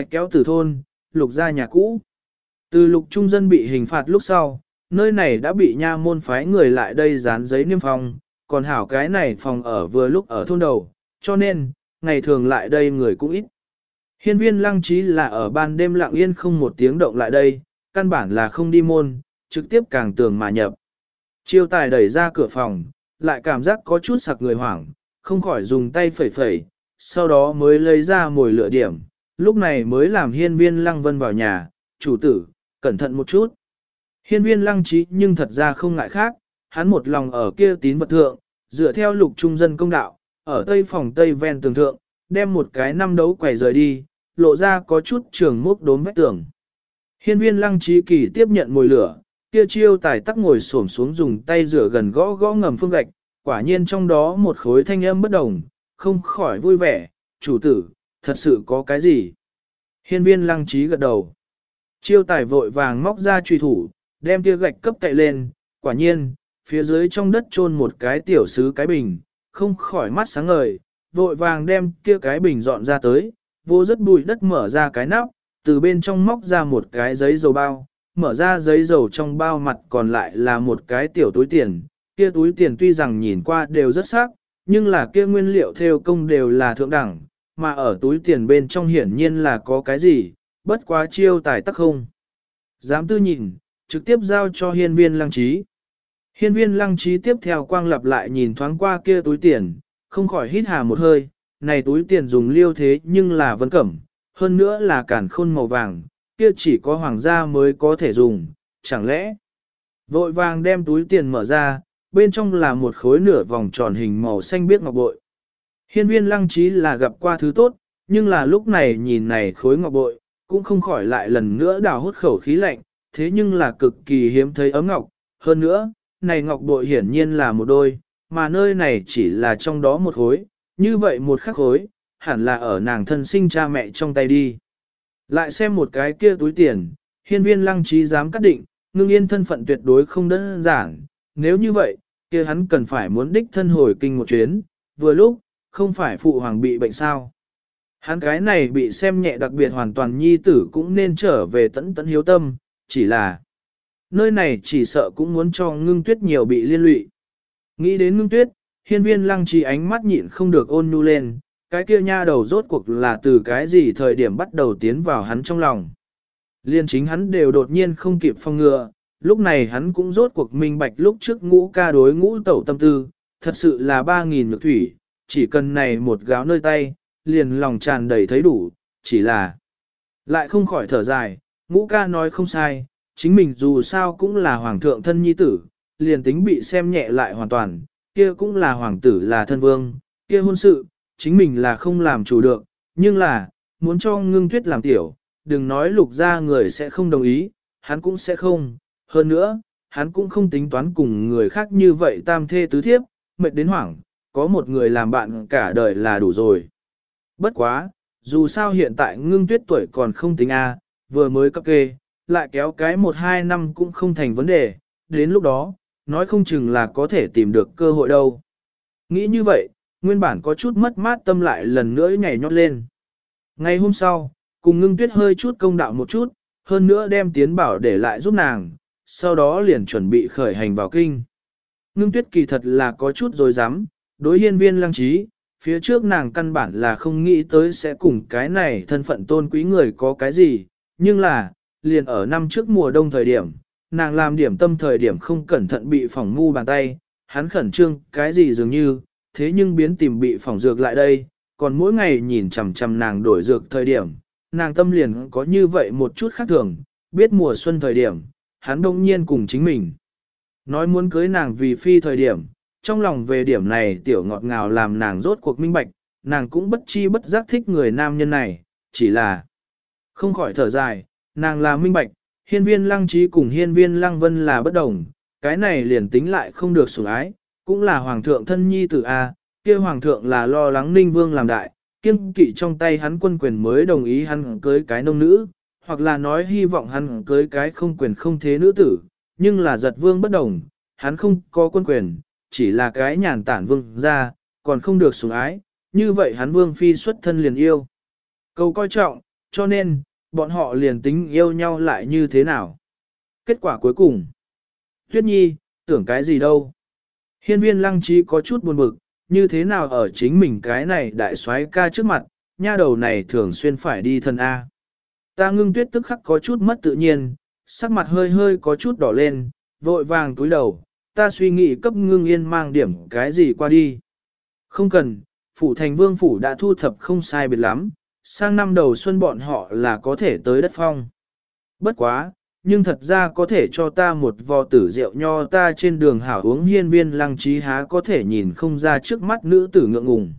thạch kéo từ thôn, lục ra nhà cũ. Từ lục trung dân bị hình phạt lúc sau, nơi này đã bị nha môn phái người lại đây dán giấy niêm phong, còn hảo cái này phòng ở vừa lúc ở thôn đầu, cho nên, ngày thường lại đây người cũng ít. Hiên viên lăng trí là ở ban đêm lặng yên không một tiếng động lại đây, căn bản là không đi môn, trực tiếp càng tường mà nhập. Chiêu tài đẩy ra cửa phòng, lại cảm giác có chút sặc người hoảng, không khỏi dùng tay phẩy phẩy, sau đó mới lấy ra mồi lửa điểm, lúc này mới làm hiên viên lăng vân vào nhà, chủ tử, cẩn thận một chút. Hiên viên lăng trí nhưng thật ra không ngại khác, hắn một lòng ở kia tín vật thượng, dựa theo lục trung dân công đạo, ở tây phòng tây ven tường thượng, đem một cái năm đấu quẻ rời đi, lộ ra có chút trường mốc đốm vách tường. Hiên viên lăng trí kỳ tiếp nhận mồi lửa, kia chiêu tài tắc ngồi xổm xuống dùng tay rửa gần gõ gõ ngầm phương gạch, quả nhiên trong đó một khối thanh âm bất đồng, không khỏi vui vẻ, chủ tử, thật sự có cái gì? Hiên viên lăng trí gật đầu. Chiêu tài vội vàng móc ra truy thủ, đem kia gạch cấp cậy lên, quả nhiên, phía dưới trong đất chôn một cái tiểu sứ cái bình, không khỏi mắt sáng ngời, vội vàng đem kia cái bình dọn ra tới, vô rất bụi đất mở ra cái nắp, từ bên trong móc ra một cái giấy dầu bao, mở ra giấy dầu trong bao mặt còn lại là một cái tiểu túi tiền, kia túi tiền tuy rằng nhìn qua đều rất sắc, nhưng là kia nguyên liệu theo công đều là thượng đẳng, mà ở túi tiền bên trong hiển nhiên là có cái gì, bất quá chiêu tài tắc không. Dám tư nhìn, trực tiếp giao cho hiên viên lăng trí. Hiên viên lăng trí tiếp theo quang lặp lại nhìn thoáng qua kia túi tiền, không khỏi hít hà một hơi, này túi tiền dùng liêu thế nhưng là vân cẩm, hơn nữa là cản khôn màu vàng, kia chỉ có hoàng gia mới có thể dùng, chẳng lẽ. Vội vàng đem túi tiền mở ra, bên trong là một khối nửa vòng tròn hình màu xanh biếc ngọc bội. Hiên viên lăng trí là gặp qua thứ tốt, nhưng là lúc này nhìn này khối ngọc bội, cũng không khỏi lại lần nữa đào hút khẩu khí lạnh, thế nhưng là cực kỳ hiếm thấy ấm ngọc. Hơn nữa, này ngọc bội hiển nhiên là một đôi, mà nơi này chỉ là trong đó một khối, như vậy một khắc khối, hẳn là ở nàng thân sinh cha mẹ trong tay đi. Lại xem một cái kia túi tiền, hiên viên lăng trí dám cắt định, ngưng yên thân phận tuyệt đối không đơn giản, nếu như vậy, kia hắn cần phải muốn đích thân hồi kinh một chuyến, vừa lúc, không phải phụ hoàng bị bệnh sao. Hắn cái này bị xem nhẹ đặc biệt hoàn toàn nhi tử cũng nên trở về tẫn tẫn hiếu tâm, chỉ là nơi này chỉ sợ cũng muốn cho ngưng tuyết nhiều bị liên lụy. Nghĩ đến ngưng tuyết, hiên viên lăng trì ánh mắt nhịn không được ôn nhu lên, cái kia nha đầu rốt cuộc là từ cái gì thời điểm bắt đầu tiến vào hắn trong lòng. Liên chính hắn đều đột nhiên không kịp phong ngừa, lúc này hắn cũng rốt cuộc minh bạch lúc trước ngũ ca đối ngũ tẩu tâm tư, thật sự là ba nghìn ngược thủy, chỉ cần này một gáo nơi tay, liền lòng tràn đầy thấy đủ, chỉ là lại không khỏi thở dài, ngũ ca nói không sai, chính mình dù sao cũng là hoàng thượng thân nhi tử, liền tính bị xem nhẹ lại hoàn toàn, kia cũng là hoàng tử là thân vương, kia hôn sự, chính mình là không làm chủ được, nhưng là, muốn cho ngưng tuyết làm tiểu, đừng nói lục ra người sẽ không đồng ý, hắn cũng sẽ không, hơn nữa, hắn cũng không tính toán cùng người khác như vậy tam thê tứ thiếp, mệt đến hoảng, có một người làm bạn cả đời là đủ rồi. Bất quá, dù sao hiện tại ngưng tuyết tuổi còn không tính A, vừa mới cấp kê, lại kéo cái một hai năm cũng không thành vấn đề, đến lúc đó, nói không chừng là có thể tìm được cơ hội đâu. Nghĩ như vậy, nguyên bản có chút mất mát tâm lại lần nữa nhảy nhót lên. Ngày hôm sau, cùng ngưng tuyết hơi chút công đạo một chút, hơn nữa đem tiến bảo để lại giúp nàng, sau đó liền chuẩn bị khởi hành vào kinh. Ngưng tuyết kỳ thật là có chút rồi dám, đối hiên viên lăng trí, phía trước nàng căn bản là không nghĩ tới sẽ cùng cái này thân phận tôn quý người có cái gì, nhưng là, liền ở năm trước mùa đông thời điểm, nàng làm điểm tâm thời điểm không cẩn thận bị phỏng ngu bàn tay, hắn khẩn trương cái gì dường như, thế nhưng biến tìm bị phỏng dược lại đây, còn mỗi ngày nhìn chằm chằm nàng đổi dược thời điểm, nàng tâm liền có như vậy một chút khác thường, biết mùa xuân thời điểm, hắn đông nhiên cùng chính mình. Nói muốn cưới nàng vì phi thời điểm, trong lòng về điểm này tiểu ngọt ngào làm nàng rốt cuộc minh bạch, nàng cũng bất chi bất giác thích người nam nhân này, chỉ là không khỏi thở dài, nàng là minh bạch, hiên viên lăng trí cùng hiên viên lăng vân là bất đồng, cái này liền tính lại không được sủng ái, cũng là hoàng thượng thân nhi tử A, kia hoàng thượng là lo lắng ninh vương làm đại, kiêng kỵ trong tay hắn quân quyền mới đồng ý hắn cưới cái nông nữ, hoặc là nói hy vọng hắn cưới cái không quyền không thế nữ tử, nhưng là giật vương bất đồng, hắn không có quân quyền, chỉ là cái nhàn tản vương ra, còn không được sủng ái, như vậy hắn vương phi xuất thân liền yêu. Cầu coi trọng, cho nên, bọn họ liền tính yêu nhau lại như thế nào. Kết quả cuối cùng, Tuyết Nhi, tưởng cái gì đâu. Hiên viên lăng trí có chút buồn bực, như thế nào ở chính mình cái này đại soái ca trước mặt, nha đầu này thường xuyên phải đi thân A. Ta ngưng tuyết tức khắc có chút mất tự nhiên, sắc mặt hơi hơi có chút đỏ lên, vội vàng túi đầu, ta suy nghĩ cấp ngưng yên mang điểm cái gì qua đi. Không cần, phủ thành vương phủ đã thu thập không sai biệt lắm, sang năm đầu xuân bọn họ là có thể tới đất phong. Bất quá, nhưng thật ra có thể cho ta một vò tử rượu nho ta trên đường hảo uống hiên viên lăng trí há có thể nhìn không ra trước mắt nữ tử ngượng ngùng.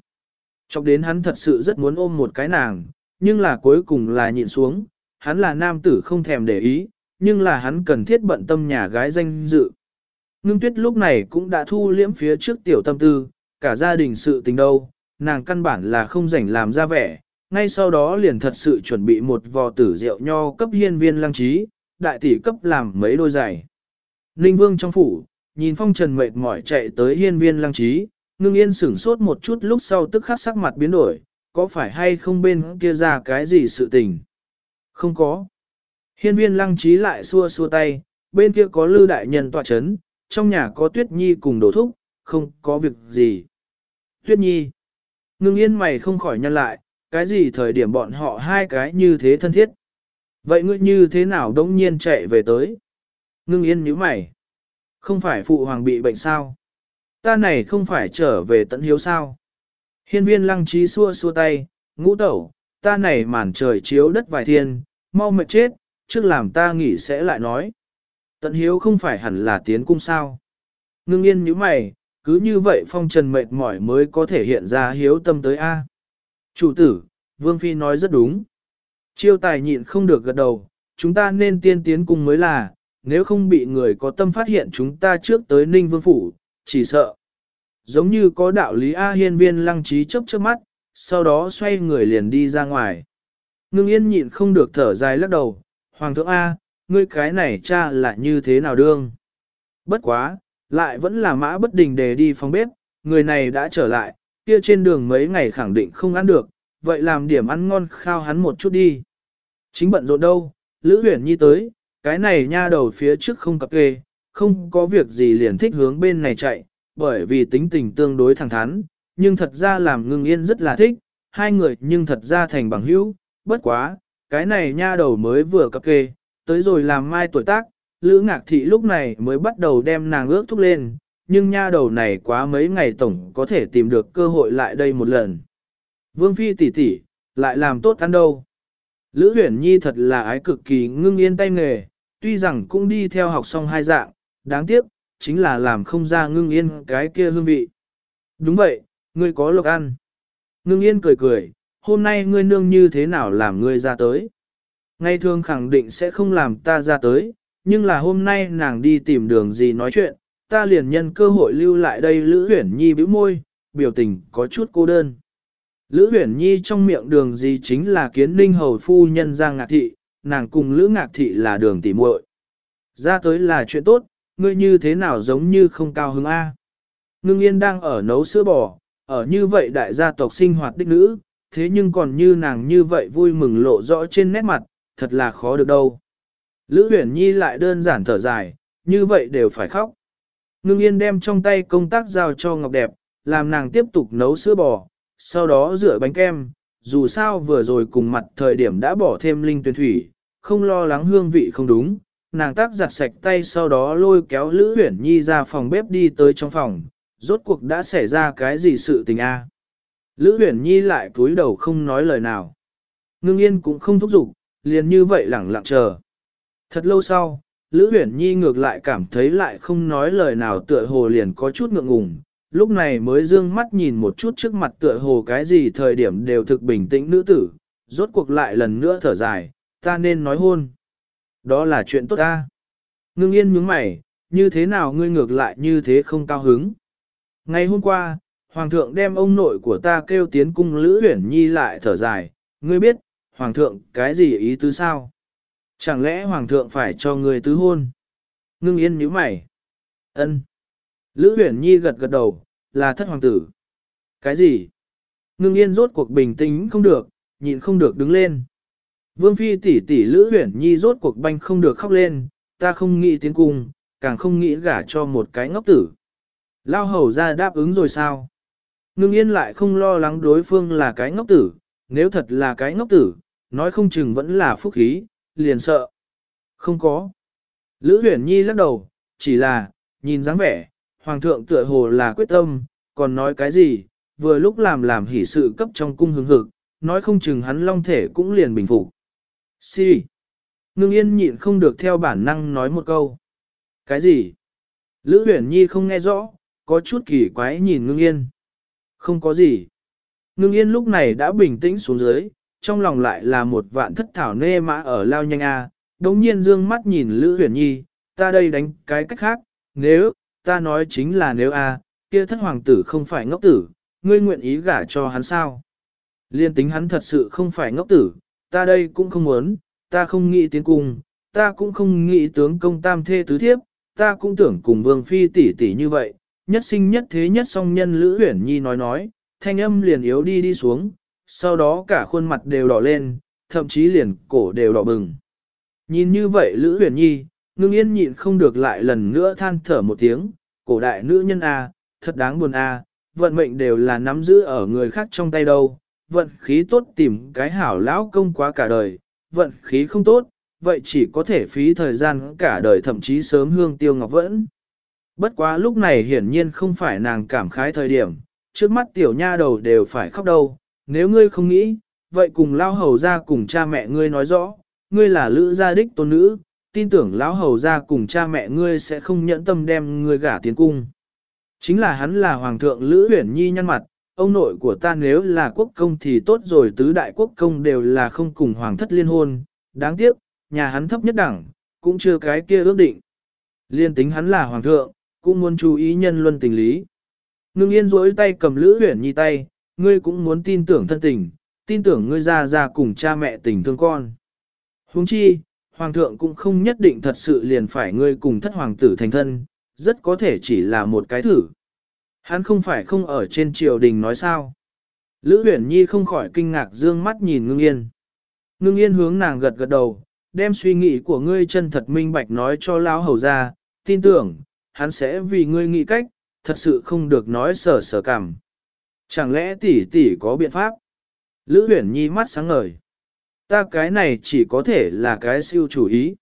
Chọc đến hắn thật sự rất muốn ôm một cái nàng, nhưng là cuối cùng là nhịn xuống, hắn là nam tử không thèm để ý, nhưng là hắn cần thiết bận tâm nhà gái danh dự. Ngưng tuyết lúc này cũng đã thu liễm phía trước tiểu tâm tư, cả gia đình sự tình đâu, nàng căn bản là không rảnh làm ra vẻ, ngay sau đó liền thật sự chuẩn bị một vò tử rượu nho cấp hiên viên lăng trí, đại tỷ cấp làm mấy đôi giày. Ninh vương trong phủ, nhìn phong trần mệt mỏi chạy tới hiên viên lăng trí, ngưng yên sửng sốt một chút lúc sau tức khắc sắc mặt biến đổi, có phải hay không bên kia ra cái gì sự tình? Không có. Hiên viên lăng trí lại xua xua tay, bên kia có lư đại nhân tọa chấn, trong nhà có tuyết nhi cùng đổ thúc, không có việc gì. Tuyết nhi. Ngưng yên mày không khỏi nhăn lại, cái gì thời điểm bọn họ hai cái như thế thân thiết. Vậy ngươi như thế nào đống nhiên chạy về tới? Ngưng yên nhíu mày. Không phải phụ hoàng bị bệnh sao? Ta này không phải trở về tận hiếu sao? Hiên viên lăng trí xua xua tay, ngũ tẩu, ta này màn trời chiếu đất vài thiên, mau mệt chết, trước làm ta nghỉ sẽ lại nói. Tận hiếu không phải hẳn là tiến cung sao? Ngưng yên như mày, cứ như vậy phong trần mệt mỏi mới có thể hiện ra hiếu tâm tới A. Chủ tử, Vương Phi nói rất đúng. Chiêu tài nhịn không được gật đầu, chúng ta nên tiên tiến cung mới là, nếu không bị người có tâm phát hiện chúng ta trước tới Ninh Vương Phủ, chỉ sợ. Giống như có đạo lý A hiên viên lăng trí chấp trước mắt, sau đó xoay người liền đi ra ngoài. Ngưng yên nhịn không được thở dài lắc đầu, Hoàng thượng A, ngươi cái này cha là như thế nào đương? Bất quá, lại vẫn là mã bất đình để đi phòng bếp, người này đã trở lại, kia trên đường mấy ngày khẳng định không ăn được, vậy làm điểm ăn ngon khao hắn một chút đi. Chính bận rộn đâu, Lữ huyền Nhi tới, cái này nha đầu phía trước không cập kê, không có việc gì liền thích hướng bên này chạy, bởi vì tính tình tương đối thẳng thắn, nhưng thật ra làm ngưng yên rất là thích, hai người nhưng thật ra thành bằng hữu, bất quá, cái này nha đầu mới vừa cập kê, tới rồi làm mai tuổi tác, Lữ Ngạc Thị lúc này mới bắt đầu đem nàng ước thúc lên, nhưng nha đầu này quá mấy ngày tổng có thể tìm được cơ hội lại đây một lần. Vương Phi tỷ tỷ lại làm tốt ăn đâu. Lữ huyển nhi thật là ái cực kỳ ngưng yên tay nghề, tuy rằng cũng đi theo học xong hai dạng, đáng tiếc, chính là làm không ra ngưng yên cái kia hương vị. Đúng vậy, ngươi có lộc ăn. Ngưng yên cười cười, hôm nay ngươi nương như thế nào làm ngươi ra tới. Ngày thường khẳng định sẽ không làm ta ra tới, nhưng là hôm nay nàng đi tìm đường gì nói chuyện, ta liền nhân cơ hội lưu lại đây Lữ Huyển Nhi bĩu môi, biểu tình có chút cô đơn. Lữ Huyển Nhi trong miệng đường gì chính là kiến ninh hầu phu nhân Giang Ngạc Thị, nàng cùng Lữ Ngạc Thị là đường tỉ muội. Ra tới là chuyện tốt, ngươi như thế nào giống như không cao hứng A. Ngưng yên đang ở nấu sữa bò, ở như vậy đại gia tộc sinh hoạt đích nữ, thế nhưng còn như nàng như vậy vui mừng lộ rõ trên nét mặt, thật là khó được đâu. Lữ huyển nhi lại đơn giản thở dài, như vậy đều phải khóc. Ngưng yên đem trong tay công tác giao cho Ngọc Đẹp, làm nàng tiếp tục nấu sữa bò, sau đó rửa bánh kem, dù sao vừa rồi cùng mặt thời điểm đã bỏ thêm linh tuyển thủy, không lo lắng hương vị không đúng, nàng tác giặt sạch tay sau đó lôi kéo Lữ Huyển Nhi ra phòng bếp đi tới trong phòng, rốt cuộc đã xảy ra cái gì sự tình a? Lữ Huyển Nhi lại cúi đầu không nói lời nào. Ngưng yên cũng không thúc giục, liền như vậy lẳng lặng chờ. Thật lâu sau, Lữ Huyển Nhi ngược lại cảm thấy lại không nói lời nào tựa hồ liền có chút ngượng ngùng, lúc này mới dương mắt nhìn một chút trước mặt tựa hồ cái gì thời điểm đều thực bình tĩnh nữ tử, rốt cuộc lại lần nữa thở dài, ta nên nói hôn. Đó là chuyện tốt ta. Ngưng yên nhướng mày, như thế nào ngươi ngược lại như thế không cao hứng. Ngày hôm qua, Hoàng thượng đem ông nội của ta kêu tiến cung Lữ Huyển Nhi lại thở dài, ngươi biết, Hoàng thượng cái gì ý tứ sao? Chẳng lẽ Hoàng thượng phải cho người tứ hôn? Ngưng yên nhíu mày. ân Lữ Huyển Nhi gật gật đầu, là thất hoàng tử. Cái gì? Ngưng yên rốt cuộc bình tĩnh không được, nhịn không được đứng lên. Vương phi tỷ tỷ Lữ Huyển Nhi rốt cuộc banh không được khóc lên, ta không nghĩ tiến cung, càng không nghĩ gả cho một cái ngốc tử. Lao hầu ra đáp ứng rồi sao? Ngưng yên lại không lo lắng đối phương là cái ngốc tử, nếu thật là cái ngốc tử, nói không chừng vẫn là phúc khí, liền sợ. Không có. Lữ huyển nhi lắc đầu, chỉ là, nhìn dáng vẻ, hoàng thượng tựa hồ là quyết tâm, còn nói cái gì, vừa lúc làm làm hỷ sự cấp trong cung hứng hực, nói không chừng hắn long thể cũng liền bình phục. Si. Ngưng yên nhịn không được theo bản năng nói một câu. Cái gì? Lữ huyển nhi không nghe rõ, có chút kỳ quái nhìn ngưng yên. Không có gì. Ngưng yên lúc này đã bình tĩnh xuống dưới, trong lòng lại là một vạn thất thảo nê mã ở lao nhanh a. À. Đống nhiên dương mắt nhìn Lữ Huyền Nhi, ta đây đánh cái cách khác, nếu, ta nói chính là nếu a, kia thất hoàng tử không phải ngốc tử, ngươi nguyện ý gả cho hắn sao? Liên tính hắn thật sự không phải ngốc tử, ta đây cũng không muốn, ta không nghĩ tiến cung, ta cũng không nghĩ tướng công tam thê tứ thiếp, ta cũng tưởng cùng vương phi tỷ tỷ như vậy, nhất sinh nhất thế nhất song nhân Lữ Huyển Nhi nói nói, thanh âm liền yếu đi đi xuống, sau đó cả khuôn mặt đều đỏ lên, thậm chí liền cổ đều đỏ bừng. Nhìn như vậy Lữ Huyền Nhi, ngưng yên nhịn không được lại lần nữa than thở một tiếng, cổ đại nữ nhân A, thật đáng buồn A, vận mệnh đều là nắm giữ ở người khác trong tay đâu, vận khí tốt tìm cái hảo lão công quá cả đời, vận khí không tốt, vậy chỉ có thể phí thời gian cả đời thậm chí sớm hương tiêu ngọc vẫn. Bất quá lúc này hiển nhiên không phải nàng cảm khái thời điểm, trước mắt tiểu nha đầu đều phải khóc đâu, nếu ngươi không nghĩ, vậy cùng lao hầu ra cùng cha mẹ ngươi nói rõ, ngươi là lữ gia đích tôn nữ, tin tưởng lão hầu ra cùng cha mẹ ngươi sẽ không nhẫn tâm đem ngươi gả tiến cung. Chính là hắn là hoàng thượng lữ huyển nhi nhăn mặt, ông nội của ta nếu là quốc công thì tốt rồi tứ đại quốc công đều là không cùng hoàng thất liên hôn, đáng tiếc, nhà hắn thấp nhất đẳng, cũng chưa cái kia ước định. Liên tính hắn là hoàng thượng, cũng muốn chú ý nhân luân tình lý. Ngưng yên rỗi tay cầm lữ huyển nhi tay, ngươi cũng muốn tin tưởng thân tình, tin tưởng ngươi ra ra cùng cha mẹ tình thương con. Huống chi, hoàng thượng cũng không nhất định thật sự liền phải ngươi cùng thất hoàng tử thành thân, rất có thể chỉ là một cái thử. Hắn không phải không ở trên triều đình nói sao. Lữ huyển nhi không khỏi kinh ngạc dương mắt nhìn ngưng yên. Ngưng yên hướng nàng gật gật đầu, đem suy nghĩ của ngươi chân thật minh bạch nói cho lão hầu ra, tin tưởng, hắn sẽ vì ngươi nghĩ cách, thật sự không được nói sở sở cảm. Chẳng lẽ tỷ tỷ có biện pháp? Lữ huyển nhi mắt sáng ngời. Ta cái này chỉ có thể là cái siêu chủ ý.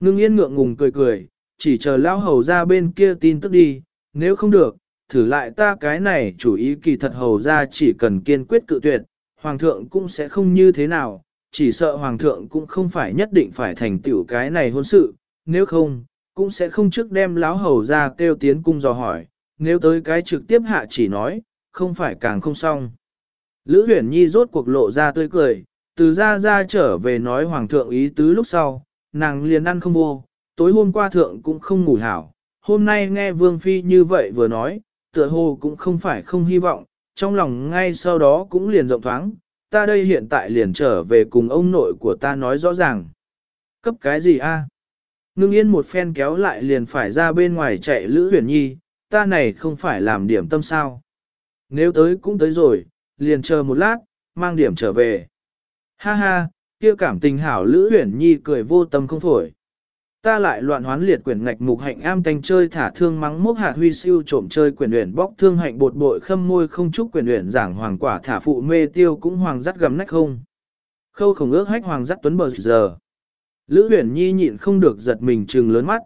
Ngưng yên ngượng ngùng cười cười, chỉ chờ lao hầu ra bên kia tin tức đi, nếu không được, thử lại ta cái này chủ ý kỳ thật hầu ra chỉ cần kiên quyết cự tuyệt, hoàng thượng cũng sẽ không như thế nào, chỉ sợ hoàng thượng cũng không phải nhất định phải thành tựu cái này hôn sự, nếu không, cũng sẽ không trước đem lão hầu ra kêu tiến cung dò hỏi, nếu tới cái trực tiếp hạ chỉ nói, không phải càng không xong. Lữ huyển nhi rốt cuộc lộ ra tươi cười, từ ra ra trở về nói hoàng thượng ý tứ lúc sau, nàng liền ăn không vô, tối hôm qua thượng cũng không ngủ hảo, hôm nay nghe vương phi như vậy vừa nói, tựa hồ cũng không phải không hy vọng, trong lòng ngay sau đó cũng liền rộng thoáng, ta đây hiện tại liền trở về cùng ông nội của ta nói rõ ràng. Cấp cái gì a? Ngưng yên một phen kéo lại liền phải ra bên ngoài chạy Lữ Huyền Nhi, ta này không phải làm điểm tâm sao. Nếu tới cũng tới rồi, liền chờ một lát, mang điểm trở về. Ha ha, kia cảm tình hảo Lữ Huyền Nhi cười vô tâm không phổi. Ta lại loạn hoán liệt quyển ngạch mục hạnh am tanh chơi thả thương mắng mốc hạt huy siêu trộm chơi quyển uyển bóc thương hạnh bột bội khâm môi không chúc quyển uyển giảng hoàng quả thả phụ mê tiêu cũng hoàng dắt gầm nách không. Khâu khổng ước hách hoàng dắt tuấn bờ giờ. Lữ Huyền Nhi nhịn không được giật mình trừng lớn mắt.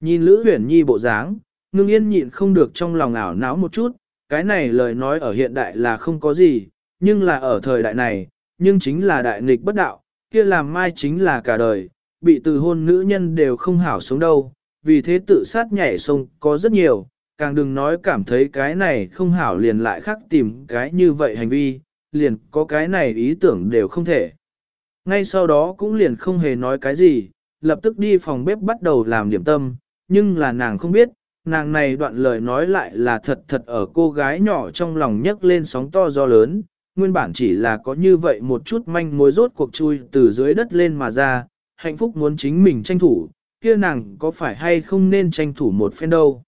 Nhìn Lữ Huyền Nhi bộ dáng, ngưng yên nhịn không được trong lòng ảo não một chút, cái này lời nói ở hiện đại là không có gì, nhưng là ở thời đại này, nhưng chính là đại nghịch bất đạo, kia làm mai chính là cả đời, bị từ hôn nữ nhân đều không hảo sống đâu, vì thế tự sát nhảy sông có rất nhiều, càng đừng nói cảm thấy cái này không hảo liền lại khác tìm cái như vậy hành vi, liền có cái này ý tưởng đều không thể. Ngay sau đó cũng liền không hề nói cái gì, lập tức đi phòng bếp bắt đầu làm điểm tâm, nhưng là nàng không biết, nàng này đoạn lời nói lại là thật thật ở cô gái nhỏ trong lòng nhấc lên sóng to do lớn, nguyên bản chỉ là có như vậy một chút manh mối rốt cuộc chui từ dưới đất lên mà ra, hạnh phúc muốn chính mình tranh thủ, kia nàng có phải hay không nên tranh thủ một phen đâu.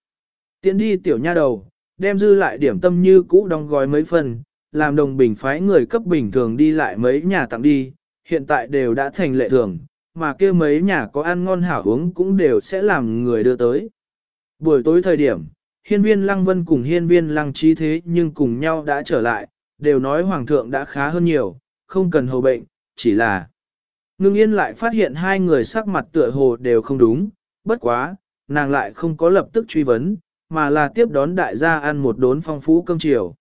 Tiến đi tiểu nha đầu, đem dư lại điểm tâm như cũ đóng gói mấy phần, làm đồng bình phái người cấp bình thường đi lại mấy nhà tặng đi, hiện tại đều đã thành lệ thường, mà kia mấy nhà có ăn ngon hảo uống cũng đều sẽ làm người đưa tới. Buổi tối thời điểm, hiên viên lăng vân cùng hiên viên lăng trí thế nhưng cùng nhau đã trở lại, đều nói hoàng thượng đã khá hơn nhiều, không cần hầu bệnh, chỉ là ngưng yên lại phát hiện hai người sắc mặt tựa hồ đều không đúng, bất quá, nàng lại không có lập tức truy vấn, mà là tiếp đón đại gia ăn một đốn phong phú cơm chiều.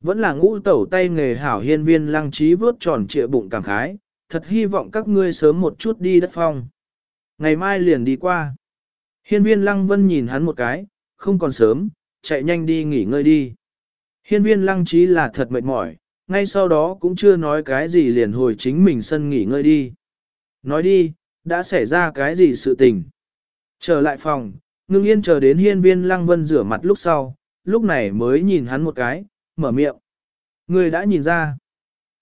Vẫn là ngũ tẩu tay nghề hảo hiên viên lăng trí vớt tròn trịa bụng cảm khái, thật hy vọng các ngươi sớm một chút đi đất phong. Ngày mai liền đi qua. Hiên viên lăng vân nhìn hắn một cái, không còn sớm, chạy nhanh đi nghỉ ngơi đi. Hiên viên lăng trí là thật mệt mỏi, ngay sau đó cũng chưa nói cái gì liền hồi chính mình sân nghỉ ngơi đi. Nói đi, đã xảy ra cái gì sự tình. Trở lại phòng, ngưng yên chờ đến hiên viên lăng vân rửa mặt lúc sau, lúc này mới nhìn hắn một cái, mở miệng. Người đã nhìn ra.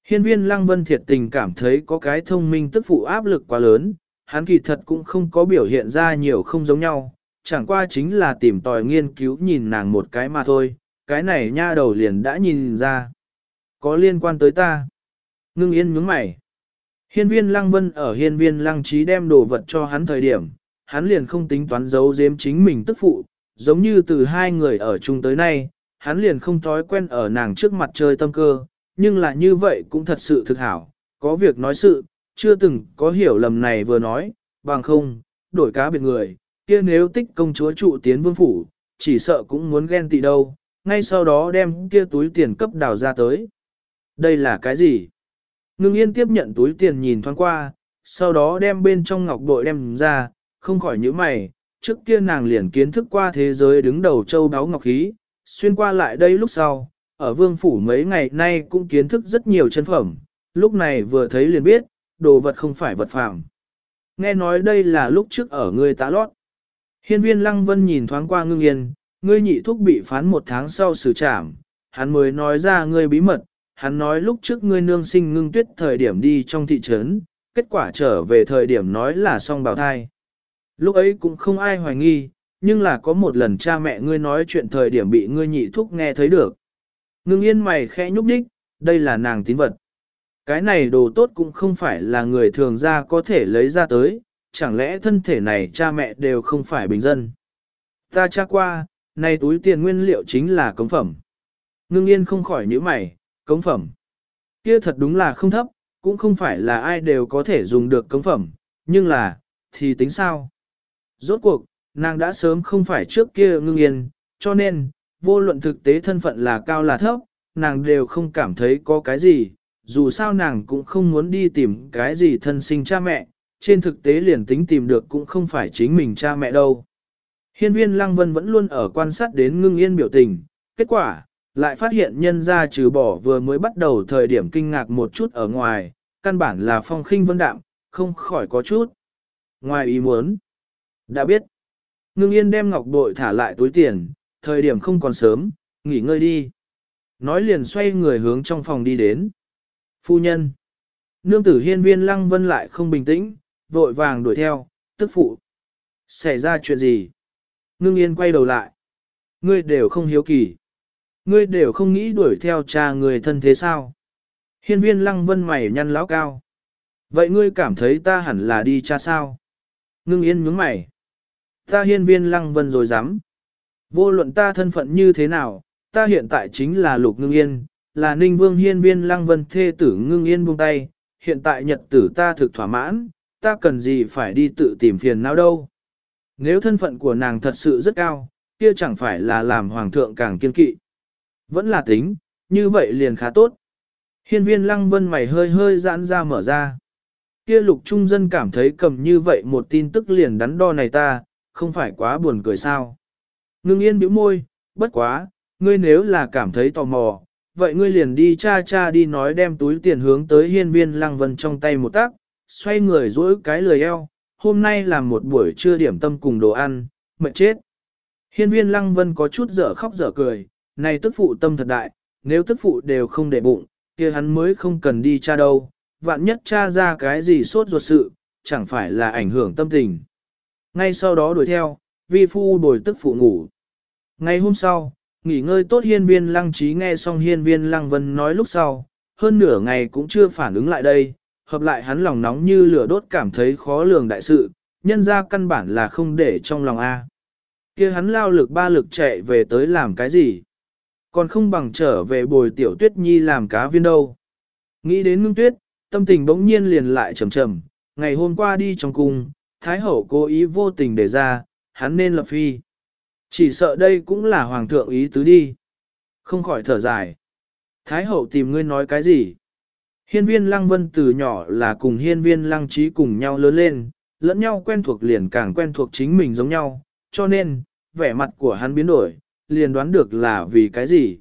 Hiên viên lăng vân thiệt tình cảm thấy có cái thông minh tức phụ áp lực quá lớn, hắn kỳ thật cũng không có biểu hiện ra nhiều không giống nhau, chẳng qua chính là tìm tòi nghiên cứu nhìn nàng một cái mà thôi, cái này nha đầu liền đã nhìn ra. Có liên quan tới ta. Ngưng yên nhướng mày. Hiên viên lăng vân ở hiên viên lăng trí đem đồ vật cho hắn thời điểm, hắn liền không tính toán giấu giếm chính mình tức phụ, giống như từ hai người ở chung tới nay, hắn liền không thói quen ở nàng trước mặt chơi tâm cơ, nhưng là như vậy cũng thật sự thực hảo, có việc nói sự, chưa từng có hiểu lầm này vừa nói, bằng không, đổi cá biệt người, kia nếu tích công chúa trụ tiến vương phủ, chỉ sợ cũng muốn ghen tị đâu, ngay sau đó đem kia túi tiền cấp đào ra tới. Đây là cái gì? Ngưng yên tiếp nhận túi tiền nhìn thoáng qua, sau đó đem bên trong ngọc bội đem ra, không khỏi nhíu mày, trước kia nàng liền kiến thức qua thế giới đứng đầu châu đáo ngọc khí, xuyên qua lại đây lúc sau, ở vương phủ mấy ngày nay cũng kiến thức rất nhiều chân phẩm, lúc này vừa thấy liền biết, đồ vật không phải vật phàm. Nghe nói đây là lúc trước ở ngươi tá lót. Hiên viên lăng vân nhìn thoáng qua ngưng yên, ngươi nhị thúc bị phán một tháng sau xử trảm, hắn mới nói ra ngươi bí mật, hắn nói lúc trước ngươi nương sinh ngưng tuyết thời điểm đi trong thị trấn, kết quả trở về thời điểm nói là song bào thai. Lúc ấy cũng không ai hoài nghi, nhưng là có một lần cha mẹ ngươi nói chuyện thời điểm bị ngươi nhị thúc nghe thấy được. Ngưng yên mày khẽ nhúc đích, đây là nàng tín vật. Cái này đồ tốt cũng không phải là người thường ra có thể lấy ra tới, chẳng lẽ thân thể này cha mẹ đều không phải bình dân. Ta tra qua, này túi tiền nguyên liệu chính là cống phẩm. Ngưng yên không khỏi nhíu mày, cống phẩm. Kia thật đúng là không thấp, cũng không phải là ai đều có thể dùng được cống phẩm, nhưng là, thì tính sao? Rốt cuộc, nàng đã sớm không phải trước kia ngưng yên, cho nên, vô luận thực tế thân phận là cao là thấp, nàng đều không cảm thấy có cái gì, dù sao nàng cũng không muốn đi tìm cái gì thân sinh cha mẹ, trên thực tế liền tính tìm được cũng không phải chính mình cha mẹ đâu. Hiên viên Lăng Vân vẫn luôn ở quan sát đến ngưng yên biểu tình, kết quả, lại phát hiện nhân ra trừ bỏ vừa mới bắt đầu thời điểm kinh ngạc một chút ở ngoài, căn bản là phong khinh vân đạm, không khỏi có chút. Ngoài ý muốn, đã biết, ngưng yên đem ngọc bội thả lại túi tiền, thời điểm không còn sớm, nghỉ ngơi đi. Nói liền xoay người hướng trong phòng đi đến. Phu nhân, nương tử hiên viên lăng vân lại không bình tĩnh, vội vàng đuổi theo, tức phụ. Xảy ra chuyện gì? Ngưng yên quay đầu lại. Ngươi đều không hiếu kỳ. Ngươi đều không nghĩ đuổi theo cha người thân thế sao? Hiên viên lăng vân mày nhăn lão cao. Vậy ngươi cảm thấy ta hẳn là đi cha sao? Ngưng yên nhướng mày. Ta hiên viên lăng vân rồi dám. Vô luận ta thân phận như thế nào, ta hiện tại chính là lục ngưng yên, là ninh vương hiên viên lăng vân thê tử ngưng yên buông tay. Hiện tại nhật tử ta thực thỏa mãn, ta cần gì phải đi tự tìm phiền não đâu. Nếu thân phận của nàng thật sự rất cao, kia chẳng phải là làm hoàng thượng càng kiên kỵ. Vẫn là tính, như vậy liền khá tốt. Hiên viên lăng vân mày hơi hơi giãn ra mở ra. Kia lục trung dân cảm thấy cầm như vậy một tin tức liền đắn đo này ta, không phải quá buồn cười sao. Ngưng yên bĩu môi, bất quá, ngươi nếu là cảm thấy tò mò, vậy ngươi liền đi cha cha đi nói đem túi tiền hướng tới hiên viên lăng vân trong tay một tác, xoay người dỗi cái lười eo, hôm nay làm một buổi trưa điểm tâm cùng đồ ăn, mệt chết. Hiên viên lăng vân có chút dở khóc dở cười, này tức phụ tâm thật đại, nếu tức phụ đều không để bụng, kia hắn mới không cần đi cha đâu, vạn nhất cha ra cái gì sốt ruột sự, chẳng phải là ảnh hưởng tâm tình. Ngay sau đó đuổi theo, vi phu bồi tức phụ ngủ. Ngày hôm sau, nghỉ ngơi tốt hiên viên lăng trí nghe xong hiên viên lăng vân nói lúc sau, hơn nửa ngày cũng chưa phản ứng lại đây, hợp lại hắn lòng nóng như lửa đốt cảm thấy khó lường đại sự, nhân ra căn bản là không để trong lòng A. kia hắn lao lực ba lực chạy về tới làm cái gì? Còn không bằng trở về bồi tiểu tuyết nhi làm cá viên đâu. Nghĩ đến ngưng tuyết, tâm tình bỗng nhiên liền lại trầm trầm, ngày hôm qua đi trong cung, Thái Hậu cố ý vô tình để ra, hắn nên lập phi. Chỉ sợ đây cũng là Hoàng thượng ý tứ đi. Không khỏi thở dài. Thái Hậu tìm ngươi nói cái gì? Hiên viên lăng vân từ nhỏ là cùng hiên viên lăng trí cùng nhau lớn lên, lẫn nhau quen thuộc liền càng quen thuộc chính mình giống nhau, cho nên, vẻ mặt của hắn biến đổi, liền đoán được là vì cái gì.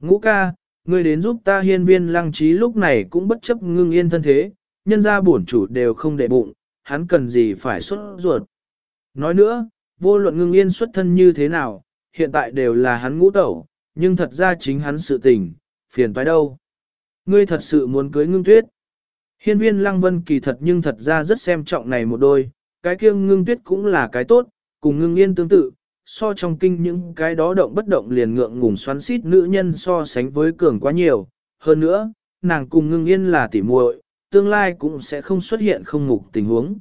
Ngũ ca, ngươi đến giúp ta hiên viên lăng trí lúc này cũng bất chấp ngưng yên thân thế, nhân ra bổn chủ đều không để bụng, hắn cần gì phải xuất ruột. Nói nữa, vô luận ngưng yên xuất thân như thế nào, hiện tại đều là hắn ngũ tẩu, nhưng thật ra chính hắn sự tình, phiền toái đâu. Ngươi thật sự muốn cưới ngưng tuyết. Hiên viên lăng vân kỳ thật nhưng thật ra rất xem trọng này một đôi, cái kia ngưng tuyết cũng là cái tốt, cùng ngưng yên tương tự, so trong kinh những cái đó động bất động liền ngượng ngùng xoắn xít nữ nhân so sánh với cường quá nhiều. Hơn nữa, nàng cùng ngưng yên là tỉ muội, tương lai cũng sẽ không xuất hiện không mục tình huống.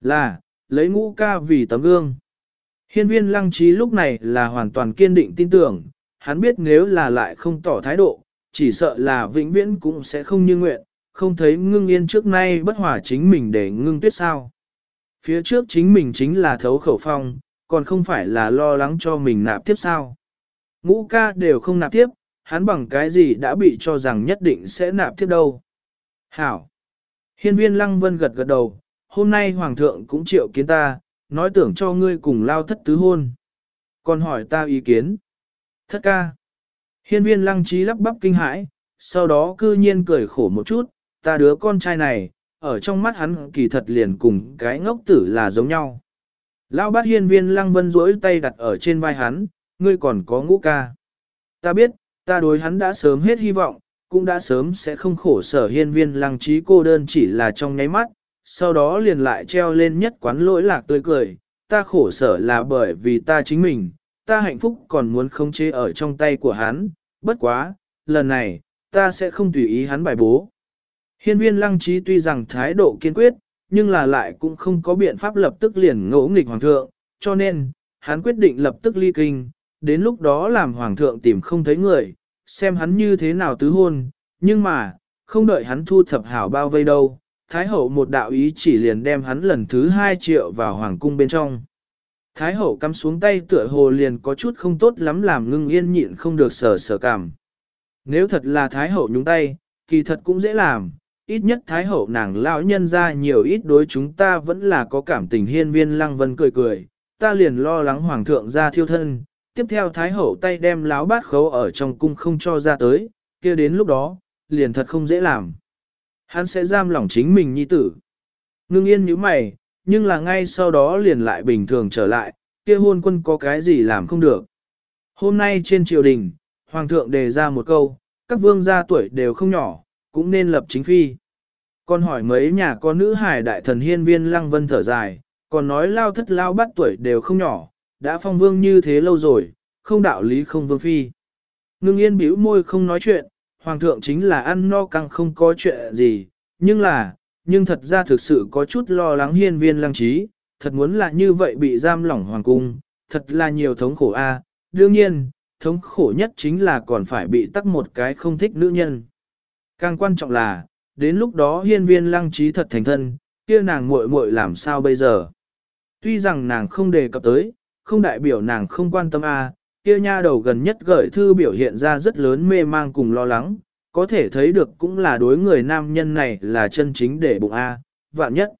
Là, lấy ngũ ca vì tấm gương. Hiên viên lăng trí lúc này là hoàn toàn kiên định tin tưởng, hắn biết nếu là lại không tỏ thái độ, chỉ sợ là vĩnh viễn cũng sẽ không như nguyện, không thấy ngưng yên trước nay bất hòa chính mình để ngưng tuyết sao. Phía trước chính mình chính là thấu khẩu phong, còn không phải là lo lắng cho mình nạp tiếp sao. Ngũ ca đều không nạp tiếp, hắn bằng cái gì đã bị cho rằng nhất định sẽ nạp tiếp đâu. Hảo! Hiên viên lăng vân gật gật đầu, hôm nay hoàng thượng cũng triệu kiến ta, nói tưởng cho ngươi cùng lao thất tứ hôn. Còn hỏi ta ý kiến. Thất ca! Hiên viên lăng trí lắp bắp kinh hãi, sau đó cư nhiên cười khổ một chút, ta đứa con trai này, ở trong mắt hắn kỳ thật liền cùng cái ngốc tử là giống nhau. Lão bát hiên viên lăng vân duỗi tay đặt ở trên vai hắn, ngươi còn có ngũ ca. Ta biết, ta đối hắn đã sớm hết hy vọng, cũng đã sớm sẽ không khổ sở hiên viên lăng trí cô đơn chỉ là trong nháy mắt, sau đó liền lại treo lên nhất quán lỗi lạc tươi cười, ta khổ sở là bởi vì ta chính mình, ta hạnh phúc còn muốn khống chế ở trong tay của hắn, bất quá, lần này, ta sẽ không tùy ý hắn bài bố. Hiên viên lăng trí tuy rằng thái độ kiên quyết, nhưng là lại cũng không có biện pháp lập tức liền ngỗ nghịch hoàng thượng, cho nên, hắn quyết định lập tức ly kinh, đến lúc đó làm hoàng thượng tìm không thấy người, xem hắn như thế nào tứ hôn, nhưng mà, không đợi hắn thu thập hảo bao vây đâu, Thái hậu một đạo ý chỉ liền đem hắn lần thứ hai triệu vào hoàng cung bên trong. Thái hậu cắm xuống tay tựa hồ liền có chút không tốt lắm làm ngưng yên nhịn không được sở sờ cảm. Nếu thật là Thái hậu nhúng tay, kỳ thật cũng dễ làm, ít nhất Thái hậu nàng lão nhân ra nhiều ít đối chúng ta vẫn là có cảm tình hiên viên lăng vân cười cười, ta liền lo lắng hoàng thượng ra thiêu thân, tiếp theo Thái hậu tay đem láo bát khấu ở trong cung không cho ra tới, kia đến lúc đó, liền thật không dễ làm. Hắn sẽ giam lỏng chính mình nhi tử. Ngưng yên như mày, nhưng là ngay sau đó liền lại bình thường trở lại, kia hôn quân có cái gì làm không được. Hôm nay trên triều đình, Hoàng thượng đề ra một câu, các vương gia tuổi đều không nhỏ, cũng nên lập chính phi. Còn hỏi mấy nhà có nữ hải đại thần hiên viên lăng vân thở dài, còn nói lao thất lao bắt tuổi đều không nhỏ, đã phong vương như thế lâu rồi, không đạo lý không vương phi. Ngưng yên bĩu môi không nói chuyện, hoàng thượng chính là ăn no căng không có chuyện gì, nhưng là, nhưng thật ra thực sự có chút lo lắng hiên viên lăng trí, thật muốn là như vậy bị giam lỏng hoàng cung, thật là nhiều thống khổ a. đương nhiên, thống khổ nhất chính là còn phải bị tắc một cái không thích nữ nhân. Càng quan trọng là, đến lúc đó hiên viên lăng trí thật thành thân, kia nàng muội muội làm sao bây giờ. Tuy rằng nàng không đề cập tới, không đại biểu nàng không quan tâm a, kia nha đầu gần nhất gửi thư biểu hiện ra rất lớn mê mang cùng lo lắng, có thể thấy được cũng là đối người nam nhân này là chân chính để bụng A, vạn nhất.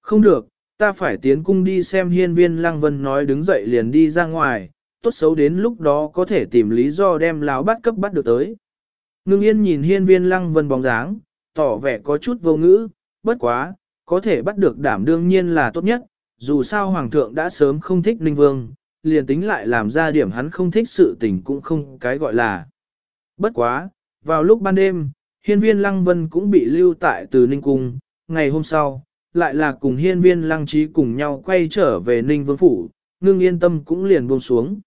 Không được, ta phải tiến cung đi xem hiên viên lăng vân nói đứng dậy liền đi ra ngoài, tốt xấu đến lúc đó có thể tìm lý do đem láo bắt cấp bắt được tới. Ngưng yên nhìn hiên viên lăng vân bóng dáng, tỏ vẻ có chút vô ngữ, bất quá, có thể bắt được đảm đương nhiên là tốt nhất, dù sao hoàng thượng đã sớm không thích ninh vương, liền tính lại làm ra điểm hắn không thích sự tình cũng không cái gọi là. Bất quá, vào lúc ban đêm, hiên viên lăng vân cũng bị lưu tại từ Ninh Cung, ngày hôm sau, lại là cùng hiên viên lăng trí cùng nhau quay trở về Ninh Vương Phủ, ngưng yên tâm cũng liền buông xuống.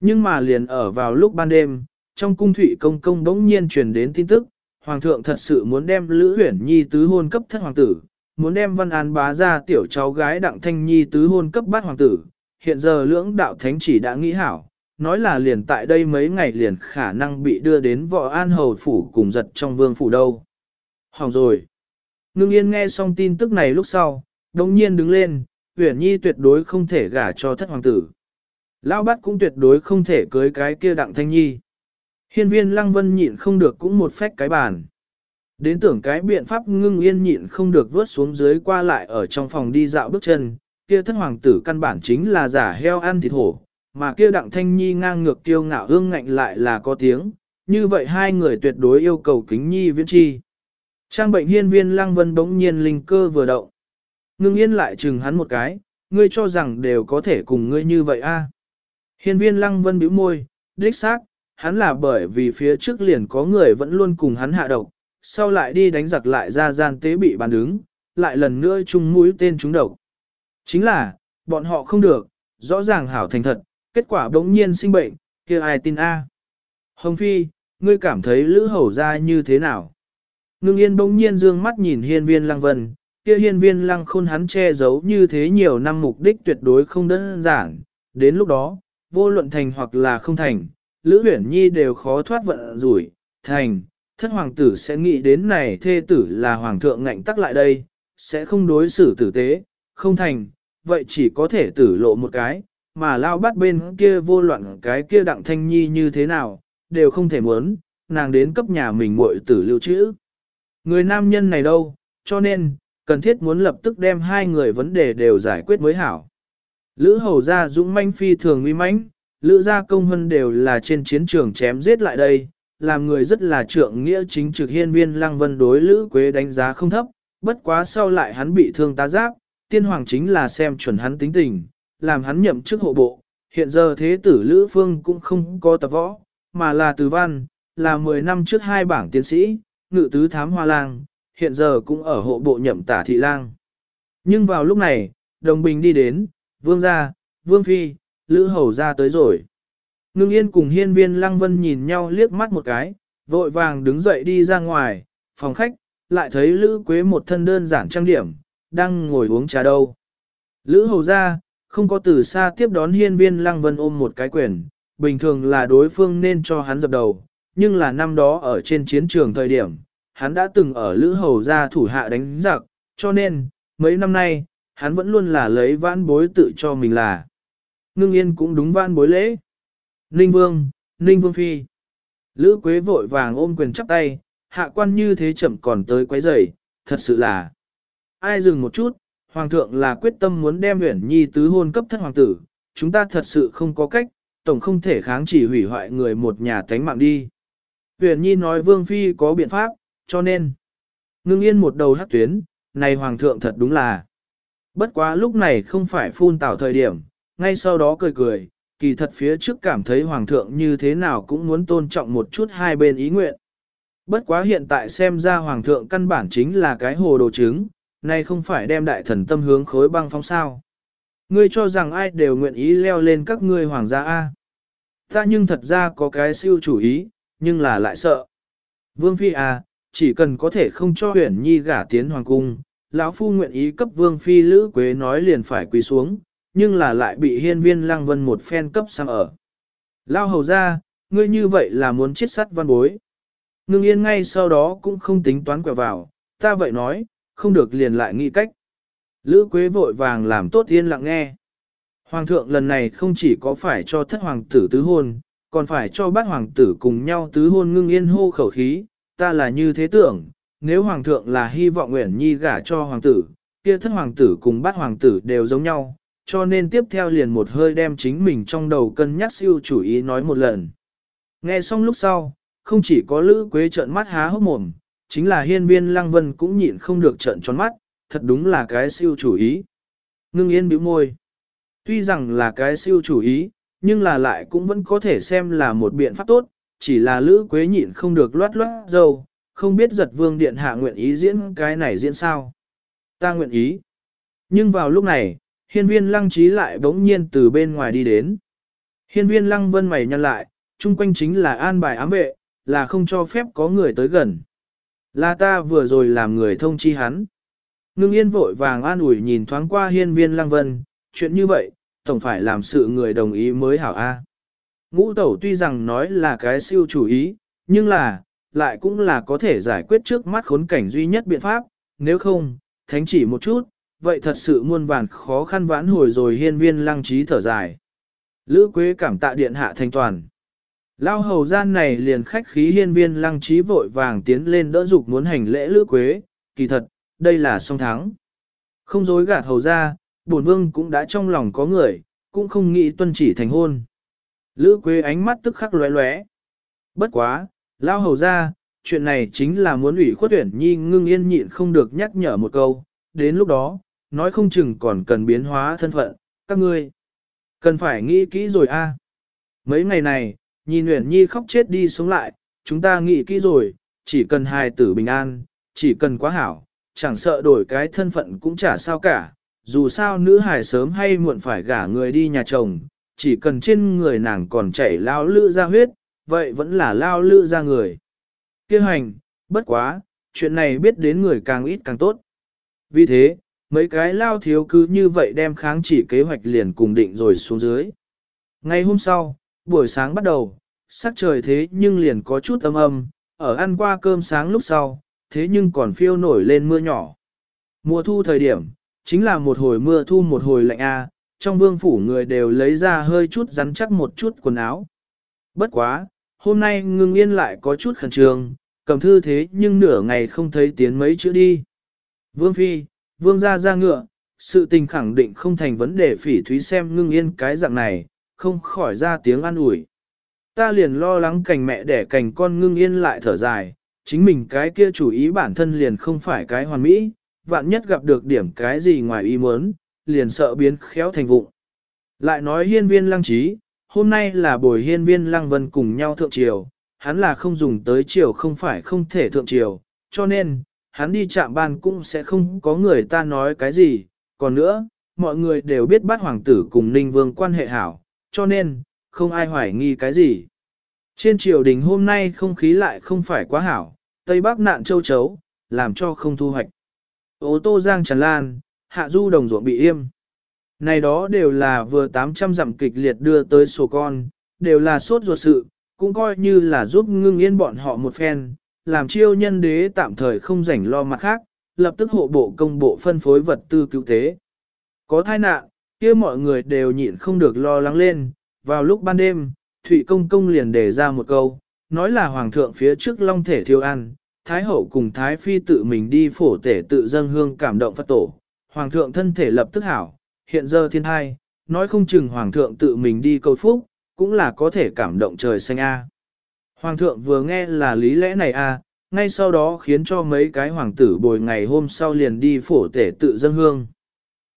Nhưng mà liền ở vào lúc ban đêm, trong cung thủy công công đống nhiên truyền đến tin tức, Hoàng thượng thật sự muốn đem Lữ Huyển Nhi tứ hôn cấp thất hoàng tử, muốn đem Văn An bá ra tiểu cháu gái Đặng Thanh Nhi tứ hôn cấp bát hoàng tử. Hiện giờ lưỡng đạo thánh chỉ đã nghĩ hảo, nói là liền tại đây mấy ngày liền khả năng bị đưa đến võ an hầu phủ cùng giật trong vương phủ đâu. Hỏng rồi. Ngưng yên nghe xong tin tức này lúc sau, đồng nhiên đứng lên, Uyển Nhi tuyệt đối không thể gả cho thất hoàng tử. Lão bát cũng tuyệt đối không thể cưới cái kia đặng thanh nhi. Hiên viên lăng vân nhịn không được cũng một phách cái bàn. Đến tưởng cái biện pháp ngưng yên nhịn không được vớt xuống dưới qua lại ở trong phòng đi dạo bước chân, kia thất hoàng tử căn bản chính là giả heo ăn thịt hổ, mà kia đặng thanh nhi ngang ngược tiêu ngạo hương ngạnh lại là có tiếng, như vậy hai người tuyệt đối yêu cầu kính nhi viễn chi. Trang bệnh hiên viên lăng vân bỗng nhiên linh cơ vừa động. Ngưng yên lại chừng hắn một cái, ngươi cho rằng đều có thể cùng ngươi như vậy a? Hiên viên lăng vân bĩu môi, đích xác, hắn là bởi vì phía trước liền có người vẫn luôn cùng hắn hạ độc, sau lại đi đánh giặc lại ra gian tế bị bàn đứng, lại lần nữa chung mũi tên trúng độc. Chính là, bọn họ không được, rõ ràng hảo thành thật, kết quả đống nhiên sinh bệnh, kia ai tin a? Hồng Phi, ngươi cảm thấy lữ hầu ra như thế nào? Ngưng yên bỗng nhiên dương mắt nhìn hiên viên lăng vân, kia hiên viên lăng khôn hắn che giấu như thế nhiều năm mục đích tuyệt đối không đơn giản, đến lúc đó, vô luận thành hoặc là không thành, Lữ Huyển Nhi đều khó thoát vận rủi, thành, thất hoàng tử sẽ nghĩ đến này thê tử là hoàng thượng ngạnh tắc lại đây, sẽ không đối xử tử tế, không thành, vậy chỉ có thể tử lộ một cái, mà lao bắt bên kia vô loạn cái kia đặng thanh nhi như thế nào, đều không thể muốn, nàng đến cấp nhà mình muội tử lưu trữ. Người nam nhân này đâu, cho nên, cần thiết muốn lập tức đem hai người vấn đề đều giải quyết mới hảo. Lữ hầu gia dũng manh phi thường uy mãnh, lữ gia công hân đều là trên chiến trường chém giết lại đây, làm người rất là trượng nghĩa chính trực hiên viên lăng vân đối lữ quế đánh giá không thấp, bất quá sau lại hắn bị thương tá giáp, tiên hoàng chính là xem chuẩn hắn tính tình, làm hắn nhậm chức hộ bộ, hiện giờ thế tử lữ phương cũng không có tập võ, mà là từ văn, là 10 năm trước hai bảng tiến sĩ, ngự tứ thám hoa lang, hiện giờ cũng ở hộ bộ nhậm tả thị lang. Nhưng vào lúc này, đồng bình đi đến, vương gia, vương phi, lữ hầu ra tới rồi. Ngưng yên cùng hiên viên lăng vân nhìn nhau liếc mắt một cái, vội vàng đứng dậy đi ra ngoài, phòng khách, lại thấy lữ quế một thân đơn giản trang điểm, đang ngồi uống trà đâu. Lữ hầu ra, không có từ xa tiếp đón hiên viên lăng vân ôm một cái quyền, bình thường là đối phương nên cho hắn dập đầu, nhưng là năm đó ở trên chiến trường thời điểm, hắn đã từng ở Lữ Hầu gia thủ hạ đánh giặc, cho nên, mấy năm nay, hắn vẫn luôn là lấy vãn bối tự cho mình là. Ngưng yên cũng đúng vãn bối lễ. Ninh Vương, Ninh Vương Phi. Lữ Quế vội vàng ôm quyền chắp tay, hạ quan như thế chậm còn tới quấy rầy, thật sự là. Ai dừng một chút, Hoàng thượng là quyết tâm muốn đem huyển nhi tứ hôn cấp thất hoàng tử, chúng ta thật sự không có cách, tổng không thể kháng chỉ hủy hoại người một nhà tánh mạng đi. Huyền Nhi nói Vương Phi có biện pháp, cho nên, ngưng yên một đầu hắc tuyến, này Hoàng thượng thật đúng là. Bất quá lúc này không phải phun tảo thời điểm, ngay sau đó cười cười, kỳ thật phía trước cảm thấy Hoàng thượng như thế nào cũng muốn tôn trọng một chút hai bên ý nguyện. Bất quá hiện tại xem ra Hoàng thượng căn bản chính là cái hồ đồ trứng, nay không phải đem đại thần tâm hướng khối băng phong sao. Ngươi cho rằng ai đều nguyện ý leo lên các ngươi hoàng gia A. Ta nhưng thật ra có cái siêu chủ ý, nhưng là lại sợ. Vương Phi à, chỉ cần có thể không cho huyển nhi gả tiến hoàng cung, lão phu nguyện ý cấp Vương Phi Lữ Quế nói liền phải quỳ xuống, nhưng là lại bị hiên viên lăng vân một phen cấp sang ở. Lao hầu ra, ngươi như vậy là muốn chết sắt văn bối. Ngưng yên ngay sau đó cũng không tính toán quẹo vào, ta vậy nói, không được liền lại nghĩ cách. Lữ Quế vội vàng làm tốt yên lặng nghe. Hoàng thượng lần này không chỉ có phải cho thất hoàng tử tứ hôn, còn phải cho bát hoàng tử cùng nhau tứ hôn ngưng yên hô khẩu khí, ta là như thế tưởng, nếu hoàng thượng là hy vọng nguyện nhi gả cho hoàng tử, kia thất hoàng tử cùng bát hoàng tử đều giống nhau, cho nên tiếp theo liền một hơi đem chính mình trong đầu cân nhắc siêu chủ ý nói một lần. Nghe xong lúc sau, không chỉ có Lữ Quế trợn mắt há hốc mồm, chính là hiên viên lăng vân cũng nhịn không được trợn tròn mắt, thật đúng là cái siêu chủ ý. Ngưng yên bĩu môi. Tuy rằng là cái siêu chủ ý, nhưng là lại cũng vẫn có thể xem là một biện pháp tốt, chỉ là Lữ Quế nhịn không được loát loát dâu, không biết giật vương điện hạ nguyện ý diễn cái này diễn sao. Ta nguyện ý. Nhưng vào lúc này, hiên viên lăng trí lại bỗng nhiên từ bên ngoài đi đến. Hiên viên lăng vân mày nhăn lại, chung quanh chính là an bài ám vệ, là không cho phép có người tới gần. Là ta vừa rồi làm người thông chi hắn. Ngưng yên vội vàng an ủi nhìn thoáng qua hiên viên lăng vân, chuyện như vậy, tổng phải làm sự người đồng ý mới hảo A. Ngũ tẩu tuy rằng nói là cái siêu chủ ý, nhưng là, lại cũng là có thể giải quyết trước mắt khốn cảnh duy nhất biện pháp, nếu không, thánh chỉ một chút, vậy thật sự muôn vàn khó khăn vãn hồi rồi hiên viên lăng trí thở dài. Lữ Quế cảm tạ điện hạ thanh toàn. Lao hầu gian này liền khách khí hiên viên lăng trí vội vàng tiến lên đỡ dục muốn hành lễ Lữ Quế, kỳ thật, đây là song thắng. Không dối gạt hầu ra, bổn vương cũng đã trong lòng có người, cũng không nghĩ tuân chỉ thành hôn. Lữ Quế ánh mắt tức khắc lóe lóe. Bất quá, lao hầu ra, chuyện này chính là muốn ủy khuất tuyển nhi ngưng yên nhịn không được nhắc nhở một câu, đến lúc đó, nói không chừng còn cần biến hóa thân phận, các ngươi. Cần phải nghĩ kỹ rồi a. Mấy ngày này, nhìn Nguyễn Nhi khóc chết đi sống lại, chúng ta nghĩ kỹ rồi, chỉ cần hài tử bình an, chỉ cần quá hảo, chẳng sợ đổi cái thân phận cũng chả sao cả, dù sao nữ hài sớm hay muộn phải gả người đi nhà chồng, chỉ cần trên người nàng còn chảy lao lữ ra huyết, vậy vẫn là lao lữ ra người. Kêu hành, bất quá, chuyện này biết đến người càng ít càng tốt. Vì thế, mấy cái lao thiếu cứ như vậy đem kháng chỉ kế hoạch liền cùng định rồi xuống dưới. Ngày hôm sau, buổi sáng bắt đầu, sắc trời thế nhưng liền có chút âm âm, ở ăn qua cơm sáng lúc sau, thế nhưng còn phiêu nổi lên mưa nhỏ. Mùa thu thời điểm, chính là một hồi mưa thu một hồi lạnh a, trong vương phủ người đều lấy ra hơi chút rắn chắc một chút quần áo. Bất quá, hôm nay ngưng yên lại có chút khẩn trương, cầm thư thế nhưng nửa ngày không thấy tiến mấy chữ đi. Vương Phi, Vương gia ra ngựa, sự tình khẳng định không thành vấn đề phỉ thúy xem ngưng yên cái dạng này, không khỏi ra tiếng an ủi. Ta liền lo lắng cành mẹ đẻ cành con ngưng yên lại thở dài, chính mình cái kia chủ ý bản thân liền không phải cái hoàn mỹ, vạn nhất gặp được điểm cái gì ngoài ý muốn, liền sợ biến khéo thành vụng. Lại nói hiên viên lăng trí, hôm nay là buổi hiên viên lăng vân cùng nhau thượng triều, hắn là không dùng tới triều không phải không thể thượng triều, cho nên, hắn đi chạm ban cũng sẽ không có người ta nói cái gì, còn nữa, mọi người đều biết bắt hoàng tử cùng ninh vương quan hệ hảo, cho nên, không ai hoài nghi cái gì. Trên triều đình hôm nay không khí lại không phải quá hảo, Tây Bắc nạn châu chấu, làm cho không thu hoạch. Ô tô giang tràn lan, hạ du đồng ruộng bị im. Này đó đều là vừa 800 dặm kịch liệt đưa tới sổ con, đều là sốt ruột sự, cũng coi như là giúp ngưng yên bọn họ một phen, làm chiêu nhân đế tạm thời không rảnh lo mặt khác, lập tức hộ bộ công bộ phân phối vật tư cứu tế. Có thai nạn, kia mọi người đều nhịn không được lo lắng lên, vào lúc ban đêm, Thụy Công Công liền đề ra một câu, nói là Hoàng thượng phía trước long thể thiêu ăn, Thái Hậu cùng Thái Phi tự mình đi phổ tể tự dân hương cảm động Phật tổ, Hoàng thượng thân thể lập tức hảo, hiện giờ thiên hai, nói không chừng Hoàng thượng tự mình đi cầu phúc, cũng là có thể cảm động trời xanh A. Hoàng thượng vừa nghe là lý lẽ này A, ngay sau đó khiến cho mấy cái hoàng tử bồi ngày hôm sau liền đi phổ tể tự dân hương.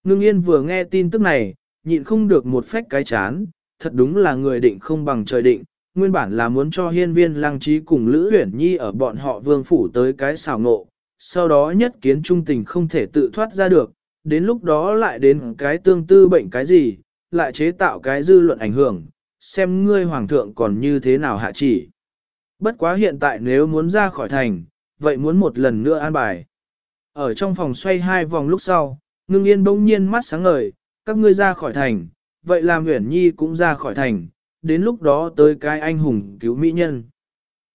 Ngưng yên vừa nghe tin tức này, nhịn không được một phách cái chán, thật đúng là người định không bằng trời định, nguyên bản là muốn cho hiên viên lăng trí cùng Lữ Huyển Nhi ở bọn họ vương phủ tới cái xào ngộ, sau đó nhất kiến trung tình không thể tự thoát ra được, đến lúc đó lại đến cái tương tư bệnh cái gì, lại chế tạo cái dư luận ảnh hưởng, xem ngươi hoàng thượng còn như thế nào hạ chỉ. Bất quá hiện tại nếu muốn ra khỏi thành, vậy muốn một lần nữa an bài. Ở trong phòng xoay hai vòng lúc sau, ngưng yên bỗng nhiên mắt sáng ngời, các ngươi ra khỏi thành, vậy làm Nguyễn Nhi cũng ra khỏi thành, đến lúc đó tới cái anh hùng cứu mỹ nhân.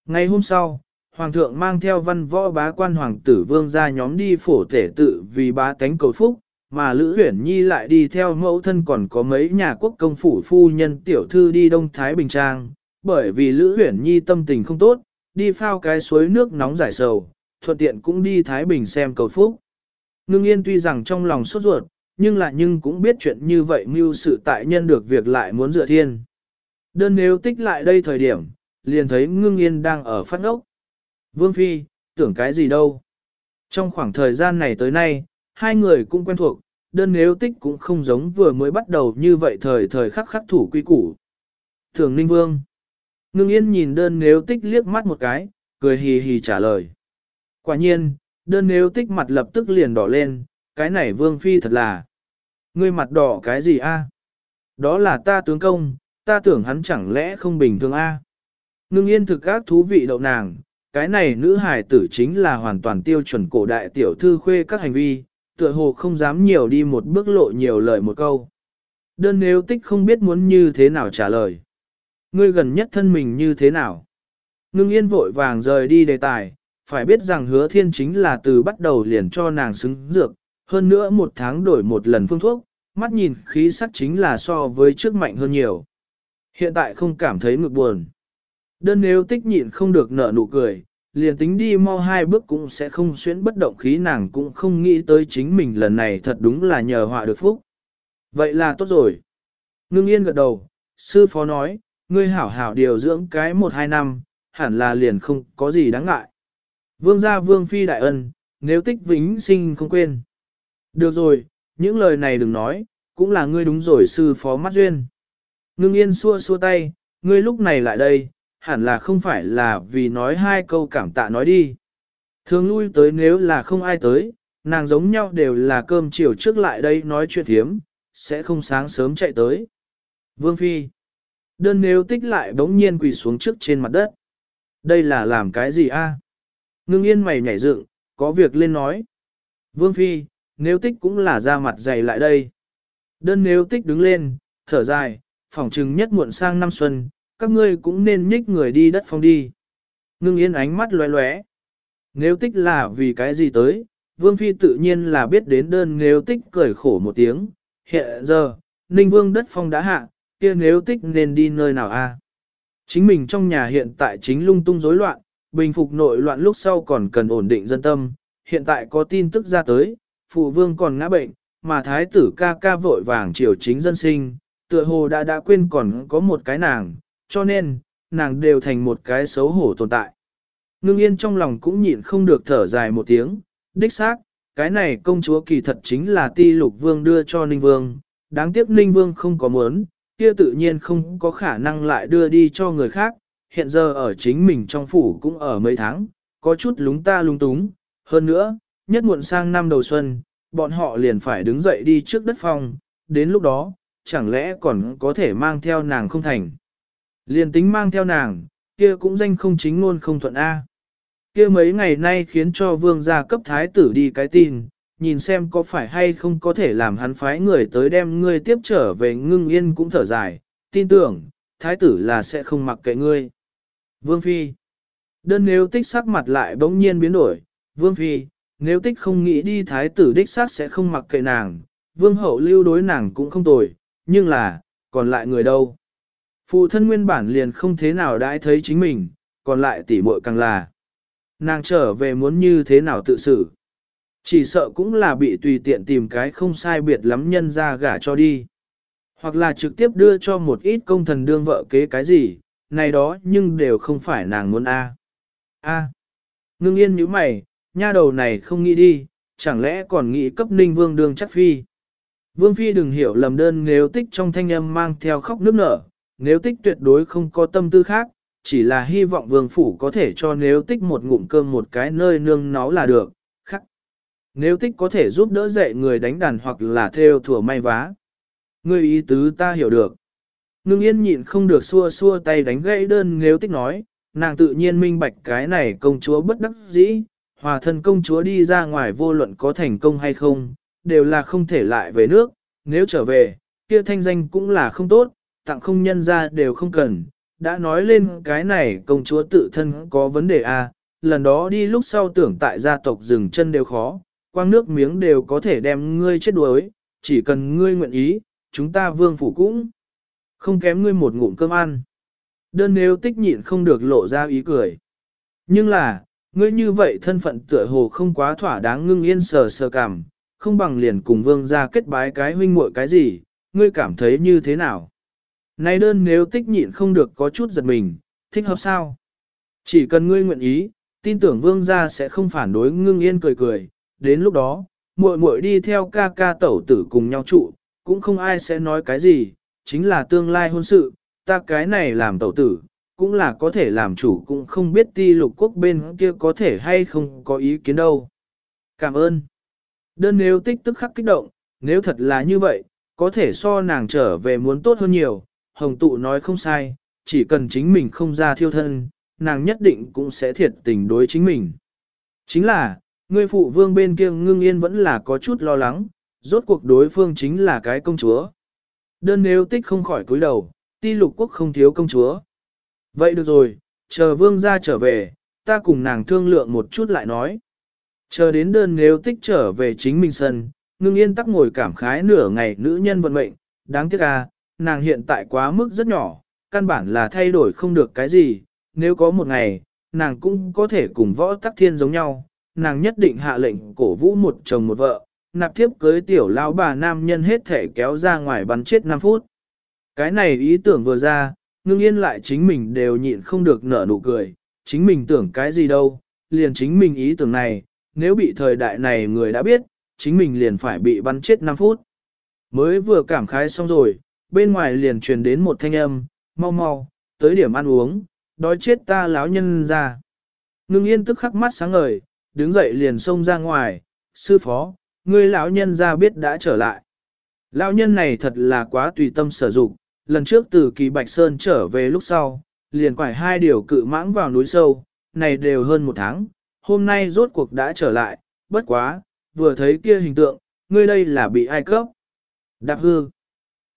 Ngày hôm sau, Hoàng thượng mang theo văn võ bá quan hoàng tử vương ra nhóm đi phổ tể tự vì bá tánh cầu phúc, mà Lữ Huyển Nhi lại đi theo mẫu thân còn có mấy nhà quốc công phủ phu nhân tiểu thư đi Đông Thái Bình Trang, bởi vì Lữ Huyển Nhi tâm tình không tốt, đi phao cái suối nước nóng giải sầu, thuận tiện cũng đi Thái Bình xem cầu phúc. Ngưng yên tuy rằng trong lòng sốt ruột, nhưng lại nhưng cũng biết chuyện như vậy mưu sự tại nhân được việc lại muốn dựa thiên. Đơn nếu tích lại đây thời điểm, liền thấy ngưng yên đang ở phát ốc. Vương Phi, tưởng cái gì đâu. Trong khoảng thời gian này tới nay, hai người cũng quen thuộc, đơn nếu tích cũng không giống vừa mới bắt đầu như vậy thời thời khắc khắc thủ quy củ. Thường Ninh Vương. Ngưng yên nhìn đơn nếu tích liếc mắt một cái, cười hì hì trả lời. Quả nhiên, đơn nếu tích mặt lập tức liền đỏ lên, cái này vương phi thật là. Ngươi mặt đỏ cái gì a? Đó là ta tướng công, ta tưởng hắn chẳng lẽ không bình thường a? Ngưng yên thực các thú vị đậu nàng, cái này nữ hài tử chính là hoàn toàn tiêu chuẩn cổ đại tiểu thư khuê các hành vi, tựa hồ không dám nhiều đi một bước lộ nhiều lời một câu. Đơn nếu tích không biết muốn như thế nào trả lời. Ngươi gần nhất thân mình như thế nào? Ngưng yên vội vàng rời đi đề tài, phải biết rằng hứa thiên chính là từ bắt đầu liền cho nàng xứng dược, hơn nữa một tháng đổi một lần phương thuốc, mắt nhìn khí sắc chính là so với trước mạnh hơn nhiều. Hiện tại không cảm thấy ngực buồn. Đơn nếu tích nhịn không được nở nụ cười, liền tính đi mau hai bước cũng sẽ không xuyến bất động khí nàng cũng không nghĩ tới chính mình lần này thật đúng là nhờ họa được phúc. Vậy là tốt rồi. Ngưng yên gật đầu, sư phó nói, ngươi hảo hảo điều dưỡng cái một hai năm, hẳn là liền không có gì đáng ngại. Vương gia vương phi đại ân, nếu tích vĩnh sinh không quên. Được rồi, những lời này đừng nói, cũng là ngươi đúng rồi sư phó mắt duyên. Ngưng yên xua xua tay, ngươi lúc này lại đây, hẳn là không phải là vì nói hai câu cảm tạ nói đi. Thường lui tới nếu là không ai tới, nàng giống nhau đều là cơm chiều trước lại đây nói chuyện thiếm, sẽ không sáng sớm chạy tới. Vương Phi Đơn nếu tích lại bỗng nhiên quỳ xuống trước trên mặt đất. Đây là làm cái gì a? Ngưng yên mày nhảy dựng, có việc lên nói. Vương Phi, nếu tích cũng là ra mặt dày lại đây. Đơn nếu tích đứng lên, thở dài, phỏng chừng nhất muộn sang năm xuân, các ngươi cũng nên nhích người đi đất phong đi. Ngưng yên ánh mắt lóe lóe. Nếu tích là vì cái gì tới, Vương Phi tự nhiên là biết đến đơn nếu tích cười khổ một tiếng. Hiện giờ, Ninh Vương đất phong đã hạ, kia nếu tích nên đi nơi nào a? Chính mình trong nhà hiện tại chính lung tung rối loạn, bình phục nội loạn lúc sau còn cần ổn định dân tâm. Hiện tại có tin tức ra tới, phụ vương còn ngã bệnh, mà thái tử ca ca vội vàng triều chính dân sinh, tựa hồ đã đã quên còn có một cái nàng, cho nên, nàng đều thành một cái xấu hổ tồn tại. Ngưng yên trong lòng cũng nhịn không được thở dài một tiếng, đích xác, cái này công chúa kỳ thật chính là ti lục vương đưa cho Ninh Vương, đáng tiếc Ninh Vương không có muốn, kia tự nhiên không có khả năng lại đưa đi cho người khác, hiện giờ ở chính mình trong phủ cũng ở mấy tháng, có chút lúng ta lung túng, hơn nữa, nhất muộn sang năm đầu xuân, bọn họ liền phải đứng dậy đi trước đất phòng, đến lúc đó, chẳng lẽ còn có thể mang theo nàng không thành. Liền tính mang theo nàng, kia cũng danh không chính luôn không thuận A. Kia mấy ngày nay khiến cho vương gia cấp thái tử đi cái tin, nhìn xem có phải hay không có thể làm hắn phái người tới đem ngươi tiếp trở về ngưng yên cũng thở dài, tin tưởng, thái tử là sẽ không mặc kệ ngươi. Vương Phi Đơn nếu tích sắc mặt lại bỗng nhiên biến đổi, Vương Phi, nếu tích không nghĩ đi thái tử đích xác sẽ không mặc kệ nàng, vương hậu lưu đối nàng cũng không tồi, nhưng là, còn lại người đâu? Phụ thân nguyên bản liền không thế nào đãi thấy chính mình, còn lại tỉ muội càng là. Nàng trở về muốn như thế nào tự xử. Chỉ sợ cũng là bị tùy tiện tìm cái không sai biệt lắm nhân ra gả cho đi. Hoặc là trực tiếp đưa cho một ít công thần đương vợ kế cái gì, này đó nhưng đều không phải nàng muốn a. A. Ngưng yên như mày, nha đầu này không nghĩ đi, chẳng lẽ còn nghĩ cấp ninh vương đương chắc phi. Vương phi đừng hiểu lầm đơn nếu tích trong thanh âm mang theo khóc nước nở, nếu tích tuyệt đối không có tâm tư khác, chỉ là hy vọng vương phủ có thể cho nếu tích một ngụm cơm một cái nơi nương nó là được, khắc. Nếu tích có thể giúp đỡ dạy người đánh đàn hoặc là theo thủa may vá. Người ý tứ ta hiểu được. Ngưng yên nhịn không được xua xua tay đánh gãy đơn nếu tích nói, nàng tự nhiên minh bạch cái này công chúa bất đắc dĩ, hòa thân công chúa đi ra ngoài vô luận có thành công hay không, đều là không thể lại về nước, nếu trở về, kia thanh danh cũng là không tốt, tặng không nhân ra đều không cần. Đã nói lên cái này công chúa tự thân có vấn đề a à, lần đó đi lúc sau tưởng tại gia tộc dừng chân đều khó, quang nước miếng đều có thể đem ngươi chết đuối, chỉ cần ngươi nguyện ý, chúng ta vương phủ cũng không kém ngươi một ngụm cơm ăn. Đơn nếu tích nhịn không được lộ ra ý cười. Nhưng là, ngươi như vậy thân phận tựa hồ không quá thỏa đáng ngưng yên sờ sờ cảm, không bằng liền cùng vương ra kết bái cái huynh muội cái gì, ngươi cảm thấy như thế nào? Này đơn nếu tích nhịn không được có chút giật mình, thích hợp sao? Chỉ cần ngươi nguyện ý, tin tưởng vương gia sẽ không phản đối ngưng yên cười cười, đến lúc đó, muội muội đi theo ca ca tẩu tử cùng nhau trụ, cũng không ai sẽ nói cái gì, chính là tương lai hôn sự, ta cái này làm tẩu tử, cũng là có thể làm chủ cũng không biết ti lục quốc bên kia có thể hay không có ý kiến đâu. Cảm ơn. Đơn nếu tích tức khắc kích động, nếu thật là như vậy, có thể so nàng trở về muốn tốt hơn nhiều, hồng tụ nói không sai, chỉ cần chính mình không ra thiêu thân, nàng nhất định cũng sẽ thiệt tình đối chính mình. Chính là, người phụ vương bên kia ngưng yên vẫn là có chút lo lắng, rốt cuộc đối phương chính là cái công chúa. Đơn nếu tích không khỏi cúi đầu, ti lục quốc không thiếu công chúa. Vậy được rồi, chờ vương gia trở về, ta cùng nàng thương lượng một chút lại nói. Chờ đến đơn nếu tích trở về chính mình sân, ngưng yên tắc ngồi cảm khái nửa ngày nữ nhân vận mệnh, đáng tiếc à, nàng hiện tại quá mức rất nhỏ, căn bản là thay đổi không được cái gì, nếu có một ngày, nàng cũng có thể cùng võ tắc thiên giống nhau, nàng nhất định hạ lệnh cổ vũ một chồng một vợ, nạp thiếp cưới tiểu lão bà nam nhân hết thể kéo ra ngoài bắn chết 5 phút. Cái này ý tưởng vừa ra, ngưng yên lại chính mình đều nhịn không được nở nụ cười, chính mình tưởng cái gì đâu, liền chính mình ý tưởng này, nếu bị thời đại này người đã biết, chính mình liền phải bị bắn chết 5 phút. Mới vừa cảm khái xong rồi, bên ngoài liền truyền đến một thanh âm, mau mau, tới điểm ăn uống, đói chết ta lão nhân ra. Ngưng yên tức khắc mắt sáng ngời, đứng dậy liền xông ra ngoài, sư phó, ngươi lão nhân ra biết đã trở lại. Lão nhân này thật là quá tùy tâm sử dụng, lần trước từ kỳ Bạch Sơn trở về lúc sau, liền quải hai điều cự mãng vào núi sâu, này đều hơn một tháng, hôm nay rốt cuộc đã trở lại, bất quá, vừa thấy kia hình tượng, ngươi đây là bị ai cấp. Đạp hư.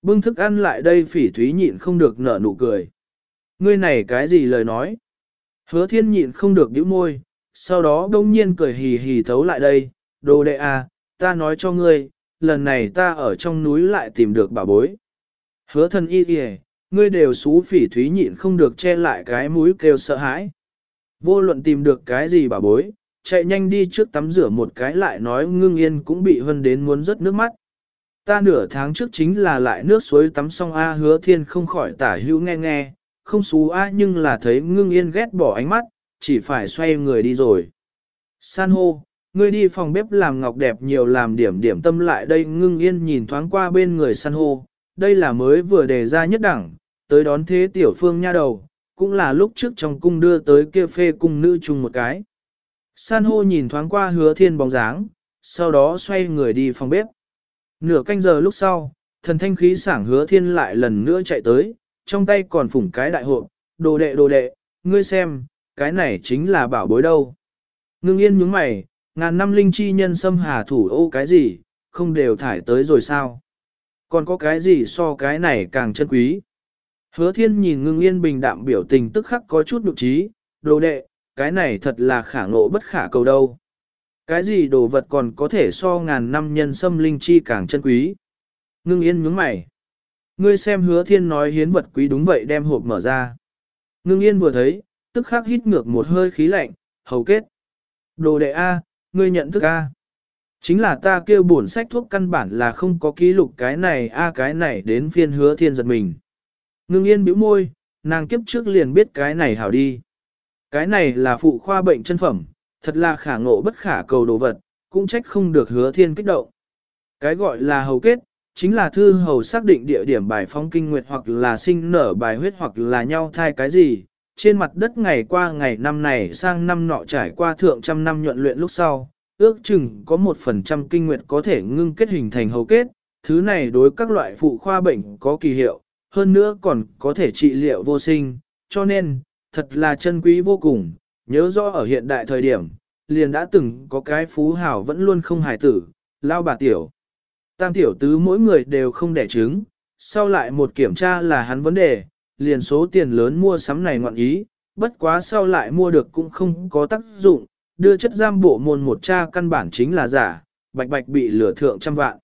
Bưng thức ăn lại đây phỉ thúy nhịn không được nở nụ cười. Ngươi này cái gì lời nói? Hứa thiên nhịn không được nhíu môi, sau đó đông nhiên cười hì hì thấu lại đây, đồ đệ à, ta nói cho ngươi, lần này ta ở trong núi lại tìm được bà bối. Hứa thân y kìa, ngươi đều xú phỉ thúy nhịn không được che lại cái mũi kêu sợ hãi. Vô luận tìm được cái gì bà bối, chạy nhanh đi trước tắm rửa một cái lại nói ngưng yên cũng bị hân đến muốn rớt nước mắt. Ta nửa tháng trước chính là lại nước suối tắm xong A hứa thiên không khỏi tả hữu nghe nghe, không xú A nhưng là thấy ngưng yên ghét bỏ ánh mắt, chỉ phải xoay người đi rồi. San hô, ngươi đi phòng bếp làm ngọc đẹp nhiều làm điểm điểm tâm lại đây ngưng yên nhìn thoáng qua bên người san hô, đây là mới vừa đề ra nhất đẳng, tới đón thế tiểu phương nha đầu, cũng là lúc trước trong cung đưa tới kia phê cung nữ chung một cái. San hô nhìn thoáng qua hứa thiên bóng dáng, sau đó xoay người đi phòng bếp. Nửa canh giờ lúc sau, thần thanh khí sảng hứa thiên lại lần nữa chạy tới, trong tay còn phủng cái đại hộp, đồ đệ đồ đệ, ngươi xem, cái này chính là bảo bối đâu. Ngưng yên nhướng mày, ngàn năm linh chi nhân xâm hà thủ ô cái gì, không đều thải tới rồi sao? Còn có cái gì so cái này càng chân quý? Hứa thiên nhìn ngưng yên bình đạm biểu tình tức khắc có chút nhục trí, đồ đệ, cái này thật là khả ngộ bất khả cầu đâu. Cái gì đồ vật còn có thể so ngàn năm nhân xâm linh chi càng chân quý? Ngưng yên nhướng mày. Ngươi xem hứa thiên nói hiến vật quý đúng vậy đem hộp mở ra. Ngưng yên vừa thấy, tức khắc hít ngược một hơi khí lạnh, hầu kết. Đồ đệ A, ngươi nhận thức A. Chính là ta kêu bổn sách thuốc căn bản là không có ký lục cái này A cái này đến phiên hứa thiên giật mình. Ngưng yên bĩu môi, nàng kiếp trước liền biết cái này hảo đi. Cái này là phụ khoa bệnh chân phẩm, thật là khả ngộ bất khả cầu đồ vật, cũng trách không được hứa thiên kích động. Cái gọi là hầu kết, chính là thư hầu xác định địa điểm bài phong kinh nguyệt hoặc là sinh nở bài huyết hoặc là nhau thai cái gì. Trên mặt đất ngày qua ngày năm này sang năm nọ trải qua thượng trăm năm nhuận luyện lúc sau, ước chừng có một phần trăm kinh nguyệt có thể ngưng kết hình thành hầu kết, thứ này đối các loại phụ khoa bệnh có kỳ hiệu, hơn nữa còn có thể trị liệu vô sinh, cho nên, thật là chân quý vô cùng, nhớ rõ ở hiện đại thời điểm, liền đã từng có cái phú hào vẫn luôn không hài tử, lao bà tiểu. Tam tiểu tứ mỗi người đều không đẻ trứng, sau lại một kiểm tra là hắn vấn đề, liền số tiền lớn mua sắm này ngoạn ý, bất quá sau lại mua được cũng không có tác dụng, đưa chất giam bộ môn một cha căn bản chính là giả, bạch bạch bị lửa thượng trăm vạn.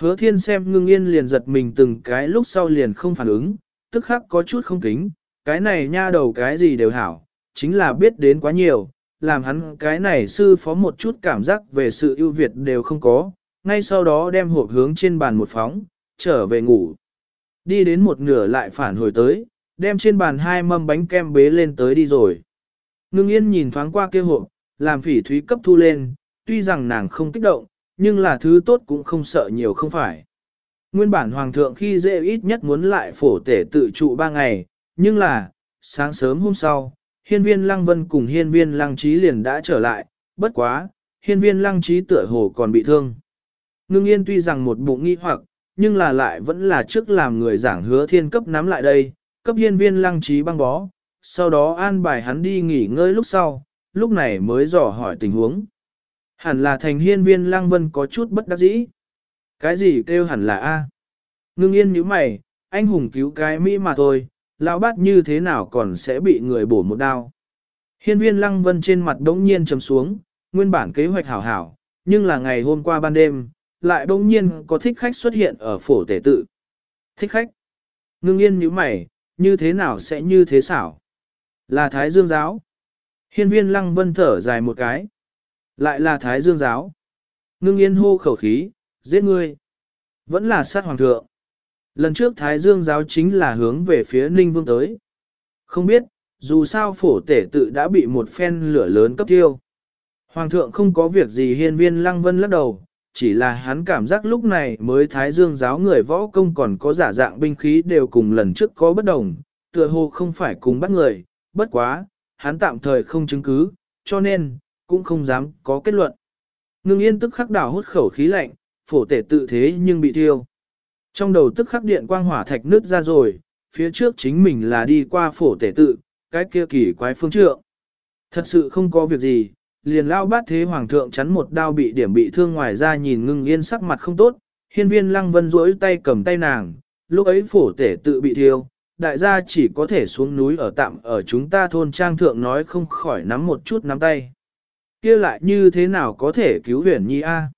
Hứa thiên xem ngưng yên liền giật mình từng cái lúc sau liền không phản ứng, tức khắc có chút không kính, cái này nha đầu cái gì đều hảo, chính là biết đến quá nhiều, làm hắn cái này sư phó một chút cảm giác về sự ưu việt đều không có, ngay sau đó đem hộp hướng trên bàn một phóng, trở về ngủ. Đi đến một nửa lại phản hồi tới, đem trên bàn hai mâm bánh kem bế lên tới đi rồi. Ngưng yên nhìn thoáng qua kia hộp, làm phỉ thúy cấp thu lên, tuy rằng nàng không kích động, nhưng là thứ tốt cũng không sợ nhiều không phải. Nguyên bản hoàng thượng khi dễ ít nhất muốn lại phổ tể tự trụ ba ngày, nhưng là, sáng sớm hôm sau, hiên viên lăng vân cùng hiên viên lăng trí liền đã trở lại, bất quá, hiên viên lăng trí tựa hồ còn bị thương. Ngưng yên tuy rằng một bụng nghi hoặc, nhưng là lại vẫn là trước làm người giảng hứa thiên cấp nắm lại đây, cấp hiên viên lăng trí băng bó, sau đó an bài hắn đi nghỉ ngơi lúc sau, lúc này mới dò hỏi tình huống. Hẳn là thành hiên viên lăng vân có chút bất đắc dĩ. Cái gì kêu hẳn là A? Ngưng yên như mày, anh hùng cứu cái Mỹ mà thôi, lão bát như thế nào còn sẽ bị người bổ một đao. Hiên viên lăng vân trên mặt đống nhiên trầm xuống, nguyên bản kế hoạch hảo hảo, nhưng là ngày hôm qua ban đêm, lại bỗng nhiên có thích khách xuất hiện ở phổ tể tự. Thích khách? Ngưng yên như mày, như thế nào sẽ như thế xảo? Là Thái Dương giáo. Hiên viên lăng vân thở dài một cái. Lại là Thái Dương giáo. Ngưng yên hô khẩu khí, giết ngươi. Vẫn là sát hoàng thượng. Lần trước Thái Dương giáo chính là hướng về phía Ninh Vương tới. Không biết, dù sao phổ tể tự đã bị một phen lửa lớn cấp tiêu. Hoàng thượng không có việc gì hiên viên lăng vân lắc đầu, chỉ là hắn cảm giác lúc này mới Thái Dương giáo người võ công còn có giả dạng binh khí đều cùng lần trước có bất đồng, tựa hồ không phải cùng bắt người, bất quá, hắn tạm thời không chứng cứ, cho nên, cũng không dám có kết luận. Ngưng yên tức khắc đảo hút khẩu khí lạnh, phổ tể tự thế nhưng bị thiêu. Trong đầu tức khắc điện quang hỏa thạch nứt ra rồi, phía trước chính mình là đi qua phổ tể tự, cái kia kỳ quái phương trượng. Thật sự không có việc gì, liền lao bát thế hoàng thượng chắn một đao bị điểm bị thương ngoài ra nhìn ngưng yên sắc mặt không tốt, hiên viên lăng vân rỗi tay cầm tay nàng, lúc ấy phổ tể tự bị thiêu, đại gia chỉ có thể xuống núi ở tạm ở chúng ta thôn trang thượng nói không khỏi nắm một chút nắm tay. kia lại như thế nào có thể cứu huyền nhi a?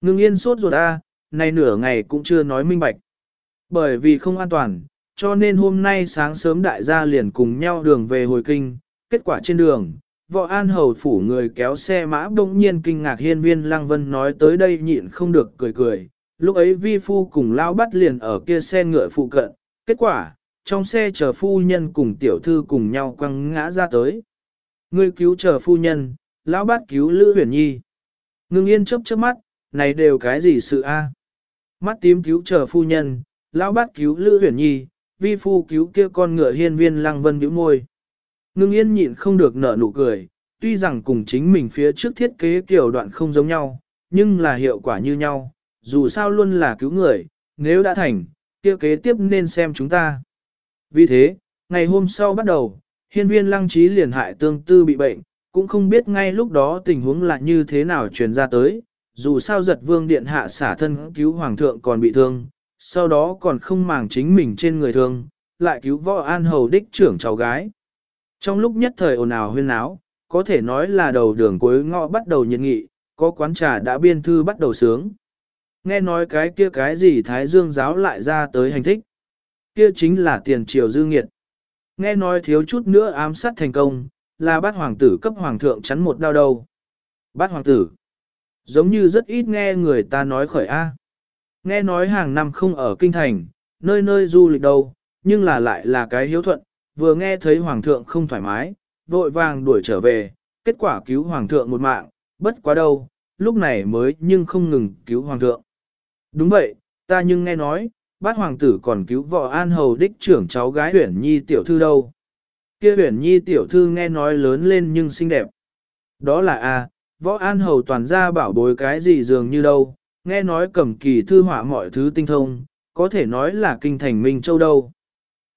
Ngưng yên sốt ruột a, nay nửa ngày cũng chưa nói minh bạch. Bởi vì không an toàn, cho nên hôm nay sáng sớm đại gia liền cùng nhau đường về hồi kinh, kết quả trên đường, võ an hầu phủ người kéo xe mã bỗng nhiên kinh ngạc hiên viên lăng vân nói tới đây nhịn không được cười cười, lúc ấy vi phu cùng lao bắt liền ở kia xe ngựa phụ cận, kết quả, trong xe chờ phu nhân cùng tiểu thư cùng nhau quăng ngã ra tới. Ngươi cứu chờ phu nhân, lão bát cứu Lữ Huyền Nhi. Ngưng yên chớp chớp mắt, này đều cái gì sự a? Mắt tím cứu chờ phu nhân, lão bát cứu Lữ Huyền Nhi, vi phu cứu kia con ngựa hiên viên lăng vân bĩu môi. Ngưng yên nhịn không được nở nụ cười, tuy rằng cùng chính mình phía trước thiết kế kiểu đoạn không giống nhau, nhưng là hiệu quả như nhau, dù sao luôn là cứu người, nếu đã thành, kia kế tiếp nên xem chúng ta. Vì thế, ngày hôm sau bắt đầu, hiên viên lăng trí liền hại tương tư bị bệnh, cũng không biết ngay lúc đó tình huống là như thế nào truyền ra tới, dù sao giật vương điện hạ xả thân cứu hoàng thượng còn bị thương, sau đó còn không màng chính mình trên người thương, lại cứu võ an hầu đích trưởng cháu gái. Trong lúc nhất thời ồn ào huyên náo, có thể nói là đầu đường cuối ngõ bắt đầu nhiệt nghị, có quán trà đã biên thư bắt đầu sướng. Nghe nói cái kia cái gì Thái Dương giáo lại ra tới hành thích. Kia chính là tiền triều dư nghiệt. Nghe nói thiếu chút nữa ám sát thành công, là bát hoàng tử cấp hoàng thượng chắn một đao đầu. Bát hoàng tử. Giống như rất ít nghe người ta nói khởi A. Nghe nói hàng năm không ở kinh thành, nơi nơi du lịch đâu, nhưng là lại là cái hiếu thuận, vừa nghe thấy hoàng thượng không thoải mái, vội vàng đuổi trở về, kết quả cứu hoàng thượng một mạng, bất quá đâu, lúc này mới nhưng không ngừng cứu hoàng thượng. Đúng vậy, ta nhưng nghe nói, bát hoàng tử còn cứu vợ an hầu đích trưởng cháu gái huyển nhi tiểu thư đâu. Kia huyển nhi tiểu thư nghe nói lớn lên nhưng xinh đẹp. Đó là a, võ an hầu toàn ra bảo bối cái gì dường như đâu, nghe nói cầm kỳ thư họa mọi thứ tinh thông, có thể nói là kinh thành Minh Châu đâu.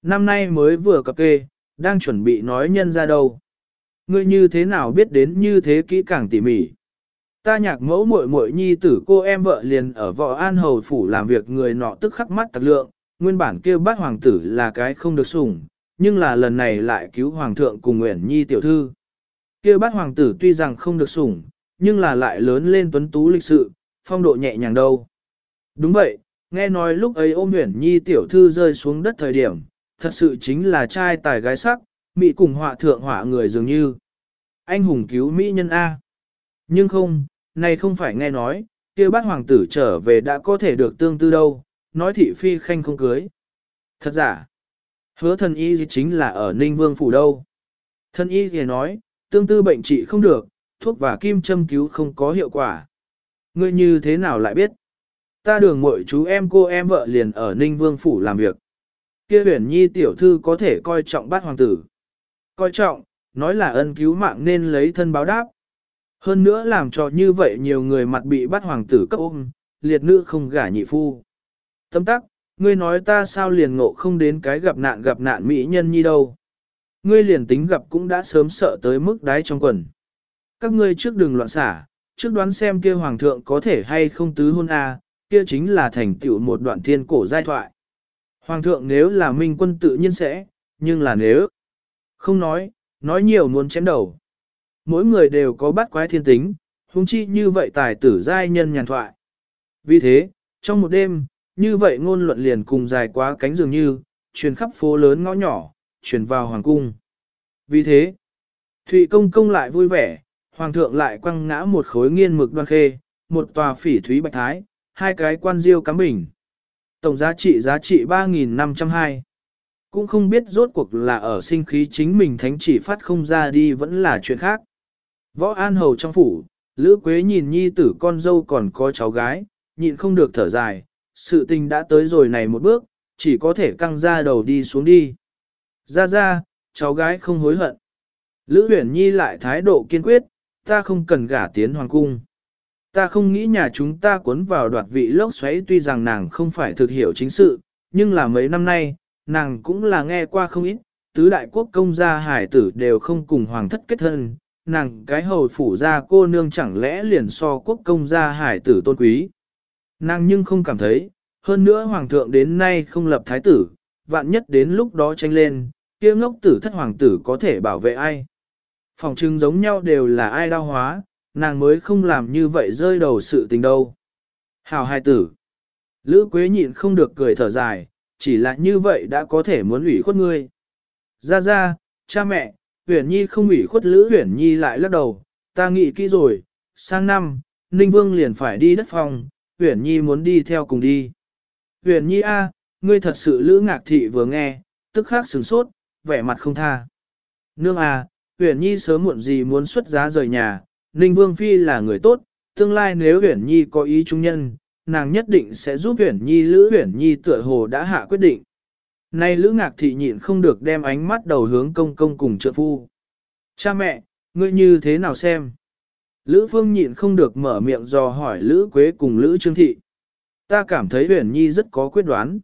Năm nay mới vừa cập kê, đang chuẩn bị nói nhân ra đâu. Ngươi như thế nào biết đến như thế kỹ càng tỉ mỉ. Ta nhạc mẫu muội muội nhi tử cô em vợ liền ở võ an hầu phủ làm việc người nọ tức khắc mắt tạc lượng, nguyên bản kêu bát hoàng tử là cái không được sủng, nhưng là lần này lại cứu hoàng thượng cùng nguyện nhi tiểu thư. Kêu bát hoàng tử tuy rằng không được sủng, nhưng là lại lớn lên tuấn tú lịch sự, phong độ nhẹ nhàng đâu. Đúng vậy, nghe nói lúc ấy ôm nguyện nhi tiểu thư rơi xuống đất thời điểm, thật sự chính là trai tài gái sắc, mỹ cùng họa thượng họa người dường như. Anh hùng cứu mỹ nhân A. Nhưng không, này không phải nghe nói, kia bát hoàng tử trở về đã có thể được tương tư đâu, nói thị phi khanh không cưới. Thật giả, hứa thần y gì chính là ở Ninh Vương Phủ đâu. Thần y thì nói, tương tư bệnh trị không được, thuốc và kim châm cứu không có hiệu quả. Ngươi như thế nào lại biết? Ta đường muội chú em cô em vợ liền ở Ninh Vương Phủ làm việc. Kia huyền nhi tiểu thư có thể coi trọng bát hoàng tử. Coi trọng, nói là ân cứu mạng nên lấy thân báo đáp. Hơn nữa làm cho như vậy nhiều người mặt bị bắt hoàng tử cấp ôm, liệt nữ không gả nhị phu. Tâm tắc, ngươi nói ta sao liền ngộ không đến cái gặp nạn gặp nạn mỹ nhân nhi đâu. Ngươi liền tính gặp cũng đã sớm sợ tới mức đáy trong quần. Các ngươi trước đừng loạn xả, trước đoán xem kia hoàng thượng có thể hay không tứ hôn a, kia chính là thành tựu một đoạn thiên cổ giai thoại. Hoàng thượng nếu là minh quân tự nhiên sẽ, nhưng là nếu không nói, nói nhiều muốn chém đầu. Mỗi người đều có bắt quái thiên tính, huống chi như vậy tài tử giai nhân nhàn thoại. Vì thế, trong một đêm, như vậy ngôn luận liền cùng dài quá cánh dường như, truyền khắp phố lớn ngõ nhỏ, truyền vào hoàng cung. Vì thế, Thụy Công Công lại vui vẻ, hoàng thượng lại quăng ngã một khối nghiên mực đoan khê, một tòa phỉ thúy bạch thái, hai cái quan diêu cắm bình. Tổng giá trị giá trị 3.502. Cũng không biết rốt cuộc là ở sinh khí chính mình thánh chỉ phát không ra đi vẫn là chuyện khác. Võ An Hầu trong phủ, Lữ Quế nhìn nhi tử con dâu còn có cháu gái, nhịn không được thở dài, sự tình đã tới rồi này một bước, chỉ có thể căng ra đầu đi xuống đi. Ra ra, cháu gái không hối hận. Lữ huyển nhi lại thái độ kiên quyết, ta không cần gả tiến hoàng cung. Ta không nghĩ nhà chúng ta cuốn vào đoạt vị lốc xoáy tuy rằng nàng không phải thực hiểu chính sự, nhưng là mấy năm nay, nàng cũng là nghe qua không ít, tứ đại quốc công gia hải tử đều không cùng hoàng thất kết thân, nàng cái hầu phủ gia cô nương chẳng lẽ liền so quốc công gia hải tử tôn quý. Nàng nhưng không cảm thấy, hơn nữa hoàng thượng đến nay không lập thái tử, vạn nhất đến lúc đó tranh lên, kia ngốc tử thất hoàng tử có thể bảo vệ ai. Phòng trưng giống nhau đều là ai đau hóa, nàng mới không làm như vậy rơi đầu sự tình đâu. Hào hai tử. Lữ Quế nhịn không được cười thở dài, chỉ là như vậy đã có thể muốn ủy khuất ngươi. Ra ra, cha mẹ, Huyền Nhi không ủy khuất Lữ Huyền Nhi lại lắc đầu, ta nghĩ kỹ rồi, sang năm, Ninh Vương liền phải đi đất phòng, Huyền Nhi muốn đi theo cùng đi. Huyền Nhi a, ngươi thật sự Lữ Ngạc Thị vừa nghe, tức khắc sửng sốt, vẻ mặt không tha. Nương a, Huyền Nhi sớm muộn gì muốn xuất giá rời nhà, Ninh Vương Phi là người tốt, tương lai nếu Huyển Nhi có ý trung nhân, nàng nhất định sẽ giúp Huyển Nhi Lữ Huyển Nhi tựa hồ đã hạ quyết định. Nay Lữ Ngạc Thị nhịn không được đem ánh mắt đầu hướng công công cùng trợ phu. Cha mẹ, ngươi như thế nào xem? Lữ Phương nhịn không được mở miệng dò hỏi Lữ Quế cùng Lữ Trương Thị. Ta cảm thấy Huyền Nhi rất có quyết đoán.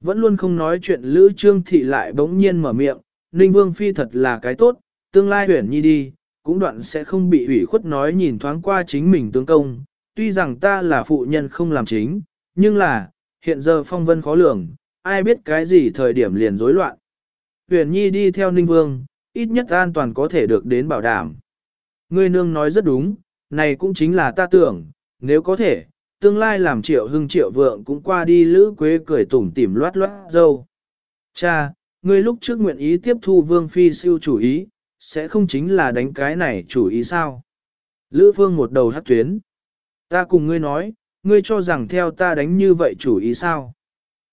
Vẫn luôn không nói chuyện Lữ Trương Thị lại bỗng nhiên mở miệng, Ninh Vương Phi thật là cái tốt, tương lai Huyền Nhi đi, cũng đoạn sẽ không bị ủy khuất nói nhìn thoáng qua chính mình tướng công. Tuy rằng ta là phụ nhân không làm chính, nhưng là, hiện giờ phong vân khó lường, ai biết cái gì thời điểm liền rối loạn. Huyền Nhi đi theo Ninh Vương, ít nhất an toàn có thể được đến bảo đảm. Ngươi nương nói rất đúng, này cũng chính là ta tưởng, nếu có thể, tương lai làm triệu hưng triệu vượng cũng qua đi lữ quế cười tủm tỉm loát loát dâu. Cha, ngươi lúc trước nguyện ý tiếp thu vương phi siêu chủ ý, sẽ không chính là đánh cái này chủ ý sao? Lữ phương một đầu hát tuyến. Ta cùng ngươi nói, ngươi cho rằng theo ta đánh như vậy chủ ý sao?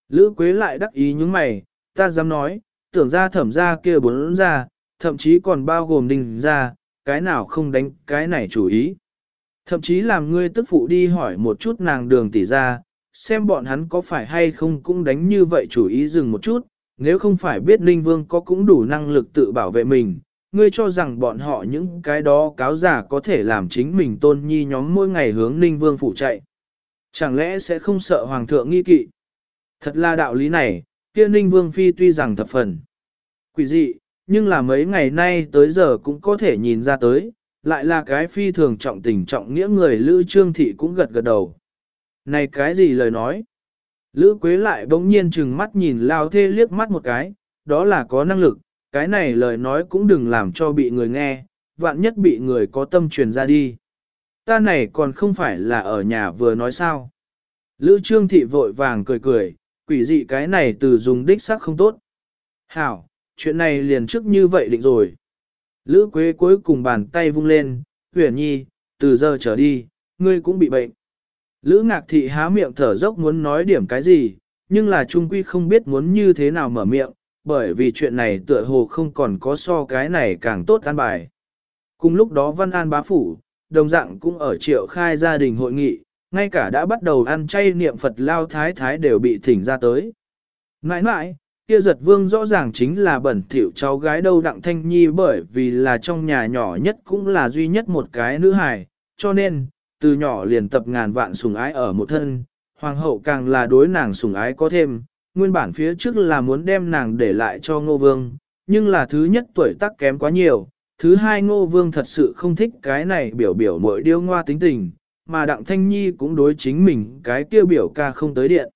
Lữ Quế lại đắc ý những mày, ta dám nói, tưởng ra thẩm ra kia bốn ra, thậm chí còn bao gồm đình ra, cái nào không đánh cái này chủ ý. Thậm chí làm ngươi tức phụ đi hỏi một chút nàng đường tỷ ra, xem bọn hắn có phải hay không cũng đánh như vậy chủ ý dừng một chút, nếu không phải biết Ninh Vương có cũng đủ năng lực tự bảo vệ mình, ngươi cho rằng bọn họ những cái đó cáo giả có thể làm chính mình tôn nhi nhóm mỗi ngày hướng Ninh Vương phụ chạy. Chẳng lẽ sẽ không sợ Hoàng thượng nghi kỵ? Thật là đạo lý này, kia Ninh Vương Phi tuy rằng thập phần quỷ dị, nhưng là mấy ngày nay tới giờ cũng có thể nhìn ra tới, lại là cái phi thường trọng tình trọng nghĩa người Lữ Trương Thị cũng gật gật đầu. Này cái gì lời nói? Lữ Quế lại bỗng nhiên chừng mắt nhìn Lao Thê liếc mắt một cái, đó là có năng lực, cái này lời nói cũng đừng làm cho bị người nghe, vạn nhất bị người có tâm truyền ra đi. Ta này còn không phải là ở nhà vừa nói sao. Lữ Trương Thị vội vàng cười cười, quỷ dị cái này từ dùng đích sắc không tốt. Hảo, chuyện này liền trước như vậy định rồi. Lữ Quế cuối cùng bàn tay vung lên, huyền nhi, từ giờ trở đi, ngươi cũng bị bệnh. Lữ Ngạc Thị há miệng thở dốc muốn nói điểm cái gì, nhưng là Trung Quy không biết muốn như thế nào mở miệng, bởi vì chuyện này tựa hồ không còn có so cái này càng tốt an bài. Cùng lúc đó Văn An bá phủ, đồng dạng cũng ở triệu khai gia đình hội nghị, ngay cả đã bắt đầu ăn chay niệm Phật lao thái thái đều bị thỉnh ra tới. Nãi nãi, kia giật vương rõ ràng chính là bẩn thỉu cháu gái đâu đặng thanh nhi bởi vì là trong nhà nhỏ nhất cũng là duy nhất một cái nữ hài, cho nên, từ nhỏ liền tập ngàn vạn sùng ái ở một thân, hoàng hậu càng là đối nàng sùng ái có thêm, nguyên bản phía trước là muốn đem nàng để lại cho ngô vương, nhưng là thứ nhất tuổi tác kém quá nhiều, thứ hai ngô vương thật sự không thích cái này biểu biểu mỗi điêu ngoa tính tình, mà đặng thanh nhi cũng đối chính mình cái kêu biểu ca không tới điện.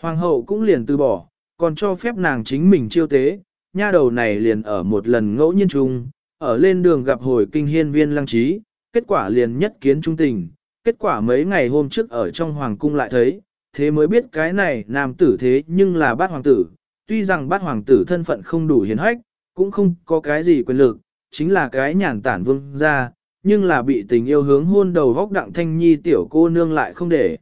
Hoàng hậu cũng liền từ bỏ, còn cho phép nàng chính mình chiêu tế, nha đầu này liền ở một lần ngẫu nhiên chung, ở lên đường gặp hồi kinh hiên viên lăng trí, kết quả liền nhất kiến trung tình, kết quả mấy ngày hôm trước ở trong hoàng cung lại thấy, thế mới biết cái này nam tử thế nhưng là bát hoàng tử, tuy rằng bát hoàng tử thân phận không đủ hiền hách, cũng không có cái gì quyền lực, chính là cái nhàn tản vương gia, nhưng là bị tình yêu hướng hôn đầu vóc đặng thanh nhi tiểu cô nương lại không để.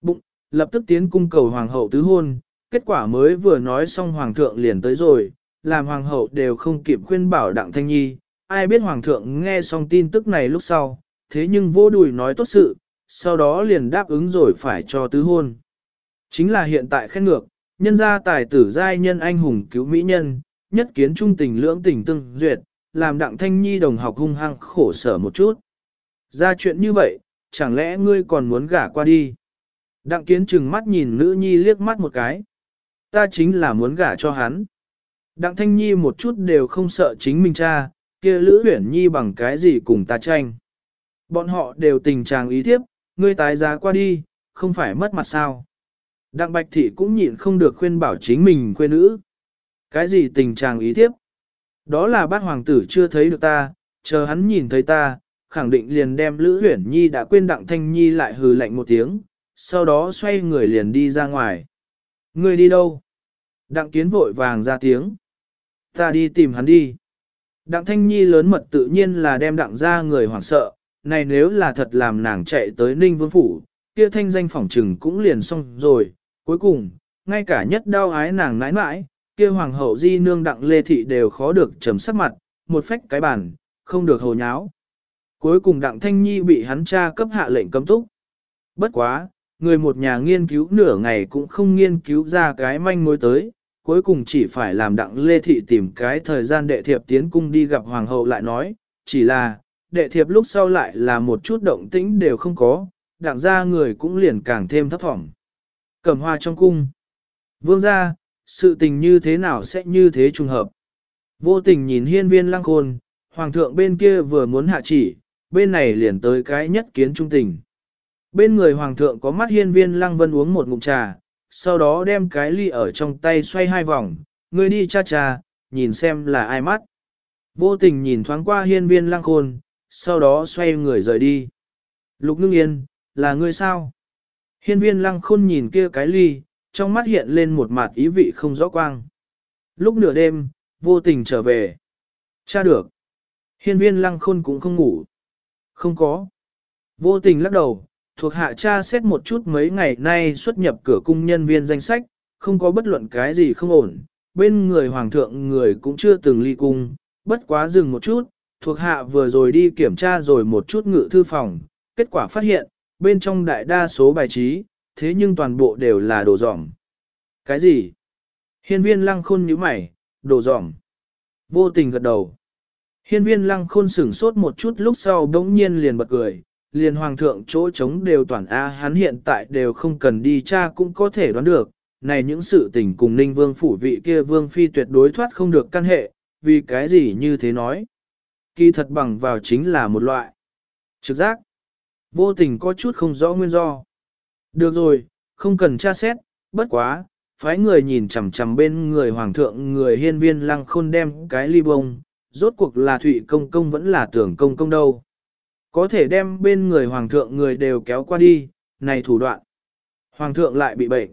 Bụng, lập tức tiến cung cầu hoàng hậu tứ hôn, kết quả mới vừa nói xong hoàng thượng liền tới rồi, làm hoàng hậu đều không kịp khuyên bảo đặng thanh nhi, ai biết hoàng thượng nghe xong tin tức này lúc sau, thế nhưng vô đùi nói tốt sự, sau đó liền đáp ứng rồi phải cho tứ hôn. Chính là hiện tại khen ngược, nhân gia tài tử giai nhân anh hùng cứu mỹ nhân, nhất kiến trung tình lưỡng tình tương duyệt, làm đặng thanh nhi đồng học hung hăng khổ sở một chút. Ra chuyện như vậy, chẳng lẽ ngươi còn muốn gả qua đi? Đặng kiến chừng mắt nhìn nữ nhi liếc mắt một cái. Ta chính là muốn gả cho hắn. Đặng thanh nhi một chút đều không sợ chính mình cha, kia lữ huyển nhi bằng cái gì cùng ta tranh. Bọn họ đều tình trạng ý thiếp, ngươi tái giá qua đi, không phải mất mặt sao. Đặng bạch thị cũng nhịn không được khuyên bảo chính mình quê nữ. Cái gì tình trạng ý thiếp? Đó là bát hoàng tử chưa thấy được ta, chờ hắn nhìn thấy ta, khẳng định liền đem Lữ Huyển Nhi đã quên Đặng Thanh Nhi lại hừ lạnh một tiếng, sau đó xoay người liền đi ra ngoài. Ngươi đi đâu? Đặng Kiến vội vàng ra tiếng. Ta đi tìm hắn đi. Đặng Thanh Nhi lớn mật tự nhiên là đem đặng ra người hoảng sợ, này nếu là thật làm nàng chạy tới Ninh Vương Phủ, kia thanh danh phỏng trừng cũng liền xong rồi. Cuối cùng, ngay cả nhất đau ái nàng nãi nãi, kia hoàng hậu di nương đặng lê thị đều khó được trầm sắc mặt, một phách cái bản, không được hồ nháo. Cuối cùng đặng thanh nhi bị hắn cha cấp hạ lệnh cấm túc. Bất quá, người một nhà nghiên cứu nửa ngày cũng không nghiên cứu ra cái manh mối tới, cuối cùng chỉ phải làm đặng lê thị tìm cái thời gian đệ thiệp tiến cung đi gặp hoàng hậu lại nói, chỉ là, đệ thiệp lúc sau lại là một chút động tĩnh đều không có, đặng ra người cũng liền càng thêm thấp thỏm. Cầm hoa trong cung. Vương gia, sự tình như thế nào sẽ như thế trùng hợp. Vô tình nhìn hiên viên lăng khôn, hoàng thượng bên kia vừa muốn hạ chỉ, bên này liền tới cái nhất kiến trung tình. Bên người hoàng thượng có mắt hiên viên lăng vân uống một ngụm trà, sau đó đem cái ly ở trong tay xoay hai vòng, người đi cha cha, nhìn xem là ai mắt. Vô tình nhìn thoáng qua hiên viên lăng khôn, sau đó xoay người rời đi. Lục ngưng yên, là ngươi sao? Hiên viên lăng khôn nhìn kia cái ly, trong mắt hiện lên một mặt ý vị không rõ quang. Lúc nửa đêm, vô tình trở về. Cha được. Hiên viên lăng khôn cũng không ngủ. Không có. Vô tình lắc đầu, thuộc hạ cha xét một chút mấy ngày nay xuất nhập cửa cung nhân viên danh sách, không có bất luận cái gì không ổn. Bên người hoàng thượng người cũng chưa từng ly cung, bất quá dừng một chút, thuộc hạ vừa rồi đi kiểm tra rồi một chút ngự thư phòng, kết quả phát hiện, bên trong đại đa số bài trí, thế nhưng toàn bộ đều là đồ dỏng. Cái gì? Hiên viên lăng khôn nhíu mày, đồ dỏng. Vô tình gật đầu. Hiên viên lăng khôn sửng sốt một chút lúc sau đống nhiên liền bật cười, liền hoàng thượng chỗ trống đều toàn A hắn hiện tại đều không cần đi cha cũng có thể đoán được, này những sự tình cùng ninh vương phủ vị kia vương phi tuyệt đối thoát không được căn hệ, vì cái gì như thế nói. Kỳ thật bằng vào chính là một loại trực giác. Vô tình có chút không rõ nguyên do. Được rồi, không cần tra xét, bất quá, phái người nhìn chằm chằm bên người hoàng thượng người hiên viên lăng khôn đem cái ly bông, rốt cuộc là thụy công công vẫn là tưởng công công đâu. Có thể đem bên người hoàng thượng người đều kéo qua đi, này thủ đoạn. Hoàng thượng lại bị bệnh.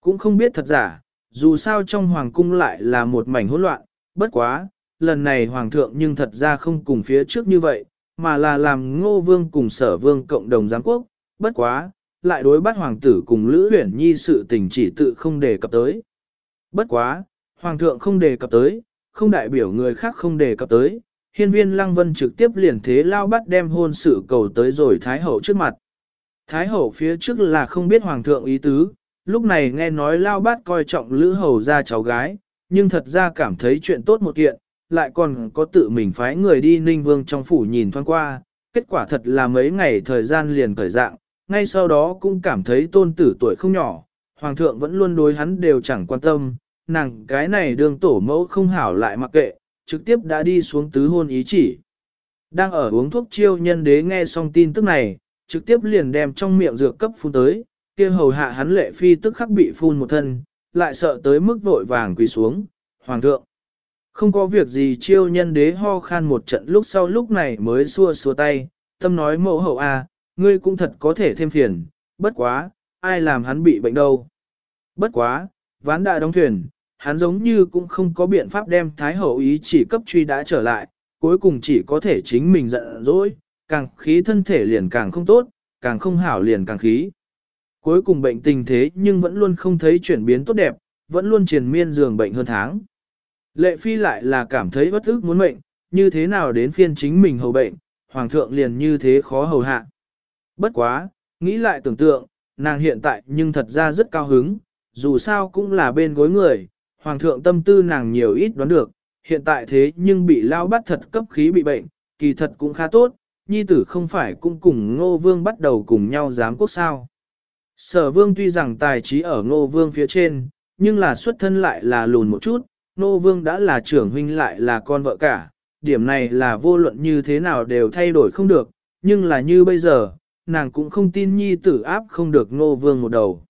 Cũng không biết thật giả, dù sao trong hoàng cung lại là một mảnh hỗn loạn, bất quá, lần này hoàng thượng nhưng thật ra không cùng phía trước như vậy, mà là làm ngô vương cùng sở vương cộng đồng giáng quốc, bất quá, lại đối bắt hoàng tử cùng Lữ Huyển Nhi sự tình chỉ tự không đề cập tới. Bất quá, hoàng thượng không đề cập tới, không đại biểu người khác không đề cập tới, hiên viên lăng vân trực tiếp liền thế lao bắt đem hôn sự cầu tới rồi Thái Hậu trước mặt. Thái Hậu phía trước là không biết hoàng thượng ý tứ, lúc này nghe nói lao bắt coi trọng Lữ Hầu ra cháu gái, nhưng thật ra cảm thấy chuyện tốt một kiện, lại còn có tự mình phái người đi Ninh Vương trong phủ nhìn thoáng qua, kết quả thật là mấy ngày thời gian liền khởi dạng, ngay sau đó cũng cảm thấy tôn tử tuổi không nhỏ, hoàng thượng vẫn luôn đối hắn đều chẳng quan tâm, nàng cái này đường tổ mẫu không hảo lại mặc kệ, trực tiếp đã đi xuống tứ hôn ý chỉ. Đang ở uống thuốc chiêu nhân đế nghe xong tin tức này, trực tiếp liền đem trong miệng dược cấp phun tới, kia hầu hạ hắn lệ phi tức khắc bị phun một thân, lại sợ tới mức vội vàng quỳ xuống, hoàng thượng. Không có việc gì chiêu nhân đế ho khan một trận lúc sau lúc này mới xua xua tay, tâm nói mẫu hậu a, à, ngươi cũng thật có thể thêm phiền, bất quá, ai làm hắn bị bệnh đâu. Bất quá, ván đã đóng thuyền, hắn giống như cũng không có biện pháp đem thái hậu ý chỉ cấp truy đã trở lại, cuối cùng chỉ có thể chính mình giận dỗi, càng khí thân thể liền càng không tốt, càng không hảo liền càng khí. Cuối cùng bệnh tình thế nhưng vẫn luôn không thấy chuyển biến tốt đẹp, vẫn luôn triền miên giường bệnh hơn tháng. Lệ phi lại là cảm thấy bất ức muốn mệnh, như thế nào đến phiên chính mình hầu bệnh, hoàng thượng liền như thế khó hầu hạ. Bất quá, nghĩ lại tưởng tượng, nàng hiện tại nhưng thật ra rất cao hứng, dù sao cũng là bên gối người, hoàng thượng tâm tư nàng nhiều ít đoán được, hiện tại thế nhưng bị lao bắt thật cấp khí bị bệnh, kỳ thật cũng khá tốt, nhi tử không phải cũng cùng ngô vương bắt đầu cùng nhau giám quốc sao. Sở vương tuy rằng tài trí ở ngô vương phía trên, nhưng là xuất thân lại là lùn một chút, Nô vương đã là trưởng huynh lại là con vợ cả, điểm này là vô luận như thế nào đều thay đổi không được, nhưng là như bây giờ, nàng cũng không tin nhi tử áp không được Nô vương một đầu.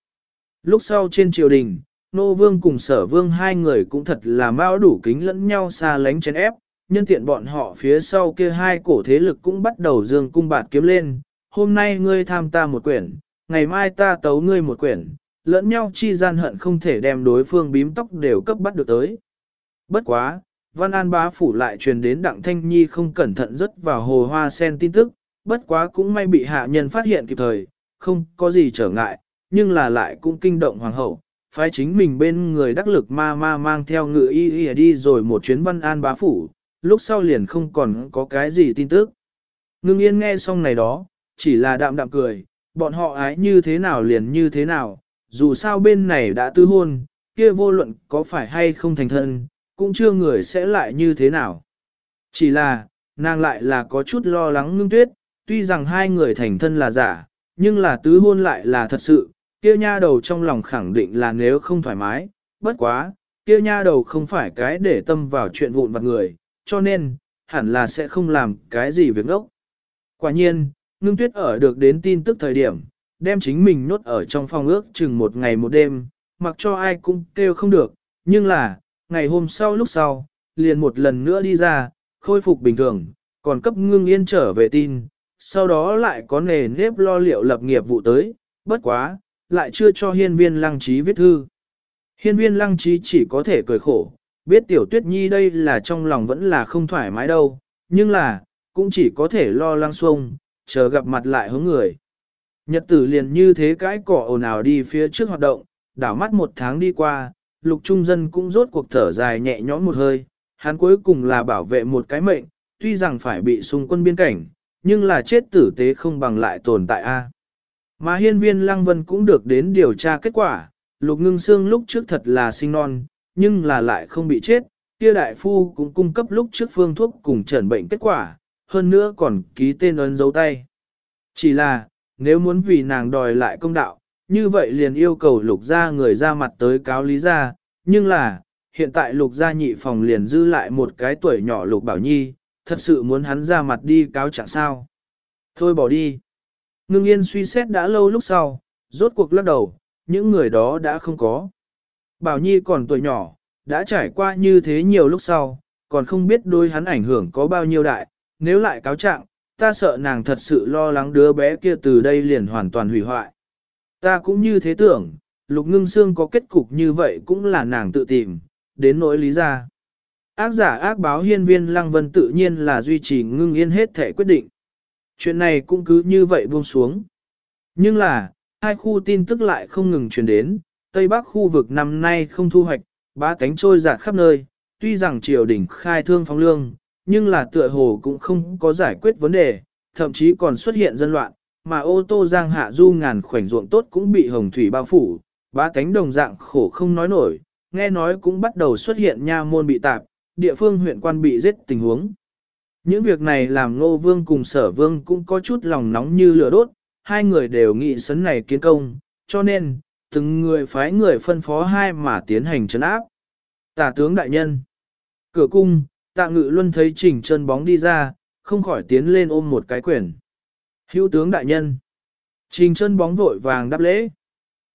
Lúc sau trên triều đình, Nô Vương cùng Sở Vương hai người cũng thật là mau đủ kính lẫn nhau xa lánh chén ép, nhân tiện bọn họ phía sau kia hai cổ thế lực cũng bắt đầu dương cung bạt kiếm lên, hôm nay ngươi tham ta một quyển, ngày mai ta tấu ngươi một quyển, lẫn nhau chi gian hận không thể đem đối phương bím tóc đều cấp bắt được tới. Bất quá, Văn An bá phủ lại truyền đến Đặng Thanh Nhi không cẩn thận rớt vào hồ hoa sen tin tức, bất quá cũng may bị hạ nhân phát hiện kịp thời, không có gì trở ngại, nhưng là lại cũng kinh động hoàng hậu, phái chính mình bên người đắc lực ma ma mang theo ngựa y y đi rồi một chuyến văn an bá phủ, lúc sau liền không còn có cái gì tin tức. Ngưng yên nghe xong này đó, chỉ là đạm đạm cười, bọn họ ái như thế nào liền như thế nào, dù sao bên này đã tư hôn, kia vô luận có phải hay không thành thân, cũng chưa người sẽ lại như thế nào. Chỉ là, nàng lại là có chút lo lắng ngưng tuyết, tuy rằng hai người thành thân là giả, nhưng là tứ hôn lại là thật sự, kia nha đầu trong lòng khẳng định là nếu không thoải mái, bất quá, kia nha đầu không phải cái để tâm vào chuyện vụn vặt người, cho nên, hẳn là sẽ không làm cái gì việc ốc. Quả nhiên, ngưng tuyết ở được đến tin tức thời điểm, đem chính mình nốt ở trong phòng ước chừng một ngày một đêm, mặc cho ai cũng kêu không được, nhưng là, ngày hôm sau lúc sau, liền một lần nữa đi ra, khôi phục bình thường, còn cấp ngưng yên trở về tin, sau đó lại có nề nếp lo liệu lập nghiệp vụ tới, bất quá, lại chưa cho hiên viên lăng trí viết thư. Hiên viên lăng trí chỉ có thể cười khổ, biết tiểu tuyết nhi đây là trong lòng vẫn là không thoải mái đâu, nhưng là, cũng chỉ có thể lo lăng xuông, chờ gặp mặt lại hướng người. Nhật tử liền như thế cái cỏ ồn ào đi phía trước hoạt động, đảo mắt một tháng đi qua, lục trung dân cũng rốt cuộc thở dài nhẹ nhõm một hơi, hắn cuối cùng là bảo vệ một cái mệnh, tuy rằng phải bị xung quân biên cảnh, nhưng là chết tử tế không bằng lại tồn tại a. Mà hiên viên lăng vân cũng được đến điều tra kết quả, lục ngưng xương lúc trước thật là sinh non, nhưng là lại không bị chết, kia đại phu cũng cung cấp lúc trước phương thuốc cùng trần bệnh kết quả, hơn nữa còn ký tên ấn dấu tay. Chỉ là, nếu muốn vì nàng đòi lại công đạo, như vậy liền yêu cầu lục gia người ra mặt tới cáo lý gia nhưng là, hiện tại lục gia nhị phòng liền dư lại một cái tuổi nhỏ lục bảo nhi, thật sự muốn hắn ra mặt đi cáo chẳng sao. Thôi bỏ đi. Ngưng yên suy xét đã lâu lúc sau, rốt cuộc lắc đầu, những người đó đã không có. Bảo Nhi còn tuổi nhỏ, đã trải qua như thế nhiều lúc sau, còn không biết đôi hắn ảnh hưởng có bao nhiêu đại, nếu lại cáo trạng, ta sợ nàng thật sự lo lắng đứa bé kia từ đây liền hoàn toàn hủy hoại. Ta cũng như thế tưởng, lục ngưng xương có kết cục như vậy cũng là nàng tự tìm, đến nỗi lý ra. Ác giả ác báo hiên viên lăng vân tự nhiên là duy trì ngưng yên hết thể quyết định. Chuyện này cũng cứ như vậy buông xuống. Nhưng là, hai khu tin tức lại không ngừng truyền đến, Tây Bắc khu vực năm nay không thu hoạch, ba cánh trôi giạt khắp nơi, tuy rằng triều đình khai thương phóng lương, nhưng là tựa hồ cũng không có giải quyết vấn đề, thậm chí còn xuất hiện dân loạn, mà ô tô giang hạ du ngàn khoảnh ruộng tốt cũng bị hồng thủy bao phủ, ba cánh đồng dạng khổ không nói nổi, nghe nói cũng bắt đầu xuất hiện nha môn bị tạp, địa phương huyện quan bị giết tình huống. Những việc này làm ngô vương cùng sở vương cũng có chút lòng nóng như lửa đốt, hai người đều nghị sấn này kiến công, cho nên, từng người phái người phân phó hai mà tiến hành trấn áp. Tả tướng đại nhân. Cửa cung, tạ ngự luân thấy trình chân bóng đi ra, không khỏi tiến lên ôm một cái quyển. Hữu tướng đại nhân. Trình chân bóng vội vàng đáp lễ.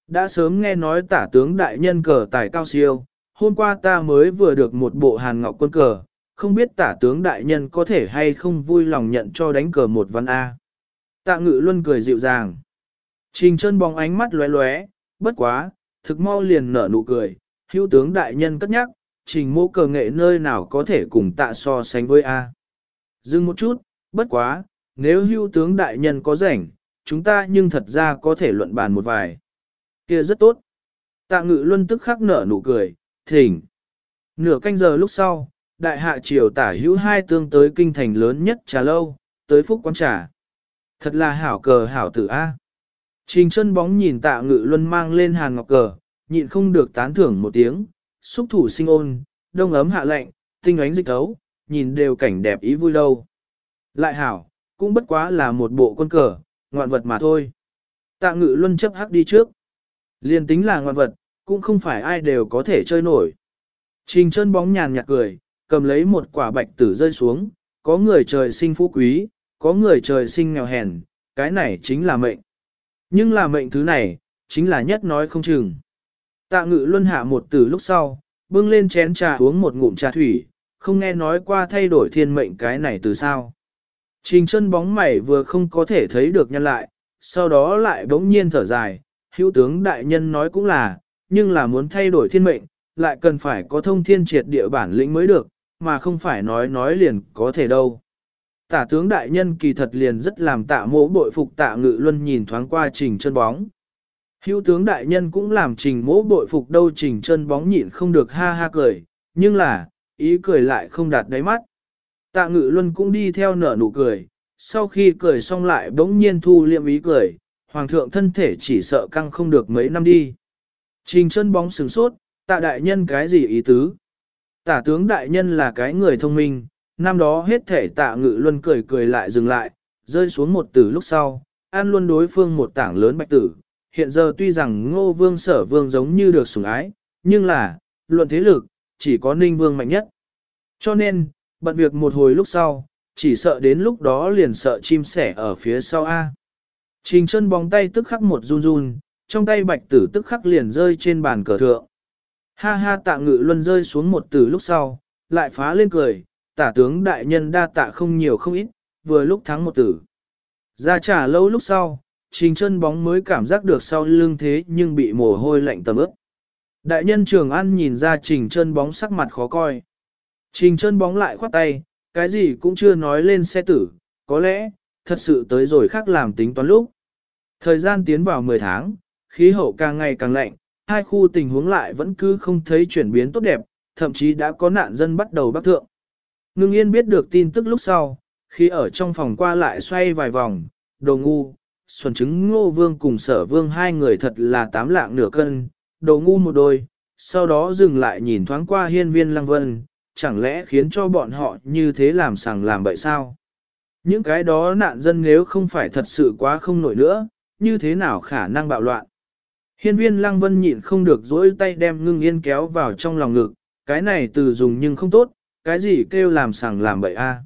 Đã sớm nghe nói tả tướng đại nhân cờ tài cao siêu, hôm qua ta mới vừa được một bộ hàn ngọc quân cờ, không biết tả tướng đại nhân có thể hay không vui lòng nhận cho đánh cờ một văn A. Tạ ngự luân cười dịu dàng. Trình chân bóng ánh mắt lóe lóe, bất quá, thực mau liền nở nụ cười, hữu tướng đại nhân cất nhắc, trình mô cờ nghệ nơi nào có thể cùng tạ so sánh với A. Dừng một chút, bất quá, nếu hưu tướng đại nhân có rảnh, chúng ta nhưng thật ra có thể luận bàn một vài. kia rất tốt. Tạ ngự luân tức khắc nở nụ cười, thỉnh. Nửa canh giờ lúc sau, đại hạ triều tả hữu hai tương tới kinh thành lớn nhất trà lâu, tới phúc quán trà. Thật là hảo cờ hảo tử A. Trình chân bóng nhìn tạ ngự luân mang lên hàng ngọc cờ, nhịn không được tán thưởng một tiếng, xúc thủ sinh ôn, đông ấm hạ lạnh, tinh ánh dịch thấu, nhìn đều cảnh đẹp ý vui đâu. Lại hảo, cũng bất quá là một bộ quân cờ, ngoạn vật mà thôi. Tạ ngự luân chấp hắc đi trước. Liên tính là ngoạn vật, cũng không phải ai đều có thể chơi nổi. Trình chân bóng nhàn nhạt cười, cầm lấy một quả bạch tử rơi xuống, có người trời sinh phú quý, có người trời sinh nghèo hèn, cái này chính là mệnh. Nhưng là mệnh thứ này, chính là nhất nói không chừng. Tạ ngự luân hạ một từ lúc sau, bưng lên chén trà uống một ngụm trà thủy, không nghe nói qua thay đổi thiên mệnh cái này từ sao. Trình chân bóng mày vừa không có thể thấy được nhân lại, sau đó lại bỗng nhiên thở dài, hữu tướng đại nhân nói cũng là, nhưng là muốn thay đổi thiên mệnh, lại cần phải có thông thiên triệt địa bản lĩnh mới được, mà không phải nói nói liền có thể đâu. Tả tướng đại nhân kỳ thật liền rất làm tạ mỗ bội phục tạ ngự luân nhìn thoáng qua trình chân bóng. Hữu tướng đại nhân cũng làm trình mỗ bội phục đâu trình chân bóng nhịn không được ha ha cười, nhưng là, ý cười lại không đạt đáy mắt. Tạ ngự luân cũng đi theo nở nụ cười, sau khi cười xong lại bỗng nhiên thu liệm ý cười, hoàng thượng thân thể chỉ sợ căng không được mấy năm đi. Trình chân bóng sừng sốt, tạ đại nhân cái gì ý tứ? Tả tướng đại nhân là cái người thông minh, năm đó hết thể tạ ngự luân cười cười lại dừng lại, rơi xuống một tử lúc sau, an luôn đối phương một tảng lớn bạch tử. Hiện giờ tuy rằng ngô vương sở vương giống như được sủng ái, nhưng là, luận thế lực, chỉ có ninh vương mạnh nhất. Cho nên, bận việc một hồi lúc sau, chỉ sợ đến lúc đó liền sợ chim sẻ ở phía sau A. Trình chân bóng tay tức khắc một run run, trong tay bạch tử tức khắc liền rơi trên bàn cờ thượng. Ha ha tạ ngự luân rơi xuống một tử lúc sau, lại phá lên cười, tả tướng đại nhân đa tạ không nhiều không ít, vừa lúc thắng một tử. Ra trả lâu lúc sau, trình chân bóng mới cảm giác được sau lưng thế nhưng bị mồ hôi lạnh tầm ướt. Đại nhân trường ăn nhìn ra trình chân bóng sắc mặt khó coi. Trình chân bóng lại khoát tay, cái gì cũng chưa nói lên xe tử, có lẽ, thật sự tới rồi khác làm tính toán lúc. Thời gian tiến vào 10 tháng, khí hậu càng ngày càng lạnh, hai khu tình huống lại vẫn cứ không thấy chuyển biến tốt đẹp, thậm chí đã có nạn dân bắt đầu bắc thượng. Ngưng yên biết được tin tức lúc sau, khi ở trong phòng qua lại xoay vài vòng, đồ ngu, xuân chứng ngô vương cùng sở vương hai người thật là tám lạng nửa cân, đồ ngu một đôi, sau đó dừng lại nhìn thoáng qua hiên viên lăng vân, chẳng lẽ khiến cho bọn họ như thế làm sàng làm bậy sao? Những cái đó nạn dân nếu không phải thật sự quá không nổi nữa, như thế nào khả năng bạo loạn? Hiên viên lăng vân nhịn không được dỗi tay đem ngưng yên kéo vào trong lòng ngực, cái này từ dùng nhưng không tốt, cái gì kêu làm sàng làm bậy a?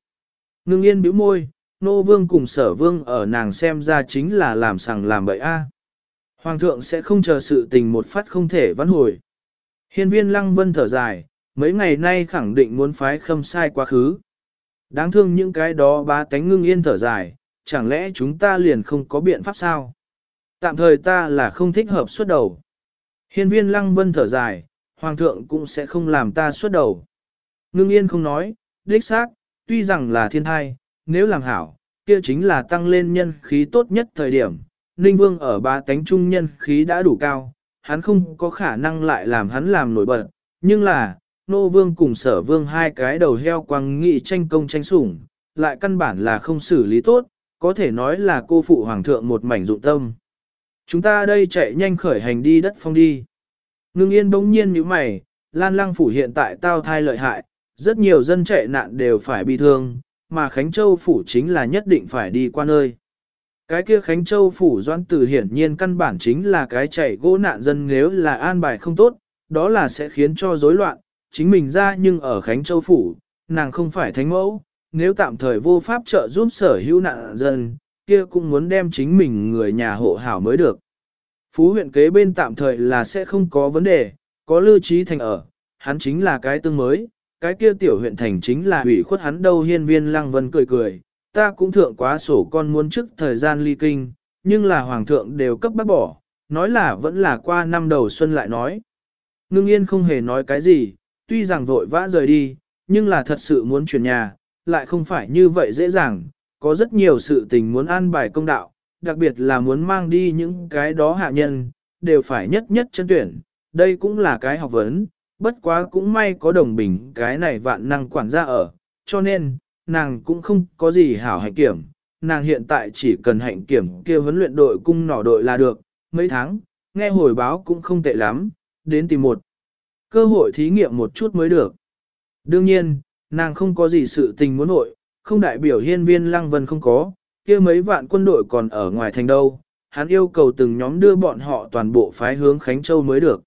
Ngưng yên bĩu môi, nô vương cùng sở vương ở nàng xem ra chính là làm sàng làm bậy a. Hoàng thượng sẽ không chờ sự tình một phát không thể vãn hồi. Hiên viên lăng vân thở dài, mấy ngày nay khẳng định muốn phái khâm sai quá khứ. Đáng thương những cái đó ba tánh ngưng yên thở dài, chẳng lẽ chúng ta liền không có biện pháp sao? Tạm thời ta là không thích hợp xuất đầu. Hiên viên lăng vân thở dài, hoàng thượng cũng sẽ không làm ta xuất đầu. Ngưng yên không nói, đích xác, tuy rằng là thiên thai, nếu làm hảo, kia chính là tăng lên nhân khí tốt nhất thời điểm. Ninh vương ở ba tánh trung nhân khí đã đủ cao, hắn không có khả năng lại làm hắn làm nổi bật, nhưng là, nô vương cùng sở vương hai cái đầu heo quăng nghị tranh công tranh sủng, lại căn bản là không xử lý tốt, có thể nói là cô phụ hoàng thượng một mảnh dụng tâm. Chúng ta đây chạy nhanh khởi hành đi đất phong đi. Ngưng yên bỗng nhiên như mày, lan lăng phủ hiện tại tao thai lợi hại, rất nhiều dân chạy nạn đều phải bị thương, mà Khánh Châu phủ chính là nhất định phải đi qua nơi. Cái kia Khánh Châu phủ Doãn tử hiển nhiên căn bản chính là cái chạy gỗ nạn dân nếu là an bài không tốt, đó là sẽ khiến cho rối loạn, chính mình ra nhưng ở Khánh Châu Phủ, nàng không phải thánh mẫu, nếu tạm thời vô pháp trợ giúp sở hữu nạn dân, kia cũng muốn đem chính mình người nhà hộ hảo mới được. Phú huyện kế bên tạm thời là sẽ không có vấn đề, có lưu trí thành ở, hắn chính là cái tương mới, cái kia tiểu huyện thành chính là hủy khuất hắn đâu hiên viên lăng vân cười cười, ta cũng thượng quá sổ con muốn trước thời gian ly kinh, nhưng là hoàng thượng đều cấp bác bỏ, nói là vẫn là qua năm đầu xuân lại nói. Ngưng yên không hề nói cái gì, tuy rằng vội vã rời đi, nhưng là thật sự muốn chuyển nhà, lại không phải như vậy dễ dàng, có rất nhiều sự tình muốn an bài công đạo, đặc biệt là muốn mang đi những cái đó hạ nhân, đều phải nhất nhất chân tuyển, đây cũng là cái học vấn, bất quá cũng may có đồng bình cái này vạn năng quản gia ở, cho nên, nàng cũng không có gì hảo hạnh kiểm, nàng hiện tại chỉ cần hạnh kiểm kia huấn luyện đội cung nỏ đội là được, mấy tháng, nghe hồi báo cũng không tệ lắm, đến tìm một cơ hội thí nghiệm một chút mới được. Đương nhiên, nàng không có gì sự tình muốn nội, không đại biểu hiên viên lăng vân không có, kia mấy vạn quân đội còn ở ngoài thành đâu, hắn yêu cầu từng nhóm đưa bọn họ toàn bộ phái hướng Khánh Châu mới được.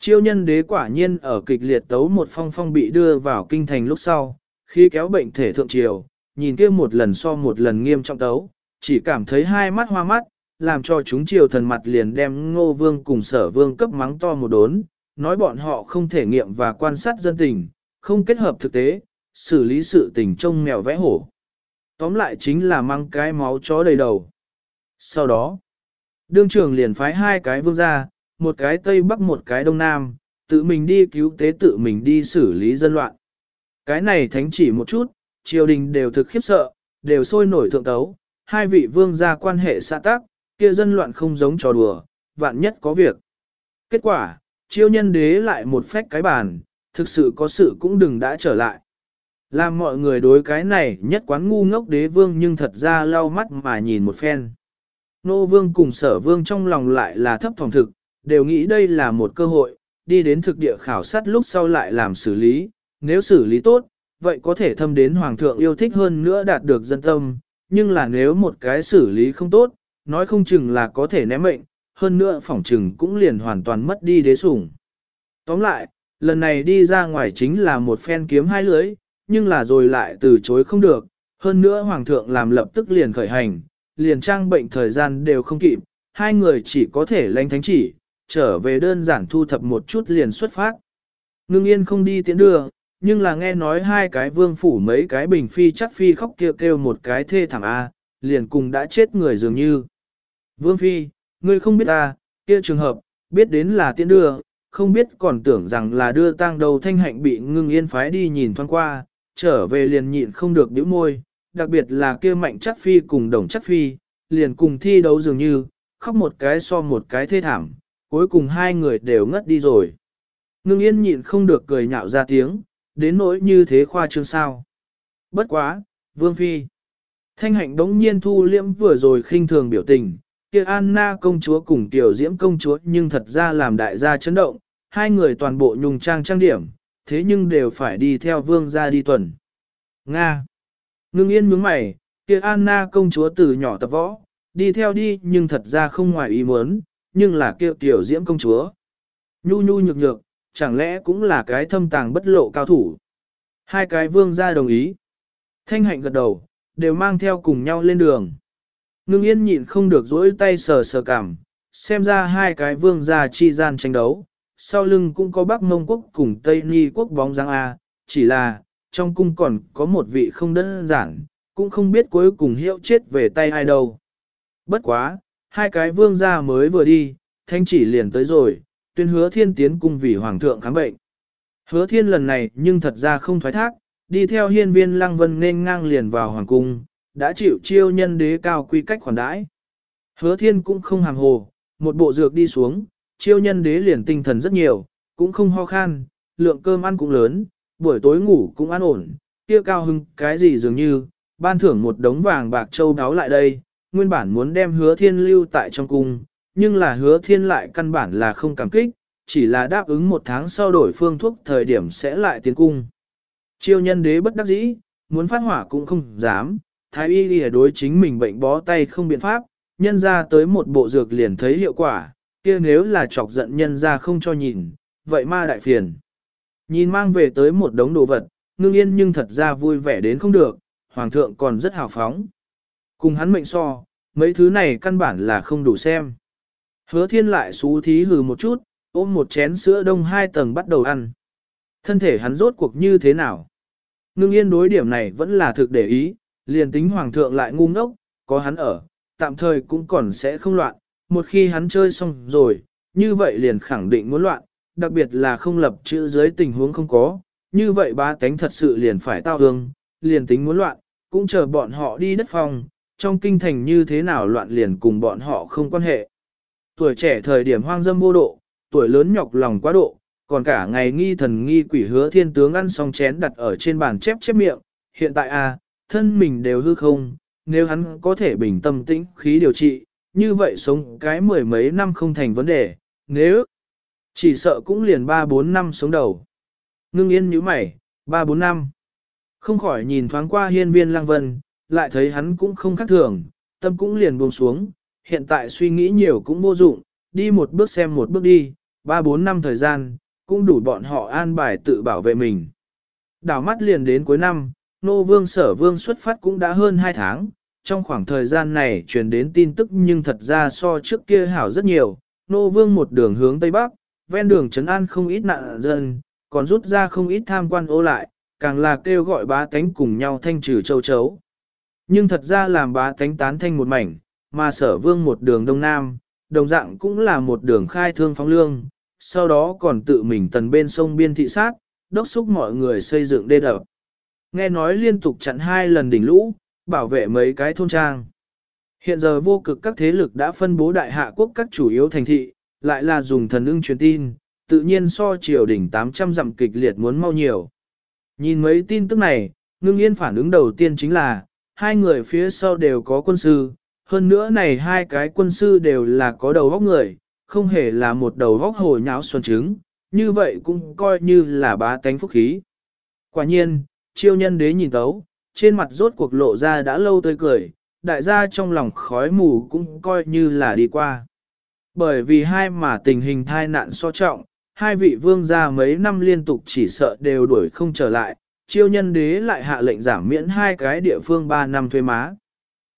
Chiêu nhân đế quả nhiên ở kịch liệt tấu một phong phong bị đưa vào kinh thành lúc sau, khi kéo bệnh thể thượng triều, nhìn kia một lần so một lần nghiêm trọng tấu, chỉ cảm thấy hai mắt hoa mắt, làm cho chúng triều thần mặt liền đem ngô vương cùng sở vương cấp mắng to một đốn, nói bọn họ không thể nghiệm và quan sát dân tình, không kết hợp thực tế, xử lý sự tình trông mèo vẽ hổ. Tóm lại chính là mang cái máu chó đầy đầu. Sau đó, đương trưởng liền phái hai cái vương gia, một cái Tây Bắc một cái Đông Nam, tự mình đi cứu tế tự mình đi xử lý dân loạn. Cái này thánh chỉ một chút, triều đình đều thực khiếp sợ, đều sôi nổi thượng tấu, hai vị vương gia quan hệ xã tác, kia dân loạn không giống trò đùa, vạn nhất có việc. Kết quả, chiêu nhân đế lại một phách cái bàn, thực sự có sự cũng đừng đã trở lại. Làm mọi người đối cái này nhất quán ngu ngốc đế vương nhưng thật ra lau mắt mà nhìn một phen. Nô vương cùng sở vương trong lòng lại là thấp phòng thực, đều nghĩ đây là một cơ hội, đi đến thực địa khảo sát lúc sau lại làm xử lý, nếu xử lý tốt, vậy có thể thâm đến hoàng thượng yêu thích hơn nữa đạt được dân tâm, nhưng là nếu một cái xử lý không tốt, nói không chừng là có thể ném mệnh, hơn nữa phỏng chừng cũng liền hoàn toàn mất đi đế sủng. Tóm lại, lần này đi ra ngoài chính là một phen kiếm hai lưới, nhưng là rồi lại từ chối không được, hơn nữa hoàng thượng làm lập tức liền khởi hành, liền trang bệnh thời gian đều không kịp, hai người chỉ có thể lãnh thánh chỉ, trở về đơn giản thu thập một chút liền xuất phát. Ngưng yên không đi tiễn đưa, nhưng là nghe nói hai cái vương phủ mấy cái bình phi chắc phi khóc kêu kêu một cái thê thảm A, liền cùng đã chết người dường như. Vương phi, ngươi không biết ta, kia trường hợp, biết đến là tiễn đưa, không biết còn tưởng rằng là đưa tang đầu thanh hạnh bị ngưng yên phái đi nhìn thoáng qua, trở về liền nhịn không được nhíu môi, đặc biệt là kia mạnh chắc phi cùng đồng chắc phi, liền cùng thi đấu dường như, khóc một cái so một cái thê thảm, cuối cùng hai người đều ngất đi rồi. Ngưng yên nhịn không được cười nhạo ra tiếng, đến nỗi như thế khoa trương sao. Bất quá, Vương Phi. Thanh hạnh đống nhiên thu liễm vừa rồi khinh thường biểu tình, kia Anna công chúa cùng tiểu diễm công chúa nhưng thật ra làm đại gia chấn động, hai người toàn bộ nhung trang trang điểm, thế nhưng đều phải đi theo vương gia đi tuần. Nga. Ngưng yên mướng mày, kia Anna công chúa từ nhỏ tập võ, đi theo đi nhưng thật ra không ngoài ý muốn, nhưng là kia tiểu diễm công chúa. Nhu nhu nhược nhược, chẳng lẽ cũng là cái thâm tàng bất lộ cao thủ. Hai cái vương gia đồng ý. Thanh hạnh gật đầu, đều mang theo cùng nhau lên đường. Ngưng yên nhịn không được dỗi tay sờ sờ cảm, xem ra hai cái vương gia chi gian tranh đấu. Sau lưng cũng có Bắc Mông Quốc cùng Tây Ni Quốc bóng dáng A, chỉ là, trong cung còn có một vị không đơn giản, cũng không biết cuối cùng hiệu chết về tay ai đâu. Bất quá, hai cái vương gia mới vừa đi, thanh chỉ liền tới rồi, tuyên hứa thiên tiến cung vì hoàng thượng khám bệnh. Hứa thiên lần này nhưng thật ra không thoái thác, đi theo hiên viên lăng vân nên ngang liền vào hoàng cung, đã chịu chiêu nhân đế cao quy cách khoản đãi. Hứa thiên cũng không hàng hồ, một bộ dược đi xuống, chiêu nhân đế liền tinh thần rất nhiều, cũng không ho khan, lượng cơm ăn cũng lớn, buổi tối ngủ cũng an ổn, kia cao hưng cái gì dường như, ban thưởng một đống vàng bạc châu đáo lại đây, nguyên bản muốn đem hứa thiên lưu tại trong cung, nhưng là hứa thiên lại căn bản là không cảm kích, chỉ là đáp ứng một tháng sau đổi phương thuốc thời điểm sẽ lại tiến cung. Chiêu nhân đế bất đắc dĩ, muốn phát hỏa cũng không dám, thái y lìa đối chính mình bệnh bó tay không biện pháp, nhân ra tới một bộ dược liền thấy hiệu quả, kia nếu là chọc giận nhân ra không cho nhìn, vậy ma đại phiền. Nhìn mang về tới một đống đồ vật, ngưng yên nhưng thật ra vui vẻ đến không được, hoàng thượng còn rất hào phóng. Cùng hắn mệnh so, mấy thứ này căn bản là không đủ xem. Hứa thiên lại xú thí hừ một chút, ôm một chén sữa đông hai tầng bắt đầu ăn. Thân thể hắn rốt cuộc như thế nào? Ngưng yên đối điểm này vẫn là thực để ý, liền tính hoàng thượng lại ngu ngốc, có hắn ở, tạm thời cũng còn sẽ không loạn, một khi hắn chơi xong rồi, như vậy liền khẳng định muốn loạn, đặc biệt là không lập chữ dưới tình huống không có, như vậy ba tánh thật sự liền phải tao hương, liền tính muốn loạn, cũng chờ bọn họ đi đất phòng, trong kinh thành như thế nào loạn liền cùng bọn họ không quan hệ. Tuổi trẻ thời điểm hoang dâm vô độ, tuổi lớn nhọc lòng quá độ, còn cả ngày nghi thần nghi quỷ hứa thiên tướng ăn xong chén đặt ở trên bàn chép chép miệng, hiện tại a à, thân mình đều hư không, nếu hắn có thể bình tâm tĩnh khí điều trị, như vậy sống cái mười mấy năm không thành vấn đề, nếu chỉ sợ cũng liền ba bốn năm sống đầu. Ngưng yên như mày, ba bốn năm. Không khỏi nhìn thoáng qua hiên viên lăng vân, lại thấy hắn cũng không khác thường, tâm cũng liền buông xuống, hiện tại suy nghĩ nhiều cũng vô dụng, đi một bước xem một bước đi, ba bốn năm thời gian, cũng đủ bọn họ an bài tự bảo vệ mình. Đảo mắt liền đến cuối năm, nô vương sở vương xuất phát cũng đã hơn hai tháng, trong khoảng thời gian này truyền đến tin tức nhưng thật ra so trước kia hảo rất nhiều, nô vương một đường hướng Tây Bắc, ven đường trấn an không ít nạn dân, còn rút ra không ít tham quan ô lại, càng là kêu gọi bá tánh cùng nhau thanh trừ châu chấu. Nhưng thật ra làm bá tánh tán thanh một mảnh, mà sở vương một đường đông nam, đồng dạng cũng là một đường khai thương phóng lương, sau đó còn tự mình tần bên sông biên thị sát, đốc xúc mọi người xây dựng đê đập. Nghe nói liên tục chặn hai lần đỉnh lũ, bảo vệ mấy cái thôn trang. Hiện giờ vô cực các thế lực đã phân bố đại hạ quốc các chủ yếu thành thị, lại là dùng thần ưng truyền tin, tự nhiên so triều đỉnh 800 dặm kịch liệt muốn mau nhiều. Nhìn mấy tin tức này, ngưng yên phản ứng đầu tiên chính là, hai người phía sau đều có quân sư, hơn nữa này hai cái quân sư đều là có đầu góc người, không hề là một đầu góc hồi nháo xuân trứng, như vậy cũng coi như là bá tánh phúc khí. Quả nhiên, chiêu nhân đế nhìn tấu, trên mặt rốt cuộc lộ ra đã lâu tươi cười, đại gia trong lòng khói mù cũng coi như là đi qua. Bởi vì hai mà tình hình thai nạn so trọng, hai vị vương gia mấy năm liên tục chỉ sợ đều đuổi không trở lại, chiêu nhân đế lại hạ lệnh giảm miễn hai cái địa phương ba năm thuê má.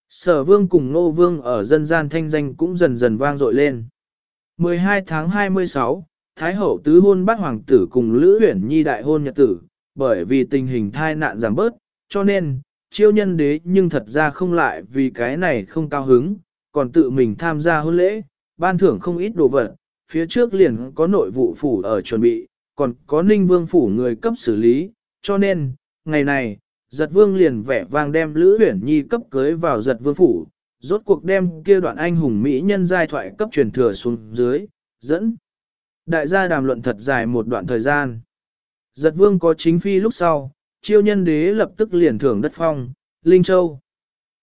Sở vương cùng nô vương ở dân gian thanh danh cũng dần dần vang dội lên. 12 tháng 26, Thái hậu tứ hôn bát hoàng tử cùng Lữ huyển nhi đại hôn nhật tử, bởi vì tình hình thai nạn giảm bớt, cho nên, chiêu nhân đế nhưng thật ra không lại vì cái này không cao hứng, còn tự mình tham gia hôn lễ, ban thưởng không ít đồ vật, phía trước liền có nội vụ phủ ở chuẩn bị, còn có ninh vương phủ người cấp xử lý, cho nên, ngày này, giật vương liền vẻ vang đem Lữ huyển nhi cấp cưới vào giật vương phủ, rốt cuộc đem kia đoạn anh hùng Mỹ nhân giai thoại cấp truyền thừa xuống dưới, dẫn. Đại gia đàm luận thật dài một đoạn thời gian. Giật vương có chính phi lúc sau, chiêu nhân đế lập tức liền thưởng đất phong, Linh Châu.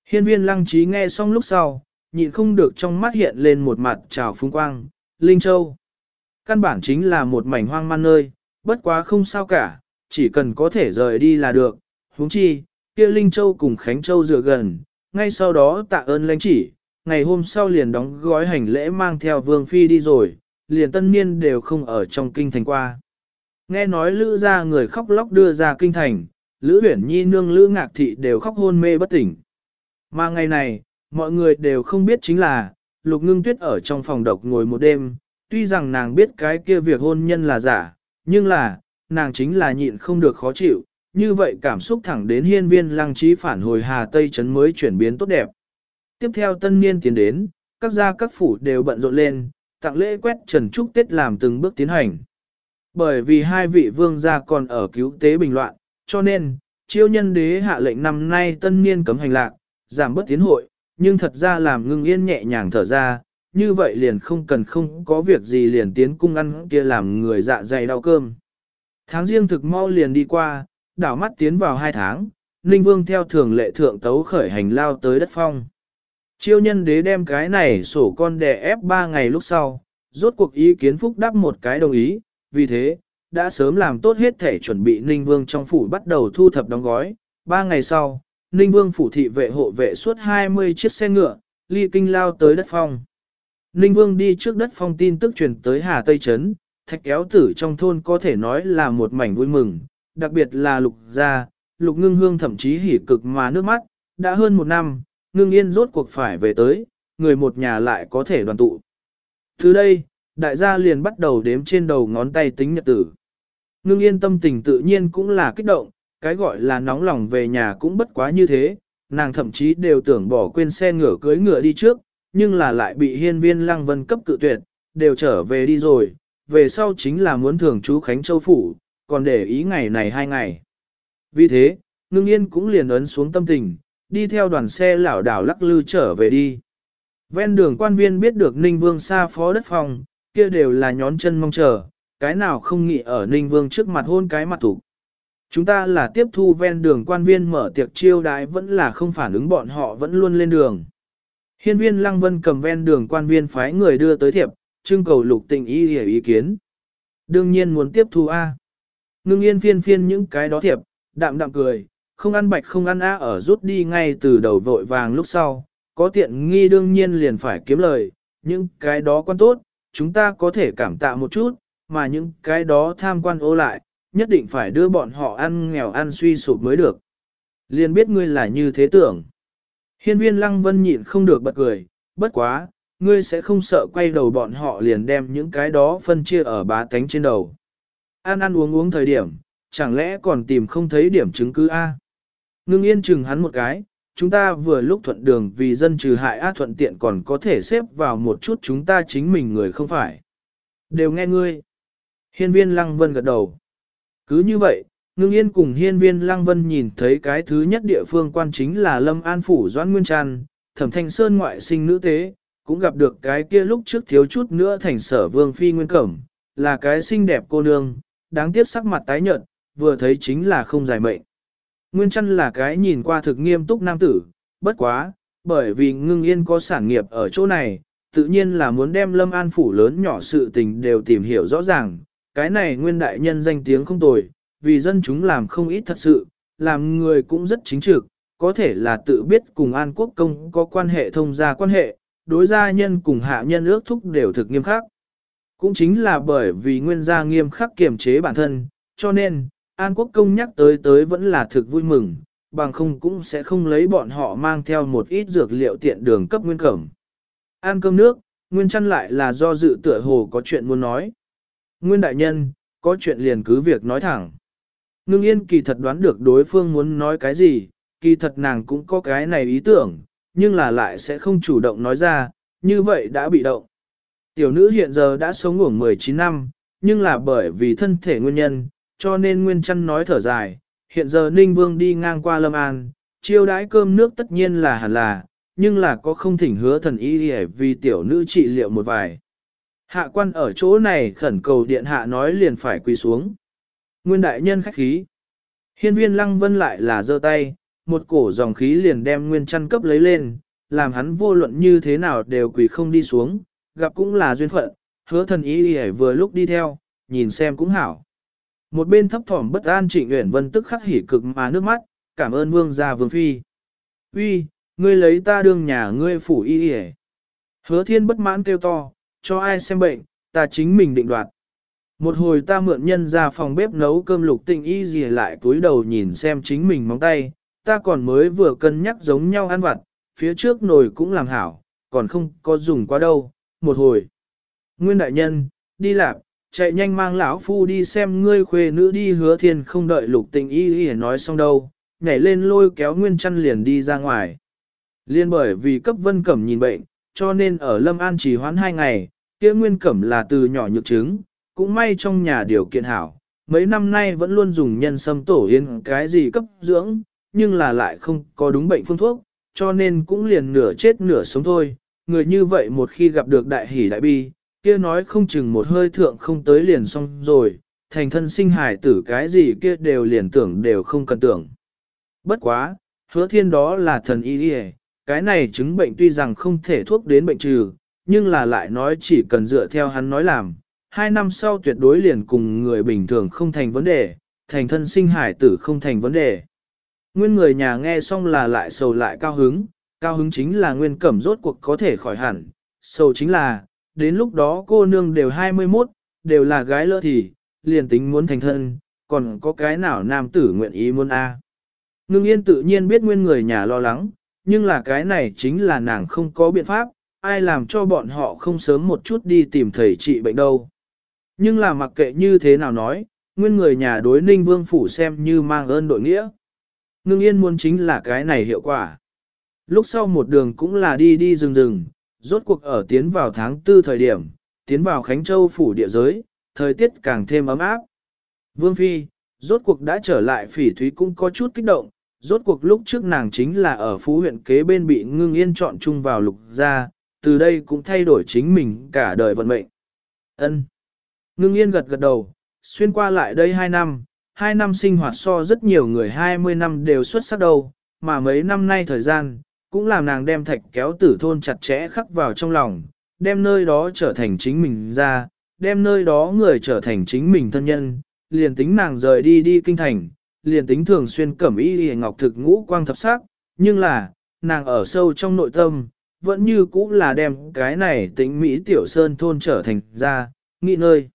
Hiên viên lăng trí nghe xong lúc sau, nhịn không được trong mắt hiện lên một mặt trào phúng quang, Linh Châu. Căn bản chính là một mảnh hoang man nơi, bất quá không sao cả, chỉ cần có thể rời đi là được, huống chi, kia Linh Châu cùng Khánh Châu dựa gần, ngay sau đó tạ ơn lãnh chỉ, ngày hôm sau liền đóng gói hành lễ mang theo vương phi đi rồi, liền tân niên đều không ở trong kinh thành qua. Nghe nói lữ ra người khóc lóc đưa ra kinh thành, lữ huyển nhi nương lữ ngạc thị đều khóc hôn mê bất tỉnh. Mà ngày này, mọi người đều không biết chính là, lục ngưng tuyết ở trong phòng độc ngồi một đêm, tuy rằng nàng biết cái kia việc hôn nhân là giả, nhưng là, nàng chính là nhịn không được khó chịu, như vậy cảm xúc thẳng đến hiên viên lăng trí phản hồi Hà Tây Trấn mới chuyển biến tốt đẹp. Tiếp theo tân niên tiến đến, các gia các phủ đều bận rộn lên, tặng lễ quét trần trúc Tết làm từng bước tiến hành. Bởi vì hai vị vương gia còn ở cứu tế bình loạn, cho nên, chiêu nhân đế hạ lệnh năm nay tân niên cấm hành lạc, giảm bớt tiến hội, nhưng thật ra làm ngưng yên nhẹ nhàng thở ra, như vậy liền không cần không có việc gì liền tiến cung ăn kia làm người dạ dày đau cơm. Tháng riêng thực mau liền đi qua, đảo mắt tiến vào hai tháng, Ninh Vương theo thường lệ thượng tấu khởi hành lao tới đất phong. Chiêu nhân đế đem cái này sổ con đè ép ba ngày lúc sau, rốt cuộc ý kiến phúc đáp một cái đồng ý, vì thế, đã sớm làm tốt hết thể chuẩn bị Ninh Vương trong phủ bắt đầu thu thập đóng gói. Ba ngày sau, Ninh Vương phủ thị vệ hộ vệ suốt 20 chiếc xe ngựa, ly kinh lao tới đất phong. Ninh Vương đi trước đất phong tin tức truyền tới Hà Tây Trấn, thạch kéo tử trong thôn có thể nói là một mảnh vui mừng, đặc biệt là lục gia, lục ngưng hương thậm chí hỉ cực mà nước mắt, đã hơn một năm, ngưng yên rốt cuộc phải về tới, người một nhà lại có thể đoàn tụ. Từ đây, đại gia liền bắt đầu đếm trên đầu ngón tay tính nhật tử. Ngưng yên tâm tình tự nhiên cũng là kích động, cái gọi là nóng lòng về nhà cũng bất quá như thế, nàng thậm chí đều tưởng bỏ quên xe ngựa cưới ngựa đi trước, nhưng là lại bị hiên viên lăng vân cấp cự tuyệt, đều trở về đi rồi, về sau chính là muốn thường chú Khánh Châu Phủ, còn để ý ngày này hai ngày. Vì thế, ngưng yên cũng liền ấn xuống tâm tình, đi theo đoàn xe lảo đảo lắc lư trở về đi. Ven đường quan viên biết được Ninh Vương xa phó đất phòng, kia đều là nhón chân mong chờ, cái nào không nghĩ ở Ninh Vương trước mặt hôn cái mặt thủ. Chúng ta là tiếp thu ven đường quan viên mở tiệc chiêu đái vẫn là không phản ứng bọn họ vẫn luôn lên đường. Hiên viên Lăng Vân cầm ven đường quan viên phái người đưa tới thiệp, trưng cầu lục tình ý hiểu ý kiến. Đương nhiên muốn tiếp thu A. Ngưng yên phiên phiên những cái đó thiệp, đạm đạm cười, không ăn bạch không ăn A ở rút đi ngay từ đầu vội vàng lúc sau, có tiện nghi đương nhiên liền phải kiếm lời, những cái đó quan tốt, chúng ta có thể cảm tạ một chút, mà những cái đó tham quan ô lại, nhất định phải đưa bọn họ ăn nghèo ăn suy sụp mới được. Liền biết ngươi là như thế tưởng. Hiên viên lăng vân nhịn không được bật cười, bất quá, ngươi sẽ không sợ quay đầu bọn họ liền đem những cái đó phân chia ở bá tánh trên đầu. Ăn ăn uống uống thời điểm, chẳng lẽ còn tìm không thấy điểm chứng cứ A. Ngưng yên chừng hắn một cái, chúng ta vừa lúc thuận đường vì dân trừ hại ác thuận tiện còn có thể xếp vào một chút chúng ta chính mình người không phải. Đều nghe ngươi. Hiên viên lăng vân gật đầu. Cứ như vậy, ngưng yên cùng hiên viên lăng vân nhìn thấy cái thứ nhất địa phương quan chính là Lâm An Phủ Doãn Nguyên tràn thẩm thanh sơn ngoại sinh nữ tế, cũng gặp được cái kia lúc trước thiếu chút nữa thành sở vương phi nguyên cẩm, là cái xinh đẹp cô nương, đáng tiếc sắc mặt tái nhợt, vừa thấy chính là không giải mệnh. Nguyên chăn là cái nhìn qua thực nghiêm túc nam tử, bất quá, bởi vì ngưng yên có sản nghiệp ở chỗ này, tự nhiên là muốn đem lâm an phủ lớn nhỏ sự tình đều tìm hiểu rõ ràng, cái này nguyên đại nhân danh tiếng không tồi, vì dân chúng làm không ít thật sự, làm người cũng rất chính trực, có thể là tự biết cùng an quốc công có quan hệ thông gia quan hệ, đối gia nhân cùng hạ nhân ước thúc đều thực nghiêm khắc. Cũng chính là bởi vì nguyên gia nghiêm khắc kiềm chế bản thân, cho nên, An Quốc công nhắc tới tới vẫn là thực vui mừng, bằng không cũng sẽ không lấy bọn họ mang theo một ít dược liệu tiện đường cấp nguyên cẩm. An cơm nước, nguyên chăn lại là do dự tựa hồ có chuyện muốn nói. Nguyên đại nhân, có chuyện liền cứ việc nói thẳng. Ngưng yên kỳ thật đoán được đối phương muốn nói cái gì, kỳ thật nàng cũng có cái này ý tưởng, nhưng là lại sẽ không chủ động nói ra, như vậy đã bị động. Tiểu nữ hiện giờ đã sống ngủ 19 năm, nhưng là bởi vì thân thể nguyên nhân, cho nên Nguyên Trăn nói thở dài, hiện giờ Ninh Vương đi ngang qua Lâm An, chiêu đãi cơm nước tất nhiên là hẳn là, nhưng là có không thỉnh hứa thần y vì tiểu nữ trị liệu một vài. Hạ quan ở chỗ này khẩn cầu điện hạ nói liền phải quỳ xuống. Nguyên đại nhân khách khí. Hiên viên lăng vân lại là giơ tay, một cổ dòng khí liền đem nguyên chăn cấp lấy lên, làm hắn vô luận như thế nào đều quỳ không đi xuống, gặp cũng là duyên phận, hứa thần y vừa lúc đi theo, nhìn xem cũng hảo. Một bên thấp thỏm bất an trịnh uyển vân tức khắc hỉ cực mà nước mắt, cảm ơn vương gia vương phi. Uy, ngươi lấy ta đương nhà ngươi phủ y y Hứa thiên bất mãn kêu to, cho ai xem bệnh, ta chính mình định đoạt. Một hồi ta mượn nhân ra phòng bếp nấu cơm lục tình y gì lại cúi đầu nhìn xem chính mình móng tay, ta còn mới vừa cân nhắc giống nhau ăn vặt, phía trước nồi cũng làm hảo, còn không có dùng qua đâu, một hồi. Nguyên đại nhân, đi lạp, chạy nhanh mang lão phu đi xem ngươi khuê nữ đi hứa thiên không đợi lục tình y y nói xong đâu, nhảy lên lôi kéo nguyên chăn liền đi ra ngoài. Liên bởi vì cấp vân cẩm nhìn bệnh, cho nên ở Lâm An chỉ hoãn hai ngày, kia nguyên cẩm là từ nhỏ nhược chứng, cũng may trong nhà điều kiện hảo. Mấy năm nay vẫn luôn dùng nhân sâm tổ yến cái gì cấp dưỡng, nhưng là lại không có đúng bệnh phương thuốc, cho nên cũng liền nửa chết nửa sống thôi. Người như vậy một khi gặp được đại hỷ đại bi, kia nói không chừng một hơi thượng không tới liền xong rồi, thành thân sinh hải tử cái gì kia đều liền tưởng đều không cần tưởng. Bất quá, hứa thiên đó là thần y đi cái này chứng bệnh tuy rằng không thể thuốc đến bệnh trừ, nhưng là lại nói chỉ cần dựa theo hắn nói làm, hai năm sau tuyệt đối liền cùng người bình thường không thành vấn đề, thành thân sinh hải tử không thành vấn đề. Nguyên người nhà nghe xong là lại sầu lại cao hứng, cao hứng chính là nguyên cẩm rốt cuộc có thể khỏi hẳn, sầu chính là, đến lúc đó cô nương đều 21, đều là gái lỡ thì, liền tính muốn thành thân, còn có cái nào nam tử nguyện ý muốn a? Ngưng yên tự nhiên biết nguyên người nhà lo lắng, nhưng là cái này chính là nàng không có biện pháp, ai làm cho bọn họ không sớm một chút đi tìm thầy trị bệnh đâu. Nhưng là mặc kệ như thế nào nói, nguyên người nhà đối ninh vương phủ xem như mang ơn đội nghĩa. Ngưng yên muốn chính là cái này hiệu quả. Lúc sau một đường cũng là đi đi rừng rừng, rốt cuộc ở tiến vào tháng tư thời điểm, tiến vào Khánh Châu phủ địa giới, thời tiết càng thêm ấm áp. Vương Phi, rốt cuộc đã trở lại phỉ thúy cũng có chút kích động, rốt cuộc lúc trước nàng chính là ở phú huyện kế bên bị ngưng yên chọn chung vào lục gia, từ đây cũng thay đổi chính mình cả đời vận mệnh. Ân. Ngưng yên gật gật đầu, xuyên qua lại đây 2 năm, 2 năm sinh hoạt so rất nhiều người 20 năm đều xuất sắc đầu mà mấy năm nay thời gian, cũng làm nàng đem thạch kéo tử thôn chặt chẽ khắc vào trong lòng, đem nơi đó trở thành chính mình ra, đem nơi đó người trở thành chính mình thân nhân, liền tính nàng rời đi đi kinh thành, liền tính thường xuyên cẩm y hề ngọc thực ngũ quang thập sắc, nhưng là, nàng ở sâu trong nội tâm, vẫn như cũ là đem cái này tính Mỹ tiểu sơn thôn trở thành ra, nghĩ nơi.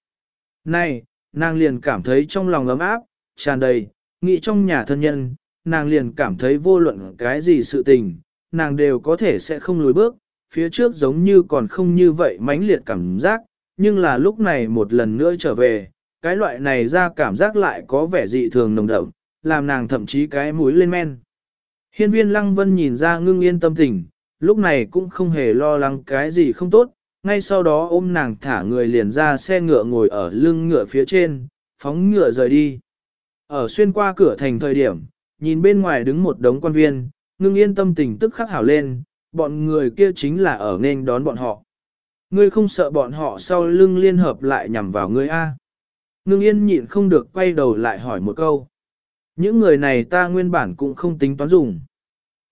Này, nàng liền cảm thấy trong lòng ấm áp, tràn đầy, nghĩ trong nhà thân nhân, nàng liền cảm thấy vô luận cái gì sự tình, nàng đều có thể sẽ không lùi bước, phía trước giống như còn không như vậy mãnh liệt cảm giác, nhưng là lúc này một lần nữa trở về, cái loại này ra cảm giác lại có vẻ dị thường nồng đậm, làm nàng thậm chí cái mũi lên men. Hiên viên lăng vân nhìn ra ngưng yên tâm tình, lúc này cũng không hề lo lắng cái gì không tốt, ngay sau đó ôm nàng thả người liền ra xe ngựa ngồi ở lưng ngựa phía trên, phóng ngựa rời đi. Ở xuyên qua cửa thành thời điểm, nhìn bên ngoài đứng một đống quan viên, ngưng yên tâm tình tức khắc hảo lên, bọn người kia chính là ở nên đón bọn họ. Ngươi không sợ bọn họ sau lưng liên hợp lại nhằm vào ngươi A. Ngưng yên nhịn không được quay đầu lại hỏi một câu. Những người này ta nguyên bản cũng không tính toán dùng.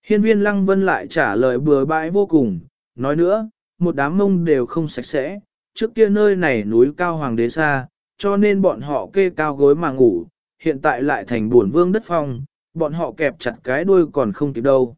Hiên viên lăng vân lại trả lời bừa bãi vô cùng, nói nữa, một đám mông đều không sạch sẽ, trước kia nơi này núi cao hoàng đế xa, cho nên bọn họ kê cao gối mà ngủ, hiện tại lại thành buồn vương đất phong, bọn họ kẹp chặt cái đuôi còn không kịp đâu.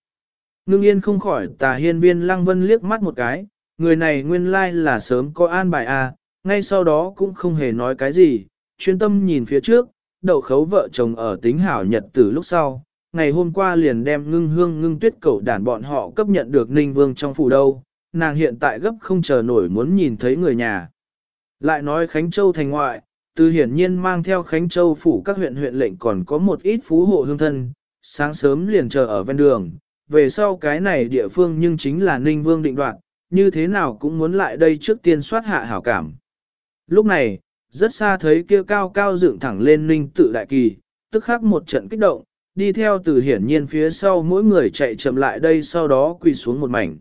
Ngưng yên không khỏi tà hiên viên lăng vân liếc mắt một cái, người này nguyên lai là sớm có an bài a, à, ngay sau đó cũng không hề nói cái gì, chuyên tâm nhìn phía trước, đậu khấu vợ chồng ở tính hảo nhật từ lúc sau, ngày hôm qua liền đem ngưng hương ngưng tuyết cầu đàn bọn họ cấp nhận được ninh vương trong phủ đâu, nàng hiện tại gấp không chờ nổi muốn nhìn thấy người nhà. Lại nói Khánh Châu thành ngoại, từ hiển nhiên mang theo Khánh Châu phủ các huyện huyện lệnh còn có một ít phú hộ hương thân, sáng sớm liền chờ ở ven đường, về sau cái này địa phương nhưng chính là ninh vương định đoạt, như thế nào cũng muốn lại đây trước tiên soát hạ hảo cảm. Lúc này, rất xa thấy kia cao cao dựng thẳng lên ninh tự đại kỳ, tức khắc một trận kích động, đi theo từ hiển nhiên phía sau mỗi người chạy chậm lại đây sau đó quỳ xuống một mảnh.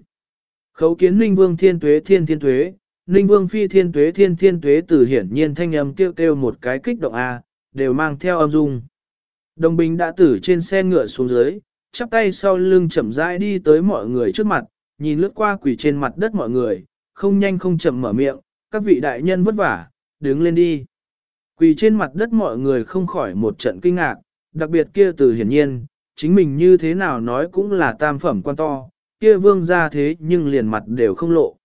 Khấu kiến ninh vương thiên tuế thiên thiên tuế, ninh vương phi thiên tuế thiên thiên tuế từ hiển nhiên thanh âm kêu kêu một cái kích động A, đều mang theo âm dung. Đồng bình đã tử trên xe ngựa xuống dưới, chắp tay sau lưng chậm rãi đi tới mọi người trước mặt, nhìn lướt qua quỳ trên mặt đất mọi người, không nhanh không chậm mở miệng, các vị đại nhân vất vả, đứng lên đi. Quỳ trên mặt đất mọi người không khỏi một trận kinh ngạc, đặc biệt kia từ hiển nhiên, chính mình như thế nào nói cũng là tam phẩm quan to, kia vương gia thế nhưng liền mặt đều không lộ.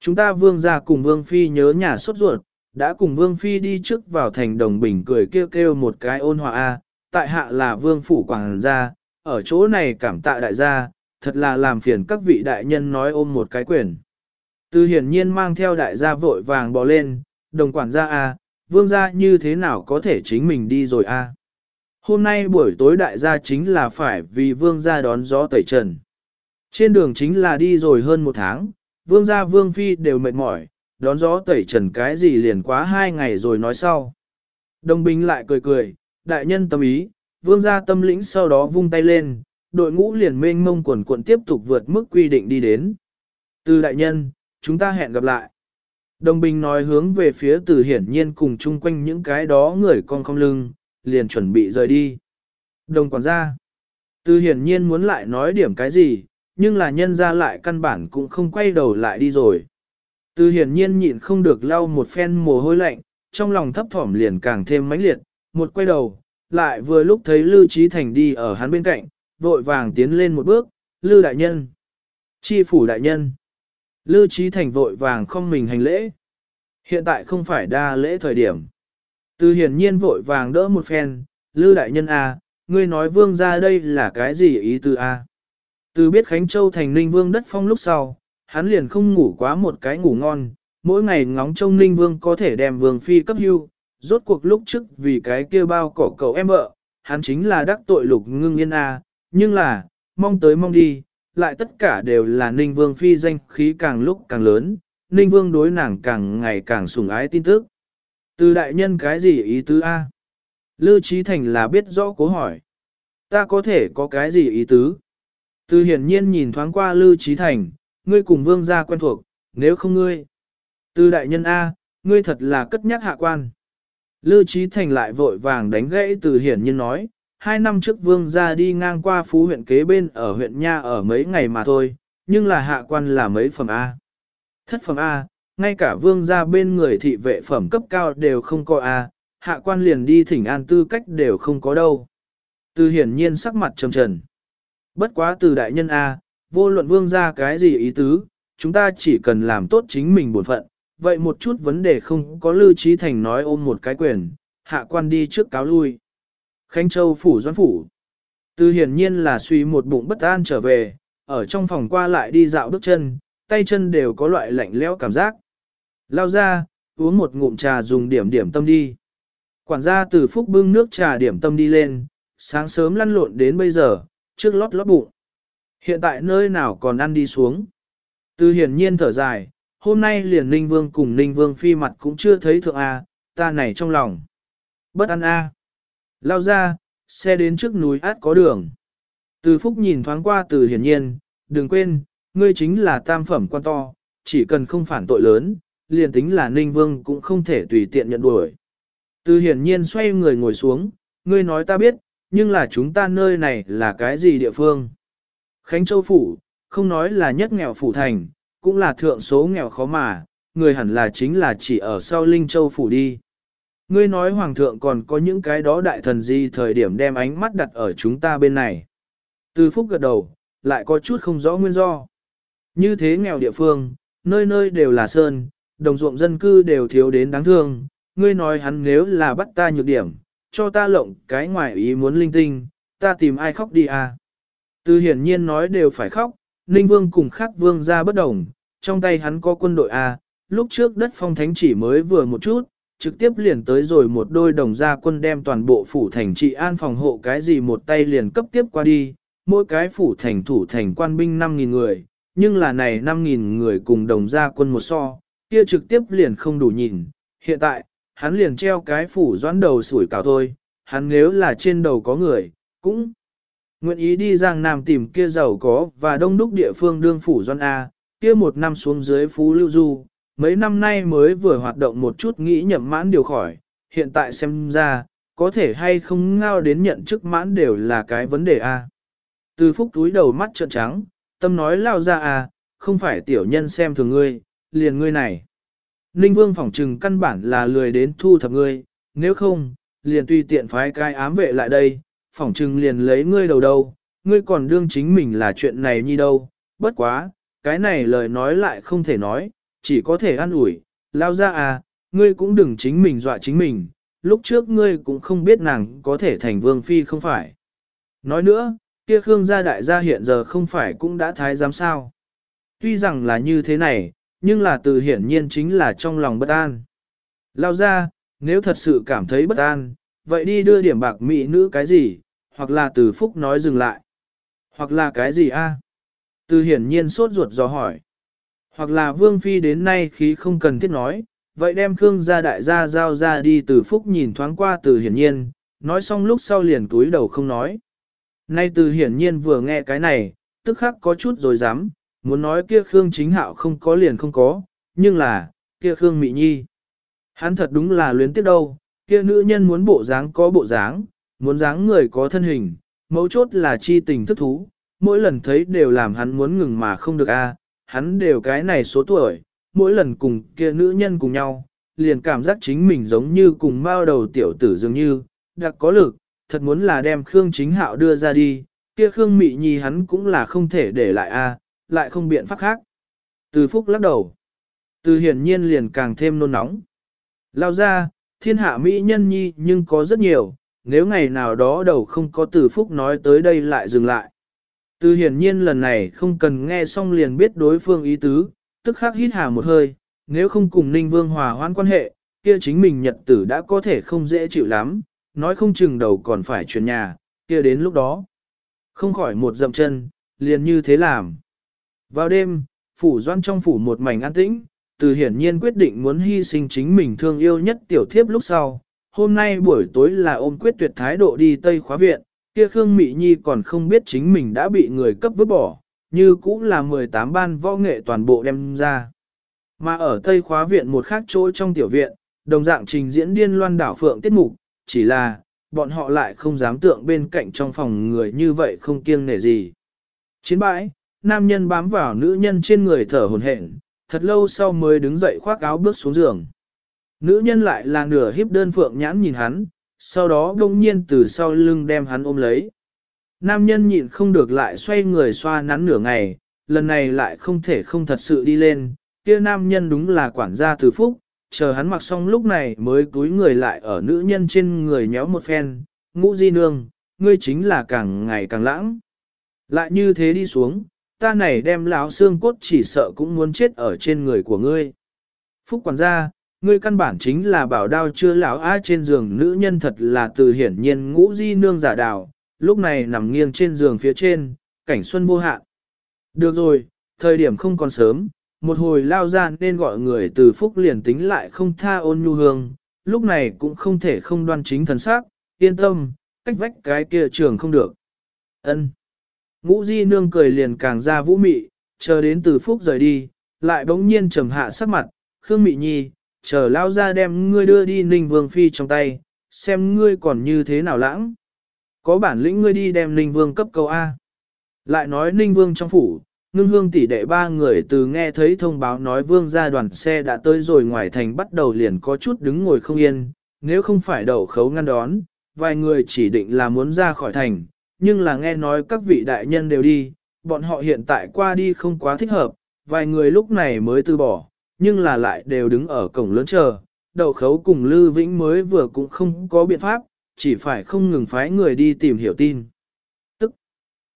Chúng ta vương gia cùng vương phi nhớ nhà sốt ruột, đã cùng vương phi đi trước vào thành đồng bình cười kêu kêu một cái ôn hòa a, tại hạ là vương phủ quảng gia, ở chỗ này cảm tạ đại gia, thật là làm phiền các vị đại nhân nói ôm một cái quyền. Từ hiển nhiên mang theo đại gia vội vàng bò lên, đồng quản gia a, vương gia như thế nào có thể chính mình đi rồi a? Hôm nay buổi tối đại gia chính là phải vì vương gia đón gió tẩy trần. Trên đường chính là đi rồi hơn một tháng, vương gia vương phi đều mệt mỏi, đón gió tẩy trần cái gì liền quá hai ngày rồi nói sau. Đồng binh lại cười cười, đại nhân tâm ý, vương gia tâm lĩnh sau đó vung tay lên, đội ngũ liền mênh mông quần cuộn tiếp tục vượt mức quy định đi đến. Từ đại nhân, chúng ta hẹn gặp lại. Đồng bình nói hướng về phía từ hiển nhiên cùng chung quanh những cái đó người con không lưng, liền chuẩn bị rời đi. Đồng quản gia, từ hiển nhiên muốn lại nói điểm cái gì, nhưng là nhân ra lại căn bản cũng không quay đầu lại đi rồi. Từ hiển nhiên nhịn không được lau một phen mồ hôi lạnh, trong lòng thấp thỏm liền càng thêm mãnh liệt, một quay đầu, lại vừa lúc thấy Lư Trí Thành đi ở hắn bên cạnh, vội vàng tiến lên một bước, Lư đại nhân, chi phủ đại nhân. Lư Trí Thành vội vàng không mình hành lễ. Hiện tại không phải đa lễ thời điểm. Từ hiển nhiên vội vàng đỡ một phen, Lư đại nhân A, ngươi nói vương ra đây là cái gì ý từ A. À? Từ biết Khánh Châu thành Ninh Vương đất phong lúc sau, hắn liền không ngủ quá một cái ngủ ngon, mỗi ngày ngóng trông Ninh Vương có thể đem Vương Phi cấp hưu, rốt cuộc lúc trước vì cái kia bao cỏ cậu em vợ, hắn chính là đắc tội lục ngưng yên A, nhưng là, mong tới mong đi, lại tất cả đều là Ninh Vương Phi danh khí càng lúc càng lớn, Ninh Vương đối nàng càng ngày càng sủng ái tin tức. Từ đại nhân cái gì ý tứ A? Lư Trí Thành là biết rõ cố hỏi. Ta có thể có cái gì ý tứ? Từ hiển nhiên nhìn thoáng qua Lư Trí Thành, ngươi cùng vương gia quen thuộc, nếu không ngươi. Từ đại nhân A, ngươi thật là cất nhắc hạ quan. Lư Trí Thành lại vội vàng đánh gãy từ hiển nhiên nói, hai năm trước vương gia đi ngang qua phú huyện kế bên ở huyện Nha ở mấy ngày mà thôi, nhưng là hạ quan là mấy phẩm A. Thất phẩm A, ngay cả vương gia bên người thị vệ phẩm cấp cao đều không có A, hạ quan liền đi thỉnh an tư cách đều không có đâu. Từ hiển nhiên sắc mặt trầm trần. Bất quá từ đại nhân A, vô luận vương gia cái gì ý tứ, chúng ta chỉ cần làm tốt chính mình bổn phận. Vậy một chút vấn đề không có lưu trí thành nói ôm một cái quyền, hạ quan đi trước cáo lui. Khánh Châu phủ doãn phủ. Từ hiển nhiên là suy một bụng bất an trở về, ở trong phòng qua lại đi dạo bước chân, tay chân đều có loại lạnh lẽo cảm giác. Lao ra, uống một ngụm trà dùng điểm điểm tâm đi. Quản gia từ phúc bưng nước trà điểm tâm đi lên, sáng sớm lăn lộn đến bây giờ, trước lót lót bụng. Hiện tại nơi nào còn ăn đi xuống. Từ hiển nhiên thở dài, hôm nay liền Ninh Vương cùng Ninh Vương phi mặt cũng chưa thấy thượng A, ta này trong lòng. Bất ăn A. Lao ra, xe đến trước núi át có đường. Từ phúc nhìn thoáng qua từ hiển nhiên, đừng quên, ngươi chính là tam phẩm quan to, chỉ cần không phản tội lớn, liền tính là Ninh Vương cũng không thể tùy tiện nhận đuổi. Từ hiển nhiên xoay người ngồi xuống, ngươi nói ta biết, nhưng là chúng ta nơi này là cái gì địa phương? Khánh Châu Phủ, không nói là nhất nghèo phủ thành, cũng là thượng số nghèo khó mà, người hẳn là chính là chỉ ở sau Linh Châu Phủ đi. Ngươi nói Hoàng thượng còn có những cái đó đại thần gì thời điểm đem ánh mắt đặt ở chúng ta bên này. Từ phúc gật đầu, lại có chút không rõ nguyên do. Như thế nghèo địa phương, nơi nơi đều là sơn, đồng ruộng dân cư đều thiếu đến đáng thương, ngươi nói hắn nếu là bắt ta nhược điểm, cho ta lộng cái ngoài ý muốn linh tinh, ta tìm ai khóc đi à. Từ hiển nhiên nói đều phải khóc, Ninh Vương cùng khác vương ra bất đồng, trong tay hắn có quân đội à lúc trước đất phong thánh chỉ mới vừa một chút, trực tiếp liền tới rồi một đôi đồng gia quân đem toàn bộ phủ thành trị an phòng hộ cái gì một tay liền cấp tiếp qua đi, mỗi cái phủ thành thủ thành quan binh 5.000 người, nhưng là này 5.000 người cùng đồng gia quân một so, kia trực tiếp liền không đủ nhìn, hiện tại, hắn liền treo cái phủ doãn đầu sủi cảo thôi, hắn nếu là trên đầu có người, cũng nguyện ý đi Giang Nam tìm kia giàu có và đông đúc địa phương đương phủ doãn A, kia một năm xuống dưới phú lưu du, mấy năm nay mới vừa hoạt động một chút nghĩ nhậm mãn điều khỏi, hiện tại xem ra, có thể hay không ngao đến nhận chức mãn đều là cái vấn đề A. Từ phúc túi đầu mắt trợn trắng, tâm nói lao ra A, không phải tiểu nhân xem thường ngươi, liền ngươi này. Ninh Vương phỏng trừng căn bản là lười đến thu thập ngươi, nếu không, liền tùy tiện phái cai ám vệ lại đây, phỏng trừng liền lấy ngươi đầu đâu, ngươi còn đương chính mình là chuyện này như đâu, bất quá, cái này lời nói lại không thể nói, chỉ có thể ăn ủi, lao ra à, ngươi cũng đừng chính mình dọa chính mình, lúc trước ngươi cũng không biết nàng có thể thành vương phi không phải. Nói nữa, kia Khương gia đại gia hiện giờ không phải cũng đã thái giám sao. Tuy rằng là như thế này, nhưng là từ hiển nhiên chính là trong lòng bất an. Lao ra, nếu thật sự cảm thấy bất an, vậy đi đưa điểm bạc mỹ nữ cái gì, hoặc là từ phúc nói dừng lại. Hoặc là cái gì a? Từ hiển nhiên sốt ruột do hỏi. Hoặc là vương phi đến nay khí không cần thiết nói, vậy đem Khương gia đại gia giao ra đi từ phúc nhìn thoáng qua từ hiển nhiên, nói xong lúc sau liền túi đầu không nói. Nay từ hiển nhiên vừa nghe cái này, tức khắc có chút rồi dám, muốn nói kia Khương chính hạo không có liền không có, nhưng là, kia Khương Mị Nhi. Hắn thật đúng là luyến tiếc đâu, kia nữ nhân muốn bộ dáng có bộ dáng, muốn dáng người có thân hình, mấu chốt là chi tình thức thú, mỗi lần thấy đều làm hắn muốn ngừng mà không được a, hắn đều cái này số tuổi, mỗi lần cùng kia nữ nhân cùng nhau, liền cảm giác chính mình giống như cùng bao đầu tiểu tử dường như, đặc có lực, thật muốn là đem Khương Chính Hạo đưa ra đi, kia Khương Mị Nhi hắn cũng là không thể để lại a, lại không biện pháp khác. Từ Phúc lắc đầu. Từ hiển nhiên liền càng thêm nôn nóng. Lao ra, thiên hạ mỹ nhân nhi nhưng có rất nhiều, nếu ngày nào đó đầu không có từ phúc nói tới đây lại dừng lại. Từ hiển nhiên lần này không cần nghe xong liền biết đối phương ý tứ, tức khắc hít hà một hơi, nếu không cùng Ninh Vương hòa hoãn quan hệ, kia chính mình nhật tử đã có thể không dễ chịu lắm, nói không chừng đầu còn phải chuyển nhà, kia đến lúc đó. Không khỏi một dậm chân, liền như thế làm. Vào đêm, phủ doan trong phủ một mảnh an tĩnh, từ hiển nhiên quyết định muốn hy sinh chính mình thương yêu nhất tiểu thiếp lúc sau. Hôm nay buổi tối là ôm quyết tuyệt thái độ đi Tây khóa viện, kia Khương Mị Nhi còn không biết chính mình đã bị người cấp vứt bỏ, như cũng là 18 ban võ nghệ toàn bộ đem ra. Mà ở Tây khóa viện một khác chỗ trong tiểu viện, đồng dạng trình diễn điên loan đảo phượng tiết mục, chỉ là, bọn họ lại không dám tượng bên cạnh trong phòng người như vậy không kiêng nể gì. Chiến bãi, nam nhân bám vào nữ nhân trên người thở hồn hển, thật lâu sau mới đứng dậy khoác áo bước xuống giường. Nữ nhân lại là nửa hiếp đơn phượng nhãn nhìn hắn, sau đó đông nhiên từ sau lưng đem hắn ôm lấy. Nam nhân nhịn không được lại xoay người xoa nắn nửa ngày, lần này lại không thể không thật sự đi lên, kia nam nhân đúng là quản gia từ phúc, chờ hắn mặc xong lúc này mới túi người lại ở nữ nhân trên người nhéo một phen, ngũ di nương, ngươi chính là càng ngày càng lãng. Lại như thế đi xuống, ta này đem lão xương cốt chỉ sợ cũng muốn chết ở trên người của ngươi. Phúc quản gia, ngươi căn bản chính là bảo đao chưa lão á trên giường nữ nhân thật là từ hiển nhiên ngũ di nương giả đào, lúc này nằm nghiêng trên giường phía trên, cảnh xuân vô hạn. Được rồi, thời điểm không còn sớm, một hồi lao ra nên gọi người từ phúc liền tính lại không tha ôn nhu hương, lúc này cũng không thể không đoan chính thần sắc, yên tâm, cách vách cái kia trường không được. ân Ngũ di nương cười liền càng ra vũ mị, chờ đến từ phúc rời đi, lại bỗng nhiên trầm hạ sắc mặt, Khương Mị Nhi, chờ lao ra đem ngươi đưa đi Ninh Vương Phi trong tay, xem ngươi còn như thế nào lãng. Có bản lĩnh ngươi đi đem Ninh Vương cấp câu A. Lại nói Ninh Vương trong phủ, ngưng hương tỷ đệ ba người từ nghe thấy thông báo nói Vương ra đoàn xe đã tới rồi ngoài thành bắt đầu liền có chút đứng ngồi không yên, nếu không phải đậu khấu ngăn đón, vài người chỉ định là muốn ra khỏi thành, nhưng là nghe nói các vị đại nhân đều đi, bọn họ hiện tại qua đi không quá thích hợp, vài người lúc này mới từ bỏ, nhưng là lại đều đứng ở cổng lớn chờ, đậu khấu cùng Lư Vĩnh mới vừa cũng không có biện pháp, chỉ phải không ngừng phái người đi tìm hiểu tin. Tức,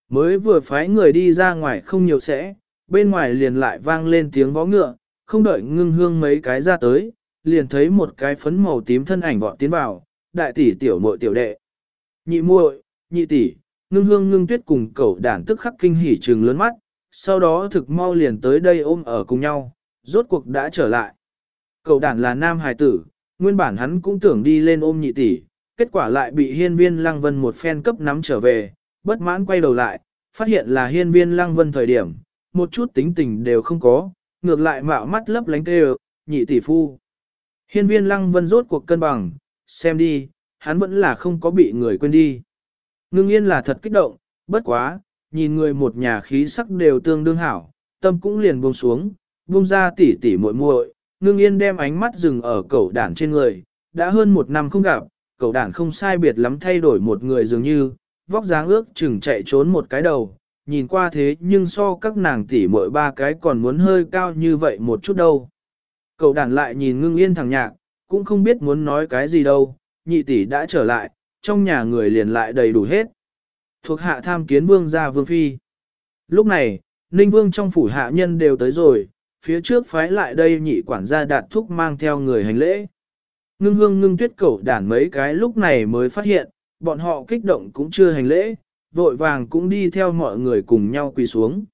mới vừa phái người đi ra ngoài không nhiều sẽ, bên ngoài liền lại vang lên tiếng vó ngựa, không đợi ngưng hương mấy cái ra tới, liền thấy một cái phấn màu tím thân ảnh vọt tiến vào, đại tỷ tiểu muội tiểu đệ. Nhị muội, nhị tỷ, ngưng hương ngưng tuyết cùng cậu đản tức khắc kinh hỉ trừng lớn mắt, sau đó thực mau liền tới đây ôm ở cùng nhau, rốt cuộc đã trở lại. Cậu đản là nam hài tử, nguyên bản hắn cũng tưởng đi lên ôm nhị tỷ, kết quả lại bị hiên viên lăng vân một phen cấp nắm trở về, bất mãn quay đầu lại, phát hiện là hiên viên lăng vân thời điểm, một chút tính tình đều không có, ngược lại mạo mắt lấp lánh kêu, ờ, nhị tỷ phu. Hiên viên lăng vân rốt cuộc cân bằng, xem đi, hắn vẫn là không có bị người quên đi. Ngưng yên là thật kích động, bất quá, nhìn người một nhà khí sắc đều tương đương hảo, tâm cũng liền buông xuống, buông ra tỉ tỉ muội muội. ngưng yên đem ánh mắt dừng ở cậu đản trên người, đã hơn một năm không gặp, cậu đản không sai biệt lắm thay đổi một người dường như, vóc dáng ước chừng chạy trốn một cái đầu, nhìn qua thế nhưng so các nàng tỷ muội ba cái còn muốn hơi cao như vậy một chút đâu. Cậu đản lại nhìn ngưng yên thằng nhạc, cũng không biết muốn nói cái gì đâu, nhị tỷ đã trở lại, trong nhà người liền lại đầy đủ hết. Thuộc hạ tham kiến vương gia vương phi. Lúc này, Ninh Vương trong phủ hạ nhân đều tới rồi, phía trước phái lại đây nhị quản gia đạt thúc mang theo người hành lễ. Ngưng hương ngưng tuyết cẩu đản mấy cái lúc này mới phát hiện, bọn họ kích động cũng chưa hành lễ, vội vàng cũng đi theo mọi người cùng nhau quỳ xuống.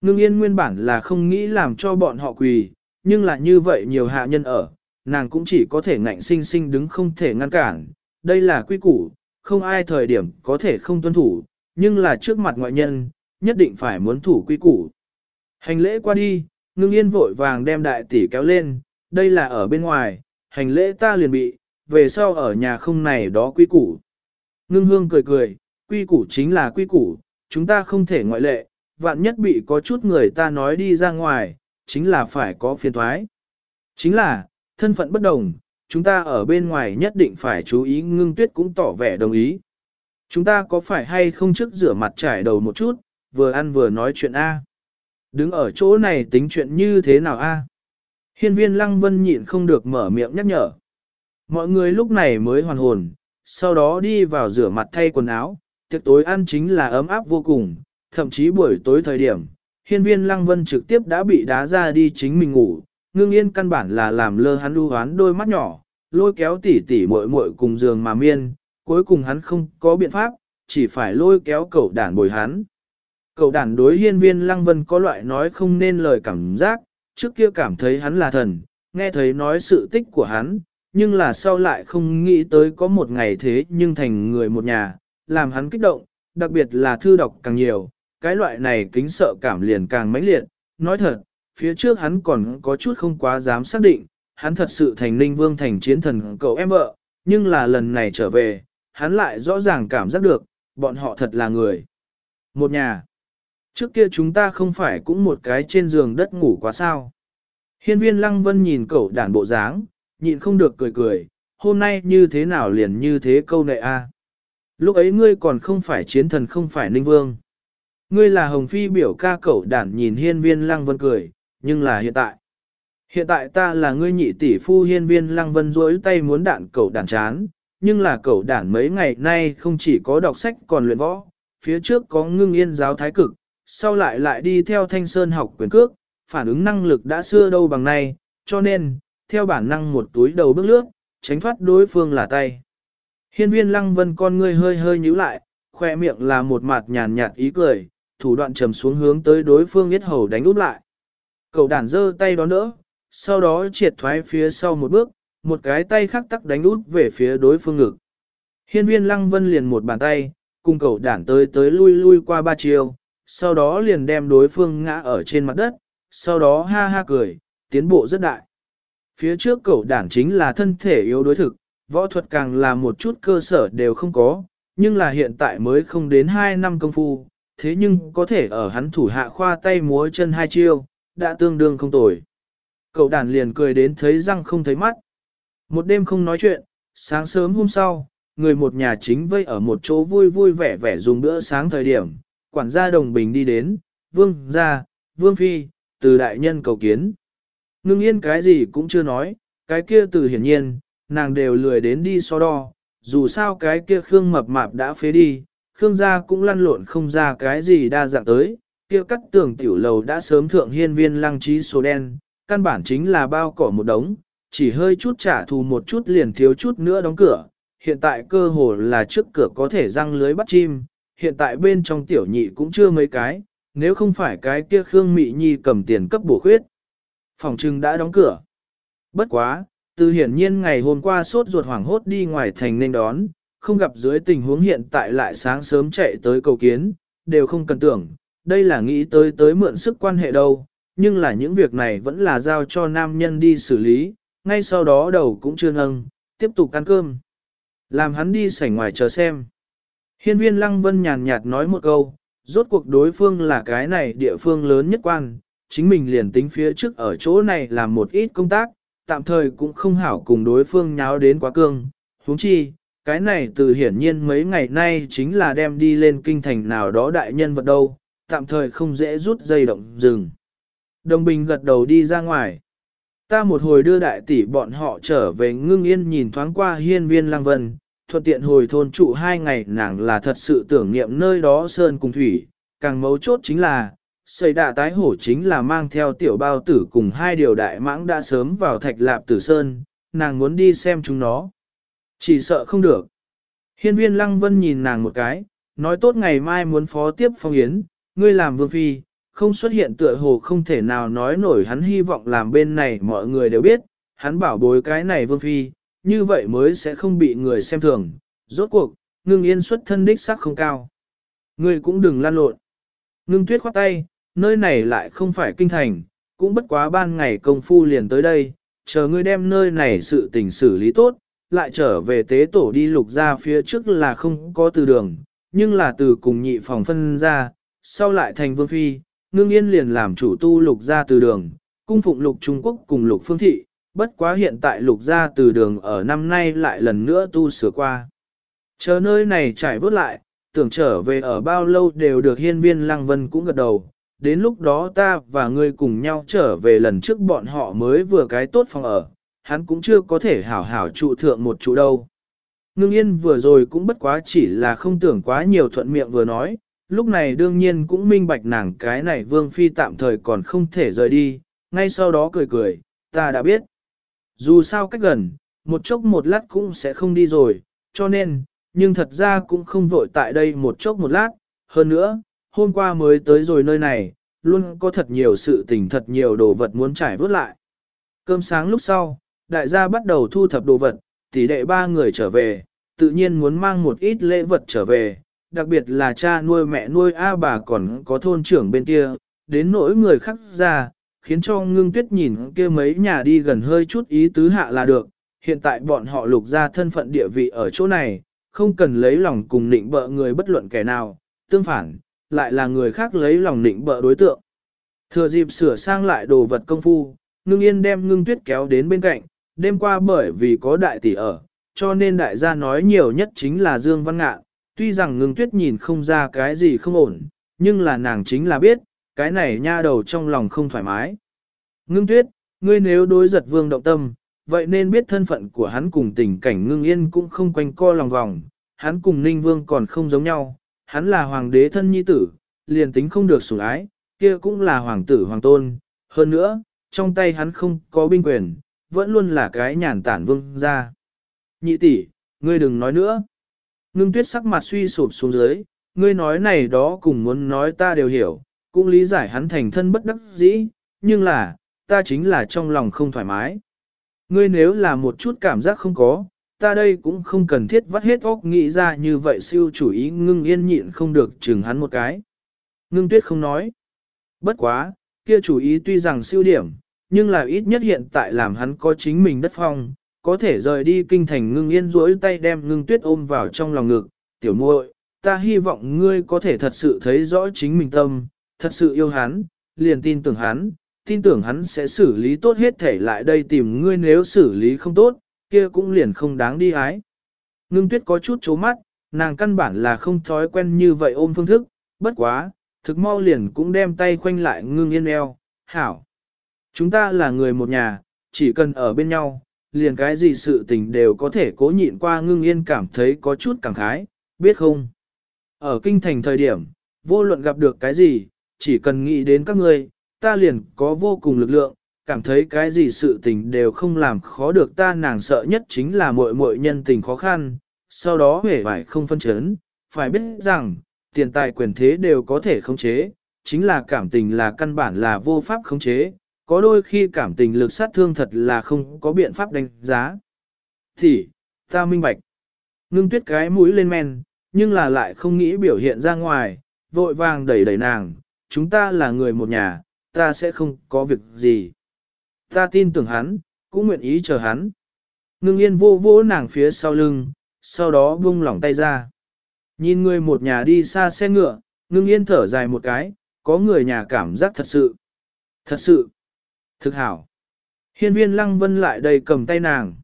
Ngưng yên nguyên bản là không nghĩ làm cho bọn họ quỳ, nhưng là như vậy nhiều hạ nhân ở, nàng cũng chỉ có thể ngạnh sinh sinh đứng không thể ngăn cản, đây là quy củ, không ai thời điểm có thể không tuân thủ, nhưng là trước mặt ngoại nhân, nhất định phải muốn thủ quy củ. Hành lễ qua đi, ngưng yên vội vàng đem đại tỷ kéo lên, đây là ở bên ngoài, hành lễ ta liền bị, về sau ở nhà không này đó quy củ. Ngưng hương cười cười, quy củ chính là quy củ, chúng ta không thể ngoại lệ, vạn nhất bị có chút người ta nói đi ra ngoài, chính là phải có phiền thoái. Chính là, thân phận bất đồng, chúng ta ở bên ngoài nhất định phải chú ý ngưng tuyết cũng tỏ vẻ đồng ý. Chúng ta có phải hay không trước rửa mặt trải đầu một chút, vừa ăn vừa nói chuyện A. Đứng ở chỗ này tính chuyện như thế nào A. Hiên viên lăng vân nhịn không được mở miệng nhắc nhở. Mọi người lúc này mới hoàn hồn, sau đó đi vào rửa mặt thay quần áo, tiệc tối ăn chính là ấm áp vô cùng, thậm chí buổi tối thời điểm, hiên viên lăng vân trực tiếp đã bị đá ra đi chính mình ngủ, ngưng yên căn bản là làm lơ hắn lưu hoán đôi mắt nhỏ, lôi kéo tỉ tỉ muội muội cùng giường mà miên, cuối cùng hắn không có biện pháp, chỉ phải lôi kéo cậu đàn bồi hắn. Cậu đàn đối hiên viên lăng vân có loại nói không nên lời cảm giác, trước kia cảm thấy hắn là thần, nghe thấy nói sự tích của hắn, nhưng là sau lại không nghĩ tới có một ngày thế nhưng thành người một nhà, làm hắn kích động, đặc biệt là thư đọc càng nhiều, cái loại này kính sợ cảm liền càng mãnh liệt, nói thật, phía trước hắn còn có chút không quá dám xác định, hắn thật sự thành ninh vương thành chiến thần cậu em vợ, nhưng là lần này trở về, hắn lại rõ ràng cảm giác được, bọn họ thật là người. Một nhà. Trước kia chúng ta không phải cũng một cái trên giường đất ngủ quá sao. Hiên viên lăng vân nhìn cậu đàn bộ dáng, nhịn không được cười cười, hôm nay như thế nào liền như thế câu nệ a. Lúc ấy ngươi còn không phải chiến thần không phải ninh vương. Ngươi là hồng phi biểu ca cậu đản nhìn hiên viên lăng vân cười, nhưng là hiện tại. Hiện tại ta là ngươi nhị tỷ phu hiên viên lăng vân rối tay muốn đạn cậu đản chán, nhưng là cậu đản mấy ngày nay không chỉ có đọc sách còn luyện võ, phía trước có ngưng yên giáo thái cực, sau lại lại đi theo thanh sơn học quyền cước, phản ứng năng lực đã xưa đâu bằng nay, cho nên, theo bản năng một túi đầu bước lướt, tránh thoát đối phương là tay. Hiên viên lăng vân con ngươi hơi hơi nhíu lại, khoe miệng là một mặt nhàn nhạt ý cười, thủ đoạn trầm xuống hướng tới đối phương biết hầu đánh úp lại. Cậu đàn giơ tay đón đỡ, sau đó triệt thoái phía sau một bước, một cái tay khác tắc đánh út về phía đối phương ngực. Hiên viên lăng vân liền một bàn tay, cùng cậu đản tới tới lui lui qua ba chiều, sau đó liền đem đối phương ngã ở trên mặt đất, sau đó ha ha cười, tiến bộ rất đại. Phía trước cậu đản chính là thân thể yếu đối thực, võ thuật càng là một chút cơ sở đều không có, nhưng là hiện tại mới không đến 2 năm công phu, thế nhưng có thể ở hắn thủ hạ khoa tay múa chân hai chiêu, đã tương đương không tồi. Cậu đàn liền cười đến thấy răng không thấy mắt. Một đêm không nói chuyện, sáng sớm hôm sau, người một nhà chính vây ở một chỗ vui vui vẻ vẻ dùng bữa sáng thời điểm, quản gia đồng bình đi đến, vương gia, vương phi, từ đại nhân cầu kiến. Ngưng yên cái gì cũng chưa nói, cái kia từ hiển nhiên, nàng đều lười đến đi so đo, dù sao cái kia khương mập mạp đã phế đi, khương gia cũng lăn lộn không ra cái gì đa dạng tới, kia cắt tường tiểu lầu đã sớm thượng hiên viên lăng trí số đen, căn bản chính là bao cỏ một đống, chỉ hơi chút trả thù một chút liền thiếu chút nữa đóng cửa, hiện tại cơ hồ là trước cửa có thể răng lưới bắt chim, hiện tại bên trong tiểu nhị cũng chưa mấy cái, nếu không phải cái kia Khương Mị Nhi cầm tiền cấp bổ khuyết. Phòng trưng đã đóng cửa. Bất quá, từ hiển nhiên ngày hôm qua sốt ruột hoảng hốt đi ngoài thành nên đón, không gặp dưới tình huống hiện tại lại sáng sớm chạy tới cầu kiến, đều không cần tưởng, đây là nghĩ tới tới mượn sức quan hệ đâu, nhưng là những việc này vẫn là giao cho nam nhân đi xử lý, ngay sau đó đầu cũng chưa nâng, tiếp tục ăn cơm. Làm hắn đi sảnh ngoài chờ xem. Hiên viên Lăng Vân nhàn nhạt nói một câu, rốt cuộc đối phương là cái này địa phương lớn nhất quan, chính mình liền tính phía trước ở chỗ này làm một ít công tác, tạm thời cũng không hảo cùng đối phương nháo đến quá cương. huống chi, cái này từ hiển nhiên mấy ngày nay chính là đem đi lên kinh thành nào đó đại nhân vật đâu, tạm thời không dễ rút dây động dừng. Đồng bình gật đầu đi ra ngoài. Ta một hồi đưa đại tỷ bọn họ trở về ngưng yên nhìn thoáng qua hiên viên lang vân, thuận tiện hồi thôn trụ hai ngày nàng là thật sự tưởng niệm nơi đó sơn cùng thủy, càng mấu chốt chính là, xây đạ tái hổ chính là mang theo tiểu bao tử cùng hai điều đại mãng đã sớm vào thạch lạp tử sơn, nàng muốn đi xem chúng nó. Chỉ sợ không được. Hiên viên lăng vân nhìn nàng một cái, nói tốt ngày mai muốn phó tiếp phong yến, ngươi làm vương phi, không xuất hiện tựa hồ không thể nào nói nổi hắn hy vọng làm bên này mọi người đều biết, hắn bảo bối cái này vương phi, như vậy mới sẽ không bị người xem thường. Rốt cuộc, ngưng yên xuất thân đích sắc không cao. Ngươi cũng đừng lan lộn. Ngưng tuyết khoát tay, nơi này lại không phải kinh thành, cũng bất quá ban ngày công phu liền tới đây, chờ ngươi đem nơi này sự tình xử lý tốt, lại trở về tế tổ đi lục ra phía trước là không có từ đường, nhưng là từ cùng nhị phòng phân ra, sau lại thành vương phi, ngưng yên liền làm chủ tu lục gia từ đường, cung phụng lục Trung Quốc cùng lục phương thị, bất quá hiện tại lục gia từ đường ở năm nay lại lần nữa tu sửa qua. Chờ nơi này trải vớt lại, tưởng trở về ở bao lâu đều được hiên viên lăng vân cũng gật đầu, đến lúc đó ta và ngươi cùng nhau trở về lần trước bọn họ mới vừa cái tốt phòng ở, hắn cũng chưa có thể hảo hảo trụ thượng một trụ đâu. Ngưng yên vừa rồi cũng bất quá chỉ là không tưởng quá nhiều thuận miệng vừa nói, lúc này đương nhiên cũng minh bạch nàng cái này vương phi tạm thời còn không thể rời đi, ngay sau đó cười cười, ta đã biết. Dù sao cách gần, một chốc một lát cũng sẽ không đi rồi, cho nên, nhưng thật ra cũng không vội tại đây một chốc một lát, hơn nữa, hôm qua mới tới rồi nơi này, luôn có thật nhiều sự tình thật nhiều đồ vật muốn trải vớt lại. Cơm sáng lúc sau, đại gia bắt đầu thu thập đồ vật, tỷ đệ ba người trở về, tự nhiên muốn mang một ít lễ vật trở về, đặc biệt là cha nuôi mẹ nuôi A bà còn có thôn trưởng bên kia, đến nỗi người khác ra, khiến cho ngưng tuyết nhìn kia mấy nhà đi gần hơi chút ý tứ hạ là được, hiện tại bọn họ lục ra thân phận địa vị ở chỗ này, không cần lấy lòng cùng nịnh bợ người bất luận kẻ nào, tương phản, lại là người khác lấy lòng nịnh bợ đối tượng. Thừa dịp sửa sang lại đồ vật công phu, ngưng yên đem ngưng tuyết kéo đến bên cạnh, đêm qua bởi vì có đại tỷ ở, cho nên đại gia nói nhiều nhất chính là Dương Văn Ngạn, tuy rằng ngưng tuyết nhìn không ra cái gì không ổn, nhưng là nàng chính là biết, cái này nha đầu trong lòng không thoải mái. Ngưng tuyết, ngươi nếu đối giật vương động tâm, vậy nên biết thân phận của hắn cùng tình cảnh ngưng yên cũng không quanh co lòng vòng, hắn cùng ninh vương còn không giống nhau, hắn là hoàng đế thân nhi tử, liền tính không được sủng ái, kia cũng là hoàng tử hoàng tôn, hơn nữa, trong tay hắn không có binh quyền, vẫn luôn là cái nhàn tản vương ra. Nhị tỷ, ngươi đừng nói nữa. Ngưng tuyết sắc mặt suy sụp xuống dưới, ngươi nói này đó cùng muốn nói ta đều hiểu, cũng lý giải hắn thành thân bất đắc dĩ, nhưng là, ta chính là trong lòng không thoải mái. Ngươi nếu là một chút cảm giác không có, ta đây cũng không cần thiết vắt hết óc nghĩ ra như vậy siêu chủ ý ngưng yên nhịn không được chừng hắn một cái. Ngưng tuyết không nói. Bất quá, kia chủ ý tuy rằng siêu điểm, nhưng là ít nhất hiện tại làm hắn có chính mình đất phong, có thể rời đi kinh thành ngưng yên duỗi tay đem ngưng tuyết ôm vào trong lòng ngực. Tiểu muội, ta hy vọng ngươi có thể thật sự thấy rõ chính mình tâm, thật sự yêu hắn, liền tin tưởng hắn, tin tưởng hắn sẽ xử lý tốt hết thể lại đây tìm ngươi nếu xử lý không tốt, kia cũng liền không đáng đi ái. Ngưng tuyết có chút chố mắt, nàng căn bản là không thói quen như vậy ôm phương thức, bất quá, thực mau liền cũng đem tay khoanh lại ngưng yên eo, hảo. Chúng ta là người một nhà, chỉ cần ở bên nhau, liền cái gì sự tình đều có thể cố nhịn qua ngưng yên cảm thấy có chút cảm khái, biết không? Ở kinh thành thời điểm, vô luận gặp được cái gì, chỉ cần nghĩ đến các ngươi, ta liền có vô cùng lực lượng, cảm thấy cái gì sự tình đều không làm khó được ta nàng sợ nhất chính là muội muội nhân tình khó khăn, sau đó hề phải không phân chấn, phải biết rằng, tiền tài quyền thế đều có thể khống chế, chính là cảm tình là căn bản là vô pháp khống chế, có đôi khi cảm tình lực sát thương thật là không có biện pháp đánh giá. Thì, ta minh bạch. Ngưng tuyết cái mũi lên men, nhưng là lại không nghĩ biểu hiện ra ngoài, vội vàng đẩy đẩy nàng, chúng ta là người một nhà, ta sẽ không có việc gì. Ta tin tưởng hắn, cũng nguyện ý chờ hắn. Ngưng yên vô vô nàng phía sau lưng, sau đó buông lỏng tay ra. Nhìn người một nhà đi xa xe ngựa, ngưng yên thở dài một cái, có người nhà cảm giác thật sự. Thật sự. Thực hảo. Hiên viên lăng vân lại đây cầm tay nàng.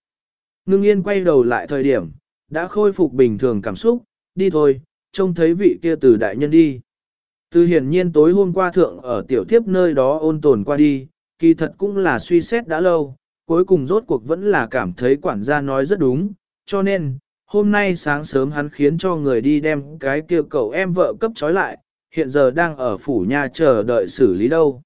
Ngưng yên quay đầu lại thời điểm, đã khôi phục bình thường cảm xúc, đi thôi, trông thấy vị kia từ đại nhân đi. Từ hiển nhiên tối hôm qua thượng ở tiểu tiếp nơi đó ôn tồn qua đi, kỳ thật cũng là suy xét đã lâu, cuối cùng rốt cuộc vẫn là cảm thấy quản gia nói rất đúng, cho nên, hôm nay sáng sớm hắn khiến cho người đi đem cái kia cậu em vợ cấp trói lại, hiện giờ đang ở phủ nhà chờ đợi xử lý đâu.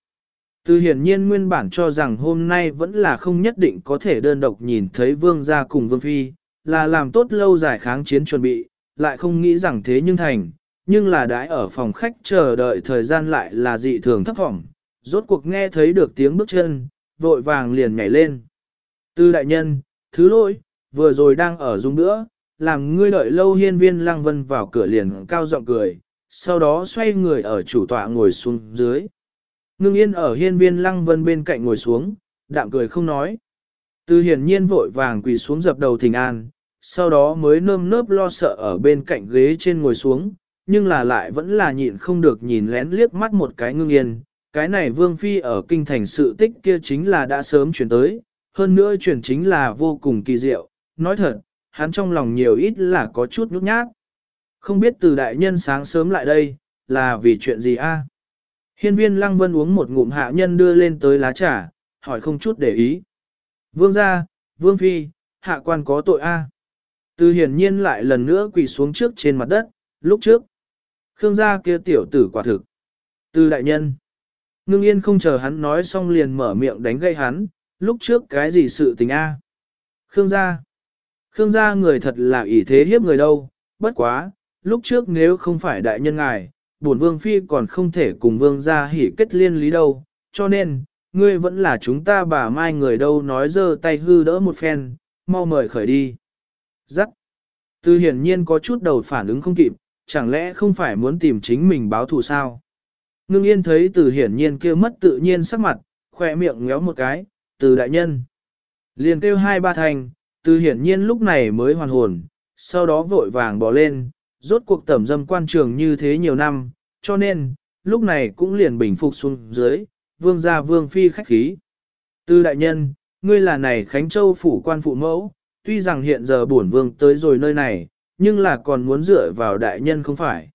Từ hiển nhiên nguyên bản cho rằng hôm nay vẫn là không nhất định có thể đơn độc nhìn thấy vương gia cùng vương phi, là làm tốt lâu dài kháng chiến chuẩn bị, lại không nghĩ rằng thế nhưng thành, nhưng là đãi ở phòng khách chờ đợi thời gian lại là dị thường thấp vọng, rốt cuộc nghe thấy được tiếng bước chân, vội vàng liền nhảy lên. Tư đại nhân, thứ lỗi, vừa rồi đang ở dung nữa, làm ngươi đợi lâu hiên viên lăng vân vào cửa liền cao giọng cười, sau đó xoay người ở chủ tọa ngồi xuống dưới. Ngưng yên ở hiên viên lăng vân bên cạnh ngồi xuống, đạm cười không nói. Từ hiển nhiên vội vàng quỳ xuống dập đầu thỉnh an, sau đó mới nơm nớp lo sợ ở bên cạnh ghế trên ngồi xuống, nhưng là lại vẫn là nhịn không được nhìn lén liếc mắt một cái ngưng yên. Cái này vương phi ở kinh thành sự tích kia chính là đã sớm chuyển tới, hơn nữa chuyển chính là vô cùng kỳ diệu. Nói thật, hắn trong lòng nhiều ít là có chút nhút nhát. Không biết từ đại nhân sáng sớm lại đây, là vì chuyện gì a? Hiên viên lăng vân uống một ngụm hạ nhân đưa lên tới lá trà, hỏi không chút để ý. Vương gia, vương phi, hạ quan có tội a. Từ hiển nhiên lại lần nữa quỳ xuống trước trên mặt đất, lúc trước. Khương gia kia tiểu tử quả thực. Từ đại nhân. Ngưng yên không chờ hắn nói xong liền mở miệng đánh gây hắn, lúc trước cái gì sự tình a? Khương gia. Khương gia người thật là ỷ thế hiếp người đâu, bất quá, lúc trước nếu không phải đại nhân ngài, bổn vương phi còn không thể cùng vương gia hỉ kết liên lý đâu, cho nên, ngươi vẫn là chúng ta bà mai người đâu nói dơ tay hư đỡ một phen, mau mời khởi đi. Giắc. Từ hiển nhiên có chút đầu phản ứng không kịp, chẳng lẽ không phải muốn tìm chính mình báo thù sao? Ngưng yên thấy từ hiển nhiên kia mất tự nhiên sắc mặt, khỏe miệng ngéo một cái, từ đại nhân. Liền kêu hai ba thành, từ hiển nhiên lúc này mới hoàn hồn, sau đó vội vàng bỏ lên, rốt cuộc tẩm dâm quan trường như thế nhiều năm, cho nên, lúc này cũng liền bình phục xuống dưới, vương gia vương phi khách khí. Từ đại nhân, ngươi là này Khánh Châu phủ quan phụ mẫu, tuy rằng hiện giờ bổn vương tới rồi nơi này, nhưng là còn muốn dựa vào đại nhân không phải.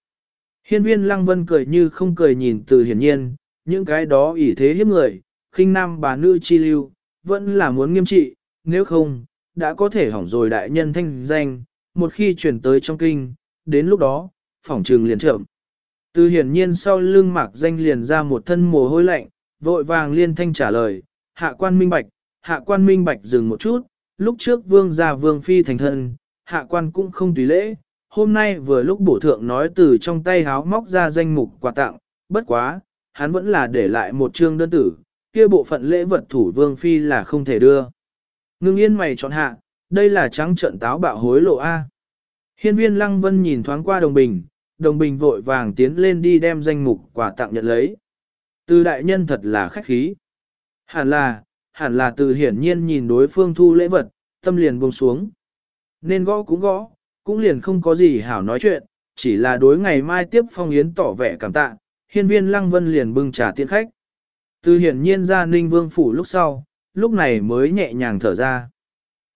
Hiên viên lăng vân cười như không cười nhìn từ hiển nhiên, những cái đó ỷ thế hiếp người, khinh nam bà nữ chi lưu, vẫn là muốn nghiêm trị, nếu không, đã có thể hỏng rồi đại nhân thanh danh, một khi chuyển tới trong kinh, đến lúc đó, phỏng trừng liền trợm. Từ hiển nhiên sau lưng mạc danh liền ra một thân mồ hôi lạnh, vội vàng liên thanh trả lời, hạ quan minh bạch, hạ quan minh bạch dừng một chút, lúc trước vương gia vương phi thành thân, hạ quan cũng không tùy lễ, hôm nay vừa lúc bổ thượng nói từ trong tay háo móc ra danh mục quà tặng, bất quá, hắn vẫn là để lại một chương đơn tử, kia bộ phận lễ vật thủ vương phi là không thể đưa. Ngưng yên mày chọn hạ, đây là trắng trận táo bạo hối lộ A. Hiên viên lăng vân nhìn thoáng qua đồng bình, đồng bình vội vàng tiến lên đi đem danh mục quà tặng nhận lấy. Từ đại nhân thật là khách khí. Hẳn là, hẳn là từ hiển nhiên nhìn đối phương thu lễ vật, tâm liền buông xuống. Nên gõ cũng gõ, cũng liền không có gì hảo nói chuyện, chỉ là đối ngày mai tiếp phong yến tỏ vẻ cảm tạ, hiên viên lăng vân liền bưng trà tiễn khách. Từ hiển nhiên ra ninh vương phủ lúc sau, lúc này mới nhẹ nhàng thở ra.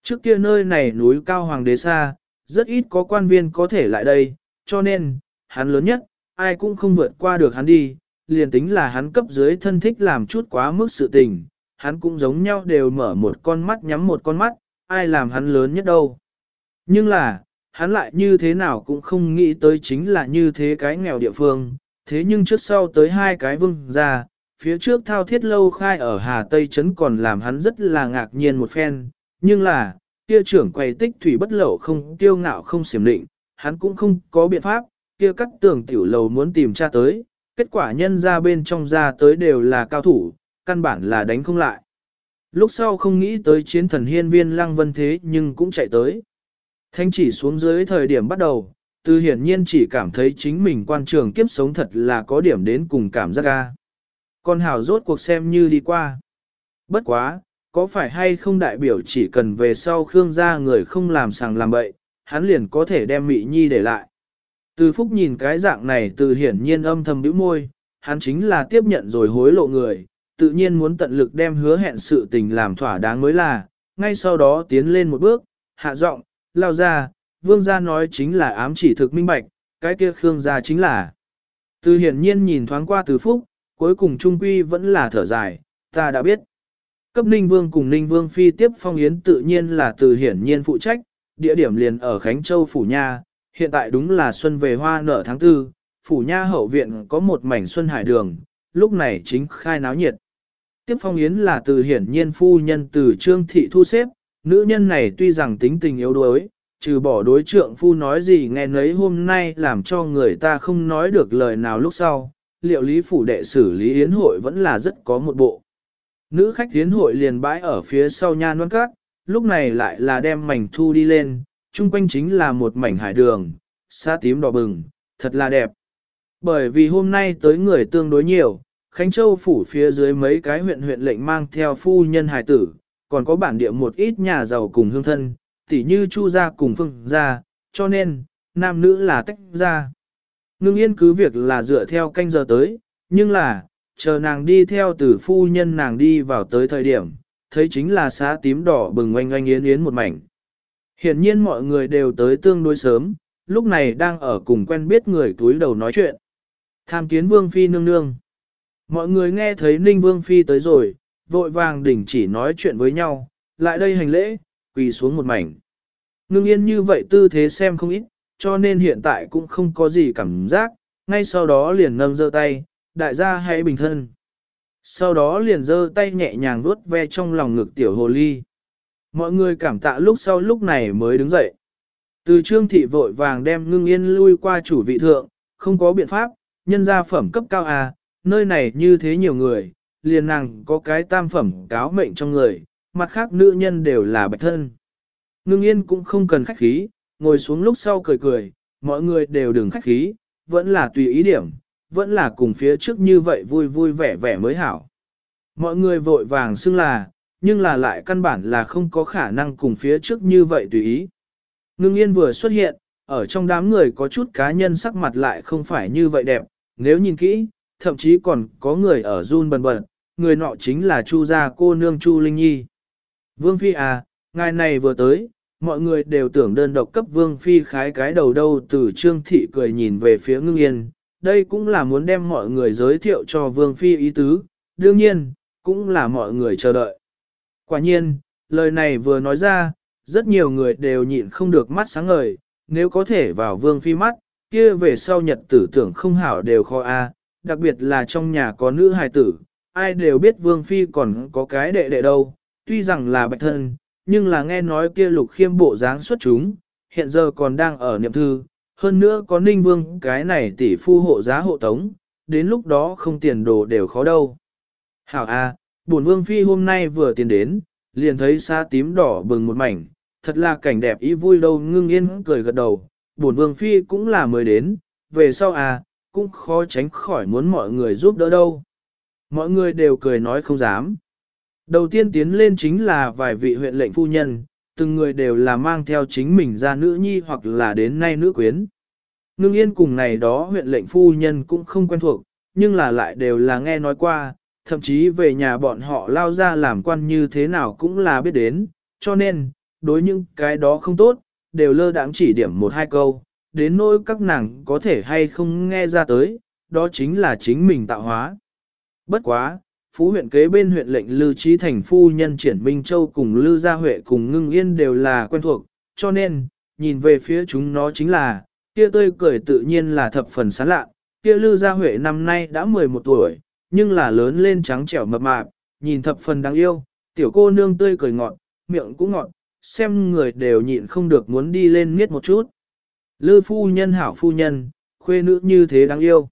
Trước kia nơi này núi cao hoàng đế xa, rất ít có quan viên có thể lại đây, cho nên, hắn lớn nhất, ai cũng không vượt qua được hắn đi, liền tính là hắn cấp dưới thân thích làm chút quá mức sự tình, hắn cũng giống nhau đều mở một con mắt nhắm một con mắt, ai làm hắn lớn nhất đâu. Nhưng là, hắn lại như thế nào cũng không nghĩ tới chính là như thế cái nghèo địa phương, thế nhưng trước sau tới hai cái vương ra, phía trước thao thiết lâu khai ở Hà Tây Trấn còn làm hắn rất là ngạc nhiên một phen, nhưng là, kia trưởng quầy tích thủy bất lẩu không tiêu ngạo không xiểm định, hắn cũng không có biện pháp, kia cắt tường tiểu lầu muốn tìm tra tới, kết quả nhân ra bên trong ra tới đều là cao thủ, căn bản là đánh không lại. Lúc sau không nghĩ tới chiến thần hiên viên lăng vân thế nhưng cũng chạy tới. Thanh chỉ xuống dưới thời điểm bắt đầu, từ hiển nhiên chỉ cảm thấy chính mình quan trường kiếp sống thật là có điểm đến cùng cảm giác ga. Con hào rốt cuộc xem như đi qua. Bất quá, có phải hay không đại biểu chỉ cần về sau Khương gia người không làm sàng làm bậy, hắn liền có thể đem Mị Nhi để lại. Từ phúc nhìn cái dạng này từ hiển nhiên âm thầm bĩu môi, hắn chính là tiếp nhận rồi hối lộ người, tự nhiên muốn tận lực đem hứa hẹn sự tình làm thỏa đáng mới là, ngay sau đó tiến lên một bước, hạ giọng, lao ra, vương gia nói chính là ám chỉ thực minh bạch, cái kia Khương gia chính là. Từ hiển nhiên nhìn thoáng qua từ phúc, cuối cùng trung quy vẫn là thở dài, ta đã biết. Cấp Ninh Vương cùng Ninh Vương phi tiếp phong yến tự nhiên là từ hiển nhiên phụ trách, địa điểm liền ở Khánh Châu Phủ Nha, hiện tại đúng là xuân về hoa nở tháng tư, Phủ Nha hậu viện có một mảnh xuân hải đường, lúc này chính khai náo nhiệt. Tiếp phong yến là từ hiển nhiên phu nhân từ Trương Thị thu xếp, nữ nhân này tuy rằng tính tình yếu đuối, trừ bỏ đối trượng phu nói gì nghe nấy hôm nay làm cho người ta không nói được lời nào lúc sau, liệu lý phủ đệ xử lý yến hội vẫn là rất có một bộ. Nữ khách hiến hội liền bãi ở phía sau nha non cát, lúc này lại là đem mảnh thu đi lên, chung quanh chính là một mảnh hải đường, xa tím đỏ bừng, thật là đẹp. Bởi vì hôm nay tới người tương đối nhiều, Khánh Châu phủ phía dưới mấy cái huyện huyện lệnh mang theo phu nhân hải tử, còn có bản địa một ít nhà giàu cùng hương thân, tỉ như Chu gia cùng Phương gia, cho nên, nam nữ là tách ra. Ngưng yên cứ việc là dựa theo canh giờ tới, nhưng là, chờ nàng đi theo từ phu nhân nàng đi vào tới thời điểm, thấy chính là xá tím đỏ bừng oanh oanh yến yến một mảnh. Hiện nhiên mọi người đều tới tương đối sớm, lúc này đang ở cùng quen biết người túi đầu nói chuyện. Tham kiến vương phi nương nương. Mọi người nghe thấy Ninh Vương Phi tới rồi, vội vàng đỉnh chỉ nói chuyện với nhau, lại đây hành lễ, quỳ xuống một mảnh. Ngưng yên như vậy tư thế xem không ít, cho nên hiện tại cũng không có gì cảm giác, ngay sau đó liền nâng giơ tay, đại gia hãy bình thân. Sau đó liền giơ tay nhẹ nhàng vuốt ve trong lòng ngực tiểu hồ ly. Mọi người cảm tạ lúc sau lúc này mới đứng dậy. Từ trương thị vội vàng đem ngưng yên lui qua chủ vị thượng, không có biện pháp, nhân gia phẩm cấp cao à, nơi này như thế nhiều người, liền nàng có cái tam phẩm cáo mệnh trong người, mặt khác nữ nhân đều là bạch thân. Ngưng yên cũng không cần khách khí, ngồi xuống lúc sau cười cười, mọi người đều đừng khách khí, vẫn là tùy ý điểm, vẫn là cùng phía trước như vậy vui vui vẻ vẻ mới hảo. Mọi người vội vàng xưng là, nhưng là lại căn bản là không có khả năng cùng phía trước như vậy tùy ý. Ngưng yên vừa xuất hiện, ở trong đám người có chút cá nhân sắc mặt lại không phải như vậy đẹp, nếu nhìn kỹ, thậm chí còn có người ở run bần bật, người nọ chính là Chu gia cô nương Chu Linh Nhi. Vương Phi à, ngài này vừa tới, mọi người đều tưởng đơn độc cấp Vương Phi khái cái đầu đâu từ Trương Thị cười nhìn về phía ngưng yên, đây cũng là muốn đem mọi người giới thiệu cho Vương Phi ý tứ, đương nhiên, cũng là mọi người chờ đợi. Quả nhiên, lời này vừa nói ra, rất nhiều người đều nhịn không được mắt sáng ngời, nếu có thể vào Vương Phi mắt, kia về sau nhật tử tưởng không hảo đều khó a, đặc biệt là trong nhà có nữ hài tử, ai đều biết Vương Phi còn có cái đệ đệ đâu, tuy rằng là bạch thân, nhưng là nghe nói kia lục khiêm bộ dáng xuất chúng, hiện giờ còn đang ở niệm thư, hơn nữa có ninh vương cái này tỷ phu hộ giá hộ tống, đến lúc đó không tiền đồ đều khó đâu. Hảo A, à, bổn vương phi hôm nay vừa tiền đến, liền thấy xa tím đỏ bừng một mảnh, thật là cảnh đẹp ý vui đâu ngưng yên cười gật đầu, bổn vương phi cũng là mới đến, về sau à, cũng khó tránh khỏi muốn mọi người giúp đỡ đâu. Mọi người đều cười nói không dám. Đầu tiên tiến lên chính là vài vị huyện lệnh phu nhân, từng người đều là mang theo chính mình ra nữ nhi hoặc là đến nay nữ quyến. Ngưng yên cùng này đó huyện lệnh phu nhân cũng không quen thuộc, nhưng là lại đều là nghe nói qua, thậm chí về nhà bọn họ lao ra làm quan như thế nào cũng là biết đến, cho nên, đối những cái đó không tốt, đều lơ đãng chỉ điểm một hai câu, đến nỗi các nàng có thể hay không nghe ra tới, đó chính là chính mình tạo hóa. Bất quá, Phú huyện kế bên huyện lệnh Lư Trí Thành phu nhân triển Minh Châu cùng Lư Gia Huệ cùng Ngưng Yên đều là quen thuộc, cho nên, nhìn về phía chúng nó chính là, kia tươi cười tự nhiên là thập phần sán lạ, kia Lư Gia Huệ năm nay đã 11 tuổi, nhưng là lớn lên trắng trẻo mập mạp, nhìn thập phần đáng yêu, tiểu cô nương tươi cười ngọt, miệng cũng ngọt, xem người đều nhịn không được muốn đi lên miết một chút. Lư phu nhân hảo phu nhân, khuê nữ như thế đáng yêu.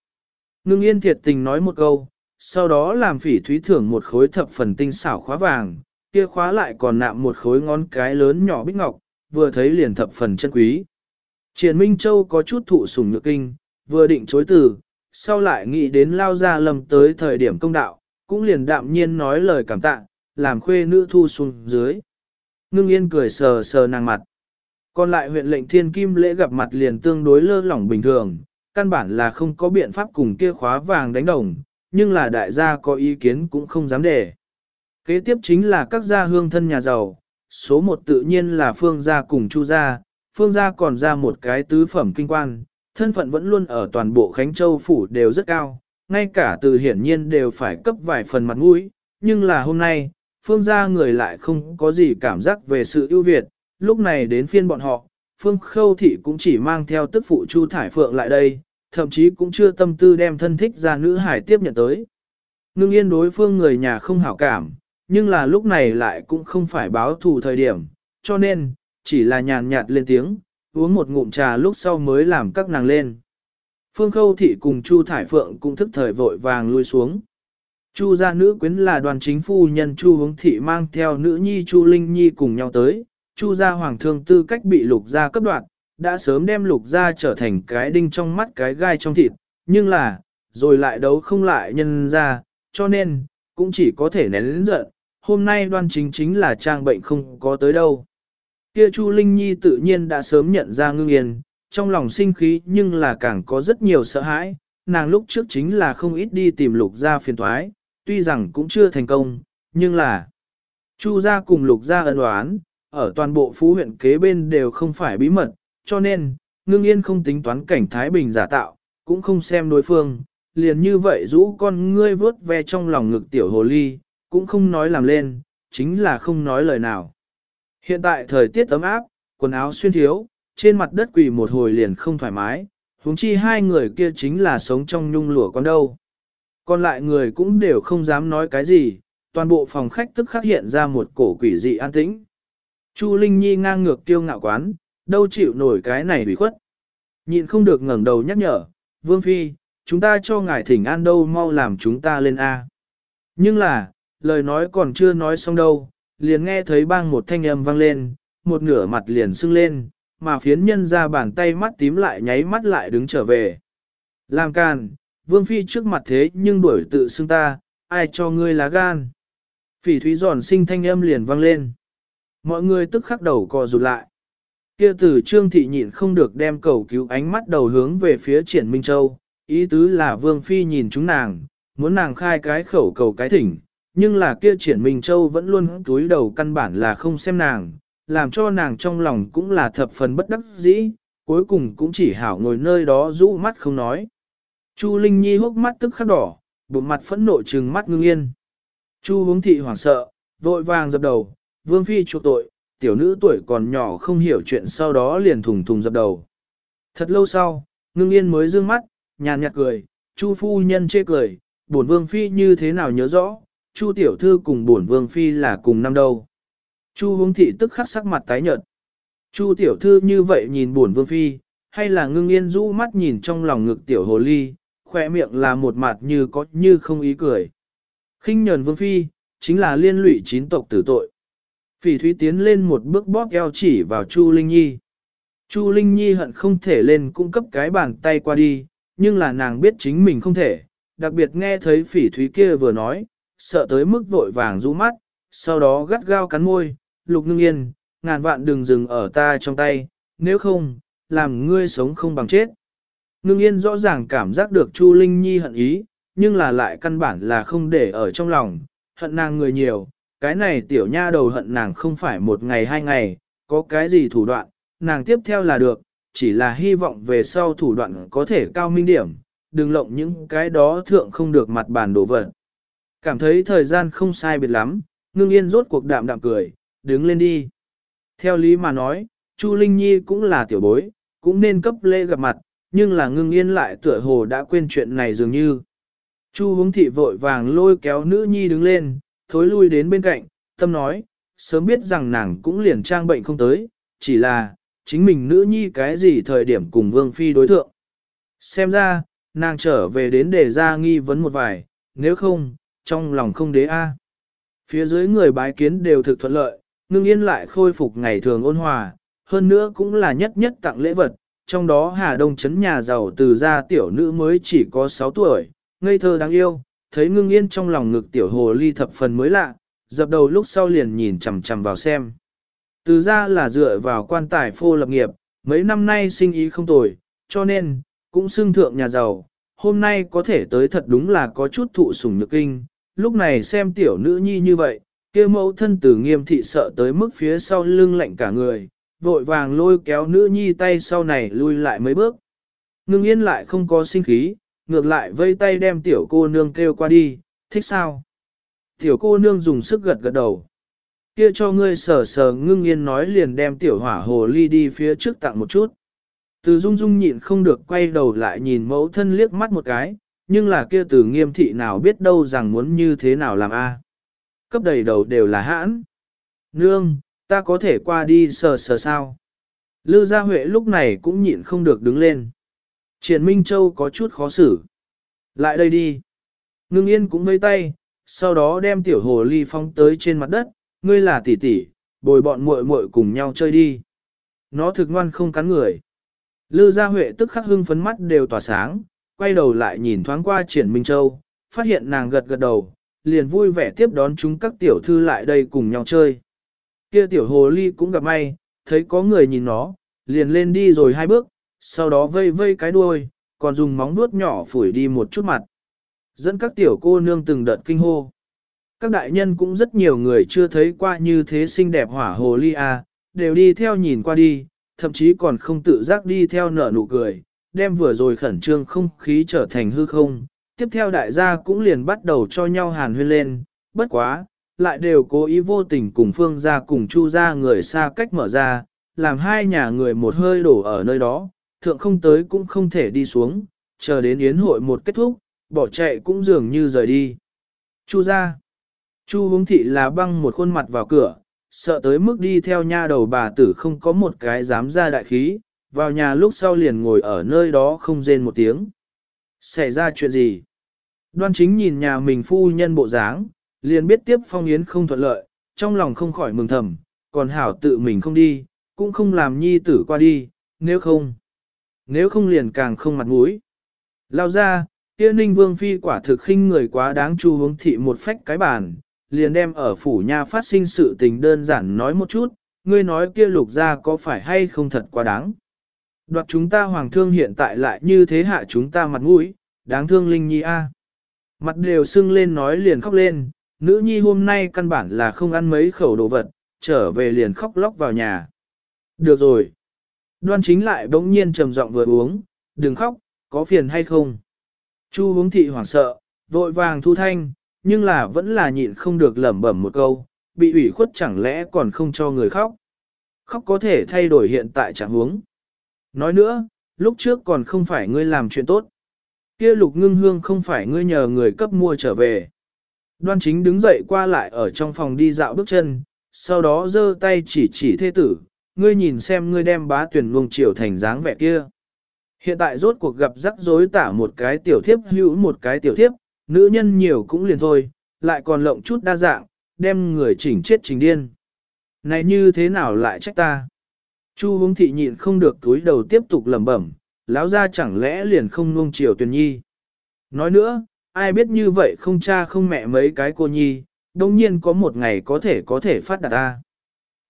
Ngưng yên thiệt tình nói một câu, sau đó làm phỉ thúy thưởng một khối thập phần tinh xảo khóa vàng, kia khóa lại còn nạm một khối ngón cái lớn nhỏ bích ngọc, vừa thấy liền thập phần chân quý. Triển Minh Châu có chút thụ sủng nhược kinh, vừa định chối từ, sau lại nghĩ đến lao ra lầm tới thời điểm công đạo, cũng liền đạm nhiên nói lời cảm tạ, làm khuê nữ thu xuống dưới. Ngưng yên cười sờ sờ nàng mặt. Còn lại huyện lệnh thiên kim lễ gặp mặt liền tương đối lơ lỏng bình thường, căn bản là không có biện pháp cùng kia khóa vàng đánh đồng, nhưng là đại gia có ý kiến cũng không dám để. Kế tiếp chính là các gia hương thân nhà giàu, số một tự nhiên là phương gia cùng chu gia, phương gia còn ra một cái tứ phẩm kinh quan, thân phận vẫn luôn ở toàn bộ Khánh Châu phủ đều rất cao, ngay cả từ hiển nhiên đều phải cấp vài phần mặt mũi, nhưng là hôm nay, phương gia người lại không có gì cảm giác về sự ưu việt, lúc này đến phiên bọn họ, phương khâu thị cũng chỉ mang theo tức phụ Chu Thải Phượng lại đây, thậm chí cũng chưa tâm tư đem thân thích ra nữ hải tiếp nhận tới. Ngưng yên đối phương người nhà không hảo cảm, nhưng là lúc này lại cũng không phải báo thù thời điểm, cho nên, chỉ là nhàn nhạt lên tiếng, uống một ngụm trà lúc sau mới làm các nàng lên. Phương Khâu Thị cùng Chu Thải Phượng cũng thức thời vội vàng lui xuống. Chu gia nữ quyến là đoàn chính phu nhân Chu Hướng Thị mang theo nữ nhi Chu Linh Nhi cùng nhau tới, Chu gia hoàng thương tư cách bị lục gia cấp đoạn, đã sớm đem lục gia trở thành cái đinh trong mắt cái gai trong thịt, nhưng là, rồi lại đấu không lại nhân ra, cho nên, cũng chỉ có thể nén lĩnh giận, hôm nay đoan chính chính là trang bệnh không có tới đâu. Kia Chu Linh Nhi tự nhiên đã sớm nhận ra ngưng yên, trong lòng sinh khí nhưng là càng có rất nhiều sợ hãi, nàng lúc trước chính là không ít đi tìm lục gia phiền thoái, tuy rằng cũng chưa thành công, nhưng là Chu gia cùng lục gia ân oán, ở toàn bộ phú huyện kế bên đều không phải bí mật, cho nên, ngưng yên không tính toán cảnh Thái Bình giả tạo, cũng không xem đối phương, liền như vậy rũ con ngươi vớt ve trong lòng ngực tiểu hồ ly, cũng không nói làm lên, chính là không nói lời nào. Hiện tại thời tiết ấm áp, quần áo xuyên thiếu, trên mặt đất quỳ một hồi liền không thoải mái, huống chi hai người kia chính là sống trong nhung lụa con đâu. Còn lại người cũng đều không dám nói cái gì, toàn bộ phòng khách tức khắc hiện ra một cổ quỷ dị an tĩnh. Chu Linh Nhi ngang ngược tiêu ngạo quán, đâu chịu nổi cái này ủy khuất. Nhịn không được ngẩng đầu nhắc nhở, Vương Phi, chúng ta cho ngài thỉnh an đâu mau làm chúng ta lên A. Nhưng là, lời nói còn chưa nói xong đâu, liền nghe thấy bang một thanh âm vang lên, một nửa mặt liền sưng lên, mà phiến nhân ra bàn tay mắt tím lại nháy mắt lại đứng trở về. Làm càn, Vương Phi trước mặt thế nhưng đuổi tự xưng ta, ai cho ngươi lá gan. Phỉ thúy giòn sinh thanh âm liền vang lên. Mọi người tức khắc đầu cò rụt lại. Kia tử trương thị nhịn không được đem cầu cứu ánh mắt đầu hướng về phía triển Minh Châu, ý tứ là Vương Phi nhìn chúng nàng, muốn nàng khai cái khẩu cầu cái thỉnh, nhưng là kia triển Minh Châu vẫn luôn túi đầu căn bản là không xem nàng, làm cho nàng trong lòng cũng là thập phần bất đắc dĩ, cuối cùng cũng chỉ hảo ngồi nơi đó rũ mắt không nói. Chu Linh Nhi hốc mắt tức khắc đỏ, bụng mặt phẫn nộ trừng mắt ngưng yên. Chu hướng thị hoảng sợ, vội vàng dập đầu, vương phi chuộc tội, tiểu nữ tuổi còn nhỏ không hiểu chuyện sau đó liền thùng thùng dập đầu. Thật lâu sau, ngưng yên mới dương mắt, nhàn nhạt cười, chu phu nhân chê cười, bổn vương phi như thế nào nhớ rõ, chu tiểu thư cùng bổn vương phi là cùng năm đâu. Chu hướng thị tức khắc sắc mặt tái nhợt. Chu tiểu thư như vậy nhìn bổn vương phi, hay là ngưng yên rũ mắt nhìn trong lòng ngực tiểu hồ ly, khỏe miệng là một mặt như có như không ý cười. khinh nhờn vương phi, chính là liên lụy chín tộc tử tội. Phỉ thúy tiến lên một bước bóp eo chỉ vào Chu Linh Nhi. Chu Linh Nhi hận không thể lên cung cấp cái bàn tay qua đi, nhưng là nàng biết chính mình không thể, đặc biệt nghe thấy phỉ thúy kia vừa nói, sợ tới mức vội vàng rũ mắt, sau đó gắt gao cắn môi, lục ngưng yên, ngàn vạn đừng dừng ở ta trong tay, nếu không, làm ngươi sống không bằng chết. Ngưng yên rõ ràng cảm giác được Chu Linh Nhi hận ý, nhưng là lại căn bản là không để ở trong lòng, hận nàng người nhiều, cái này tiểu nha đầu hận nàng không phải một ngày hai ngày, có cái gì thủ đoạn, nàng tiếp theo là được, chỉ là hy vọng về sau thủ đoạn có thể cao minh điểm, đừng lộng những cái đó thượng không được mặt bàn đổ vật. Cảm thấy thời gian không sai biệt lắm, ngưng yên rốt cuộc đạm đạm cười, đứng lên đi. Theo lý mà nói, Chu Linh Nhi cũng là tiểu bối, cũng nên cấp lễ gặp mặt, nhưng là ngưng yên lại tựa hồ đã quên chuyện này dường như. Chu hướng thị vội vàng lôi kéo nữ nhi đứng lên, thối lui đến bên cạnh, tâm nói, sớm biết rằng nàng cũng liền trang bệnh không tới, chỉ là, chính mình nữ nhi cái gì thời điểm cùng vương phi đối thượng. Xem ra, nàng trở về đến để ra nghi vấn một vài, nếu không, trong lòng không đế a. Phía dưới người bái kiến đều thực thuận lợi, ngưng yên lại khôi phục ngày thường ôn hòa, hơn nữa cũng là nhất nhất tặng lễ vật, trong đó Hà Đông chấn nhà giàu từ gia tiểu nữ mới chỉ có 6 tuổi, ngây thơ đáng yêu, thấy ngưng yên trong lòng ngực tiểu hồ ly thập phần mới lạ, dập đầu lúc sau liền nhìn chằm chằm vào xem. Từ ra là dựa vào quan tài phô lập nghiệp, mấy năm nay sinh ý không tồi, cho nên, cũng xưng thượng nhà giàu, hôm nay có thể tới thật đúng là có chút thụ sủng nhược kinh, lúc này xem tiểu nữ nhi như vậy, kia mẫu thân tử nghiêm thị sợ tới mức phía sau lưng lạnh cả người, vội vàng lôi kéo nữ nhi tay sau này lui lại mấy bước. Ngưng yên lại không có sinh khí, ngược lại vây tay đem tiểu cô nương kêu qua đi, thích sao? Tiểu cô nương dùng sức gật gật đầu. Kia cho ngươi sờ sờ ngưng yên nói liền đem tiểu hỏa hồ ly đi phía trước tặng một chút. Từ dung dung nhịn không được quay đầu lại nhìn mẫu thân liếc mắt một cái, nhưng là kia từ nghiêm thị nào biết đâu rằng muốn như thế nào làm a Cấp đầy đầu đều là hãn. Nương, ta có thể qua đi sờ sờ sao? Lư Gia Huệ lúc này cũng nhịn không được đứng lên. Triển Minh Châu có chút khó xử. Lại đây đi. Ngưng yên cũng vây tay, sau đó đem tiểu hồ ly phong tới trên mặt đất, ngươi là tỷ tỷ, bồi bọn muội muội cùng nhau chơi đi. Nó thực ngoan không cắn người. Lư Gia Huệ tức khắc hưng phấn mắt đều tỏa sáng, quay đầu lại nhìn thoáng qua triển Minh Châu, phát hiện nàng gật gật đầu, liền vui vẻ tiếp đón chúng các tiểu thư lại đây cùng nhau chơi. Kia tiểu hồ ly cũng gặp may, thấy có người nhìn nó, liền lên đi rồi hai bước, sau đó vây vây cái đuôi, còn dùng móng vuốt nhỏ phủi đi một chút mặt. Dẫn các tiểu cô nương từng đợt kinh hô. Các đại nhân cũng rất nhiều người chưa thấy qua như thế xinh đẹp hỏa hồ ly à, đều đi theo nhìn qua đi, thậm chí còn không tự giác đi theo nở nụ cười, đem vừa rồi khẩn trương không khí trở thành hư không, tiếp theo đại gia cũng liền bắt đầu cho nhau hàn huyên lên, bất quá, lại đều cố ý vô tình cùng phương gia cùng chu gia người xa cách mở ra, làm hai nhà người một hơi đổ ở nơi đó, thượng không tới cũng không thể đi xuống, chờ đến yến hội một kết thúc, bỏ chạy cũng dường như rời đi. Chu gia, chu hướng thị là băng một khuôn mặt vào cửa, sợ tới mức đi theo nha đầu bà tử không có một cái dám ra đại khí, vào nhà lúc sau liền ngồi ở nơi đó không rên một tiếng. Xảy ra chuyện gì? Đoan chính nhìn nhà mình phu nhân bộ dáng, liền biết tiếp phong yến không thuận lợi, trong lòng không khỏi mừng thầm, còn hảo tự mình không đi, cũng không làm nhi tử qua đi, nếu không, nếu không liền càng không mặt mũi. Lao ra, kia ninh vương phi quả thực khinh người quá đáng chu hướng thị một phách cái bàn, liền đem ở phủ nha phát sinh sự tình đơn giản nói một chút, ngươi nói kia lục ra có phải hay không thật quá đáng. Đoạt chúng ta hoàng thương hiện tại lại như thế hạ chúng ta mặt mũi, đáng thương linh nhi a. Mặt đều sưng lên nói liền khóc lên, nữ nhi hôm nay căn bản là không ăn mấy khẩu đồ vật, trở về liền khóc lóc vào nhà. Được rồi. Đoan chính lại bỗng nhiên trầm giọng vừa uống, đừng khóc, có phiền hay không. Chu hướng thị hoảng sợ, vội vàng thu thanh, nhưng là vẫn là nhịn không được lẩm bẩm một câu, bị ủy khuất chẳng lẽ còn không cho người khóc. Khóc có thể thay đổi hiện tại trạng huống. Nói nữa, lúc trước còn không phải ngươi làm chuyện tốt. Kia lục ngưng hương không phải ngươi nhờ người cấp mua trở về. Đoan chính đứng dậy qua lại ở trong phòng đi dạo bước chân, sau đó giơ tay chỉ chỉ thê tử, ngươi nhìn xem ngươi đem bá tuyển luông triều thành dáng vẻ kia. Hiện tại rốt cuộc gặp rắc rối tả một cái tiểu thiếp hữu một cái tiểu thiếp, nữ nhân nhiều cũng liền thôi, lại còn lộng chút đa dạng, đem người chỉnh chết trình điên. Này như thế nào lại trách ta? Chu hướng thị nhịn không được túi đầu tiếp tục lẩm bẩm, lão ra chẳng lẽ liền không nuông chiều tuyển nhi. Nói nữa, ai biết như vậy không cha không mẹ mấy cái cô nhi, đồng nhiên có một ngày có thể có thể phát đạt ta.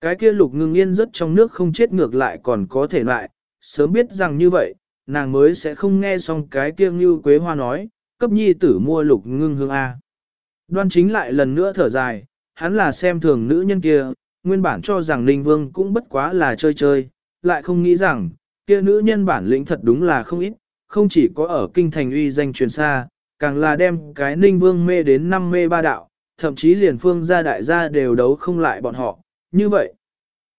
Cái kia lục ngưng yên rất trong nước không chết ngược lại còn có thể lại, sớm biết rằng như vậy, nàng mới sẽ không nghe xong cái kia như quế hoa nói, cấp nhi tử mua lục ngưng hương A. Đoan chính lại lần nữa thở dài, hắn là xem thường nữ nhân kia, nguyên bản cho rằng Ninh Vương cũng bất quá là chơi chơi, lại không nghĩ rằng, kia nữ nhân bản lĩnh thật đúng là không ít, không chỉ có ở kinh thành uy danh truyền xa, càng là đem cái Ninh Vương mê đến năm mê ba đạo, thậm chí liền phương gia đại gia đều đấu không lại bọn họ, như vậy.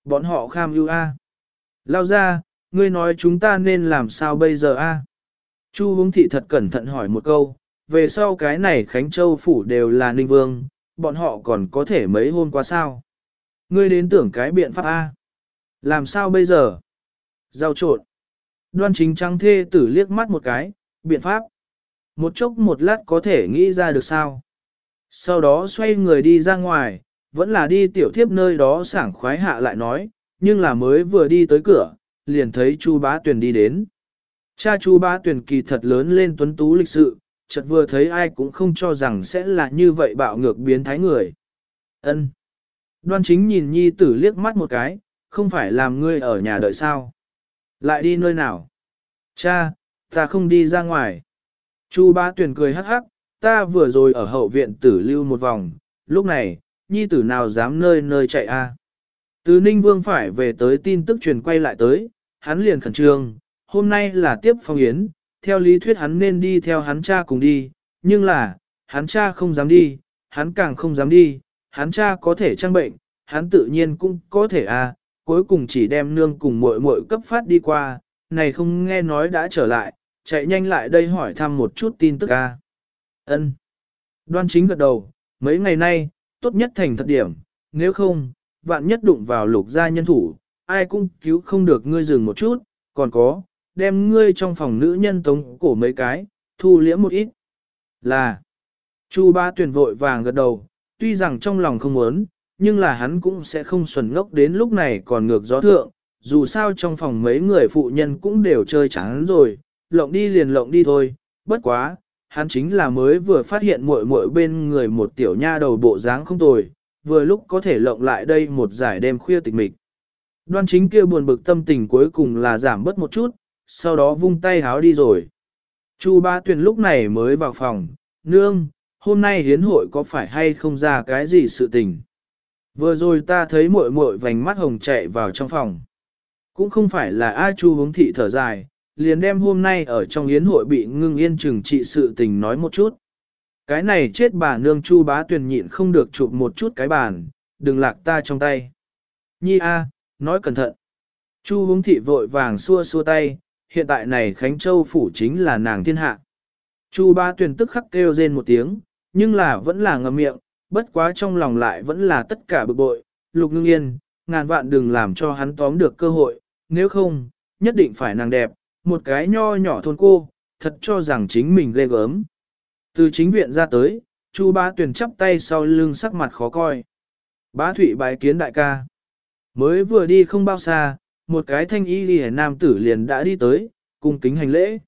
Bọn họ kham ưu a. Lao ra, ngươi nói chúng ta nên làm sao bây giờ a? Chu hướng thị thật cẩn thận hỏi một câu, về sau cái này Khánh Châu phủ đều là Ninh Vương, bọn họ còn có thể mấy hôm qua sao? Ngươi đến tưởng cái biện pháp A. Làm sao bây giờ? Giao trộn. Đoan chính trăng thê tử liếc mắt một cái, biện pháp. Một chốc một lát có thể nghĩ ra được sao? Sau đó xoay người đi ra ngoài, vẫn là đi tiểu thiếp nơi đó sảng khoái hạ lại nói, nhưng là mới vừa đi tới cửa, liền thấy Chu Bá Tuyền đi đến. Cha Chu Bá Tuyền kỳ thật lớn lên tuấn tú lịch sự, chợt vừa thấy ai cũng không cho rằng sẽ là như vậy bạo ngược biến thái người. Ân. Đoan chính nhìn nhi tử liếc mắt một cái, không phải làm ngươi ở nhà đợi sao. Lại đi nơi nào? Cha, ta không đi ra ngoài. Chu Bá Tuyền cười hắc hắc, ta vừa rồi ở hậu viện tử lưu một vòng, lúc này, nhi tử nào dám nơi nơi chạy a? Từ Ninh Vương phải về tới tin tức truyền quay lại tới, hắn liền khẩn trương, hôm nay là tiếp phong yến, theo lý thuyết hắn nên đi theo hắn cha cùng đi, nhưng là, hắn cha không dám đi, hắn càng không dám đi, hắn cha có thể trang bệnh, hắn tự nhiên cũng có thể a, cuối cùng chỉ đem nương cùng muội muội cấp phát đi qua, này không nghe nói đã trở lại, chạy nhanh lại đây hỏi thăm một chút tin tức a. Ân. Đoan chính gật đầu, mấy ngày nay, tốt nhất thành thật điểm, nếu không, vạn nhất đụng vào lục gia nhân thủ, ai cũng cứu không được ngươi dừng một chút, còn có, đem ngươi trong phòng nữ nhân tống cổ mấy cái, thu liễm một ít. Là, Chu ba tuyển vội vàng gật đầu, tuy rằng trong lòng không muốn, nhưng là hắn cũng sẽ không xuẩn ngốc đến lúc này còn ngược gió thượng, dù sao trong phòng mấy người phụ nhân cũng đều chơi chán rồi, lộng đi liền lộng đi thôi, bất quá, hắn chính là mới vừa phát hiện muội muội bên người một tiểu nha đầu bộ dáng không tồi, vừa lúc có thể lộng lại đây một giải đêm khuya tịch mịch. Đoan chính kia buồn bực tâm tình cuối cùng là giảm bớt một chút, sau đó vung tay háo đi rồi. Chu ba tuyển lúc này mới vào phòng, nương, hôm nay hiến hội có phải hay không ra cái gì sự tình. Vừa rồi ta thấy muội muội vành mắt hồng chạy vào trong phòng. Cũng không phải là A Chu hướng thị thở dài, liền đem hôm nay ở trong yến hội bị ngưng yên trừng trị sự tình nói một chút. Cái này chết bà nương chu bá tuyền nhịn không được chụp một chút cái bàn, đừng lạc ta trong tay. Nhi a, nói cẩn thận. Chu hướng thị vội vàng xua xua tay, hiện tại này Khánh Châu phủ chính là nàng thiên hạ. Chu bá tuyền tức khắc kêu rên một tiếng, nhưng là vẫn là ngậm miệng, bất quá trong lòng lại vẫn là tất cả bực bội, lục ngưng yên, ngàn vạn đừng làm cho hắn tóm được cơ hội, nếu không, nhất định phải nàng đẹp, một cái nho nhỏ thôn cô, thật cho rằng chính mình ghê gớm. Từ chính viện ra tới, Chu bá tuyển chắp tay sau lưng sắc mặt khó coi. Bá thụy bái kiến đại ca. Mới vừa đi không bao xa, một cái thanh y lìa nam tử liền đã đi tới, cung kính hành lễ.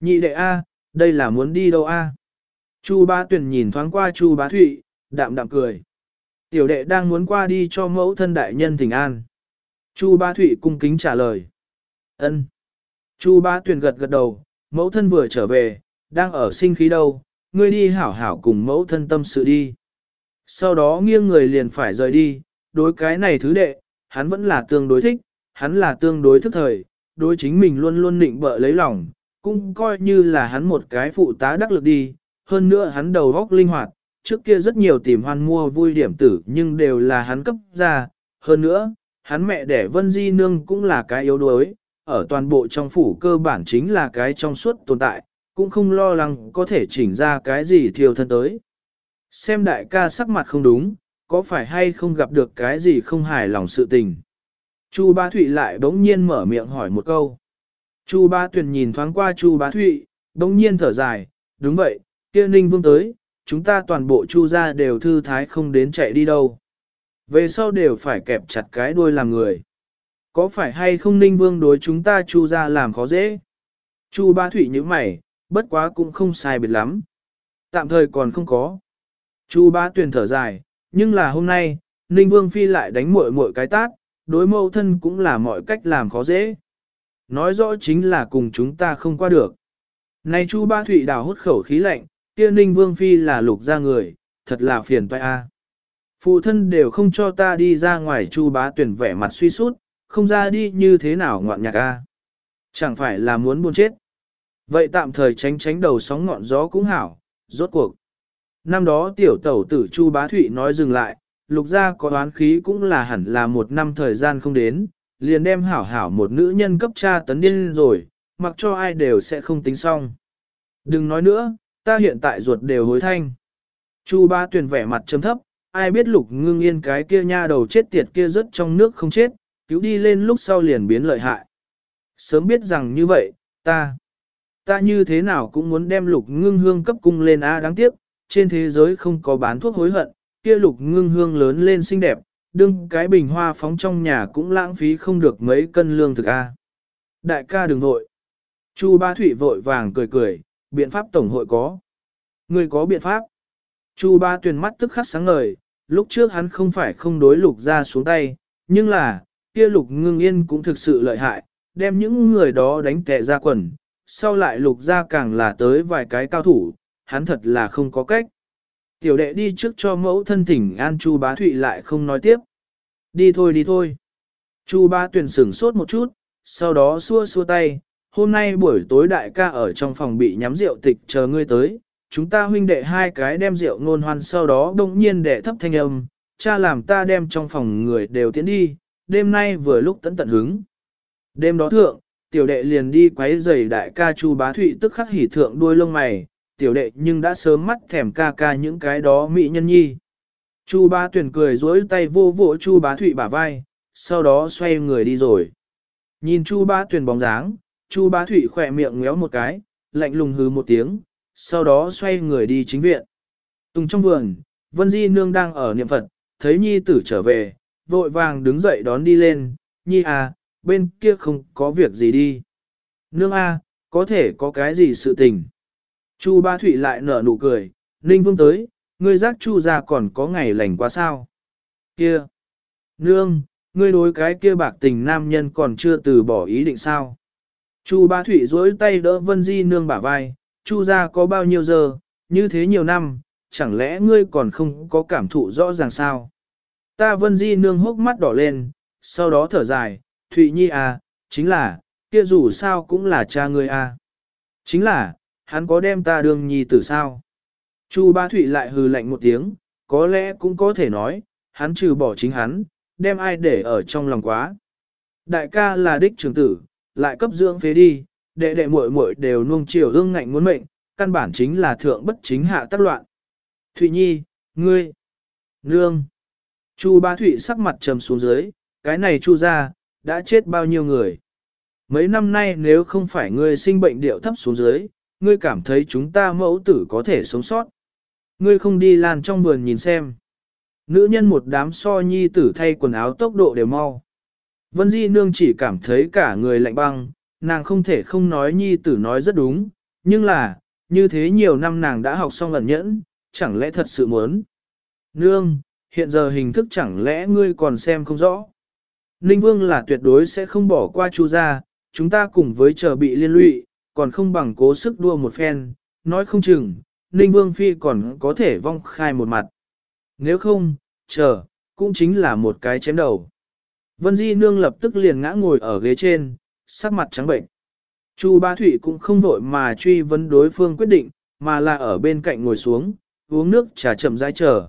Nhị đệ A, đây là muốn đi đâu A? Chu bá tuyển nhìn thoáng qua Chu bá thụy, đạm đạm cười. Tiểu đệ đang muốn qua đi cho mẫu thân đại nhân thỉnh an. Chu bá thụy cung kính trả lời. ân. Chu bá tuyển gật gật đầu, mẫu thân vừa trở về, đang ở sinh khí đâu, ngươi đi hảo hảo cùng mẫu thân tâm sự đi. Sau đó nghiêng người liền phải rời đi, đối cái này thứ đệ, hắn vẫn là tương đối thích, hắn là tương đối thức thời, đối chính mình luôn luôn định bợ lấy lòng, cũng coi như là hắn một cái phụ tá đắc lực đi, hơn nữa hắn đầu góc linh hoạt, trước kia rất nhiều tìm hoan mua vui điểm tử nhưng đều là hắn cấp ra, hơn nữa, hắn mẹ đẻ Vân Di Nương cũng là cái yếu đuối, ở toàn bộ trong phủ cơ bản chính là cái trong suốt tồn tại, cũng không lo lắng có thể chỉnh ra cái gì thiêu thân tới. Xem đại ca sắc mặt không đúng, có phải hay không gặp được cái gì không hài lòng sự tình. Chu Bá Thụy lại bỗng nhiên mở miệng hỏi một câu. Chu Bá Tuyền nhìn thoáng qua Chu Bá Thụy, bỗng nhiên thở dài, đúng vậy, kia ninh vương tới, chúng ta toàn bộ Chu gia đều thư thái không đến chạy đi đâu. Về sau đều phải kẹp chặt cái đuôi làm người. Có phải hay không ninh vương đối chúng ta Chu gia làm khó dễ? Chu Bá thủy như mày, bất quá cũng không sai biệt lắm. Tạm thời còn không có. Chu bá tuyền thở dài, nhưng là hôm nay, Ninh Vương Phi lại đánh muội muội cái tát, đối mâu thân cũng là mọi cách làm khó dễ. Nói rõ chính là cùng chúng ta không qua được. Này Chu Ba thủy đào hút khẩu khí lạnh, kia Ninh Vương Phi là lục ra người, thật là phiền toái a. Phụ thân đều không cho ta đi ra ngoài Chu Bá Tuyển vẻ mặt suy sút, không ra đi như thế nào ngoạn nhạc a. Chẳng phải là muốn buồn chết. Vậy tạm thời tránh tránh đầu sóng ngọn gió cũng hảo, rốt cuộc. Năm đó tiểu tẩu tử Chu Bá Thụy nói dừng lại, lục gia có đoán khí cũng là hẳn là một năm thời gian không đến, liền đem hảo hảo một nữ nhân cấp cha tấn điên rồi, mặc cho ai đều sẽ không tính xong. Đừng nói nữa, ta hiện tại ruột đều hối thanh. Chu Bá Tuyền vẻ mặt chấm thấp, ai biết lục ngưng yên cái kia nha đầu chết tiệt kia rớt trong nước không chết, cứu đi lên lúc sau liền biến lợi hại. Sớm biết rằng như vậy, ta, Ta như thế nào cũng muốn đem lục ngưng hương cấp cung lên A đáng tiếc, trên thế giới không có bán thuốc hối hận, kia lục ngưng hương lớn lên xinh đẹp, đương cái bình hoa phóng trong nhà cũng lãng phí không được mấy cân lương thực A. Đại ca đừng vội. Chu Ba Thụy vội vàng cười cười, biện pháp tổng hội có. Người có biện pháp. Chu Ba Tuyền mắt tức khắc sáng ngời, lúc trước hắn không phải không đối lục ra xuống tay, nhưng là, kia lục ngưng yên cũng thực sự lợi hại, đem những người đó đánh tệ ra quần, sau lại lục ra càng là tới vài cái cao thủ, hắn thật là không có cách. Tiểu đệ đi trước cho mẫu thân thỉnh an Chu bá thụy lại không nói tiếp. Đi thôi đi thôi. Chu bá tuyển sửng sốt một chút, sau đó xua xua tay, hôm nay buổi tối đại ca ở trong phòng bị nhắm rượu tịch chờ ngươi tới, chúng ta huynh đệ hai cái đem rượu ngôn hoan sau đó đông nhiên đệ thấp thanh âm, cha làm ta đem trong phòng người đều tiến đi, đêm nay vừa lúc tận tận hứng. Đêm đó thượng, tiểu đệ liền đi quấy giày đại ca Chu Bá Thụy tức khắc hỉ thượng đuôi lông mày, tiểu đệ nhưng đã sớm mắt thèm ca ca những cái đó mỹ nhân nhi. Chu Bá Tuyển cười dối tay vô vỗ Chu Bá Thụy bả vai, sau đó xoay người đi rồi. Nhìn Chu Bá Tuyển bóng dáng, Chu Bá Thụy khỏe miệng ngéo một cái, lạnh lùng hứ một tiếng, sau đó xoay người đi chính viện. Tùng trong vườn, Vân Di Nương đang ở niệm Phật, thấy Nhi tử trở về, vội vàng đứng dậy đón đi lên, Nhi à, bên kia không có việc gì đi. Nương A, có thể có cái gì sự tình. Chu Ba Thụy lại nở nụ cười, Ninh Vương tới, ngươi giác Chu ra còn có ngày lành quá sao. Kia! Nương, ngươi đối cái kia bạc tình nam nhân còn chưa từ bỏ ý định sao. Chu Ba Thụy duỗi tay đỡ Vân Di nương bả vai, Chu ra có bao nhiêu giờ, như thế nhiều năm, chẳng lẽ ngươi còn không có cảm thụ rõ ràng sao? Ta Vân Di nương hốc mắt đỏ lên, sau đó thở dài, Thụy Nhi à, chính là, kia dù sao cũng là cha ngươi à? Chính là, hắn có đem ta đương nhi tử sao? Chu Ba Thụy lại hừ lạnh một tiếng, có lẽ cũng có thể nói, hắn trừ bỏ chính hắn, đem ai để ở trong lòng quá. Đại ca là đích trưởng tử, lại cấp dưỡng phế đi, đệ đệ muội muội đều nuông chiều ương ngạnh muốn mệnh, căn bản chính là thượng bất chính hạ tác loạn. Thụy Nhi, ngươi, nương. Chu Bá Thụy sắc mặt trầm xuống dưới, cái này chu ra, đã chết bao nhiêu người. Mấy năm nay nếu không phải ngươi sinh bệnh điệu thấp xuống dưới, ngươi cảm thấy chúng ta mẫu tử có thể sống sót. Ngươi không đi lan trong vườn nhìn xem. Nữ nhân một đám so nhi tử thay quần áo tốc độ đều mau. Vân Di Nương chỉ cảm thấy cả người lạnh băng, nàng không thể không nói nhi tử nói rất đúng, nhưng là, như thế nhiều năm nàng đã học xong lần nhẫn, chẳng lẽ thật sự muốn. Nương, hiện giờ hình thức chẳng lẽ ngươi còn xem không rõ. Ninh Vương là tuyệt đối sẽ không bỏ qua chu gia, chúng ta cùng với chờ bị liên lụy, còn không bằng cố sức đua một phen, nói không chừng, Ninh Vương Phi còn có thể vong khai một mặt. Nếu không, chờ, cũng chính là một cái chém đầu. Vân Di Nương lập tức liền ngã ngồi ở ghế trên, sắc mặt trắng bệnh. Chu Ba Thụy cũng không vội mà truy vấn đối phương quyết định, mà là ở bên cạnh ngồi xuống, uống nước trà chậm rãi chờ.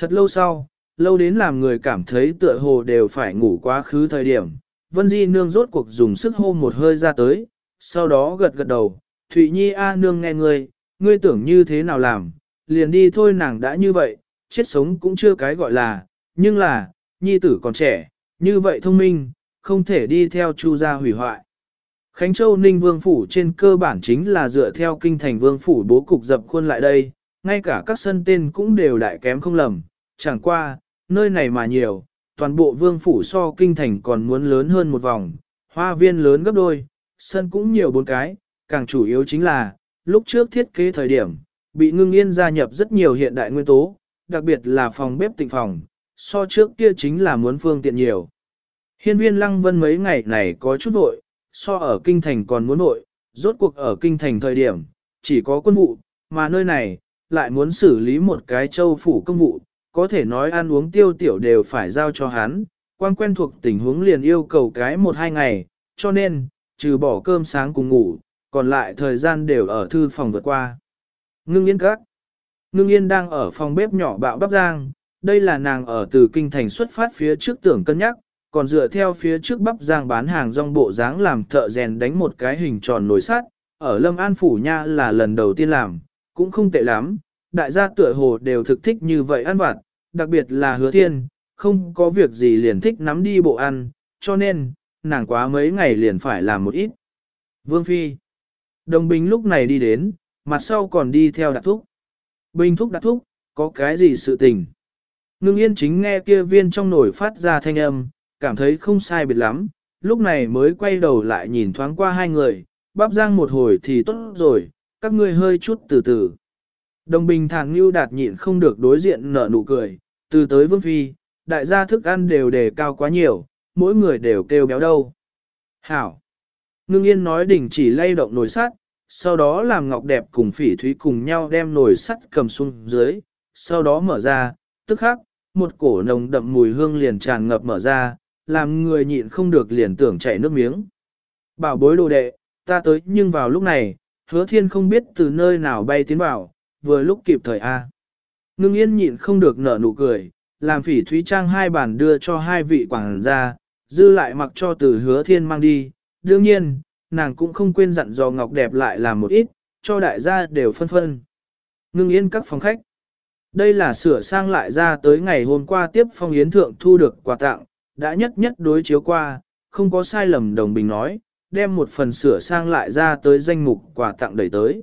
Thật lâu sau, lâu đến làm người cảm thấy tựa hồ đều phải ngủ quá khứ thời điểm. Vân Di Nương rốt cuộc dùng sức hô một hơi ra tới, sau đó gật gật đầu, Thụy Nhi A Nương nghe ngươi, ngươi tưởng như thế nào làm, liền đi thôi nàng đã như vậy, chết sống cũng chưa cái gọi là, nhưng là, Nhi tử còn trẻ, như vậy thông minh, không thể đi theo chu gia hủy hoại. Khánh Châu Ninh Vương Phủ trên cơ bản chính là dựa theo kinh thành Vương Phủ bố cục dập khuôn lại đây, ngay cả các sân tên cũng đều đại kém không lầm, chẳng qua, nơi này mà nhiều, toàn bộ Vương Phủ so kinh thành còn muốn lớn hơn một vòng, hoa viên lớn gấp đôi, sân cũng nhiều bốn cái, càng chủ yếu chính là, lúc trước thiết kế thời điểm, bị ngưng yên gia nhập rất nhiều hiện đại nguyên tố, đặc biệt là phòng bếp tịnh phòng, so trước kia chính là muốn phương tiện nhiều. Hiên viên lăng vân mấy ngày này có chút vội, so ở kinh thành còn muốn vội, rốt cuộc ở kinh thành thời điểm, chỉ có quân vụ, mà nơi này, lại muốn xử lý một cái châu phủ công vụ, có thể nói ăn uống tiêu tiểu đều phải giao cho hắn, quan quen thuộc tình huống liền yêu cầu cái một hai ngày, cho nên, trừ bỏ cơm sáng cùng ngủ, còn lại thời gian đều ở thư phòng vượt qua. Ngưng yên các. Ngưng yên đang ở phòng bếp nhỏ bạo bắp giang, đây là nàng ở từ kinh thành xuất phát phía trước tưởng cân nhắc, còn dựa theo phía trước bắp giang bán hàng rong bộ dáng làm thợ rèn đánh một cái hình tròn nồi sắt, ở Lâm An Phủ Nha là lần đầu tiên làm, cũng không tệ lắm, đại gia tựa hồ đều thực thích như vậy ăn vặt, đặc biệt là hứa thiên, không có việc gì liền thích nắm đi bộ ăn, cho nên, nàng quá mấy ngày liền phải làm một ít. Vương Phi Đồng Bình lúc này đi đến, mặt sau còn đi theo đặc thúc. Bình thúc đặc thúc, có cái gì sự tình? Ngưng yên chính nghe kia viên trong nổi phát ra thanh âm, cảm thấy không sai biệt lắm, lúc này mới quay đầu lại nhìn thoáng qua hai người, bắp giang một hồi thì tốt rồi, các ngươi hơi chút từ từ. Đồng bình thản như đạt nhịn không được đối diện nở nụ cười, từ tới vương phi, đại gia thức ăn đều đề cao quá nhiều, mỗi người đều kêu béo đâu. Hảo! Ngưng yên nói đỉnh chỉ lay động nồi sắt, sau đó làm ngọc đẹp cùng phỉ thúy cùng nhau đem nồi sắt cầm xuống dưới, sau đó mở ra, tức khắc, một cổ nồng đậm mùi hương liền tràn ngập mở ra, làm người nhịn không được liền tưởng chảy nước miếng. Bảo bối đồ đệ, ta tới nhưng vào lúc này, hứa thiên không biết từ nơi nào bay tiến vào, vừa lúc kịp thời A. Ngưng yên nhịn không được nở nụ cười, làm phỉ thúy trang hai bản đưa cho hai vị quảng gia, dư lại mặc cho từ hứa thiên mang đi. Đương nhiên, nàng cũng không quên dặn dò ngọc đẹp lại làm một ít, cho đại gia đều phân phân. Ngưng yên các phòng khách. Đây là sửa sang lại ra tới ngày hôm qua tiếp phong yến thượng thu được quà tặng, đã nhất nhất đối chiếu qua, không có sai lầm đồng bình nói, đem một phần sửa sang lại ra tới danh mục quà tặng đẩy tới.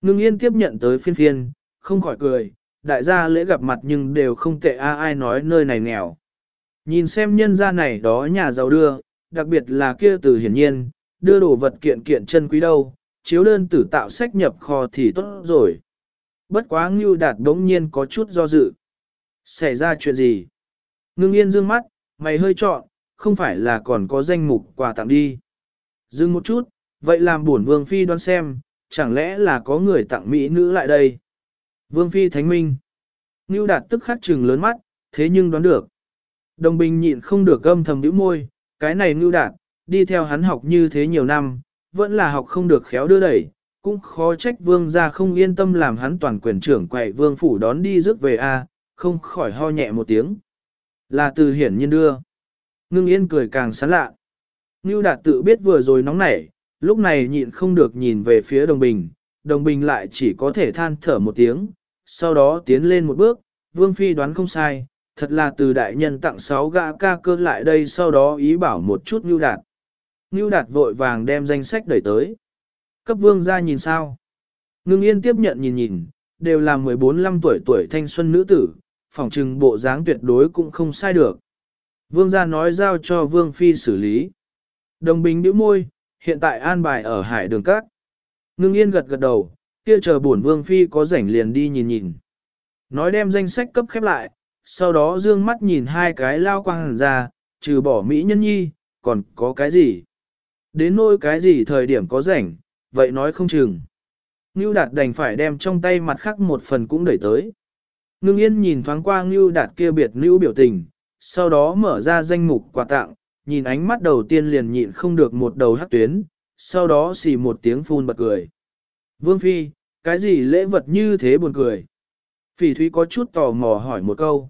Ngưng yên tiếp nhận tới phiên phiên, không khỏi cười, đại gia lễ gặp mặt nhưng đều không tệ a ai nói nơi này nghèo. Nhìn xem nhân gia này đó nhà giàu đưa, đặc biệt là kia từ hiển nhiên, đưa đồ vật kiện kiện chân quý đâu, chiếu đơn tử tạo sách nhập kho thì tốt rồi. Bất quá Ngưu Đạt đống nhiên có chút do dự. Xảy ra chuyện gì? Ngưng yên dương mắt, mày hơi trọn, không phải là còn có danh mục quà tặng đi. Dừng một chút, vậy làm buồn Vương Phi đoán xem, chẳng lẽ là có người tặng Mỹ nữ lại đây? Vương Phi Thánh Minh. Ngưu Đạt tức khắc trừng lớn mắt, thế nhưng đoán được. Đồng bình nhịn không được âm thầm nhíu môi, cái này Ngưu Đạt, đi theo hắn học như thế nhiều năm, vẫn là học không được khéo đưa đẩy, cũng khó trách vương gia không yên tâm làm hắn toàn quyền trưởng quậy vương phủ đón đi rước về a, không khỏi ho nhẹ một tiếng. Là từ hiển nhiên đưa. Ngưng yên cười càng sán lạ. Ngưu đạt tự biết vừa rồi nóng nảy, lúc này nhịn không được nhìn về phía đồng bình, đồng bình lại chỉ có thể than thở một tiếng, sau đó tiến lên một bước, vương phi đoán không sai, thật là từ đại nhân tặng sáu gã ca cơ lại đây sau đó ý bảo một chút Ngưu đạt. Ngưu đạt vội vàng đem danh sách đẩy tới. Cấp vương ra nhìn sao? Ngưng yên tiếp nhận nhìn nhìn, đều là 14-15 tuổi tuổi thanh xuân nữ tử, phỏng trừng bộ dáng tuyệt đối cũng không sai được. Vương gia nói giao cho vương phi xử lý. Đồng bình nhíu môi, hiện tại an bài ở hải đường cát. Ngưng yên gật gật đầu, kia chờ bổn vương phi có rảnh liền đi nhìn nhìn. Nói đem danh sách cấp khép lại, sau đó dương mắt nhìn hai cái lao quang hẳn ra, trừ bỏ Mỹ nhân nhi, còn có cái gì? Đến nỗi cái gì thời điểm có rảnh, vậy nói không chừng. Ngưu Đạt đành phải đem trong tay mặt khác một phần cũng đẩy tới. Ngưng yên nhìn thoáng qua Ngưu Đạt kia biệt nữ biểu tình, sau đó mở ra danh mục quà tặng, nhìn ánh mắt đầu tiên liền nhịn không được một đầu hắc tuyến, sau đó xì một tiếng phun bật cười. Vương Phi, cái gì lễ vật như thế buồn cười? Phỉ Thúy có chút tò mò hỏi một câu.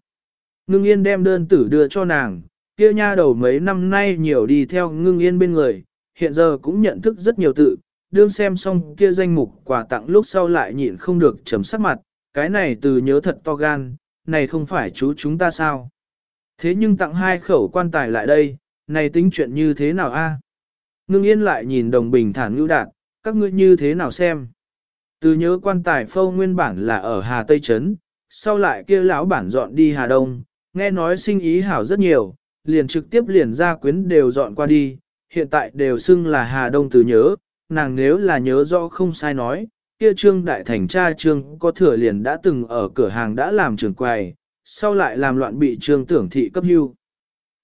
Ngưng yên đem đơn tử đưa cho nàng, kia nha đầu mấy năm nay nhiều đi theo ngưng yên bên người, hiện giờ cũng nhận thức rất nhiều tự, đương xem xong kia danh mục quà tặng lúc sau lại nhịn không được chấm sắc mặt, cái này từ nhớ thật to gan, này không phải chú chúng ta sao? Thế nhưng tặng hai khẩu quan tài lại đây, này tính chuyện như thế nào a? Ngưng yên lại nhìn đồng bình thản ngữ đạt, các ngươi như thế nào xem? Từ nhớ quan tài phâu nguyên bản là ở Hà Tây Trấn, sau lại kia lão bản dọn đi Hà Đông, nghe nói sinh ý hảo rất nhiều, liền trực tiếp liền ra quyến đều dọn qua đi, hiện tại đều xưng là Hà Đông từ nhớ, nàng nếu là nhớ rõ không sai nói, kia trương đại thành cha trương có thừa liền đã từng ở cửa hàng đã làm trưởng quầy, sau lại làm loạn bị trương tưởng thị cấp hưu.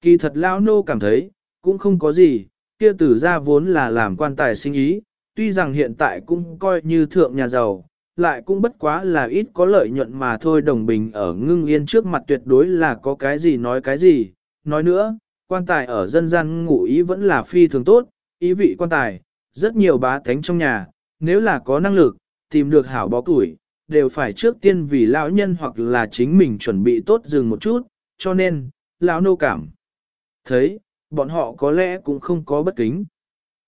Kỳ thật lão nô cảm thấy, cũng không có gì, kia tử ra vốn là làm quan tài sinh ý, tuy rằng hiện tại cũng coi như thượng nhà giàu, lại cũng bất quá là ít có lợi nhuận mà thôi đồng bình ở ngưng yên trước mặt tuyệt đối là có cái gì nói cái gì. Nói nữa, quan tài ở dân gian ngụ ý vẫn là phi thường tốt, ý vị quan tài, rất nhiều bá thánh trong nhà, nếu là có năng lực, tìm được hảo bó tuổi, đều phải trước tiên vì lão nhân hoặc là chính mình chuẩn bị tốt dừng một chút, cho nên, lão nô cảm. Thấy, bọn họ có lẽ cũng không có bất kính.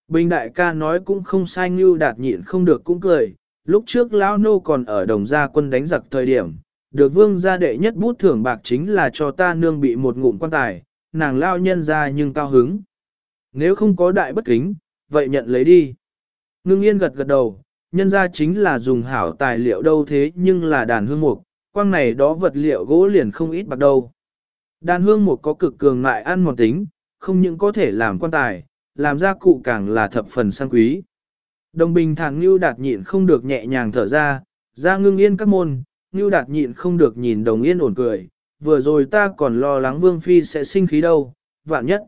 Bình đại ca nói cũng không sai như đạt nhịn không được cũng cười, lúc trước lão nô còn ở đồng gia quân đánh giặc thời điểm, được vương gia đệ nhất bút thưởng bạc chính là cho ta nương bị một ngụm quan tài, nàng lao nhân ra nhưng cao hứng. Nếu không có đại bất kính, vậy nhận lấy đi. Ngưng yên gật gật đầu, nhân ra chính là dùng hảo tài liệu đâu thế nhưng là đàn hương mục, quang này đó vật liệu gỗ liền không ít bạc đâu. Đàn hương một có cực cường lại ăn mòn tính, không những có thể làm quan tài, làm ra cụ càng là thập phần sang quý. Đồng bình thản Ngưu Đạt nhịn không được nhẹ nhàng thở ra, ra ngưng yên các môn, Ngưu Đạt nhịn không được nhìn đồng yên ổn cười, vừa rồi ta còn lo lắng Vương Phi sẽ sinh khí đâu, vạn nhất.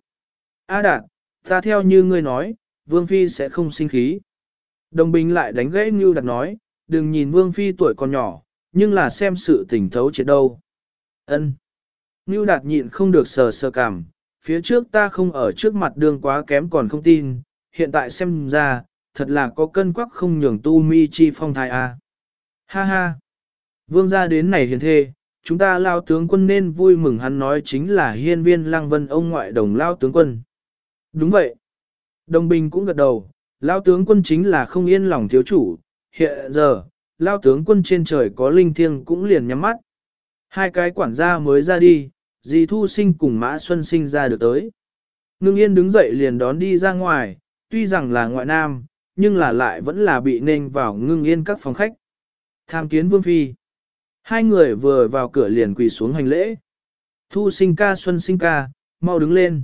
A Đạt, ta theo như ngươi nói, Vương Phi sẽ không sinh khí. Đồng bình lại đánh gãy Ngưu Đạt nói, đừng nhìn Vương Phi tuổi còn nhỏ, nhưng là xem sự tình thấu triệt đâu. Ân. Ngưu Đạt nhịn không được sờ sờ cảm, phía trước ta không ở trước mặt đường quá kém còn không tin, hiện tại xem ra, thật là có cân quắc không nhường tu mi chi phong thai a. À. Ha ha. Vương gia đến này hiền thê, chúng ta lao tướng quân nên vui mừng hắn nói chính là hiên viên Lang vân ông ngoại đồng lao tướng quân. Đúng vậy. Đồng bình cũng gật đầu, lao tướng quân chính là không yên lòng thiếu chủ, hiện giờ, lao tướng quân trên trời có linh thiêng cũng liền nhắm mắt. Hai cái quản gia mới ra đi, dì thu sinh cùng mã xuân sinh ra được tới. Ngưng yên đứng dậy liền đón đi ra ngoài, tuy rằng là ngoại nam, nhưng là lại vẫn là bị nên vào ngưng yên các phòng khách. Tham kiến vương phi. Hai người vừa vào cửa liền quỳ xuống hành lễ. Thu sinh ca xuân sinh ca, mau đứng lên.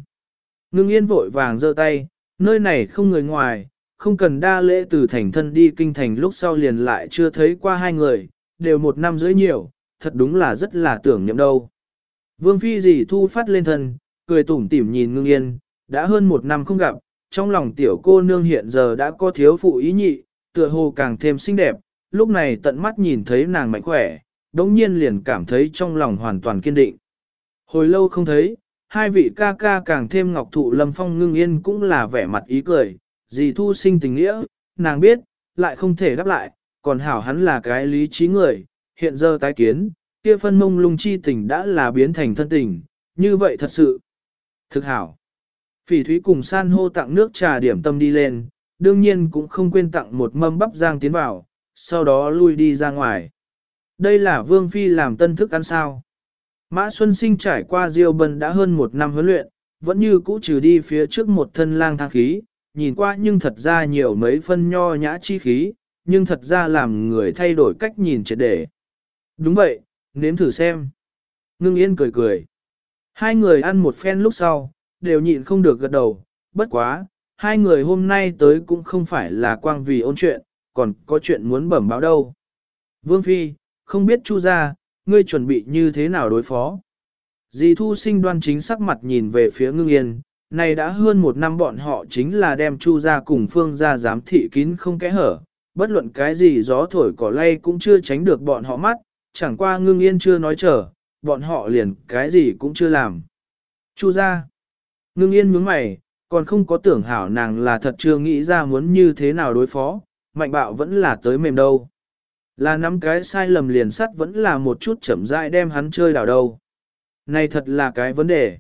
Ngưng yên vội vàng giơ tay, nơi này không người ngoài, không cần đa lễ từ thành thân đi kinh thành lúc sau liền lại chưa thấy qua hai người, đều một năm rưỡi nhiều, thật đúng là rất là tưởng niệm đâu. Vương phi dì thu phát lên thân, cười tủm tỉm nhìn ngưng yên, đã hơn một năm không gặp, trong lòng tiểu cô nương hiện giờ đã có thiếu phụ ý nhị, tựa hồ càng thêm xinh đẹp, lúc này tận mắt nhìn thấy nàng mạnh khỏe, đống nhiên liền cảm thấy trong lòng hoàn toàn kiên định. Hồi lâu không thấy, hai vị ca ca càng thêm ngọc thụ lâm phong ngưng yên cũng là vẻ mặt ý cười, dì thu sinh tình nghĩa, nàng biết, lại không thể đáp lại, còn hảo hắn là cái lý trí người, hiện giờ tái kiến, kia phân mông lung chi tình đã là biến thành thân tình, như vậy thật sự. Thực hảo. Phỉ thúy cùng san hô tặng nước trà điểm tâm đi lên, đương nhiên cũng không quên tặng một mâm bắp giang tiến vào, sau đó lui đi ra ngoài. Đây là Vương Phi làm tân thức ăn sao. Mã Xuân Sinh trải qua Diêu Bân đã hơn một năm huấn luyện, vẫn như cũ trừ đi phía trước một thân lang thang khí, nhìn qua nhưng thật ra nhiều mấy phân nho nhã chi khí, nhưng thật ra làm người thay đổi cách nhìn triệt để. Đúng vậy, nếm thử xem. Ngưng yên cười cười. Hai người ăn một phen lúc sau, đều nhịn không được gật đầu, bất quá, hai người hôm nay tới cũng không phải là quang vì ôn chuyện, còn có chuyện muốn bẩm báo đâu. Vương Phi, không biết Chu gia, ngươi chuẩn bị như thế nào đối phó. Dì thu sinh đoan chính sắc mặt nhìn về phía ngưng yên, này đã hơn một năm bọn họ chính là đem Chu gia cùng phương gia giám thị kín không kẽ hở, bất luận cái gì gió thổi cỏ lay cũng chưa tránh được bọn họ mắt, chẳng qua ngưng yên chưa nói chờ, bọn họ liền cái gì cũng chưa làm. Chu gia, ngưng yên nhướng mày, còn không có tưởng hảo nàng là thật chưa nghĩ ra muốn như thế nào đối phó, mạnh bạo vẫn là tới mềm đâu. Là nắm cái sai lầm liền sắt vẫn là một chút chậm rãi đem hắn chơi đảo đâu. Này thật là cái vấn đề.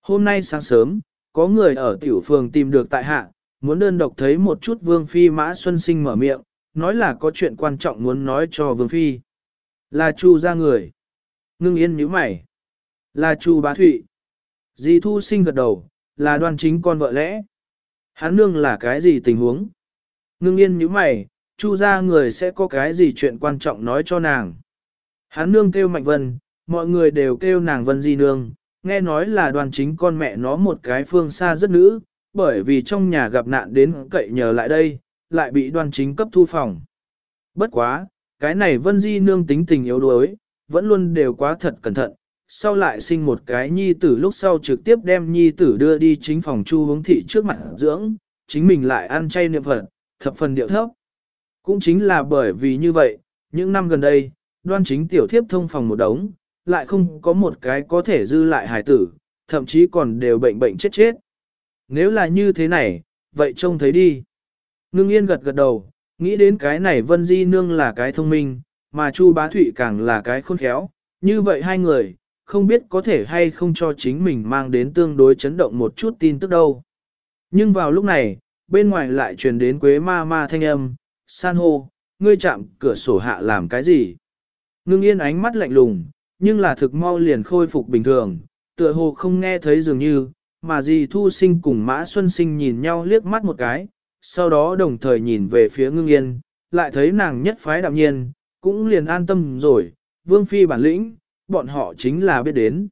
Hôm nay sáng sớm, có người ở tiểu phường tìm được tại hạ, muốn đơn độc thấy một chút Vương Phi Mã Xuân Sinh mở miệng, nói là có chuyện quan trọng muốn nói cho Vương Phi. Là Chu ra người. Ngưng yên nhíu mày. Là Chu bá thụy. Dì thu sinh gật đầu, là đoan chính con vợ lẽ. Hắn nương là cái gì tình huống? Ngưng yên nhíu mày, chu ra người sẽ có cái gì chuyện quan trọng nói cho nàng. Hắn nương kêu Mạnh Vân, mọi người đều kêu nàng Vân Di Nương, nghe nói là đoàn chính con mẹ nó một cái phương xa rất nữ, bởi vì trong nhà gặp nạn đến cậy nhờ lại đây, lại bị đoàn chính cấp thu phòng. Bất quá, cái này Vân Di Nương tính tình yếu đuối, vẫn luôn đều quá thật cẩn thận, sau lại sinh một cái nhi tử lúc sau trực tiếp đem nhi tử đưa đi chính phòng chu hướng thị trước mặt dưỡng, chính mình lại ăn chay niệm phật, thập phần điệu thấp. Cũng chính là bởi vì như vậy, những năm gần đây, đoan chính tiểu thiếp thông phòng một đống, lại không có một cái có thể dư lại hài tử, thậm chí còn đều bệnh bệnh chết chết. Nếu là như thế này, vậy trông thấy đi. Ngưng yên gật gật đầu, nghĩ đến cái này Vân Di Nương là cái thông minh, mà Chu Bá Thụy càng là cái khôn khéo. Như vậy hai người, không biết có thể hay không cho chính mình mang đến tương đối chấn động một chút tin tức đâu. Nhưng vào lúc này, bên ngoài lại truyền đến quế ma ma thanh âm, san hô, ngươi chạm cửa sổ hạ làm cái gì? Ngưng yên ánh mắt lạnh lùng, nhưng là thực mau liền khôi phục bình thường, tựa hồ không nghe thấy dường như, mà gì thu sinh cùng mã xuân sinh nhìn nhau liếc mắt một cái, sau đó đồng thời nhìn về phía ngưng yên, lại thấy nàng nhất phái đạm nhiên, cũng liền an tâm rồi, vương phi bản lĩnh, bọn họ chính là biết đến.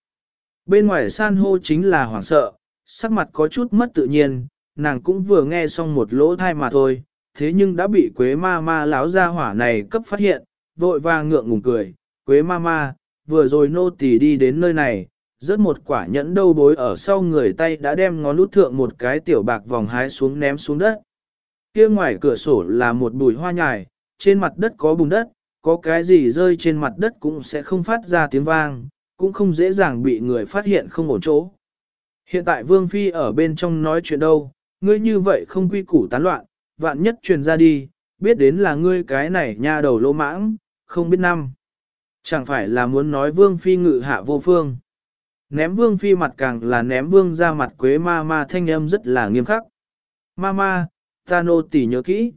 Bên ngoài san hô chính là hoảng sợ, sắc mặt có chút mất tự nhiên, nàng cũng vừa nghe xong một lỗ thai mà thôi, thế nhưng đã bị quế ma ma láo ra hỏa này cấp phát hiện, vội vàng ngượng ngùng cười, quế ma ma, vừa rồi nô tỳ đi đến nơi này, rớt một quả nhẫn đâu bối ở sau người tay đã đem ngón út thượng một cái tiểu bạc vòng hái xuống ném xuống đất. Kia ngoài cửa sổ là một bụi hoa nhài, trên mặt đất có bùn đất, có cái gì rơi trên mặt đất cũng sẽ không phát ra tiếng vang, cũng không dễ dàng bị người phát hiện không ổn chỗ. Hiện tại Vương Phi ở bên trong nói chuyện đâu, ngươi như vậy không quy củ tán loạn, vạn nhất truyền ra đi, biết đến là ngươi cái này nha đầu lỗ mãng, không biết năm. Chẳng phải là muốn nói Vương Phi ngự hạ vô phương. Ném Vương Phi mặt càng là ném Vương ra mặt quế ma ma thanh âm rất là nghiêm khắc. Ma ma, ta nô tỉ nhớ kỹ.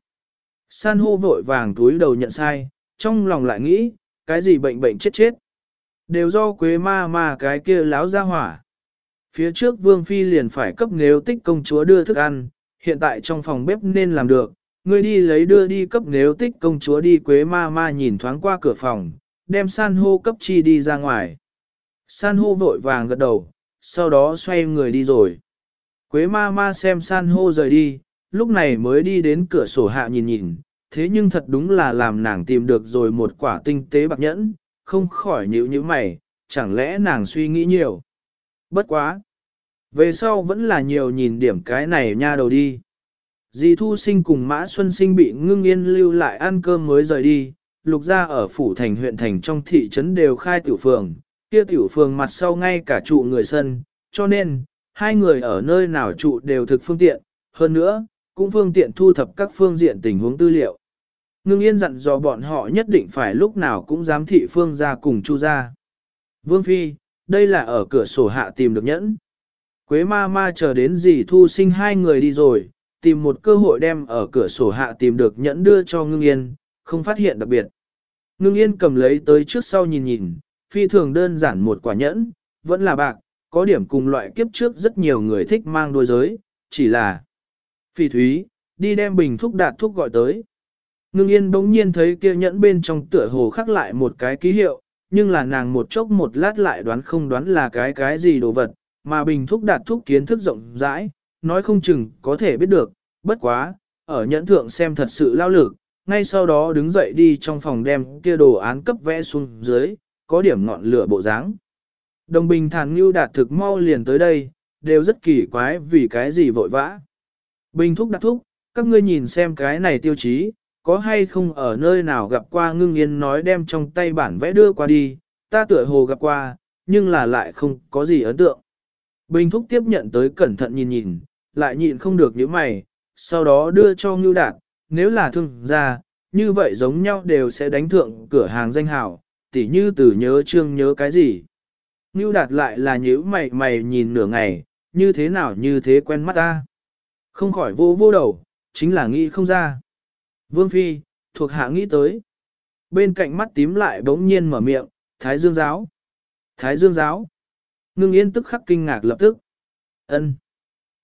San hô vội vàng túi đầu nhận sai, trong lòng lại nghĩ, cái gì bệnh bệnh chết chết. Đều do quế ma ma cái kia láo ra hỏa. Phía trước vương phi liền phải cấp nếu tích công chúa đưa thức ăn, hiện tại trong phòng bếp nên làm được, ngươi đi lấy đưa đi cấp nếu tích công chúa đi quế ma ma nhìn thoáng qua cửa phòng, đem san hô cấp chi đi ra ngoài. San hô vội vàng gật đầu, sau đó xoay người đi rồi. Quế ma ma xem san hô rời đi, lúc này mới đi đến cửa sổ hạ nhìn nhìn, thế nhưng thật đúng là làm nàng tìm được rồi một quả tinh tế bạc nhẫn, không khỏi nhíu như mày, chẳng lẽ nàng suy nghĩ nhiều. Bất quá. Về sau vẫn là nhiều nhìn điểm cái này nha đầu đi. Dì Thu Sinh cùng Mã Xuân Sinh bị ngưng yên lưu lại ăn cơm mới rời đi, lục ra ở phủ thành huyện thành trong thị trấn đều khai tiểu phường, kia tiểu phường mặt sau ngay cả trụ người sân, cho nên, hai người ở nơi nào trụ đều thực phương tiện, hơn nữa, cũng phương tiện thu thập các phương diện tình huống tư liệu. Ngưng yên dặn dò bọn họ nhất định phải lúc nào cũng giám thị phương ra cùng chu ra. Vương Phi, đây là ở cửa sổ hạ tìm được nhẫn. Quế ma ma chờ đến gì thu sinh hai người đi rồi, tìm một cơ hội đem ở cửa sổ hạ tìm được nhẫn đưa cho ngưng yên, không phát hiện đặc biệt. Ngưng yên cầm lấy tới trước sau nhìn nhìn, phi thường đơn giản một quả nhẫn, vẫn là bạc, có điểm cùng loại kiếp trước rất nhiều người thích mang đôi giới, chỉ là Phỉ thúy, đi đem bình thuốc đạt thuốc gọi tới. Ngưng yên bỗng nhiên thấy kia nhẫn bên trong tựa hồ khắc lại một cái ký hiệu, nhưng là nàng một chốc một lát lại đoán không đoán là cái cái gì đồ vật, mà bình thuốc đạt thuốc kiến thức rộng rãi, nói không chừng có thể biết được, bất quá, ở nhẫn thượng xem thật sự lao lực, ngay sau đó đứng dậy đi trong phòng đem kia đồ án cấp vẽ xuống dưới, có điểm ngọn lửa bộ dáng. Đồng bình thản như đạt thực mau liền tới đây, đều rất kỳ quái vì cái gì vội vã. Bình thúc đặt thúc, các ngươi nhìn xem cái này tiêu chí, có hay không ở nơi nào gặp qua ngưng yên nói đem trong tay bản vẽ đưa qua đi, ta tựa hồ gặp qua, nhưng là lại không có gì ấn tượng. Bình thúc tiếp nhận tới cẩn thận nhìn nhìn, lại nhịn không được những mày, sau đó đưa cho ngưu đạt, nếu là thương gia, như vậy giống nhau đều sẽ đánh thượng cửa hàng danh hào, tỉ như từ nhớ trương nhớ cái gì. Ngưu đạt lại là nhíu mày mày nhìn nửa ngày, như thế nào như thế quen mắt ta. Không khỏi vô vô đầu, chính là nghĩ không ra. Vương Phi, thuộc hạ nghĩ tới. Bên cạnh mắt tím lại bỗng nhiên mở miệng, Thái Dương giáo. Thái Dương giáo. Ngưng yên tức khắc kinh ngạc lập tức. ân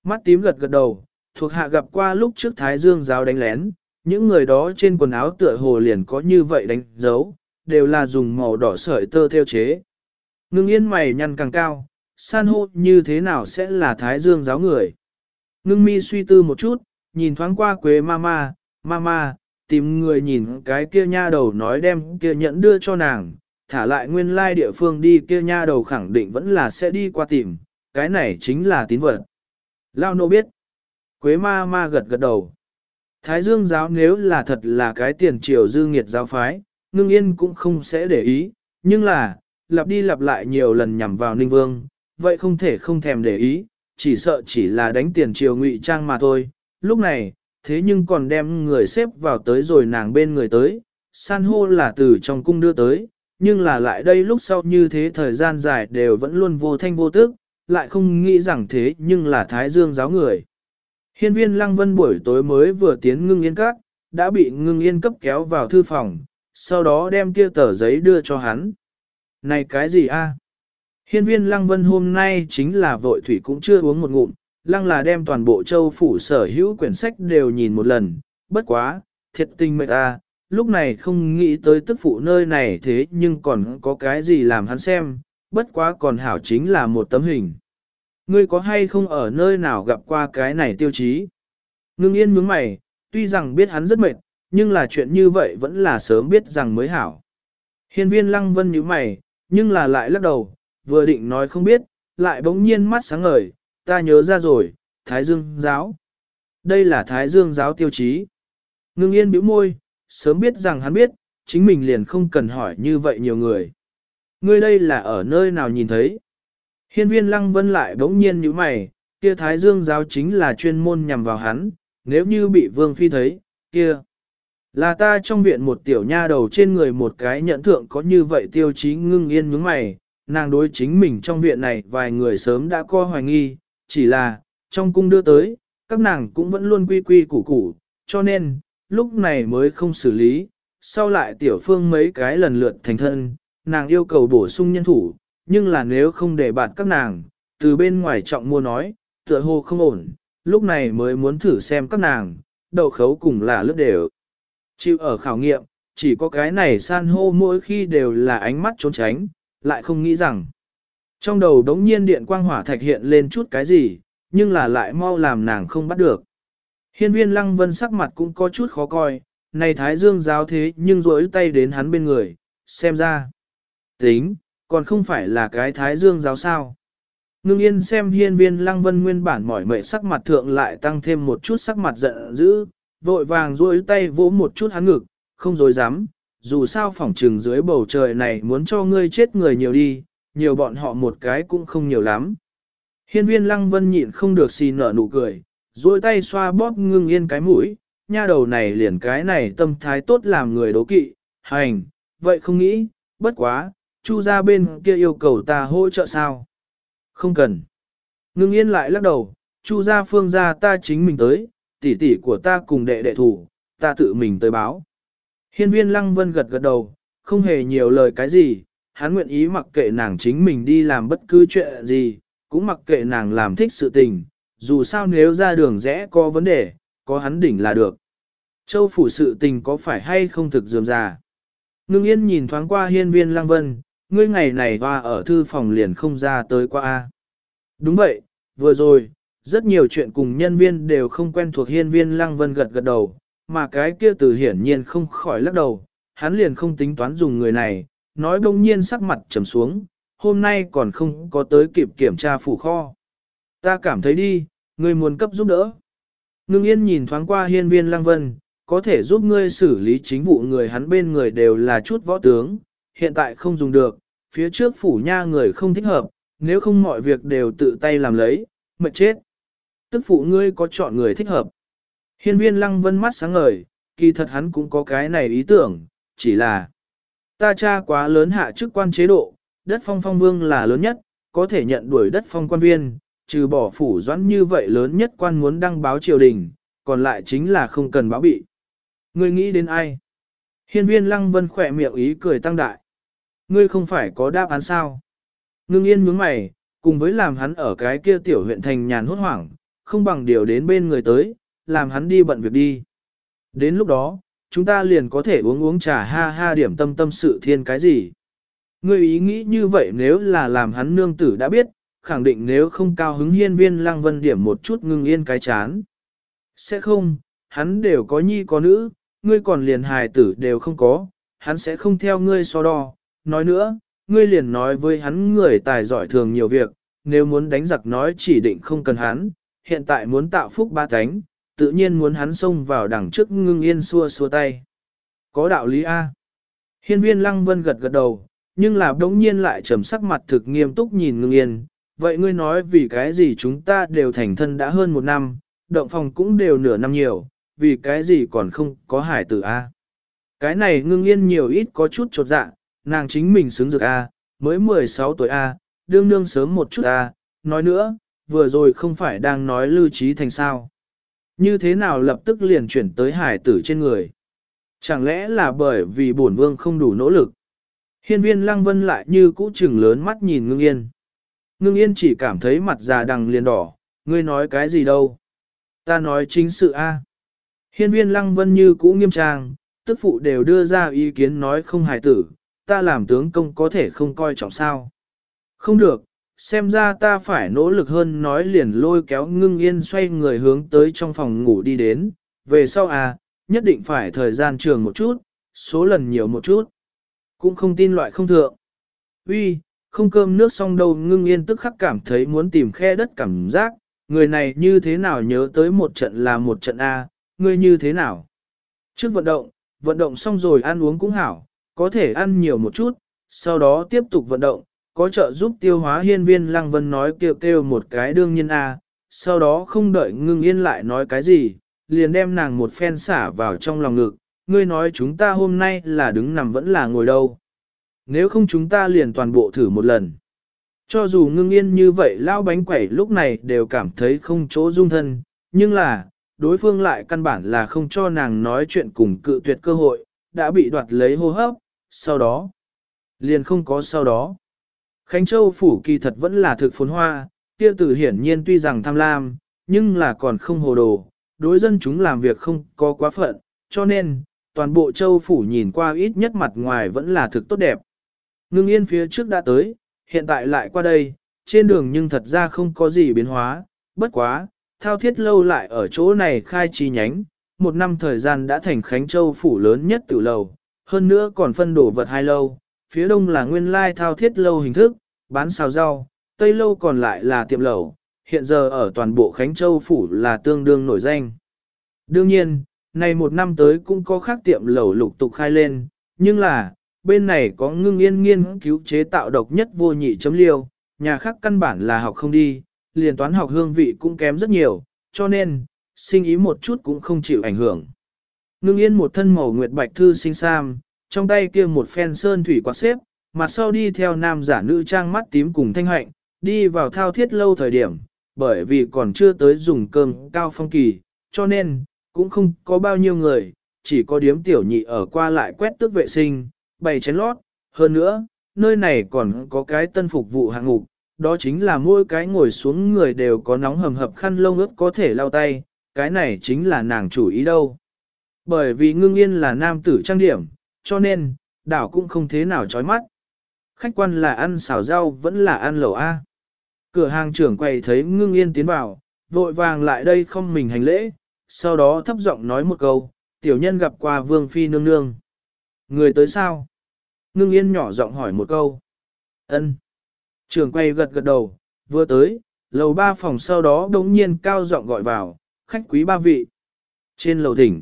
Mắt tím gật gật đầu, thuộc hạ gặp qua lúc trước Thái Dương giáo đánh lén, những người đó trên quần áo tựa hồ liền có như vậy đánh dấu, đều là dùng màu đỏ sợi tơ theo chế. Ngưng yên mày nhăn càng cao, san hô như thế nào sẽ là Thái Dương giáo người. Ngưng mi suy tư một chút, nhìn thoáng qua quế mama, mama, tìm người nhìn cái kia nha đầu nói đem kia nhẫn đưa cho nàng, thả lại nguyên lai địa phương đi kia nha đầu khẳng định vẫn là sẽ đi qua tìm, cái này chính là tín vật. Lao nô biết. Quế ma ma gật gật đầu. Thái dương giáo nếu là thật là cái tiền triều dư nghiệt giáo phái, ngưng yên cũng không sẽ để ý, nhưng là, lặp đi lặp lại nhiều lần nhằm vào ninh vương, vậy không thể không thèm để ý, chỉ sợ chỉ là đánh tiền triều ngụy trang mà thôi. Lúc này, thế nhưng còn đem người xếp vào tới rồi nàng bên người tới, san hô là từ trong cung đưa tới, nhưng là lại đây lúc sau như thế thời gian dài đều vẫn luôn vô thanh vô tức, lại không nghĩ rằng thế nhưng là thái dương giáo người. Hiên viên lăng vân buổi tối mới vừa tiến ngưng yên các, đã bị ngưng yên cấp kéo vào thư phòng, sau đó đem kia tờ giấy đưa cho hắn. Này cái gì a? Hiên viên lăng vân hôm nay chính là vội thủy cũng chưa uống một ngụm, lăng là đem toàn bộ châu phủ sở hữu quyển sách đều nhìn một lần, bất quá, thiệt tình mệt ta, lúc này không nghĩ tới tức phụ nơi này thế nhưng còn có cái gì làm hắn xem, bất quá còn hảo chính là một tấm hình. Ngươi có hay không ở nơi nào gặp qua cái này tiêu chí? Ngưng yên nhướng mày, tuy rằng biết hắn rất mệt, nhưng là chuyện như vậy vẫn là sớm biết rằng mới hảo. Hiên viên lăng vân nhíu mày, nhưng là lại lắc đầu, vừa định nói không biết, lại bỗng nhiên mắt sáng ngời, ta nhớ ra rồi, Thái Dương giáo. Đây là Thái Dương giáo tiêu chí. Ngưng yên bĩu môi, sớm biết rằng hắn biết, chính mình liền không cần hỏi như vậy nhiều người. Ngươi đây là ở nơi nào nhìn thấy? Hiên viên lăng vân lại bỗng nhiên như mày, kia Thái Dương giáo chính là chuyên môn nhằm vào hắn, nếu như bị Vương Phi thấy, kia. Là ta trong viện một tiểu nha đầu trên người một cái nhận thượng có như vậy tiêu chí ngưng yên nhướng mày, nàng đối chính mình trong viện này vài người sớm đã co hoài nghi, chỉ là, trong cung đưa tới, các nàng cũng vẫn luôn quy quy củ củ, cho nên, lúc này mới không xử lý, sau lại tiểu phương mấy cái lần lượt thành thân, nàng yêu cầu bổ sung nhân thủ, nhưng là nếu không để bạt các nàng, từ bên ngoài trọng mua nói, tựa hồ không ổn, lúc này mới muốn thử xem các nàng, đậu khấu cùng là lướt đều. Chịu ở khảo nghiệm, chỉ có cái này san hô mỗi khi đều là ánh mắt trốn tránh, lại không nghĩ rằng. Trong đầu đống nhiên điện quang hỏa thạch hiện lên chút cái gì, nhưng là lại mau làm nàng không bắt được. Hiên viên lăng vân sắc mặt cũng có chút khó coi, này thái dương giáo thế nhưng rỗi tay đến hắn bên người, xem ra. Tính, còn không phải là cái thái dương giáo sao. Ngưng yên xem hiên viên lăng vân nguyên bản mỏi mệt sắc mặt thượng lại tăng thêm một chút sắc mặt giận dữ, vội vàng rỗi tay vỗ một chút hắn ngực, không dối dám, dù sao phỏng trừng dưới bầu trời này muốn cho ngươi chết người nhiều đi, nhiều bọn họ một cái cũng không nhiều lắm. Hiên viên lăng vân nhịn không được xì nở nụ cười, duỗi tay xoa bóp ngưng yên cái mũi, nha đầu này liền cái này tâm thái tốt làm người đố kỵ, hành, vậy không nghĩ, bất quá, chu ra bên kia yêu cầu ta hỗ trợ sao? Không cần. Ngưng yên lại lắc đầu, chu ra phương ra ta chính mình tới, tỷ tỷ của ta cùng đệ đệ thủ, ta tự mình tới báo. Hiên viên lăng vân gật gật đầu, không hề nhiều lời cái gì, hắn nguyện ý mặc kệ nàng chính mình đi làm bất cứ chuyện gì, cũng mặc kệ nàng làm thích sự tình, dù sao nếu ra đường rẽ có vấn đề, có hắn đỉnh là được. Châu phủ sự tình có phải hay không thực dườm già? Ngưng yên nhìn thoáng qua hiên viên lăng vân, ngươi ngày này hoa ở thư phòng liền không ra tới qua. Đúng vậy, vừa rồi, rất nhiều chuyện cùng nhân viên đều không quen thuộc hiên viên lăng vân gật gật đầu, mà cái kia từ hiển nhiên không khỏi lắc đầu, hắn liền không tính toán dùng người này, nói đông nhiên sắc mặt trầm xuống, hôm nay còn không có tới kịp kiểm tra phủ kho. Ta cảm thấy đi, ngươi muốn cấp giúp đỡ. Ngưng yên nhìn thoáng qua hiên viên lăng vân, có thể giúp ngươi xử lý chính vụ người hắn bên người đều là chút võ tướng, hiện tại không dùng được, phía trước phủ nha người không thích hợp, nếu không mọi việc đều tự tay làm lấy, mệt chết. Tức phụ ngươi có chọn người thích hợp. Hiên viên lăng vân mắt sáng ngời, kỳ thật hắn cũng có cái này ý tưởng, chỉ là ta cha quá lớn hạ chức quan chế độ, đất phong phong vương là lớn nhất, có thể nhận đuổi đất phong quan viên, trừ bỏ phủ doãn như vậy lớn nhất quan muốn đăng báo triều đình, còn lại chính là không cần báo bị. Ngươi nghĩ đến ai? Hiên viên lăng vân khỏe miệng ý cười tăng đại. Ngươi không phải có đáp án sao? Ngưng yên nhướng mày, cùng với làm hắn ở cái kia tiểu huyện thành nhàn hốt hoảng, không bằng điều đến bên người tới, làm hắn đi bận việc đi. Đến lúc đó, chúng ta liền có thể uống uống trà ha ha điểm tâm tâm sự thiên cái gì. Ngươi ý nghĩ như vậy nếu là làm hắn nương tử đã biết, khẳng định nếu không cao hứng hiên viên lang vân điểm một chút ngưng yên cái chán. Sẽ không, hắn đều có nhi có nữ, ngươi còn liền hài tử đều không có, hắn sẽ không theo ngươi so đo. Nói nữa, ngươi liền nói với hắn người tài giỏi thường nhiều việc, nếu muốn đánh giặc nói chỉ định không cần hắn, hiện tại muốn tạo phúc ba cánh, tự nhiên muốn hắn xông vào đằng trước ngưng yên xua xua tay. Có đạo lý A. Hiên viên lăng vân gật gật đầu, nhưng là đống nhiên lại trầm sắc mặt thực nghiêm túc nhìn ngưng yên. Vậy ngươi nói vì cái gì chúng ta đều thành thân đã hơn một năm, động phòng cũng đều nửa năm nhiều, vì cái gì còn không có hải tử A. Cái này ngưng yên nhiều ít có chút trột dạ, nàng chính mình xứng dược A, mới 16 tuổi A, đương đương sớm một chút A, nói nữa, vừa rồi không phải đang nói lưu trí thành sao. Như thế nào lập tức liền chuyển tới hải tử trên người? Chẳng lẽ là bởi vì bổn vương không đủ nỗ lực? Hiên viên lăng vân lại như cũ trừng lớn mắt nhìn ngưng yên. Ngưng yên chỉ cảm thấy mặt già đằng liền đỏ, ngươi nói cái gì đâu? Ta nói chính sự A. Hiên viên lăng vân như cũ nghiêm trang, tức phụ đều đưa ra ý kiến nói không hài tử, ta làm tướng công có thể không coi trọng sao. Không được, xem ra ta phải nỗ lực hơn nói liền lôi kéo ngưng yên xoay người hướng tới trong phòng ngủ đi đến, về sau à, nhất định phải thời gian trường một chút, số lần nhiều một chút. Cũng không tin loại không thượng. Uy, không cơm nước xong đâu ngưng yên tức khắc cảm thấy muốn tìm khe đất cảm giác, người này như thế nào nhớ tới một trận là một trận à, A, người như thế nào. Trước vận động, vận động xong rồi ăn uống cũng hảo, có thể ăn nhiều một chút, sau đó tiếp tục vận động, có trợ giúp tiêu hóa hiên viên lăng vân nói kêu kêu một cái đương nhiên a sau đó không đợi ngưng yên lại nói cái gì, liền đem nàng một phen xả vào trong lòng ngực, ngươi nói chúng ta hôm nay là đứng nằm vẫn là ngồi đâu. Nếu không chúng ta liền toàn bộ thử một lần. Cho dù ngưng yên như vậy lao bánh quẩy lúc này đều cảm thấy không chỗ dung thân, nhưng là, đối phương lại căn bản là không cho nàng nói chuyện cùng cự tuyệt cơ hội, đã bị đoạt lấy hô hấp, sau đó, liền không có sau đó. Khánh Châu phủ kỳ thật vẫn là thực phồn hoa, kia tử hiển nhiên tuy rằng tham lam, nhưng là còn không hồ đồ, đối dân chúng làm việc không có quá phận, cho nên, toàn bộ châu phủ nhìn qua ít nhất mặt ngoài vẫn là thực tốt đẹp. Ngưng yên phía trước đã tới, hiện tại lại qua đây, trên đường nhưng thật ra không có gì biến hóa, bất quá, thao thiết lâu lại ở chỗ này khai chi nhánh, một năm thời gian đã thành Khánh Châu phủ lớn nhất tự lầu, hơn nữa còn phân đổ vật hai lâu, phía đông là nguyên lai thao thiết lâu hình thức, bán xào rau, tây lâu còn lại là tiệm lẩu, hiện giờ ở toàn bộ Khánh Châu phủ là tương đương nổi danh. Đương nhiên, này một năm tới cũng có khác tiệm lẩu lục tục khai lên, nhưng là, bên này có ngưng yên nghiên cứu chế tạo độc nhất vô nhị chấm liêu, nhà khác căn bản là học không đi, liền toán học hương vị cũng kém rất nhiều, cho nên, sinh ý một chút cũng không chịu ảnh hưởng. Ngưng yên một thân màu nguyệt bạch thư sinh sam, trong tay kia một phen sơn thủy quạt xếp, mặt sau đi theo nam giả nữ trang mắt tím cùng thanh hạnh, đi vào thao thiết lâu thời điểm, bởi vì còn chưa tới dùng cơm cao phong kỳ, cho nên, cũng không có bao nhiêu người, chỉ có điếm tiểu nhị ở qua lại quét tước vệ sinh, bày chén lót, hơn nữa, nơi này còn có cái tân phục vụ hạng mục, đó chính là mỗi cái ngồi xuống người đều có nóng hầm hập khăn lông ướt có thể lau tay, cái này chính là nàng chủ ý đâu. Bởi vì ngưng yên là nam tử trang điểm, cho nên, đảo cũng không thế nào chói mắt. Khách quan là ăn xào rau vẫn là ăn lẩu A. Cửa hàng trưởng quầy thấy ngưng yên tiến vào, vội vàng lại đây không mình hành lễ, sau đó thấp giọng nói một câu, tiểu nhân gặp qua vương phi nương nương. Người tới sao? Ngưng yên nhỏ giọng hỏi một câu. ân Trưởng quay gật gật đầu, vừa tới, lầu ba phòng sau đó đống nhiên cao giọng gọi vào, khách quý ba vị. Trên lầu thỉnh,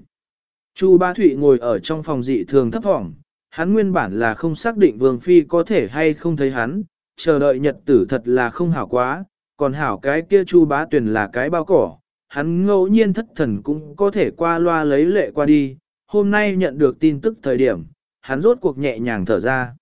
Chu Ba Thụy ngồi ở trong phòng dị thường thấp thỏm, hắn nguyên bản là không xác định Vương Phi có thể hay không thấy hắn, chờ đợi nhật tử thật là không hảo quá, còn hảo cái kia Chu Bá Tuyền là cái bao cỏ, hắn ngẫu nhiên thất thần cũng có thể qua loa lấy lệ qua đi, hôm nay nhận được tin tức thời điểm, hắn rốt cuộc nhẹ nhàng thở ra.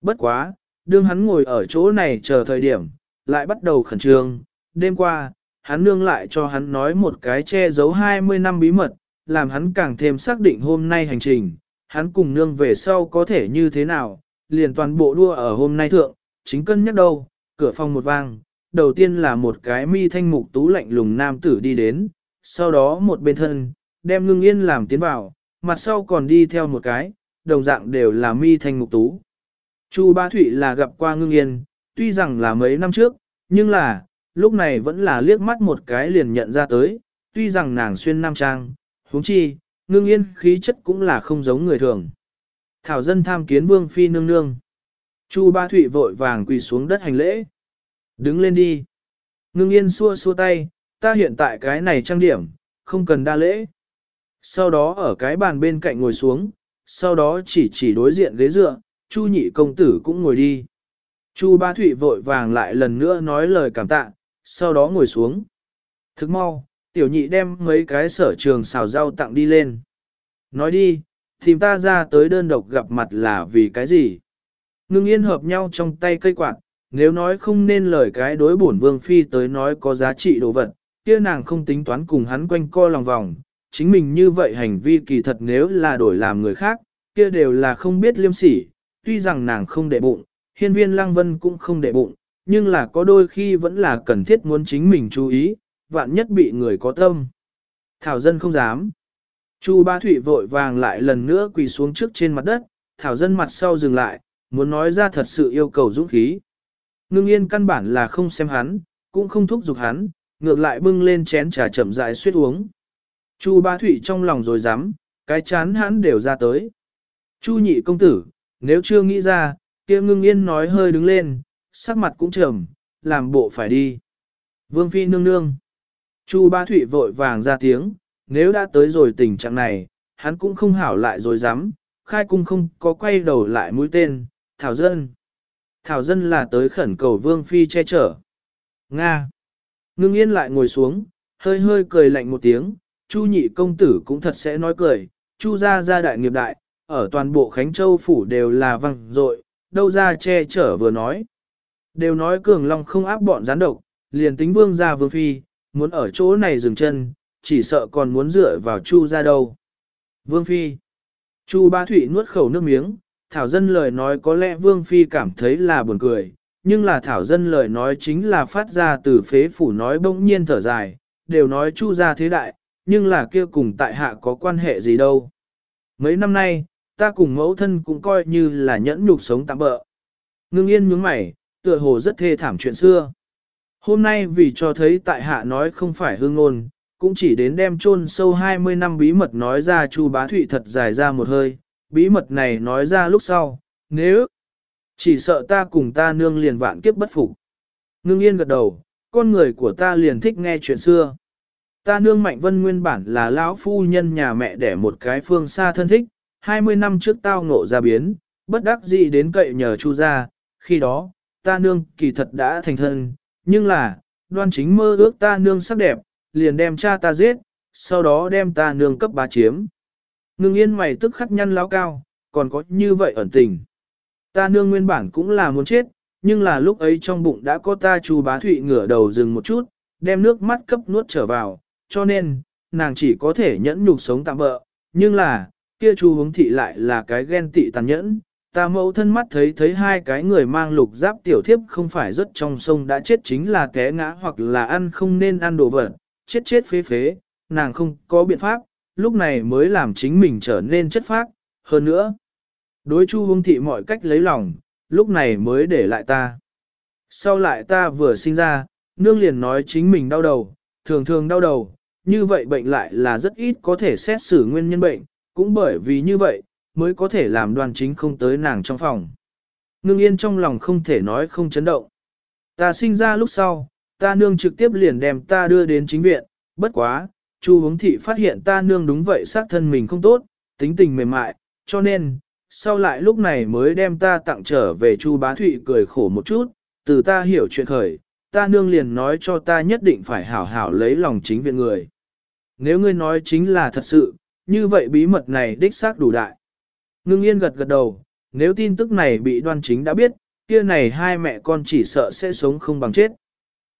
Bất quá, đương hắn ngồi ở chỗ này chờ thời điểm, lại bắt đầu khẩn trương, đêm qua, hắn nương lại cho hắn nói một cái che giấu 20 năm bí mật, làm hắn càng thêm xác định hôm nay hành trình, hắn cùng nương về sau có thể như thế nào, liền toàn bộ đua ở hôm nay thượng, chính cân nhắc đâu, cửa phòng một vang, đầu tiên là một cái mi thanh mục tú lạnh lùng nam tử đi đến, sau đó một bên thân, đem ngưng yên làm tiến vào, mặt sau còn đi theo một cái, đồng dạng đều là mi thanh mục tú. Chu Ba Thụy là gặp qua ngưng yên, tuy rằng là mấy năm trước, nhưng là, lúc này vẫn là liếc mắt một cái liền nhận ra tới, tuy rằng nàng xuyên nam trang, huống chi, ngưng yên khí chất cũng là không giống người thường. Thảo dân tham kiến vương phi nương nương. Chu Ba Thụy vội vàng quỳ xuống đất hành lễ. Đứng lên đi. Ngưng yên xua xua tay, ta hiện tại cái này trang điểm, không cần đa lễ. Sau đó ở cái bàn bên cạnh ngồi xuống, sau đó chỉ chỉ đối diện ghế dựa, Chu nhị công tử cũng ngồi đi. Chu Ba Thụy vội vàng lại lần nữa nói lời cảm tạ, sau đó ngồi xuống. Thức mau, tiểu nhị đem mấy cái sở trường xào rau tặng đi lên. Nói đi, tìm ta ra tới đơn độc gặp mặt là vì cái gì? Ngưng yên hợp nhau trong tay cây quạt, nếu nói không nên lời cái đối bổn vương phi tới nói có giá trị đồ vật, kia nàng không tính toán cùng hắn quanh co lòng vòng. Chính mình như vậy hành vi kỳ thật nếu là đổi làm người khác, kia đều là không biết liêm sỉ, tuy rằng nàng không để bụng, hiên viên lăng vân cũng không để bụng, nhưng là có đôi khi vẫn là cần thiết muốn chính mình chú ý, vạn nhất bị người có tâm. Thảo dân không dám. Chu Ba Thụy vội vàng lại lần nữa quỳ xuống trước trên mặt đất, Thảo dân mặt sau dừng lại, muốn nói ra thật sự yêu cầu dũng khí. Ngưng yên căn bản là không xem hắn, cũng không thúc giục hắn, ngược lại bưng lên chén trà chậm rãi suýt uống. Chu Ba Thụy trong lòng rồi dám, cái chán hắn đều ra tới. Chu nhị công tử, nếu chưa nghĩ ra, kia ngưng yên nói hơi đứng lên, sắc mặt cũng trầm, làm bộ phải đi. Vương Phi nương nương. Chu Ba Thụy vội vàng ra tiếng, nếu đã tới rồi tình trạng này, hắn cũng không hảo lại rồi dám, khai cung không có quay đầu lại mũi tên, Thảo Dân. Thảo Dân là tới khẩn cầu Vương Phi che chở. Nga. Ngưng yên lại ngồi xuống, hơi hơi cười lạnh một tiếng, Chu nhị công tử cũng thật sẽ nói cười, Chu gia gia đại nghiệp đại, ở toàn bộ Khánh Châu phủ đều là văng dội, đâu ra che chở vừa nói. Đều nói cường long không áp bọn gián độc, liền tính vương gia vương phi, muốn ở chỗ này dừng chân, chỉ sợ còn muốn dựa vào Chu ra đâu. Vương phi. Chu Ba Thụy nuốt khẩu nước miếng, Thảo Dân lời nói có lẽ Vương Phi cảm thấy là buồn cười, nhưng là Thảo Dân lời nói chính là phát ra từ phế phủ nói bỗng nhiên thở dài, đều nói Chu ra thế đại, nhưng là kia cùng tại hạ có quan hệ gì đâu. Mấy năm nay, ta cùng mẫu thân cũng coi như là nhẫn nhục sống tạm bỡ. Ngưng yên nhướng mày, tựa hồ rất thê thảm chuyện xưa. Hôm nay vì cho thấy tại hạ nói không phải hương ngôn, cũng chỉ đến đem chôn sâu 20 năm bí mật nói ra Chu Bá Thụy thật dài ra một hơi, bí mật này nói ra lúc sau, nếu chỉ sợ ta cùng ta nương liền vạn kiếp bất phục. Ngưng yên gật đầu, con người của ta liền thích nghe chuyện xưa. Ta nương Mạnh Vân nguyên bản là lão phu nhân nhà mẹ đẻ một cái phương xa thân thích, 20 năm trước tao ngộ ra biến, bất đắc dĩ đến cậy nhờ Chu gia, khi đó, ta nương kỳ thật đã thành thân, nhưng là, đoan chính mơ ước ta nương sắc đẹp, liền đem cha ta giết, sau đó đem ta nương cấp bá chiếm. Ngưng yên mày tức khắc nhăn lao cao, còn có như vậy ẩn tình. Ta nương nguyên bản cũng là muốn chết, nhưng là lúc ấy trong bụng đã có ta chu bá thụy ngửa đầu dừng một chút, đem nước mắt cấp nuốt trở vào, cho nên, nàng chỉ có thể nhẫn nhục sống tạm bỡ, nhưng là, kia chu hướng thị lại là cái ghen tị tàn nhẫn. Ta mẫu thân mắt thấy thấy hai cái người mang lục giáp tiểu thiếp không phải rất trong sông đã chết chính là té ngã hoặc là ăn không nên ăn đồ vật, chết chết phế phế, nàng không có biện pháp, lúc này mới làm chính mình trở nên chất phác, hơn nữa. Đối chu hướng thị mọi cách lấy lòng, lúc này mới để lại ta. Sau lại ta vừa sinh ra, nương liền nói chính mình đau đầu, thường thường đau đầu, như vậy bệnh lại là rất ít có thể xét xử nguyên nhân bệnh, cũng bởi vì như vậy, mới có thể làm đoàn chính không tới nàng trong phòng. Ngưng yên trong lòng không thể nói không chấn động. Ta sinh ra lúc sau, ta nương trực tiếp liền đem ta đưa đến chính viện, bất quá, Chu hướng thị phát hiện ta nương đúng vậy xác thân mình không tốt, tính tình mềm mại, cho nên, sau lại lúc này mới đem ta tặng trở về Chu bá thụy cười khổ một chút, từ ta hiểu chuyện khởi, ta nương liền nói cho ta nhất định phải hảo hảo lấy lòng chính viện người. Nếu ngươi nói chính là thật sự, như vậy bí mật này đích xác đủ đại. Ngưng yên gật gật đầu, nếu tin tức này bị đoan chính đã biết, kia này hai mẹ con chỉ sợ sẽ sống không bằng chết.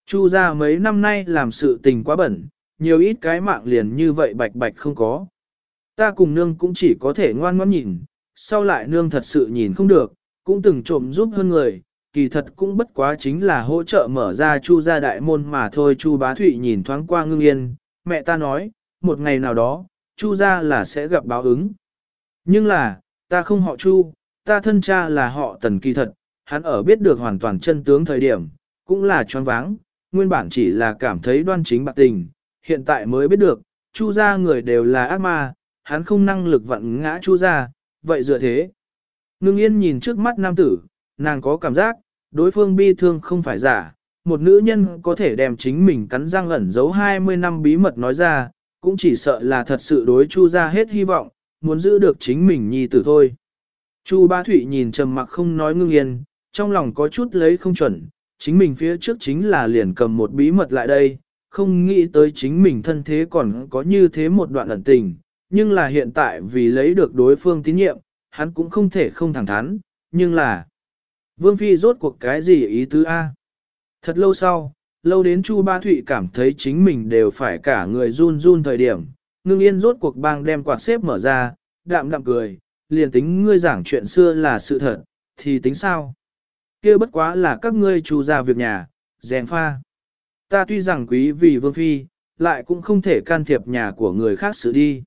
Chu ra mấy năm nay làm sự tình quá bẩn, nhiều ít cái mạng liền như vậy bạch bạch không có. Ta cùng nương cũng chỉ có thể ngoan ngoãn nhìn, sau lại nương thật sự nhìn không được, cũng từng trộm giúp hơn người, kỳ thật cũng bất quá chính là hỗ trợ mở ra chu gia đại môn mà thôi chu bá thụy nhìn thoáng qua ngưng yên, mẹ ta nói, một ngày nào đó, chu gia là sẽ gặp báo ứng. Nhưng là, ta không họ chu, ta thân cha là họ tần kỳ thật, hắn ở biết được hoàn toàn chân tướng thời điểm, cũng là choáng váng, nguyên bản chỉ là cảm thấy đoan chính bạc tình, hiện tại mới biết được, chu gia người đều là ác ma, hắn không năng lực vặn ngã chu gia, vậy dựa thế. Ngưng yên nhìn trước mắt nam tử, nàng có cảm giác, đối phương bi thương không phải giả, một nữ nhân có thể đem chính mình cắn răng ẩn giấu 20 năm bí mật nói ra, cũng chỉ sợ là thật sự đối chu gia hết hy vọng, muốn giữ được chính mình nhi tử thôi. Chu Ba Thụy nhìn trầm mặc không nói ngưng yên, trong lòng có chút lấy không chuẩn, chính mình phía trước chính là liền cầm một bí mật lại đây, không nghĩ tới chính mình thân thế còn có như thế một đoạn ẩn tình, nhưng là hiện tại vì lấy được đối phương tín nhiệm, hắn cũng không thể không thẳng thắn, nhưng là Vương Phi rốt cuộc cái gì ý tứ A? Thật lâu sau, lâu đến Chu Ba Thụy cảm thấy chính mình đều phải cả người run run thời điểm, ngưng yên rốt cuộc bang đem quạt xếp mở ra, đạm đạm cười, liền tính ngươi giảng chuyện xưa là sự thật, thì tính sao? kia bất quá là các ngươi trù ra việc nhà, dèm pha. Ta tuy rằng quý vì Vương Phi, lại cũng không thể can thiệp nhà của người khác xử đi.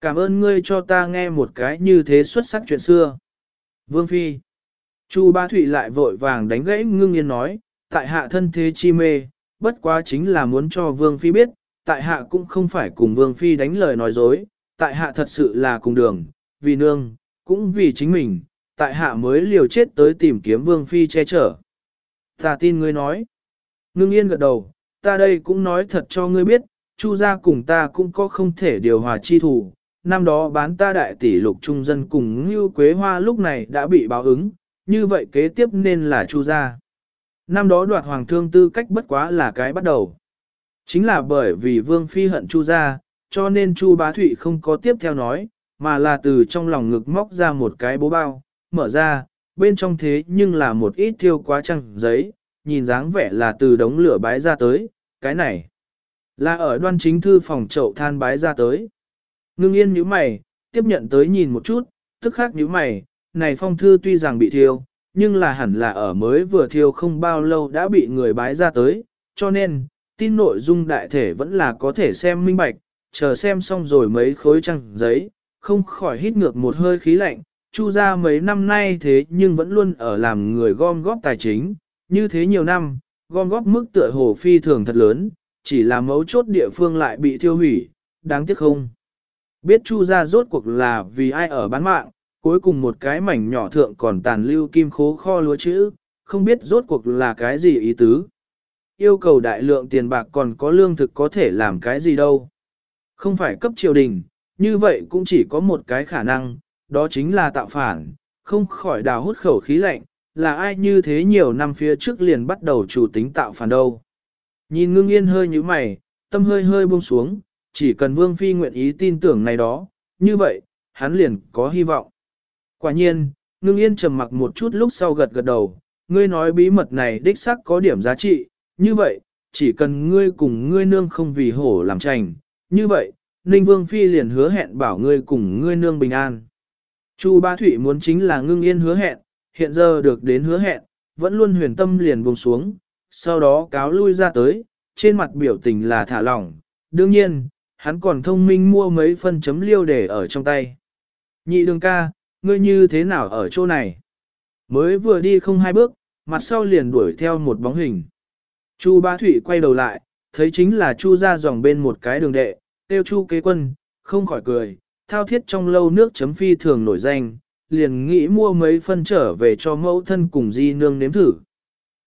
Cảm ơn ngươi cho ta nghe một cái như thế xuất sắc chuyện xưa. Vương Phi. Chu Ba Thụy lại vội vàng đánh gãy ngưng yên nói, tại hạ thân thế chi mê, bất quá chính là muốn cho Vương Phi biết, tại hạ cũng không phải cùng Vương Phi đánh lời nói dối, tại hạ thật sự là cùng đường, vì nương, cũng vì chính mình, tại hạ mới liều chết tới tìm kiếm Vương Phi che chở. Ta tin ngươi nói. Ngưng yên gật đầu, ta đây cũng nói thật cho ngươi biết, Chu gia cùng ta cũng có không thể điều hòa chi thủ. Năm đó bán ta đại tỷ lục trung dân cùng Ngưu Quế Hoa lúc này đã bị báo ứng, như vậy kế tiếp nên là Chu gia. Năm đó đoạt hoàng thương tư cách bất quá là cái bắt đầu. Chính là bởi vì Vương Phi hận Chu gia, cho nên Chu Bá Thụy không có tiếp theo nói, mà là từ trong lòng ngực móc ra một cái bố bao, mở ra, bên trong thế nhưng là một ít thiêu quá trăng giấy, nhìn dáng vẻ là từ đống lửa bái ra tới, cái này là ở đoan chính thư phòng chậu than bái ra tới. Ngưng yên nhíu mày, tiếp nhận tới nhìn một chút, tức khắc nhíu mày, này phong thư tuy rằng bị thiêu, nhưng là hẳn là ở mới vừa thiêu không bao lâu đã bị người bái ra tới, cho nên, tin nội dung đại thể vẫn là có thể xem minh bạch, chờ xem xong rồi mấy khối trăng giấy, không khỏi hít ngược một hơi khí lạnh, chu ra mấy năm nay thế nhưng vẫn luôn ở làm người gom góp tài chính, như thế nhiều năm, gom góp mức tựa hồ phi thường thật lớn, chỉ là mấu chốt địa phương lại bị thiêu hủy, đáng tiếc không. Biết chu ra rốt cuộc là vì ai ở bán mạng, cuối cùng một cái mảnh nhỏ thượng còn tàn lưu kim khố kho lúa chữ, không biết rốt cuộc là cái gì ý tứ. Yêu cầu đại lượng tiền bạc còn có lương thực có thể làm cái gì đâu. Không phải cấp triều đình, như vậy cũng chỉ có một cái khả năng, đó chính là tạo phản, không khỏi đào hút khẩu khí lạnh, là ai như thế nhiều năm phía trước liền bắt đầu chủ tính tạo phản đâu. Nhìn ngưng yên hơi như mày, tâm hơi hơi buông xuống, chỉ cần Vương Phi nguyện ý tin tưởng này đó, như vậy, hắn liền có hy vọng. Quả nhiên, ngưng yên trầm mặc một chút lúc sau gật gật đầu, ngươi nói bí mật này đích xác có điểm giá trị, như vậy, chỉ cần ngươi cùng ngươi nương không vì hổ làm trành, như vậy, Ninh Vương Phi liền hứa hẹn bảo ngươi cùng ngươi nương bình an. Chu Ba Thụy muốn chính là ngưng yên hứa hẹn, hiện giờ được đến hứa hẹn, vẫn luôn huyền tâm liền buông xuống, sau đó cáo lui ra tới, trên mặt biểu tình là thả lỏng, đương nhiên, hắn còn thông minh mua mấy phân chấm liêu để ở trong tay. Nhị đường ca, ngươi như thế nào ở chỗ này? Mới vừa đi không hai bước, mặt sau liền đuổi theo một bóng hình. Chu Bá Thụy quay đầu lại, thấy chính là Chu ra dòng bên một cái đường đệ, tiêu Chu kế quân, không khỏi cười, thao thiết trong lâu nước chấm phi thường nổi danh, liền nghĩ mua mấy phân trở về cho mẫu thân cùng di nương nếm thử.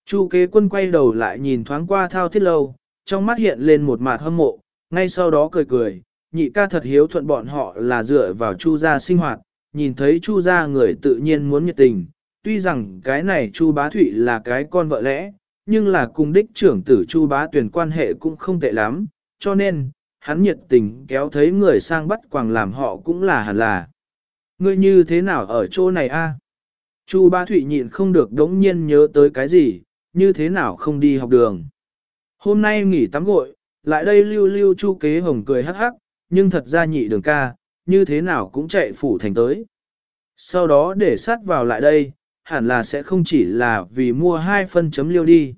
Chu kế quân quay đầu lại nhìn thoáng qua thao thiết lâu, trong mắt hiện lên một mặt hâm mộ, ngay sau đó cười cười, nhị ca thật hiếu thuận bọn họ là dựa vào chu gia sinh hoạt, nhìn thấy chu gia người tự nhiên muốn nhiệt tình, tuy rằng cái này chu bá thụy là cái con vợ lẽ, nhưng là cùng đích trưởng tử chu bá tuyển quan hệ cũng không tệ lắm, cho nên, hắn nhiệt tình kéo thấy người sang bắt quàng làm họ cũng là hẳn là. Ngươi như thế nào ở chỗ này a? Chu bá thụy nhịn không được đống nhiên nhớ tới cái gì, như thế nào không đi học đường. Hôm nay nghỉ tắm gội, lại đây lưu lưu chu kế hồng cười hắc hắc, nhưng thật ra nhị đường ca, như thế nào cũng chạy phủ thành tới. Sau đó để sát vào lại đây, hẳn là sẽ không chỉ là vì mua hai phân chấm liêu đi.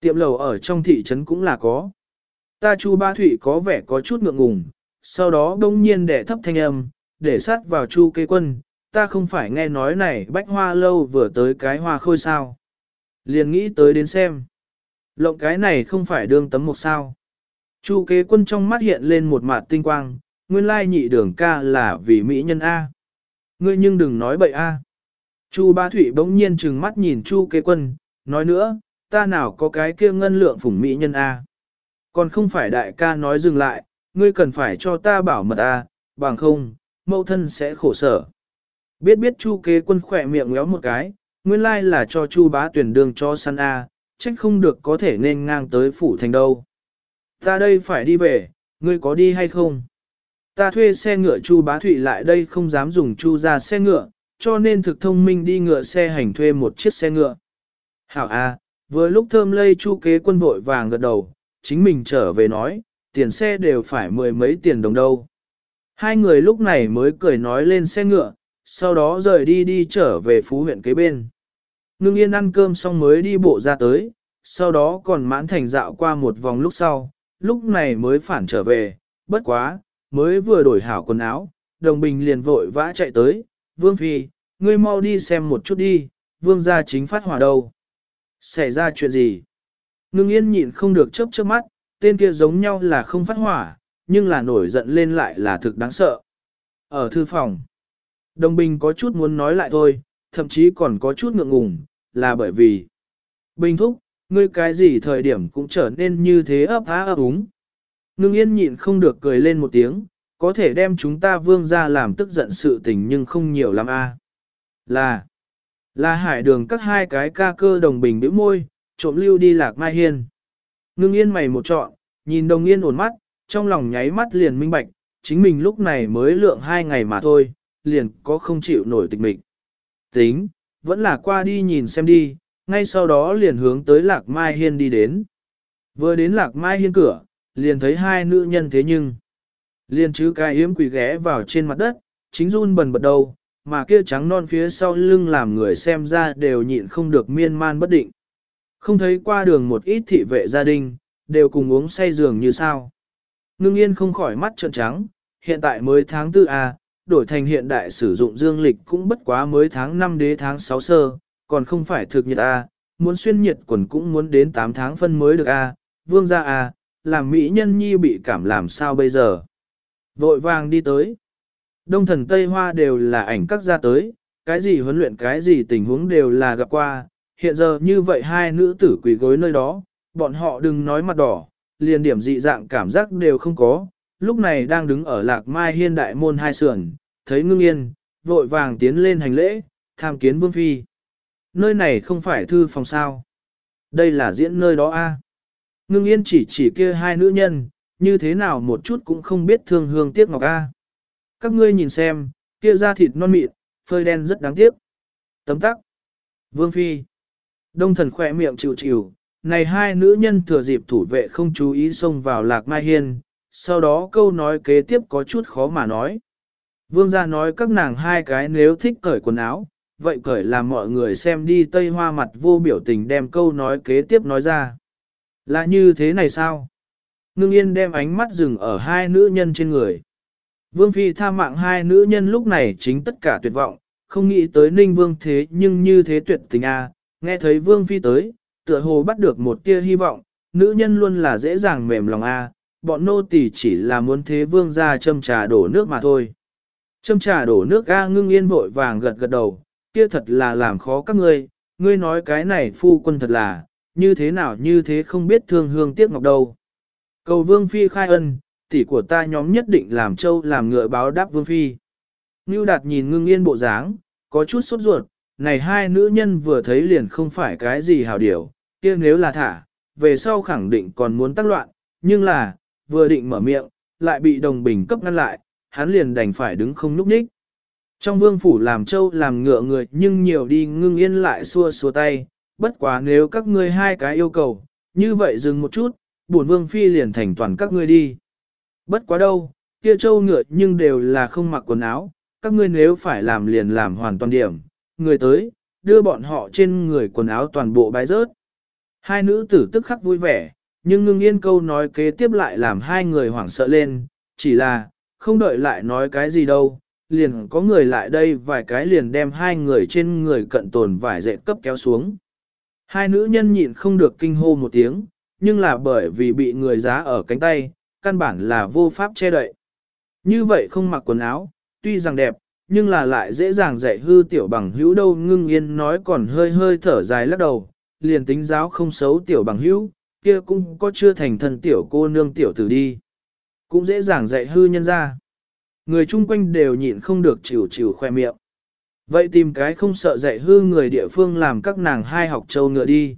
Tiệm lầu ở trong thị trấn cũng là có. Ta chu ba thụy có vẻ có chút ngượng ngùng, sau đó đông nhiên để thấp thanh âm, để sát vào chu kế quân, ta không phải nghe nói này bách hoa lâu vừa tới cái hoa khôi sao. Liền nghĩ tới đến xem. Lộng cái này không phải đương tấm một sao. Chu kế quân trong mắt hiện lên một mặt tinh quang, nguyên lai nhị đường ca là vì mỹ nhân A. Ngươi nhưng đừng nói bậy A. Chu ba thủy bỗng nhiên trừng mắt nhìn chu kế quân, nói nữa, ta nào có cái kia ngân lượng phủng mỹ nhân A. Còn không phải đại ca nói dừng lại, ngươi cần phải cho ta bảo mật A, bằng không, mẫu thân sẽ khổ sở. Biết biết chu kế quân khỏe miệng ngéo một cái, nguyên lai là cho chu bá tuyển đường cho săn A, trách không được có thể nên ngang tới phủ thành đâu. Ta đây phải đi về, ngươi có đi hay không? Ta thuê xe ngựa Chu Bá Thụy lại đây không dám dùng Chu ra xe ngựa, cho nên thực thông minh đi ngựa xe hành thuê một chiếc xe ngựa. Hảo A, vừa lúc thơm lây Chu kế quân vội vàng gật đầu, chính mình trở về nói, tiền xe đều phải mười mấy tiền đồng đâu. Hai người lúc này mới cười nói lên xe ngựa, sau đó rời đi đi trở về phú huyện kế bên. Ngưng yên ăn cơm xong mới đi bộ ra tới, sau đó còn mãn thành dạo qua một vòng lúc sau, lúc này mới phản trở về, bất quá, mới vừa đổi hảo quần áo, đồng bình liền vội vã chạy tới, vương phi, ngươi mau đi xem một chút đi, vương gia chính phát hỏa đâu. Xảy ra chuyện gì? Ngưng yên nhịn không được chớp chớp mắt, tên kia giống nhau là không phát hỏa, nhưng là nổi giận lên lại là thực đáng sợ. Ở thư phòng, đồng bình có chút muốn nói lại thôi, thậm chí còn có chút ngượng ngùng, là bởi vì Bình thúc, ngươi cái gì thời điểm cũng trở nên như thế ấp á ấp úng. Ngưng yên nhịn không được cười lên một tiếng, có thể đem chúng ta vương ra làm tức giận sự tình nhưng không nhiều lắm a. À? Là, là hải đường các hai cái ca cơ đồng bình bĩu môi, trộm lưu đi lạc mai hiên. Ngưng yên mày một trọn, nhìn đồng yên ổn mắt, trong lòng nháy mắt liền minh bạch, chính mình lúc này mới lượng hai ngày mà thôi, liền có không chịu nổi tịch mịch. Tính, vẫn là qua đi nhìn xem đi, ngay sau đó liền hướng tới Lạc Mai Hiên đi đến. Vừa đến Lạc Mai Hiên cửa, liền thấy hai nữ nhân thế nhưng liên chứ cái yếm quỷ ghé vào trên mặt đất, chính run bần bật đầu, mà kia trắng non phía sau lưng làm người xem ra đều nhịn không được miên man bất định. Không thấy qua đường một ít thị vệ gia đình, đều cùng uống say giường như sao. Ngưng yên không khỏi mắt trợn trắng, hiện tại mới tháng 4 A, à, đổi thành hiện đại sử dụng dương lịch cũng bất quá mới tháng 5 đế tháng 6 sơ, còn không phải thực nhiệt A, muốn xuyên nhiệt quần cũng muốn đến 8 tháng phân mới được A, vương gia A, làm mỹ nhân nhi bị cảm làm sao bây giờ. Vội vàng đi tới. Đông thần Tây Hoa đều là ảnh các gia tới, cái gì huấn luyện cái gì tình huống đều là gặp qua, hiện giờ như vậy hai nữ tử quỳ gối nơi đó, bọn họ đừng nói mặt đỏ, liền điểm dị dạng cảm giác đều không có, lúc này đang đứng ở lạc mai hiên đại môn hai sườn, thấy ngưng yên, vội vàng tiến lên hành lễ, tham kiến vương phi. Nơi này không phải thư phòng sao. Đây là diễn nơi đó a. Ngưng yên chỉ chỉ kia hai nữ nhân, như thế nào một chút cũng không biết thương hương tiếc ngọc A. Các ngươi nhìn xem, kia da thịt non mịn, phơi đen rất đáng tiếc. Tấm tắc. Vương Phi. Đông thần khỏe miệng chịu chịu, này hai nữ nhân thừa dịp thủ vệ không chú ý xông vào lạc mai hiên, sau đó câu nói kế tiếp có chút khó mà nói. Vương gia nói các nàng hai cái nếu thích cởi quần áo, vậy cởi làm mọi người xem đi tây hoa mặt vô biểu tình đem câu nói kế tiếp nói ra. Là như thế này sao? Ngưng yên đem ánh mắt dừng ở hai nữ nhân trên người. Vương Phi tha mạng hai nữ nhân lúc này chính tất cả tuyệt vọng, không nghĩ tới ninh vương thế nhưng như thế tuyệt tình a nghe thấy Vương Phi tới, tựa hồ bắt được một tia hy vọng, nữ nhân luôn là dễ dàng mềm lòng a bọn nô tỳ chỉ là muốn thế vương ra châm trà đổ nước mà thôi. Châm trà đổ nước A ngưng yên vội vàng gật gật đầu, kia thật là làm khó các ngươi, ngươi nói cái này phu quân thật là, như thế nào như thế không biết thương hương tiếc ngọc đâu. Cầu vương phi khai ân, tỷ của ta nhóm nhất định làm châu làm ngựa báo đáp vương phi. Ngưu đạt nhìn ngưng yên bộ dáng, có chút sốt ruột, này hai nữ nhân vừa thấy liền không phải cái gì hào điều. kia nếu là thả, về sau khẳng định còn muốn tác loạn, nhưng là, vừa định mở miệng, lại bị đồng bình cấp ngăn lại, hắn liền đành phải đứng không nhúc nhích. Trong vương phủ làm châu làm ngựa người nhưng nhiều đi ngưng yên lại xua xua tay, bất quá nếu các ngươi hai cái yêu cầu, như vậy dừng một chút, bổn vương phi liền thành toàn các ngươi đi. Bất quá đâu, kia châu ngựa nhưng đều là không mặc quần áo, các ngươi nếu phải làm liền làm hoàn toàn điểm, người tới, đưa bọn họ trên người quần áo toàn bộ bái rớt. Hai nữ tử tức khắc vui vẻ, nhưng ngưng yên câu nói kế tiếp lại làm hai người hoảng sợ lên, chỉ là, không đợi lại nói cái gì đâu, liền có người lại đây vài cái liền đem hai người trên người cận tồn vải dệt cấp kéo xuống. Hai nữ nhân nhịn không được kinh hô một tiếng, nhưng là bởi vì bị người giá ở cánh tay, căn bản là vô pháp che đậy. Như vậy không mặc quần áo, tuy rằng đẹp, nhưng là lại dễ dàng dạy hư tiểu bằng hữu đâu ngưng yên nói còn hơi hơi thở dài lắc đầu, liền tính giáo không xấu tiểu bằng hữu, kia cũng có chưa thành thân tiểu cô nương tiểu tử đi. Cũng dễ dàng dạy hư nhân ra. Người chung quanh đều nhịn không được chịu chịu khoe miệng. Vậy tìm cái không sợ dạy hư người địa phương làm các nàng hai học châu ngựa đi.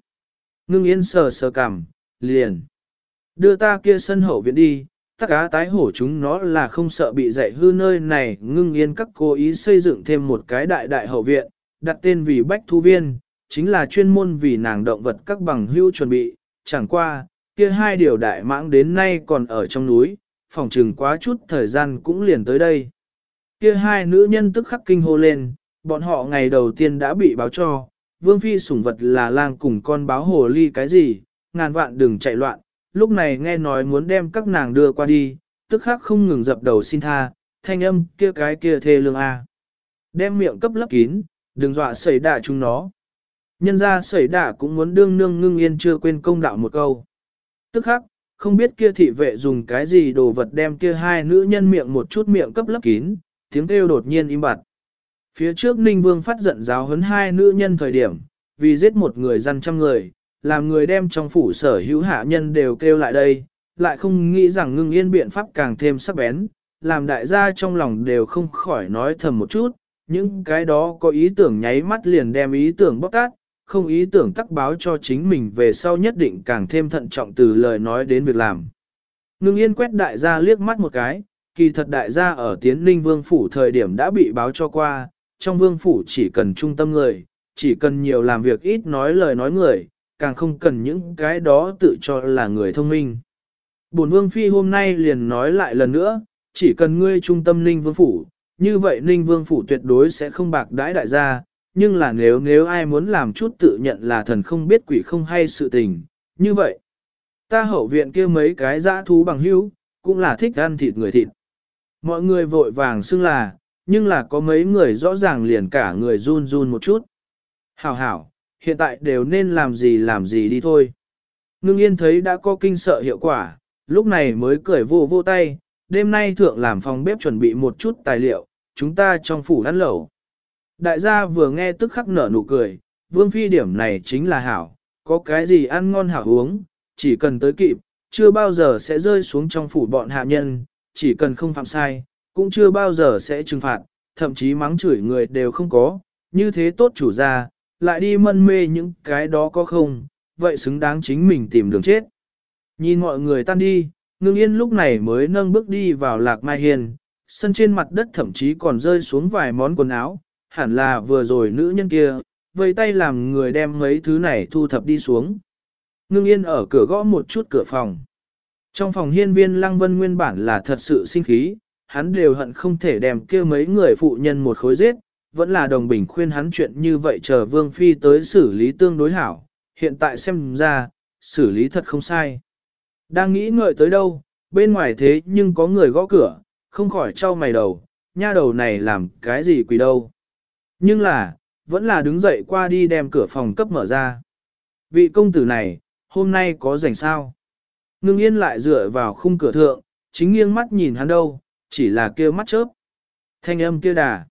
Ngưng yên sờ sờ cảm, liền. Đưa ta kia sân hậu viện đi, tất cá tái hổ chúng nó là không sợ bị dạy hư nơi này. Ngưng yên các cố ý xây dựng thêm một cái đại đại hậu viện, đặt tên vì Bách Thu Viên, chính là chuyên môn vì nàng động vật các bằng hưu chuẩn bị, chẳng qua, kia hai điều đại mãng đến nay còn ở trong núi, phòng trừng quá chút thời gian cũng liền tới đây. Kia hai nữ nhân tức khắc kinh hô lên, bọn họ ngày đầu tiên đã bị báo cho, vương phi sủng vật là lang cùng con báo hồ ly cái gì, ngàn vạn đừng chạy loạn, lúc này nghe nói muốn đem các nàng đưa qua đi, tức khắc không ngừng dập đầu xin tha, thanh âm kia cái kia thê lương a. Đem miệng cấp lấp kín, đừng dọa xảy đả chúng nó. Nhân ra xảy đả cũng muốn đương nương ngưng yên chưa quên công đạo một câu. Tức khắc, không biết kia thị vệ dùng cái gì đồ vật đem kia hai nữ nhân miệng một chút miệng cấp lấp kín, tiếng kêu đột nhiên im bặt. Phía trước Ninh Vương phát giận giáo huấn hai nữ nhân thời điểm, vì giết một người dân trăm người, làm người đem trong phủ sở hữu hạ nhân đều kêu lại đây, lại không nghĩ rằng ngưng yên biện pháp càng thêm sắc bén, làm đại gia trong lòng đều không khỏi nói thầm một chút, những cái đó có ý tưởng nháy mắt liền đem ý tưởng bóc tát, không ý tưởng tắc báo cho chính mình về sau nhất định càng thêm thận trọng từ lời nói đến việc làm. Ngưng yên quét đại gia liếc mắt một cái, kỳ thật đại gia ở tiến ninh vương phủ thời điểm đã bị báo cho qua, trong vương phủ chỉ cần trung tâm người, chỉ cần nhiều làm việc ít nói lời nói người, càng không cần những cái đó tự cho là người thông minh. Bổn vương phi hôm nay liền nói lại lần nữa, chỉ cần ngươi trung tâm ninh vương phủ, như vậy ninh vương phủ tuyệt đối sẽ không bạc đãi đại gia, nhưng là nếu nếu ai muốn làm chút tự nhận là thần không biết quỷ không hay sự tình, như vậy. Ta hậu viện kia mấy cái dã thú bằng hữu, cũng là thích ăn thịt người thịt. Mọi người vội vàng xưng là, nhưng là có mấy người rõ ràng liền cả người run run một chút. Hảo hảo, hiện tại đều nên làm gì làm gì đi thôi. Ngưng yên thấy đã có kinh sợ hiệu quả, lúc này mới cười vô vô tay, đêm nay thượng làm phòng bếp chuẩn bị một chút tài liệu, chúng ta trong phủ ăn lẩu. Đại gia vừa nghe tức khắc nở nụ cười, vương phi điểm này chính là hảo, có cái gì ăn ngon hảo uống, chỉ cần tới kịp, chưa bao giờ sẽ rơi xuống trong phủ bọn hạ nhân, chỉ cần không phạm sai, cũng chưa bao giờ sẽ trừng phạt, thậm chí mắng chửi người đều không có, như thế tốt chủ gia, lại đi mân mê những cái đó có không, vậy xứng đáng chính mình tìm đường chết. Nhìn mọi người tan đi, ngưng yên lúc này mới nâng bước đi vào lạc mai hiền, sân trên mặt đất thậm chí còn rơi xuống vài món quần áo, hẳn là vừa rồi nữ nhân kia, vây tay làm người đem mấy thứ này thu thập đi xuống. Ngưng yên ở cửa gõ một chút cửa phòng. Trong phòng hiên viên lăng vân nguyên bản là thật sự sinh khí, hắn đều hận không thể đem kia mấy người phụ nhân một khối giết, vẫn là đồng bình khuyên hắn chuyện như vậy chờ Vương Phi tới xử lý tương đối hảo, hiện tại xem ra, xử lý thật không sai. Đang nghĩ ngợi tới đâu, bên ngoài thế nhưng có người gõ cửa, không khỏi trao mày đầu, nha đầu này làm cái gì quỷ đâu. Nhưng là, vẫn là đứng dậy qua đi đem cửa phòng cấp mở ra. Vị công tử này, hôm nay có rảnh sao? Ngưng yên lại dựa vào khung cửa thượng, chính nghiêng mắt nhìn hắn đâu, chỉ là kêu mắt chớp. Thanh âm kia đà.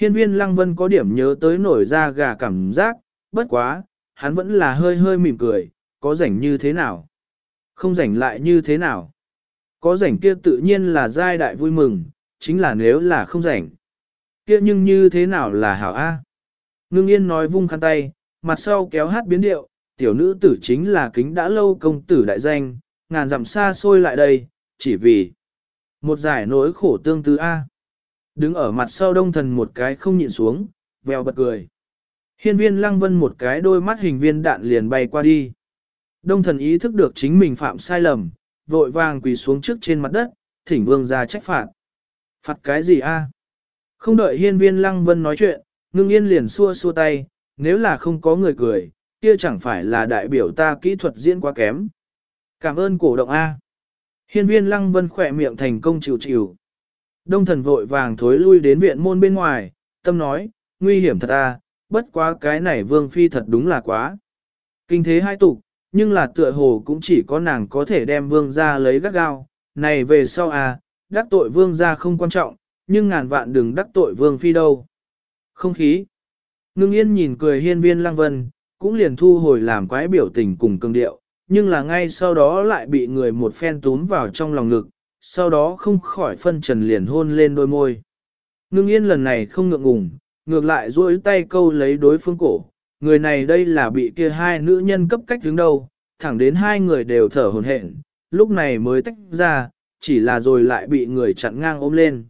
Hiên viên lăng vân có điểm nhớ tới nổi ra gà cảm giác, bất quá, hắn vẫn là hơi hơi mỉm cười, có rảnh như thế nào? Không rảnh lại như thế nào? Có rảnh kia tự nhiên là giai đại vui mừng, chính là nếu là không rảnh. Kia nhưng như thế nào là hảo A? Ngưng yên nói vung khăn tay, mặt sau kéo hát biến điệu, tiểu nữ tử chính là kính đã lâu công tử đại danh, ngàn dặm xa xôi lại đây, chỉ vì một giải nỗi khổ tương tư A. Đứng ở mặt sau đông thần một cái không nhịn xuống, vèo bật cười. Hiên viên lăng vân một cái đôi mắt hình viên đạn liền bay qua đi. Đông thần ý thức được chính mình phạm sai lầm, vội vàng quỳ xuống trước trên mặt đất, thỉnh vương ra trách phạt. Phạt cái gì a? Không đợi hiên viên lăng vân nói chuyện, ngưng yên liền xua xua tay, nếu là không có người cười, kia chẳng phải là đại biểu ta kỹ thuật diễn quá kém. Cảm ơn cổ động A. Hiên viên lăng vân khỏe miệng thành công chịu chịu. Đông thần vội vàng thối lui đến viện môn bên ngoài, tâm nói, nguy hiểm thật à. bất quá cái này vương phi thật đúng là quá. Kinh thế hai tục, nhưng là tựa hồ cũng chỉ có nàng có thể đem vương ra lấy gắt gao, này về sau à, đắc tội vương ra không quan trọng, nhưng ngàn vạn đừng đắc tội vương phi đâu. Không khí. Ngưng yên nhìn cười hiên viên lăng vân, cũng liền thu hồi làm quái biểu tình cùng cương điệu, nhưng là ngay sau đó lại bị người một phen túm vào trong lòng ngực, sau đó không khỏi phân trần liền hôn lên đôi môi. Ngưng yên lần này không ngượng ngùng, ngược lại duỗi tay câu lấy đối phương cổ, người này đây là bị kia hai nữ nhân cấp cách đứng đầu, thẳng đến hai người đều thở hồn hển, lúc này mới tách ra, chỉ là rồi lại bị người chặn ngang ôm lên.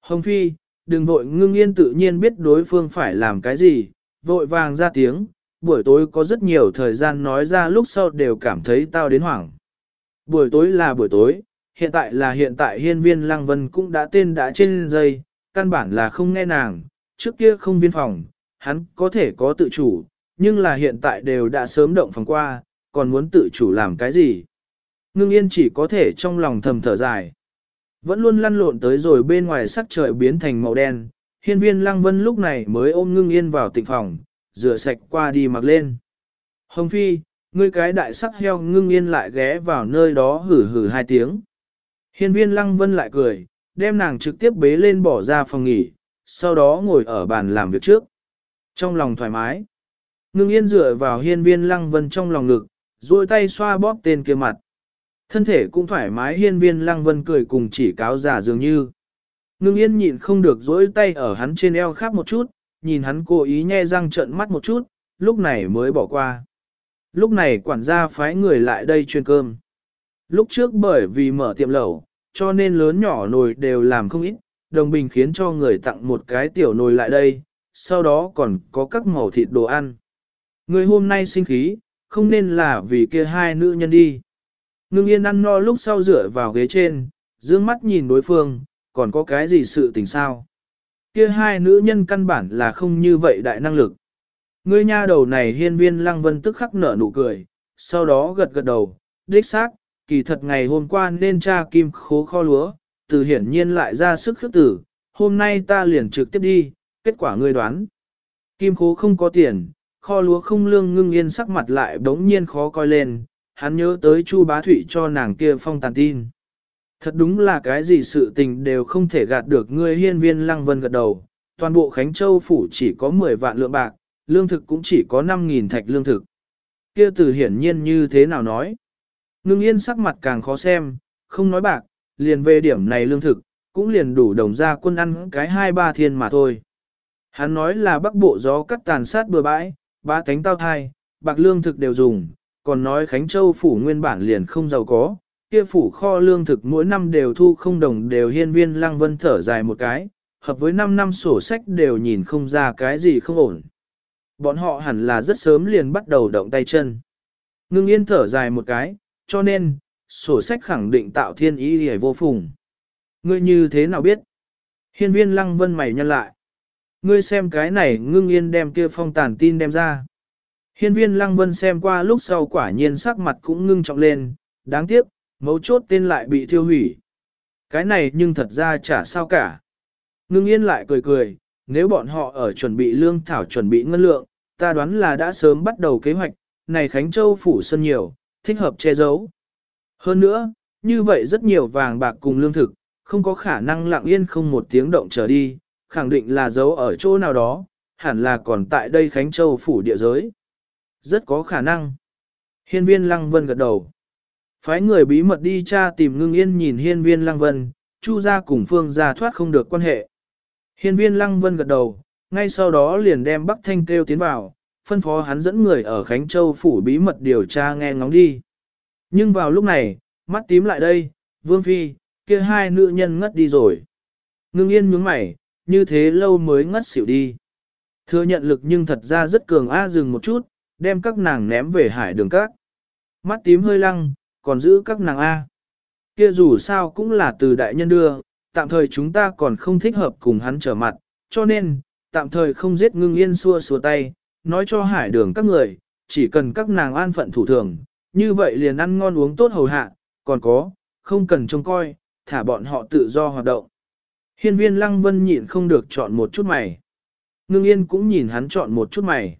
Hồng Phi, đừng vội ngưng yên tự nhiên biết đối phương phải làm cái gì, vội vàng ra tiếng, buổi tối có rất nhiều thời gian nói ra lúc sau đều cảm thấy tao đến hoảng. Buổi tối là buổi tối, hiện tại là hiện tại hiên viên lăng vân cũng đã tên đã trên dây, căn bản là không nghe nàng, trước kia không viên phòng, hắn có thể có tự chủ, nhưng là hiện tại đều đã sớm động phòng qua, còn muốn tự chủ làm cái gì. Ngưng yên chỉ có thể trong lòng thầm thở dài. Vẫn luôn lăn lộn tới rồi bên ngoài sắc trời biến thành màu đen, hiên viên lăng vân lúc này mới ôm ngưng yên vào tịnh phòng, rửa sạch qua đi mặc lên. Hồng Phi, ngươi cái đại sắc heo ngưng yên lại ghé vào nơi đó hử hử hai tiếng. Hiên viên lăng vân lại cười, đem nàng trực tiếp bế lên bỏ ra phòng nghỉ, sau đó ngồi ở bàn làm việc trước. Trong lòng thoải mái, ngưng yên dựa vào hiên viên lăng vân trong lòng ngực, duỗi tay xoa bóp tên kia mặt. Thân thể cũng thoải mái hiên viên lăng vân cười cùng chỉ cáo giả dường như. Ngưng yên nhịn không được duỗi tay ở hắn trên eo khắp một chút, nhìn hắn cố ý nhe răng trợn mắt một chút, lúc này mới bỏ qua. Lúc này quản gia phái người lại đây chuyên cơm. Lúc trước bởi vì mở tiệm lẩu, cho nên lớn nhỏ nồi đều làm không ít, đồng bình khiến cho người tặng một cái tiểu nồi lại đây, sau đó còn có các màu thịt đồ ăn. Người hôm nay sinh khí, không nên là vì kia hai nữ nhân đi. Ngưng yên ăn no lúc sau rửa vào ghế trên, dương mắt nhìn đối phương, còn có cái gì sự tình sao. Kia hai nữ nhân căn bản là không như vậy đại năng lực. Ngươi nha đầu này hiên viên lăng vân tức khắc nở nụ cười, sau đó gật gật đầu, đích xác, kỳ thật ngày hôm qua nên tra kim khố kho lúa, từ hiển nhiên lại ra sức khước tử, hôm nay ta liền trực tiếp đi, kết quả ngươi đoán. Kim khố không có tiền, kho lúa không lương ngưng yên sắc mặt lại đống nhiên khó coi lên, hắn nhớ tới Chu bá thủy cho nàng kia phong tàn tin. Thật đúng là cái gì sự tình đều không thể gạt được ngươi hiên viên lăng vân gật đầu, toàn bộ Khánh Châu phủ chỉ có 10 vạn lượng bạc, lương thực cũng chỉ có 5.000 thạch lương thực. Kia từ hiển nhiên như thế nào nói. Ngưng yên sắc mặt càng khó xem, không nói bạc, liền về điểm này lương thực, cũng liền đủ đồng ra quân ăn cái hai ba thiên mà thôi. Hắn nói là bắc bộ gió cắt tàn sát bừa bãi, ba cánh tao thai, bạc lương thực đều dùng, còn nói Khánh Châu phủ nguyên bản liền không giàu có, kia phủ kho lương thực mỗi năm đều thu không đồng đều hiên viên lăng vân thở dài một cái, hợp với 5 năm sổ sách đều nhìn không ra cái gì không ổn. Bọn họ hẳn là rất sớm liền bắt đầu động tay chân. Ngưng yên thở dài một cái, cho nên, sổ sách khẳng định tạo thiên ý hề vô phùng. Ngươi như thế nào biết? Hiên viên lăng vân mày nhăn lại. Ngươi xem cái này ngưng yên đem kia phong tàn tin đem ra. Hiên viên lăng vân xem qua lúc sau quả nhiên sắc mặt cũng ngưng trọng lên, đáng tiếc, mấu chốt tên lại bị thiêu hủy. Cái này nhưng thật ra chả sao cả. Ngưng yên lại cười cười, nếu bọn họ ở chuẩn bị lương thảo chuẩn bị ngân lượng, ta đoán là đã sớm bắt đầu kế hoạch, này Khánh Châu phủ sân nhiều, thích hợp che giấu. Hơn nữa, như vậy rất nhiều vàng bạc cùng lương thực, không có khả năng lặng yên không một tiếng động trở đi, khẳng định là giấu ở chỗ nào đó, hẳn là còn tại đây Khánh Châu phủ địa giới. Rất có khả năng. Hiên viên Lăng Vân gật đầu. Phái người bí mật đi tra tìm ngưng yên nhìn hiên viên Lăng Vân, chu ra cùng phương ra thoát không được quan hệ. Hiên viên Lăng Vân gật đầu, ngay sau đó liền đem Bắc Thanh kêu tiến vào, phân phó hắn dẫn người ở Khánh Châu phủ bí mật điều tra nghe ngóng đi. Nhưng vào lúc này, mắt tím lại đây, Vương Phi, kia hai nữ nhân ngất đi rồi. Ngưng yên nhướng mày, như thế lâu mới ngất xỉu đi. Thừa nhận lực nhưng thật ra rất cường a dừng một chút, đem các nàng ném về hải đường các. Mắt tím hơi lăng, còn giữ các nàng A. Kia dù sao cũng là từ đại nhân đưa, tạm thời chúng ta còn không thích hợp cùng hắn trở mặt, cho nên, tạm thời không giết ngưng yên xua xua tay, nói cho hải đường các người, chỉ cần các nàng an phận thủ thường, như vậy liền ăn ngon uống tốt hầu hạ, còn có, không cần trông coi, thả bọn họ tự do hoạt động. Hiên viên lăng vân nhịn không được chọn một chút mày. Ngưng yên cũng nhìn hắn chọn một chút mày.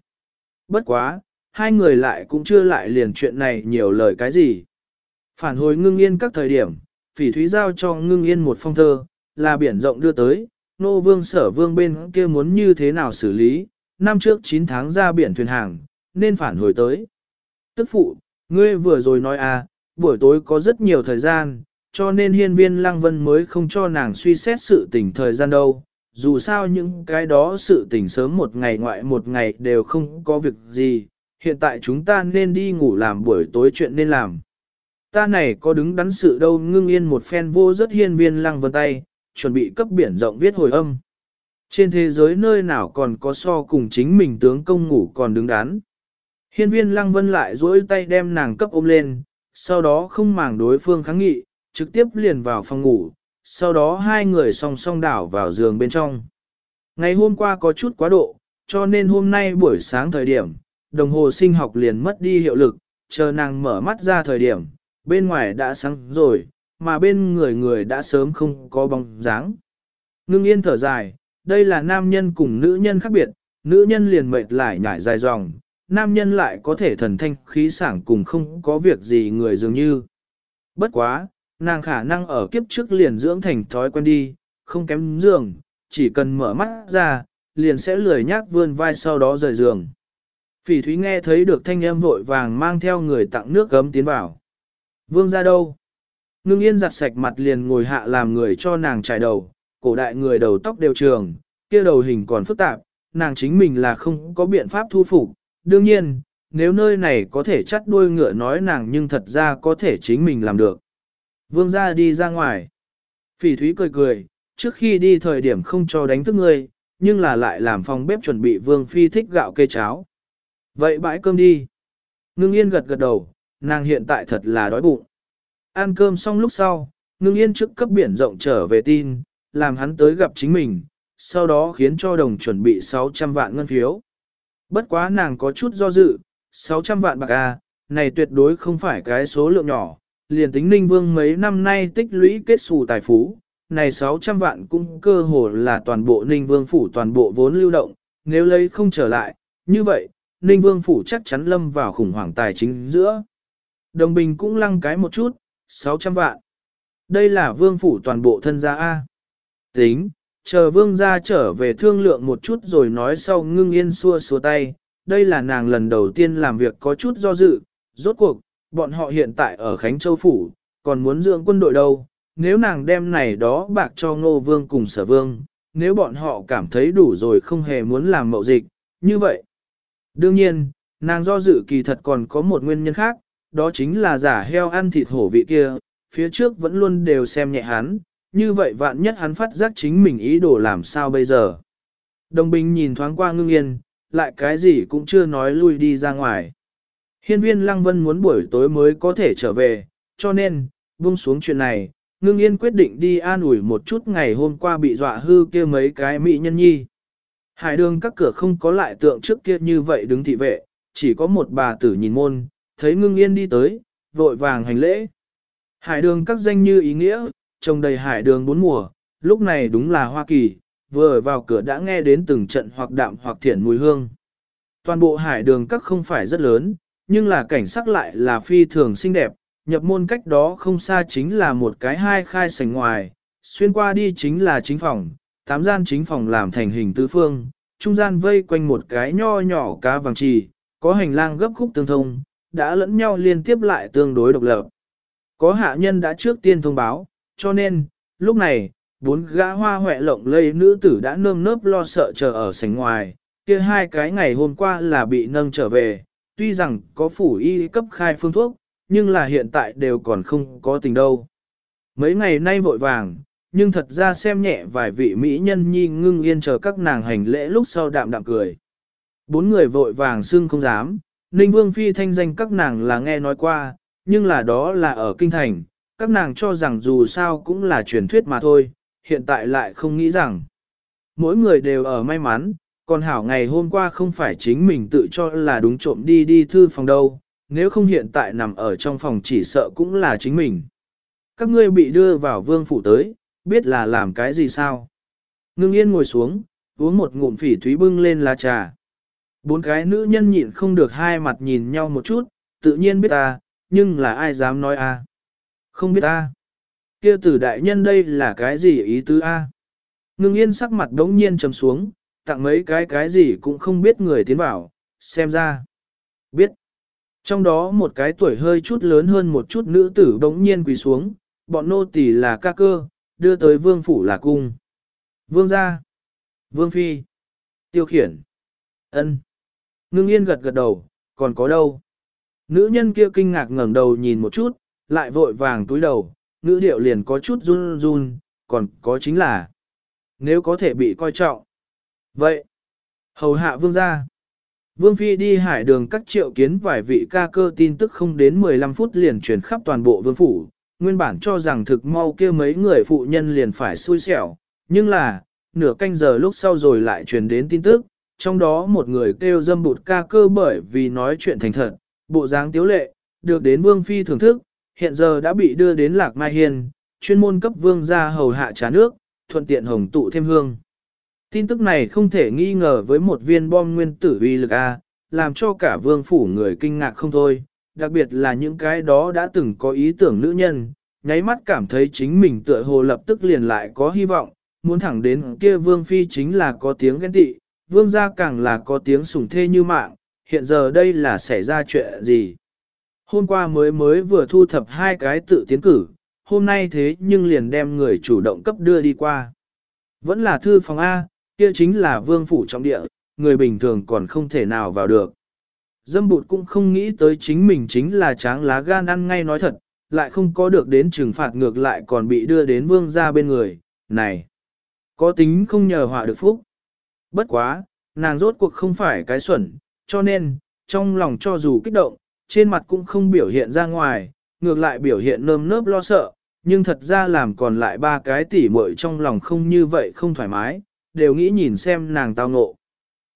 Bất quá, hai người lại cũng chưa lại liền chuyện này nhiều lời cái gì. Phản hồi ngưng yên các thời điểm, phỉ thúy giao cho ngưng yên một phong thơ, là biển rộng đưa tới, nô vương sở vương bên kia muốn như thế nào xử lý, năm trước 9 tháng ra biển thuyền hàng, nên phản hồi tới. Tức phụ, ngươi vừa rồi nói à, buổi tối có rất nhiều thời gian, cho nên hiên viên lăng vân mới không cho nàng suy xét sự tình thời gian đâu. Dù sao những cái đó sự tình sớm một ngày ngoại một ngày đều không có việc gì, hiện tại chúng ta nên đi ngủ làm buổi tối chuyện nên làm. Ta này có đứng đắn sự đâu ngưng yên một phen vô rất hiên viên lăng vân tay, chuẩn bị cấp biển rộng viết hồi âm. Trên thế giới nơi nào còn có so cùng chính mình tướng công ngủ còn đứng đắn. Hiên viên lăng vân lại duỗi tay đem nàng cấp ôm lên, sau đó không màng đối phương kháng nghị, trực tiếp liền vào phòng ngủ, sau đó hai người song song đảo vào giường bên trong. Ngày hôm qua có chút quá độ, cho nên hôm nay buổi sáng thời điểm, đồng hồ sinh học liền mất đi hiệu lực, chờ nàng mở mắt ra thời điểm, bên ngoài đã sáng rồi, mà bên người người đã sớm không có bóng dáng. Ngưng yên thở dài, đây là nam nhân cùng nữ nhân khác biệt, nữ nhân liền mệt lại nhảy dài dòng, nam nhân lại có thể thần thanh khí sảng cùng không có việc gì người dường như. Bất quá, nàng khả năng ở kiếp trước liền dưỡng thành thói quen đi, không kém giường, chỉ cần mở mắt ra, liền sẽ lười nhác vươn vai sau đó rời giường. Phỉ thúy nghe thấy được thanh âm vội vàng mang theo người tặng nước gấm tiến vào. Vương ra đâu? Ngưng yên giặt sạch mặt liền ngồi hạ làm người cho nàng trải đầu, cổ đại người đầu tóc đều trường, kia đầu hình còn phức tạp, nàng chính mình là không có biện pháp thu phục. Đương nhiên, nếu nơi này có thể chắt đuôi ngựa nói nàng nhưng thật ra có thể chính mình làm được. Vương ra đi ra ngoài. Phỉ thúy cười cười, trước khi đi thời điểm không cho đánh thức ngươi, nhưng là lại làm phòng bếp chuẩn bị vương phi thích gạo kê cháo. Vậy bãi cơm đi. Ngưng yên gật gật đầu, nàng hiện tại thật là đói bụng. Ăn cơm xong lúc sau, ngưng yên trước cấp biển rộng trở về tin, làm hắn tới gặp chính mình, sau đó khiến cho đồng chuẩn bị 600 vạn ngân phiếu. Bất quá nàng có chút do dự, 600 vạn bạc a, này tuyệt đối không phải cái số lượng nhỏ, liền tính ninh vương mấy năm nay tích lũy kết xù tài phú, này 600 vạn cũng cơ hồ là toàn bộ ninh vương phủ toàn bộ vốn lưu động, nếu lấy không trở lại, như vậy, ninh vương phủ chắc chắn lâm vào khủng hoảng tài chính giữa. Đồng bình cũng lăng cái một chút, 600 vạn. Đây là vương phủ toàn bộ thân gia A. Tính, chờ vương gia trở về thương lượng một chút rồi nói sau ngưng yên xua xua tay. Đây là nàng lần đầu tiên làm việc có chút do dự, rốt cuộc, bọn họ hiện tại ở Khánh Châu Phủ, còn muốn dưỡng quân đội đâu. Nếu nàng đem này đó bạc cho ngô vương cùng sở vương, nếu bọn họ cảm thấy đủ rồi không hề muốn làm mậu dịch, như vậy. Đương nhiên, Nàng do dự kỳ thật còn có một nguyên nhân khác, đó chính là giả heo ăn thịt hổ vị kia, phía trước vẫn luôn đều xem nhẹ hắn, như vậy vạn nhất hắn phát giác chính mình ý đồ làm sao bây giờ. Đồng bình nhìn thoáng qua ngưng yên, lại cái gì cũng chưa nói lui đi ra ngoài. Hiên viên Lăng Vân muốn buổi tối mới có thể trở về, cho nên, buông xuống chuyện này, ngưng yên quyết định đi an ủi một chút ngày hôm qua bị dọa hư kia mấy cái mỹ nhân nhi. Hải đường các cửa không có lại tượng trước kia như vậy đứng thị vệ, chỉ có một bà tử nhìn môn, thấy ngưng yên đi tới, vội vàng hành lễ. Hải đường các danh như ý nghĩa, trồng đầy hải đường bốn mùa, lúc này đúng là Hoa Kỳ, vừa vào cửa đã nghe đến từng trận hoặc đạm hoặc thiện mùi hương. Toàn bộ hải đường các không phải rất lớn, nhưng là cảnh sắc lại là phi thường xinh đẹp, nhập môn cách đó không xa chính là một cái hai khai sảnh ngoài, xuyên qua đi chính là chính phòng, tám gian chính phòng làm thành hình tứ phương, trung gian vây quanh một cái nho nhỏ cá vàng trì, có hành lang gấp khúc tương thông, đã lẫn nhau liên tiếp lại tương đối độc lập. Có hạ nhân đã trước tiên thông báo, cho nên, lúc này, bốn gã hoa hoẹ lộng lây nữ tử đã nơm nớp lo sợ chờ ở sảnh ngoài, kia hai cái ngày hôm qua là bị nâng trở về, tuy rằng có phủ y cấp khai phương thuốc, nhưng là hiện tại đều còn không có tình đâu. Mấy ngày nay vội vàng, nhưng thật ra xem nhẹ vài vị mỹ nhân nhi ngưng yên chờ các nàng hành lễ lúc sau đạm đạm cười. Bốn người vội vàng xưng không dám, Ninh Vương Phi thanh danh các nàng là nghe nói qua, nhưng là đó là ở kinh thành, các nàng cho rằng dù sao cũng là truyền thuyết mà thôi, hiện tại lại không nghĩ rằng. Mỗi người đều ở may mắn, còn hảo ngày hôm qua không phải chính mình tự cho là đúng trộm đi đi thư phòng đâu, nếu không hiện tại nằm ở trong phòng chỉ sợ cũng là chính mình. Các ngươi bị đưa vào vương phủ tới, biết là làm cái gì sao? Ngưng yên ngồi xuống, uống một ngụm phỉ thúy bưng lên lá trà. Bốn cái nữ nhân nhịn không được hai mặt nhìn nhau một chút, tự nhiên biết ta, nhưng là ai dám nói a? Không biết ta. Kia tử đại nhân đây là cái gì ý tứ a? Ngưng yên sắc mặt đống nhiên trầm xuống, tặng mấy cái cái gì cũng không biết người tiến vào, xem ra. Biết. Trong đó một cái tuổi hơi chút lớn hơn một chút nữ tử đống nhiên quỳ xuống, bọn nô tỳ là ca cơ, đưa tới vương phủ là cung. Vương gia. Vương phi. Tiêu khiển. ân Ngưng yên gật gật đầu, còn có đâu? Nữ nhân kia kinh ngạc ngẩng đầu nhìn một chút, lại vội vàng túi đầu, ngữ điệu liền có chút run run, còn có chính là nếu có thể bị coi trọng. Vậy, hầu hạ vương gia. Vương Phi đi hải đường các triệu kiến vài vị ca cơ tin tức không đến 15 phút liền truyền khắp toàn bộ vương phủ, nguyên bản cho rằng thực mau kia mấy người phụ nhân liền phải xui xẻo, nhưng là, nửa canh giờ lúc sau rồi lại truyền đến tin tức, trong đó một người kêu dâm bụt ca cơ bởi vì nói chuyện thành thật, bộ dáng tiếu lệ, được đến Vương Phi thưởng thức, hiện giờ đã bị đưa đến Lạc Mai Hiên, chuyên môn cấp Vương gia hầu hạ trà nước, thuận tiện hồng tụ thêm hương. Tin tức này không thể nghi ngờ với một viên bom nguyên tử uy lực A, làm cho cả vương phủ người kinh ngạc không thôi, đặc biệt là những cái đó đã từng có ý tưởng nữ nhân, nháy mắt cảm thấy chính mình tựa hồ lập tức liền lại có hy vọng, muốn thẳng đến kia vương phi chính là có tiếng ghen tị, vương gia càng là có tiếng sủng thê như mạng, hiện giờ đây là xảy ra chuyện gì. Hôm qua mới mới vừa thu thập hai cái tự tiến cử, hôm nay thế nhưng liền đem người chủ động cấp đưa đi qua. Vẫn là thư phòng A, kia chính là vương phủ trong địa, người bình thường còn không thể nào vào được. Dâm bụt cũng không nghĩ tới chính mình chính là tráng lá gan ăn ngay nói thật, lại không có được đến trừng phạt ngược lại còn bị đưa đến vương ra bên người, này, có tính không nhờ họa được phúc. Bất quá, nàng rốt cuộc không phải cái xuẩn, cho nên, trong lòng cho dù kích động, trên mặt cũng không biểu hiện ra ngoài, ngược lại biểu hiện nơm nớp lo sợ, nhưng thật ra làm còn lại ba cái tỉ muội trong lòng không như vậy không thoải mái, đều nghĩ nhìn xem nàng tao ngộ.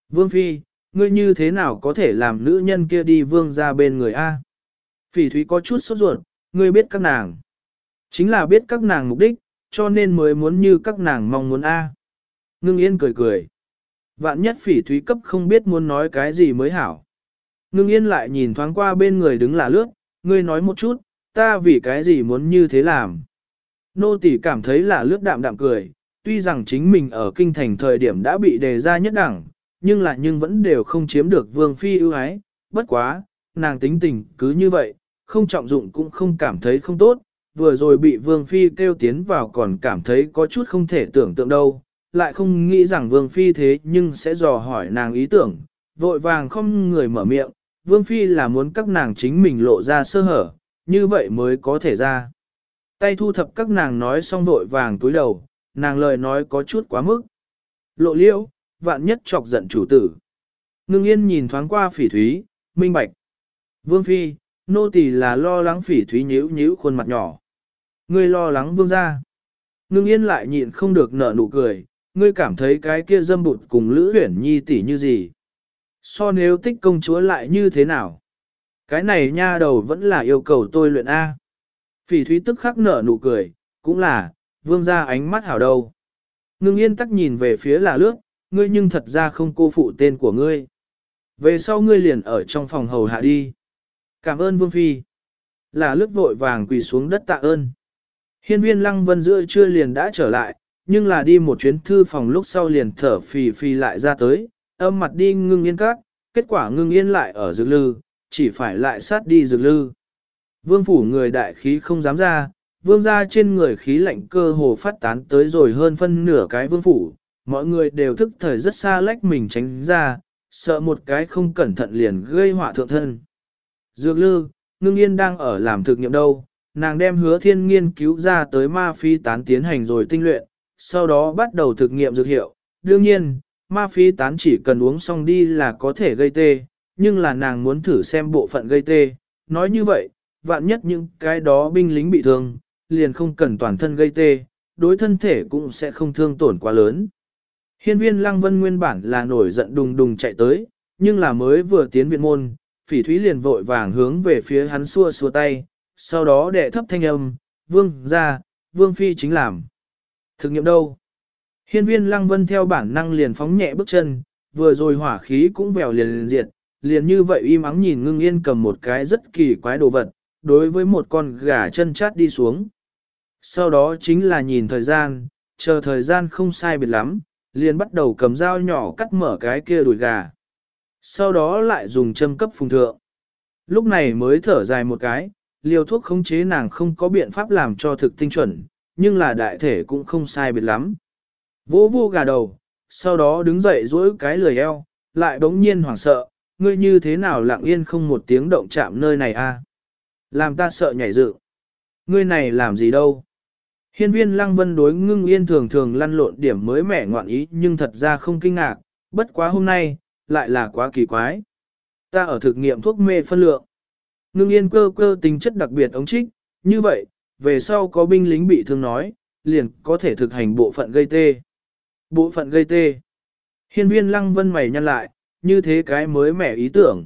Vương Phi, ngươi như thế nào có thể làm nữ nhân kia đi vương ra bên người A? Phỉ Thúy có chút sốt ruột, ngươi biết các nàng. Chính là biết các nàng mục đích, cho nên mới muốn như các nàng mong muốn A. Ngưng yên cười cười. Vạn nhất phỉ thúy cấp không biết muốn nói cái gì mới hảo. Ngưng yên lại nhìn thoáng qua bên người đứng là lướt, ngươi nói một chút, ta vì cái gì muốn như thế làm. Nô tỷ cảm thấy là lướt đạm đạm cười, tuy rằng chính mình ở kinh thành thời điểm đã bị đề ra nhất đẳng, nhưng lại nhưng vẫn đều không chiếm được vương phi ưu ái, bất quá, nàng tính tình cứ như vậy, không trọng dụng cũng không cảm thấy không tốt, vừa rồi bị vương phi kêu tiến vào còn cảm thấy có chút không thể tưởng tượng đâu, lại không nghĩ rằng vương phi thế nhưng sẽ dò hỏi nàng ý tưởng, vội vàng không người mở miệng, Vương Phi là muốn các nàng chính mình lộ ra sơ hở, như vậy mới có thể ra. Tay thu thập các nàng nói xong vội vàng túi đầu, nàng lời nói có chút quá mức. Lộ liễu, vạn nhất chọc giận chủ tử. Ngưng yên nhìn thoáng qua phỉ thúy, minh bạch. Vương Phi, nô tỳ là lo lắng phỉ thúy nhíu nhíu khuôn mặt nhỏ. Ngươi lo lắng vương ra. Ngưng yên lại nhịn không được nở nụ cười, ngươi cảm thấy cái kia dâm bụt cùng Lữ Huyển Nhi tỷ như gì? So nếu tích công chúa lại như thế nào? Cái này nha đầu vẫn là yêu cầu tôi luyện A. Phỉ thúy tức khắc nở nụ cười, cũng là, vương ra ánh mắt hảo đâu. Ngưng yên tắc nhìn về phía là lướt, ngươi nhưng thật ra không cô phụ tên của ngươi. Về sau ngươi liền ở trong phòng hầu hạ đi. Cảm ơn vương phi. Là lướt vội vàng quỳ xuống đất tạ ơn. Hiên viên lăng vân giữa trưa liền đã trở lại, nhưng là đi một chuyến thư phòng lúc sau liền thở phì phì lại ra tới, âm mặt đi ngưng yên các, kết quả ngưng yên lại ở dược lư, chỉ phải lại sát đi dược lư. Vương phủ người đại khí không dám ra, vương ra trên người khí lạnh cơ hồ phát tán tới rồi hơn phân nửa cái vương phủ, mọi người đều thức thời rất xa lách mình tránh ra, sợ một cái không cẩn thận liền gây họa thượng thân. Dược lư, ngưng yên đang ở làm thực nghiệm đâu, nàng đem hứa thiên nghiên cứu ra tới ma phi tán tiến hành rồi tinh luyện, sau đó bắt đầu thực nghiệm dược hiệu. Đương nhiên, ma phi tán chỉ cần uống xong đi là có thể gây tê, nhưng là nàng muốn thử xem bộ phận gây tê. Nói như vậy, vạn nhất những cái đó binh lính bị thương, liền không cần toàn thân gây tê, đối thân thể cũng sẽ không thương tổn quá lớn. Hiên viên Lăng Vân nguyên bản là nổi giận đùng đùng chạy tới, nhưng là mới vừa tiến viện môn, phỉ thúy liền vội vàng hướng về phía hắn xua xua tay, sau đó đệ thấp thanh âm, vương ra, vương phi chính làm. Thực nghiệm đâu? Hiên viên Lăng Vân theo bản năng liền phóng nhẹ bước chân, vừa rồi hỏa khí cũng vèo liền liền diệt, liền như vậy im ắng nhìn ngưng yên cầm một cái rất kỳ quái đồ vật, đối với một con gà chân chát đi xuống. Sau đó chính là nhìn thời gian, chờ thời gian không sai biệt lắm, liền bắt đầu cầm dao nhỏ cắt mở cái kia đùi gà. Sau đó lại dùng châm cấp phùng thượng. Lúc này mới thở dài một cái, liều thuốc khống chế nàng không có biện pháp làm cho thực tinh chuẩn, nhưng là đại thể cũng không sai biệt lắm. Vỗ vô gà đầu, sau đó đứng dậy duỗi cái lười eo, lại bỗng nhiên hoảng sợ, ngươi như thế nào lặng yên không một tiếng động chạm nơi này a? À? Làm ta sợ nhảy dựng. Ngươi này làm gì đâu? Hiên viên lăng vân đối ngưng yên thường thường lăn lộn điểm mới mẻ ngoạn ý nhưng thật ra không kinh ngạc, bất quá hôm nay, lại là quá kỳ quái. Ta ở thực nghiệm thuốc mê phân lượng. Ngưng yên cơ cơ tính chất đặc biệt ống trích, như vậy, về sau có binh lính bị thương nói, liền có thể thực hành bộ phận gây tê. Bộ phận gây tê. Hiên viên lăng vân mày nhăn lại, như thế cái mới mẻ ý tưởng.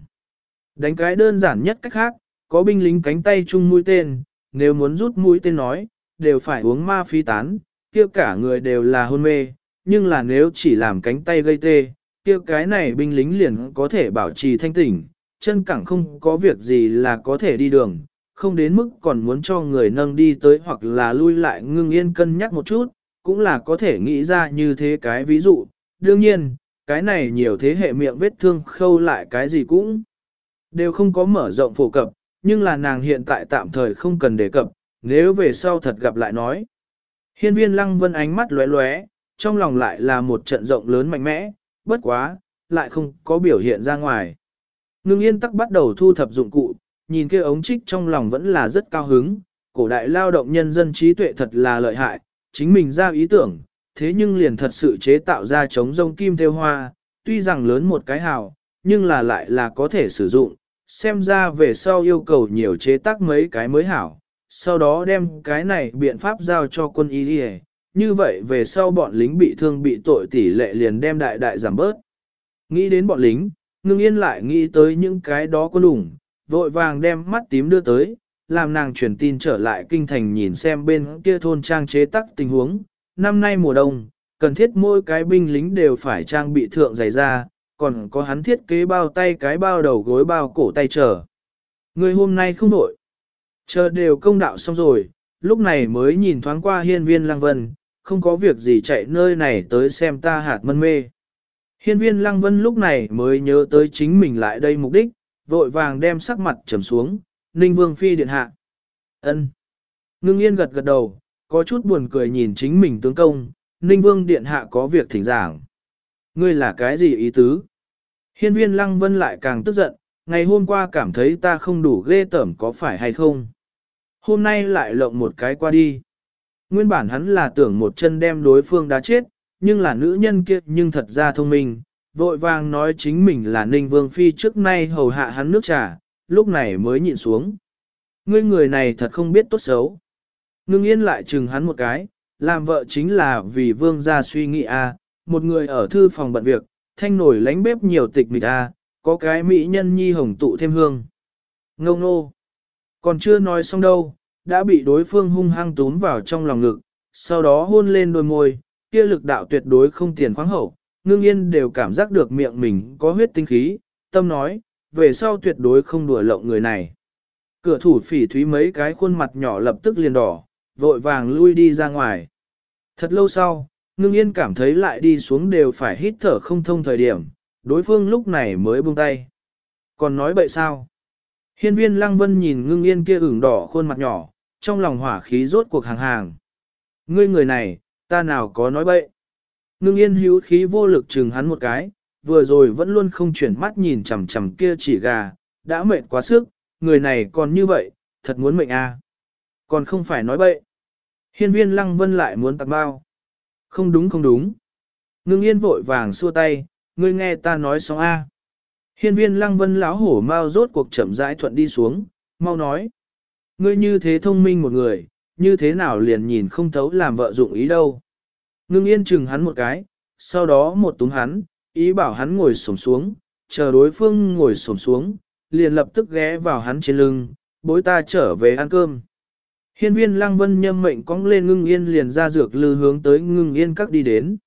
Đánh cái đơn giản nhất cách khác, có binh lính cánh tay chung mũi tên, nếu muốn rút mũi tên nói, đều phải uống ma phi tán, kia cả người đều là hôn mê, nhưng là nếu chỉ làm cánh tay gây tê, kia cái này binh lính liền có thể bảo trì thanh tỉnh, chân cẳng không có việc gì là có thể đi đường, không đến mức còn muốn cho người nâng đi tới hoặc là lui lại ngưng yên cân nhắc một chút, cũng là có thể nghĩ ra như thế cái ví dụ. Đương nhiên, cái này nhiều thế hệ miệng vết thương khâu lại cái gì cũng đều không có mở rộng phổ cập, nhưng là nàng hiện tại tạm thời không cần đề cập, nếu về sau thật gặp lại nói. Hiên viên lăng vân ánh mắt lóe lóe, trong lòng lại là một trận rộng lớn mạnh mẽ, bất quá, lại không có biểu hiện ra ngoài. Ngưng yên tắc bắt đầu thu thập dụng cụ, nhìn kia ống trích trong lòng vẫn là rất cao hứng, cổ đại lao động nhân dân trí tuệ thật là lợi hại, chính mình ra ý tưởng, thế nhưng liền thật sự chế tạo ra chống rông kim theo hoa, tuy rằng lớn một cái hào, nhưng là lại là có thể sử dụng, xem ra về sau yêu cầu nhiều chế tác mấy cái mới hảo, sau đó đem cái này biện pháp giao cho quân y đi như vậy về sau bọn lính bị thương bị tội tỷ lệ liền đem đại đại giảm bớt. Nghĩ đến bọn lính, ngưng yên lại nghĩ tới những cái đó có ủng, vội vàng đem mắt tím đưa tới, làm nàng truyền tin trở lại kinh thành nhìn xem bên kia thôn trang chế tắc tình huống. Năm nay mùa đông, cần thiết mỗi cái binh lính đều phải trang bị thượng dày ra, còn có hắn thiết kế bao tay cái bao đầu gối bao cổ tay trở Người hôm nay không nổi Chờ đều công đạo xong rồi, lúc này mới nhìn thoáng qua hiên viên lăng vân, không có việc gì chạy nơi này tới xem ta hạt mân mê. Hiên viên lăng vân lúc này mới nhớ tới chính mình lại đây mục đích, vội vàng đem sắc mặt trầm xuống, ninh vương phi điện hạ. ân Ngưng yên gật gật đầu, có chút buồn cười nhìn chính mình tướng công, ninh vương điện hạ có việc thỉnh giảng. Ngươi là cái gì ý tứ? Hiên viên lăng vân lại càng tức giận, ngày hôm qua cảm thấy ta không đủ ghê tởm có phải hay không? Hôm nay lại lộng một cái qua đi. Nguyên bản hắn là tưởng một chân đem đối phương đã chết, nhưng là nữ nhân kia nhưng thật ra thông minh, vội vàng nói chính mình là Ninh Vương Phi trước nay hầu hạ hắn nước trà, lúc này mới nhịn xuống. Ngươi người này thật không biết tốt xấu. Ngưng yên lại chừng hắn một cái, làm vợ chính là vì vương gia suy nghĩ a à, một người ở thư phòng bận việc, thanh nổi lánh bếp nhiều tịch mịch a à, có cái mỹ nhân nhi hồng tụ thêm hương. Ngâu nô. Còn chưa nói xong đâu, đã bị đối phương hung hăng túm vào trong lòng ngực, sau đó hôn lên đôi môi, kia lực đạo tuyệt đối không tiền khoáng hậu, ngưng yên đều cảm giác được miệng mình có huyết tinh khí, tâm nói, về sau tuyệt đối không đùa lộng người này. Cửa thủ phỉ thúy mấy cái khuôn mặt nhỏ lập tức liền đỏ, vội vàng lui đi ra ngoài. Thật lâu sau, ngưng yên cảm thấy lại đi xuống đều phải hít thở không thông thời điểm, đối phương lúc này mới buông tay. Còn nói bậy sao? Hiên viên lăng vân nhìn ngưng yên kia ửng đỏ khuôn mặt nhỏ, trong lòng hỏa khí rốt cuộc hàng hàng. Ngươi người này, ta nào có nói bậy. Ngưng yên hữu khí vô lực chừng hắn một cái, vừa rồi vẫn luôn không chuyển mắt nhìn chằm chằm kia chỉ gà, đã mệt quá sức, người này còn như vậy, thật muốn mệnh a. À. Còn không phải nói bậy. Hiên viên lăng vân lại muốn tặng bao. Không đúng không đúng. Ngưng yên vội vàng xua tay, ngươi nghe ta nói xong a. Hiên viên lăng vân lão hổ mau rốt cuộc chậm rãi thuận đi xuống, mau nói. Ngươi như thế thông minh một người, như thế nào liền nhìn không thấu làm vợ dụng ý đâu. Ngưng yên chừng hắn một cái, sau đó một túm hắn, ý bảo hắn ngồi xổm xuống, chờ đối phương ngồi xổm xuống, liền lập tức ghé vào hắn trên lưng, bối ta trở về ăn cơm. Hiên viên lăng vân nhâm mệnh cong lên ngưng yên liền ra dược lư hướng tới ngưng yên các đi đến.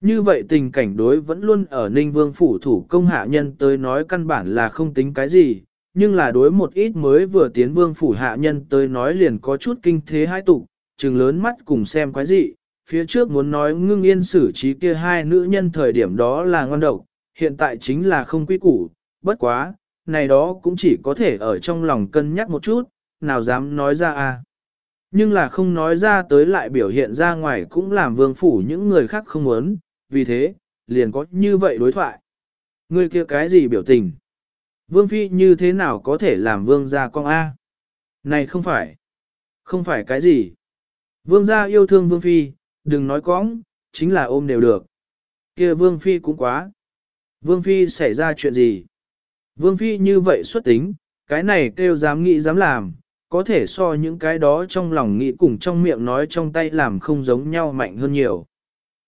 Như vậy tình cảnh đối vẫn luôn ở Ninh Vương phủ thủ công hạ nhân tới nói căn bản là không tính cái gì, nhưng là đối một ít mới vừa tiến Vương phủ hạ nhân tới nói liền có chút kinh thế hai tụ, trừng lớn mắt cùng xem quái gì. Phía trước muốn nói ngưng yên xử trí kia hai nữ nhân thời điểm đó là ngon độc, hiện tại chính là không quy củ, bất quá, này đó cũng chỉ có thể ở trong lòng cân nhắc một chút, nào dám nói ra à. Nhưng là không nói ra tới lại biểu hiện ra ngoài cũng làm vương phủ những người khác không muốn, vì thế, liền có như vậy đối thoại. người kia cái gì biểu tình? Vương phi như thế nào có thể làm vương gia con A? Này không phải. Không phải cái gì. Vương gia yêu thương vương phi, đừng nói cóng, chính là ôm đều được. kia vương phi cũng quá. Vương phi xảy ra chuyện gì? Vương phi như vậy xuất tính, cái này kêu dám nghĩ dám làm, có thể so những cái đó trong lòng nghĩ cùng trong miệng nói trong tay làm không giống nhau mạnh hơn nhiều.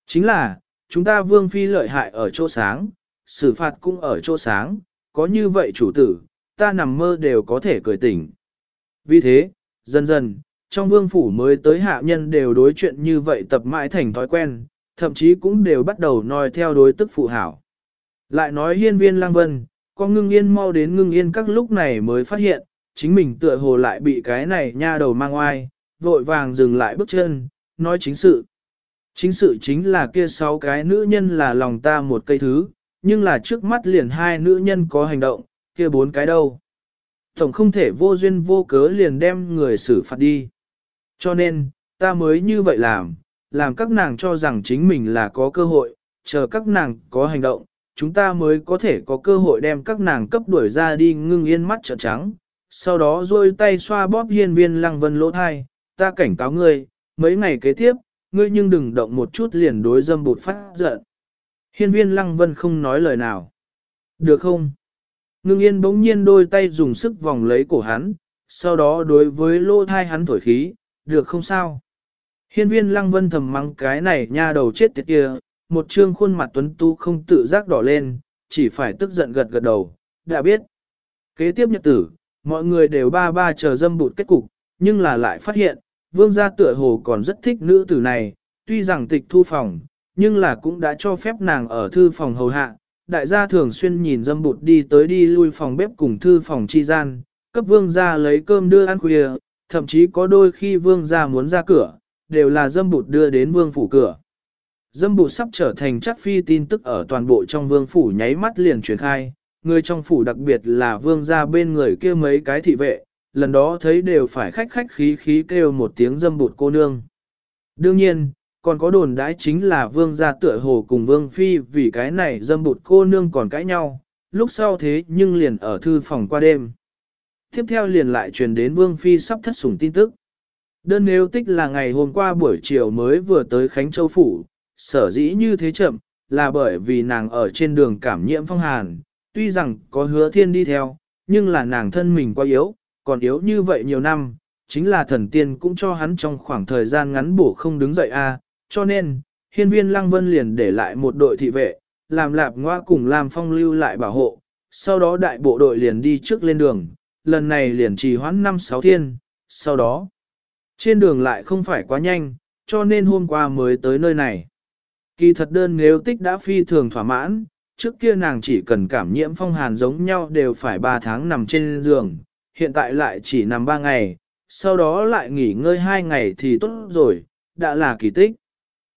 Chính là, chúng ta vương phi lợi hại ở chỗ sáng, xử phạt cũng ở chỗ sáng, có như vậy chủ tử, ta nằm mơ đều có thể cười tỉnh. Vì thế, dần dần, trong vương phủ mới tới hạ nhân đều đối chuyện như vậy tập mãi thành thói quen, thậm chí cũng đều bắt đầu nói theo đối tức phụ hảo. Lại nói hiên viên lang vân, con ngưng yên mau đến ngưng yên các lúc này mới phát hiện, chính mình tựa hồ lại bị cái này nha đầu mang oai, vội vàng dừng lại bước chân, nói chính sự. Chính sự chính là kia sáu cái nữ nhân là lòng ta một cây thứ, nhưng là trước mắt liền hai nữ nhân có hành động, kia bốn cái đâu. Tổng không thể vô duyên vô cớ liền đem người xử phạt đi. Cho nên, ta mới như vậy làm, làm các nàng cho rằng chính mình là có cơ hội, chờ các nàng có hành động, chúng ta mới có thể có cơ hội đem các nàng cấp đuổi ra đi ngưng yên mắt trợn trắng. Sau đó rôi tay xoa bóp hiên viên lăng vân lỗ thai, ta cảnh cáo ngươi, mấy ngày kế tiếp, ngươi nhưng đừng động một chút liền đối dâm bụt phát giận. Hiên viên lăng vân không nói lời nào. Được không? Ngưng yên bỗng nhiên đôi tay dùng sức vòng lấy cổ hắn, sau đó đối với lỗ thai hắn thổi khí, được không sao? Hiên viên lăng vân thầm mắng cái này nha đầu chết tiệt kia, một trương khuôn mặt tuấn tu không tự giác đỏ lên, chỉ phải tức giận gật gật đầu, đã biết. Kế tiếp nhật tử, mọi người đều ba ba chờ dâm bụt kết cục, nhưng là lại phát hiện, vương gia tựa hồ còn rất thích nữ tử này, tuy rằng tịch thu phòng, nhưng là cũng đã cho phép nàng ở thư phòng hầu hạ. Đại gia thường xuyên nhìn dâm bụt đi tới đi lui phòng bếp cùng thư phòng chi gian, cấp vương gia lấy cơm đưa ăn khuya, thậm chí có đôi khi vương gia muốn ra cửa, đều là dâm bụt đưa đến vương phủ cửa. Dâm bụt sắp trở thành chắc phi tin tức ở toàn bộ trong vương phủ nháy mắt liền truyền khai, người trong phủ đặc biệt là vương gia bên người kia mấy cái thị vệ, lần đó thấy đều phải khách khách khí khí kêu một tiếng dâm bụt cô nương. Đương nhiên, còn có đồn đãi chính là vương gia tựa hồ cùng vương phi vì cái này dâm bụt cô nương còn cãi nhau, lúc sau thế nhưng liền ở thư phòng qua đêm. Tiếp theo liền lại truyền đến Vương Phi sắp thất sủng tin tức. Đơn nếu tích là ngày hôm qua buổi chiều mới vừa tới Khánh Châu Phủ, sở dĩ như thế chậm, là bởi vì nàng ở trên đường cảm nhiễm phong hàn, tuy rằng có hứa thiên đi theo, nhưng là nàng thân mình quá yếu, còn yếu như vậy nhiều năm, chính là thần tiên cũng cho hắn trong khoảng thời gian ngắn bổ không đứng dậy a, cho nên, hiên viên lăng vân liền để lại một đội thị vệ, làm lạp ngoa cùng làm phong lưu lại bảo hộ, sau đó đại bộ đội liền đi trước lên đường, lần này liền trì hoãn năm sáu thiên, sau đó, trên đường lại không phải quá nhanh, cho nên hôm qua mới tới nơi này. Kỳ thật đơn nếu tích đã phi thường thỏa mãn, trước kia nàng chỉ cần cảm nhiễm phong hàn giống nhau đều phải 3 tháng nằm trên giường, hiện tại lại chỉ nằm 3 ngày, sau đó lại nghỉ ngơi 2 ngày thì tốt rồi, đã là kỳ tích.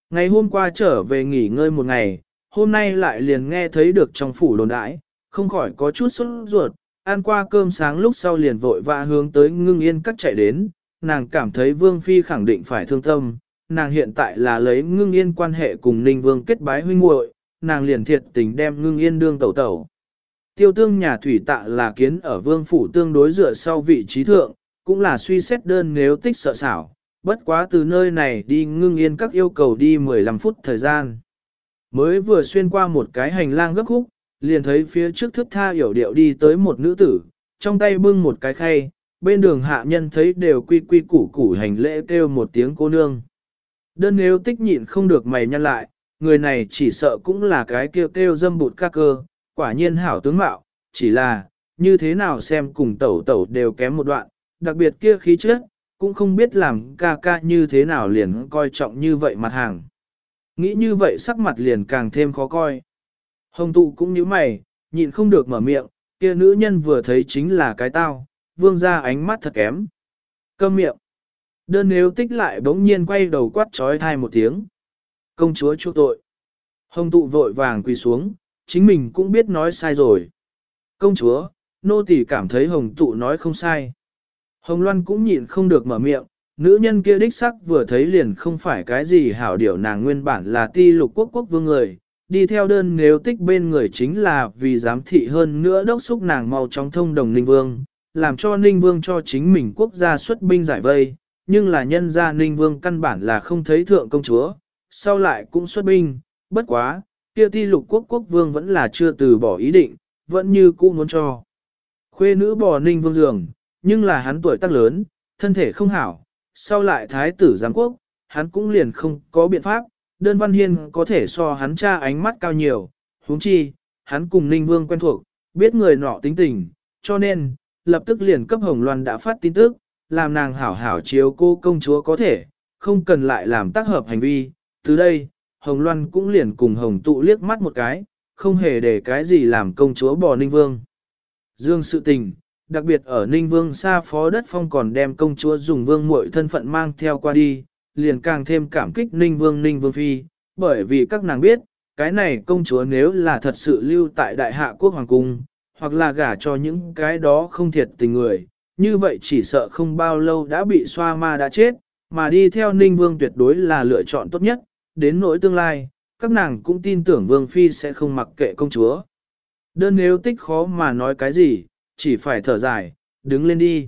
Ngày hôm qua trở về nghỉ ngơi một ngày, hôm nay lại liền nghe thấy được trong phủ đồn đãi, không khỏi có chút sốt ruột, ăn qua cơm sáng lúc sau liền vội vã hướng tới ngưng yên cắt chạy đến, nàng cảm thấy Vương Phi khẳng định phải thương tâm, nàng hiện tại là lấy ngưng yên quan hệ cùng Ninh Vương kết bái huynh muội, nàng liền thiệt tình đem ngưng yên đương tẩu tẩu. Tiêu tương nhà thủy tạ là kiến ở vương phủ tương đối dựa sau vị trí thượng, cũng là suy xét đơn nếu tích sợ xảo, bất quá từ nơi này đi ngưng yên các yêu cầu đi 15 phút thời gian. Mới vừa xuyên qua một cái hành lang gấp khúc, liền thấy phía trước thước tha hiểu điệu đi tới một nữ tử, trong tay bưng một cái khay, bên đường hạ nhân thấy đều quy quy củ củ hành lễ kêu một tiếng cô nương. Đơn nếu tích nhịn không được mày nhăn lại, người này chỉ sợ cũng là cái kêu kêu dâm bụt ca cơ, quả nhiên hảo tướng mạo, chỉ là, như thế nào xem cùng tẩu tẩu đều kém một đoạn, đặc biệt kia khí chất, cũng không biết làm ca ca như thế nào liền coi trọng như vậy mặt hàng. Nghĩ như vậy sắc mặt liền càng thêm khó coi. Hồng tụ cũng như mày, nhịn không được mở miệng, kia nữ nhân vừa thấy chính là cái tao, vương ra ánh mắt thật kém. Câm miệng. Đơn nếu tích lại bỗng nhiên quay đầu quát trói thai một tiếng. Công chúa chu tội. Hồng tụ vội vàng quỳ xuống, chính mình cũng biết nói sai rồi. Công chúa, nô tỳ cảm thấy hồng tụ nói không sai. Hồng Loan cũng nhịn không được mở miệng, nữ nhân kia đích sắc vừa thấy liền không phải cái gì hảo điều nàng nguyên bản là ti lục quốc quốc vương người, đi theo đơn nếu tích bên người chính là vì giám thị hơn nữa đốc xúc nàng mau chóng thông đồng Ninh Vương, làm cho Ninh Vương cho chính mình quốc gia xuất binh giải vây, nhưng là nhân gia Ninh Vương căn bản là không thấy thượng công chúa, sau lại cũng xuất binh, bất quá, kia ti lục quốc quốc vương vẫn là chưa từ bỏ ý định, vẫn như cũ muốn cho. Khuê nữ bò Ninh Vương giường, nhưng là hắn tuổi tác lớn, thân thể không hảo, sau lại thái tử giám quốc, hắn cũng liền không có biện pháp, đơn văn hiên có thể so hắn cha ánh mắt cao nhiều, huống chi, hắn cùng Ninh Vương quen thuộc, biết người nọ tính tình, cho nên, lập tức liền cấp Hồng Loan đã phát tin tức, làm nàng hảo hảo chiếu cô công chúa có thể, không cần lại làm tác hợp hành vi. Từ đây, Hồng Loan cũng liền cùng Hồng tụ liếc mắt một cái, không hề để cái gì làm công chúa bò Ninh Vương. Dương sự tình, đặc biệt ở Ninh Vương xa phó đất phong còn đem công chúa dùng vương muội thân phận mang theo qua đi, liền càng thêm cảm kích Ninh Vương Ninh Vương Phi, bởi vì các nàng biết, cái này công chúa nếu là thật sự lưu tại đại hạ quốc hoàng cung, hoặc là gả cho những cái đó không thiệt tình người, như vậy chỉ sợ không bao lâu đã bị xoa ma đã chết, mà đi theo Ninh Vương tuyệt đối là lựa chọn tốt nhất, đến nỗi tương lai, các nàng cũng tin tưởng Vương Phi sẽ không mặc kệ công chúa. Đơn nếu tích khó mà nói cái gì, chỉ phải thở dài, đứng lên đi.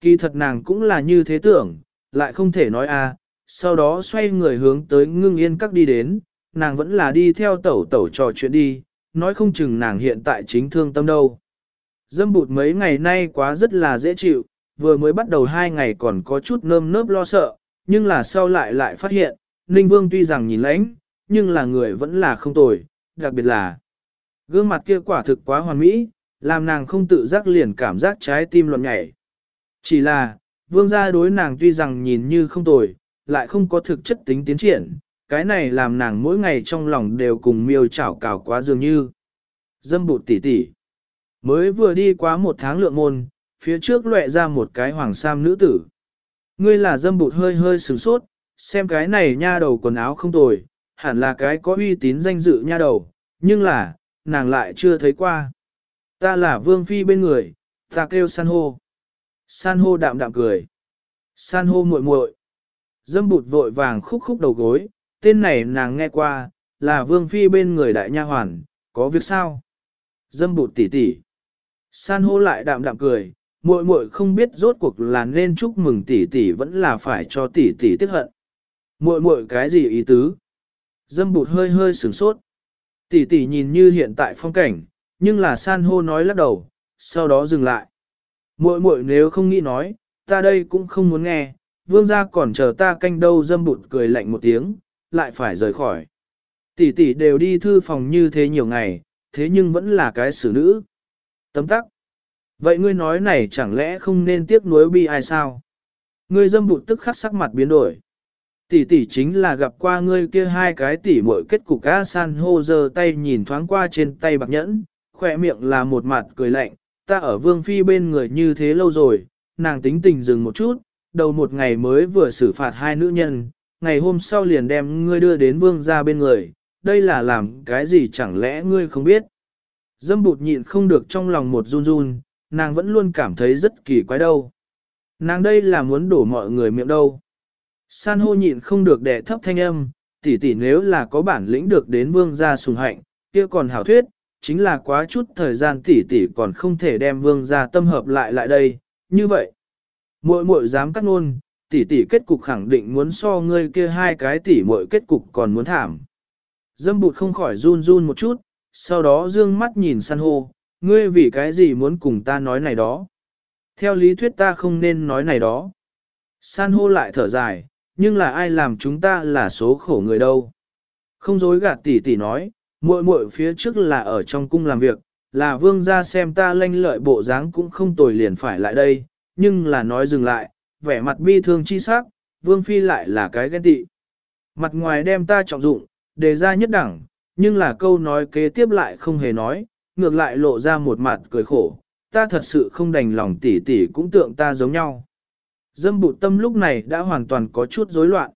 Kỳ thật nàng cũng là như thế tưởng, lại không thể nói a sau đó xoay người hướng tới ngưng yên các đi đến, nàng vẫn là đi theo tẩu tẩu trò chuyện đi, nói không chừng nàng hiện tại chính thương tâm đâu. Dâm bụt mấy ngày nay quá rất là dễ chịu, vừa mới bắt đầu hai ngày còn có chút nơm nớp lo sợ, nhưng là sau lại lại phát hiện, Ninh Vương tuy rằng nhìn lãnh, nhưng là người vẫn là không tồi, đặc biệt là gương mặt kia quả thực quá hoàn mỹ, làm nàng không tự giác liền cảm giác trái tim loạn nhảy. Chỉ là, vương gia đối nàng tuy rằng nhìn như không tồi, lại không có thực chất tính tiến triển, cái này làm nàng mỗi ngày trong lòng đều cùng miêu chảo cào quá dường như. Dâm bụt tỉ tỉ. Mới vừa đi quá một tháng lượng môn, phía trước lệ ra một cái hoàng sam nữ tử. Ngươi là dâm bụt hơi hơi sửng sốt, xem cái này nha đầu quần áo không tồi, hẳn là cái có uy tín danh dự nha đầu, nhưng là, nàng lại chưa thấy qua. Ta là vương phi bên người, ta kêu san hô. San hô đạm đạm cười. San hô muội muội. Dâm bụt vội vàng khúc khúc đầu gối, tên này nàng nghe qua, là vương phi bên người đại nha hoàn, có việc sao? Dâm bụt tỉ tỉ. San hô lại đạm đạm cười, muội muội không biết rốt cuộc là nên chúc mừng tỷ tỷ vẫn là phải cho tỷ tỷ tiếc hận. Muội muội cái gì ý tứ? Dâm bụt hơi hơi sửng sốt. Tỷ tỷ nhìn như hiện tại phong cảnh, nhưng là san hô nói lắc đầu, sau đó dừng lại. Muội muội nếu không nghĩ nói, ta đây cũng không muốn nghe, vương gia còn chờ ta canh đâu dâm bụt cười lạnh một tiếng, lại phải rời khỏi. Tỷ tỷ đều đi thư phòng như thế nhiều ngày, thế nhưng vẫn là cái xử nữ. Tấm tắc. Vậy ngươi nói này chẳng lẽ không nên tiếc nuối bi ai sao? Ngươi dâm bụt tức khắc sắc mặt biến đổi. Tỷ tỷ chính là gặp qua ngươi kia hai cái tỷ muội kết cục A san hô giơ tay nhìn thoáng qua trên tay bạc nhẫn, khỏe miệng là một mặt cười lạnh, ta ở vương phi bên người như thế lâu rồi, nàng tính tình dừng một chút, đầu một ngày mới vừa xử phạt hai nữ nhân, ngày hôm sau liền đem ngươi đưa đến vương ra bên người, đây là làm cái gì chẳng lẽ ngươi không biết. Dâm bụt nhịn không được trong lòng một run run, nàng vẫn luôn cảm thấy rất kỳ quái đâu. Nàng đây là muốn đổ mọi người miệng đâu. San hô nhịn không được đẻ thấp thanh âm, tỷ tỷ nếu là có bản lĩnh được đến vương gia sùng hạnh, kia còn hảo thuyết, chính là quá chút thời gian tỷ tỷ còn không thể đem vương gia tâm hợp lại lại đây, như vậy. Muội muội dám cắt ngôn, tỷ tỷ kết cục khẳng định muốn so ngươi kia hai cái tỷ muội kết cục còn muốn thảm. Dâm bụt không khỏi run run một chút, sau đó dương mắt nhìn san hô, ngươi vì cái gì muốn cùng ta nói này đó. Theo lý thuyết ta không nên nói này đó. San hô lại thở dài, nhưng là ai làm chúng ta là số khổ người đâu. Không dối gạt tỷ tỷ nói, muội muội phía trước là ở trong cung làm việc, là vương gia xem ta lanh lợi bộ dáng cũng không tồi liền phải lại đây, nhưng là nói dừng lại, vẻ mặt bi thương chi sắc, vương phi lại là cái ghen tị. Mặt ngoài đem ta trọng dụng, đề ra nhất đẳng, nhưng là câu nói kế tiếp lại không hề nói, ngược lại lộ ra một mặt cười khổ, ta thật sự không đành lòng tỷ tỷ cũng tượng ta giống nhau. Dâm bụt tâm lúc này đã hoàn toàn có chút rối loạn.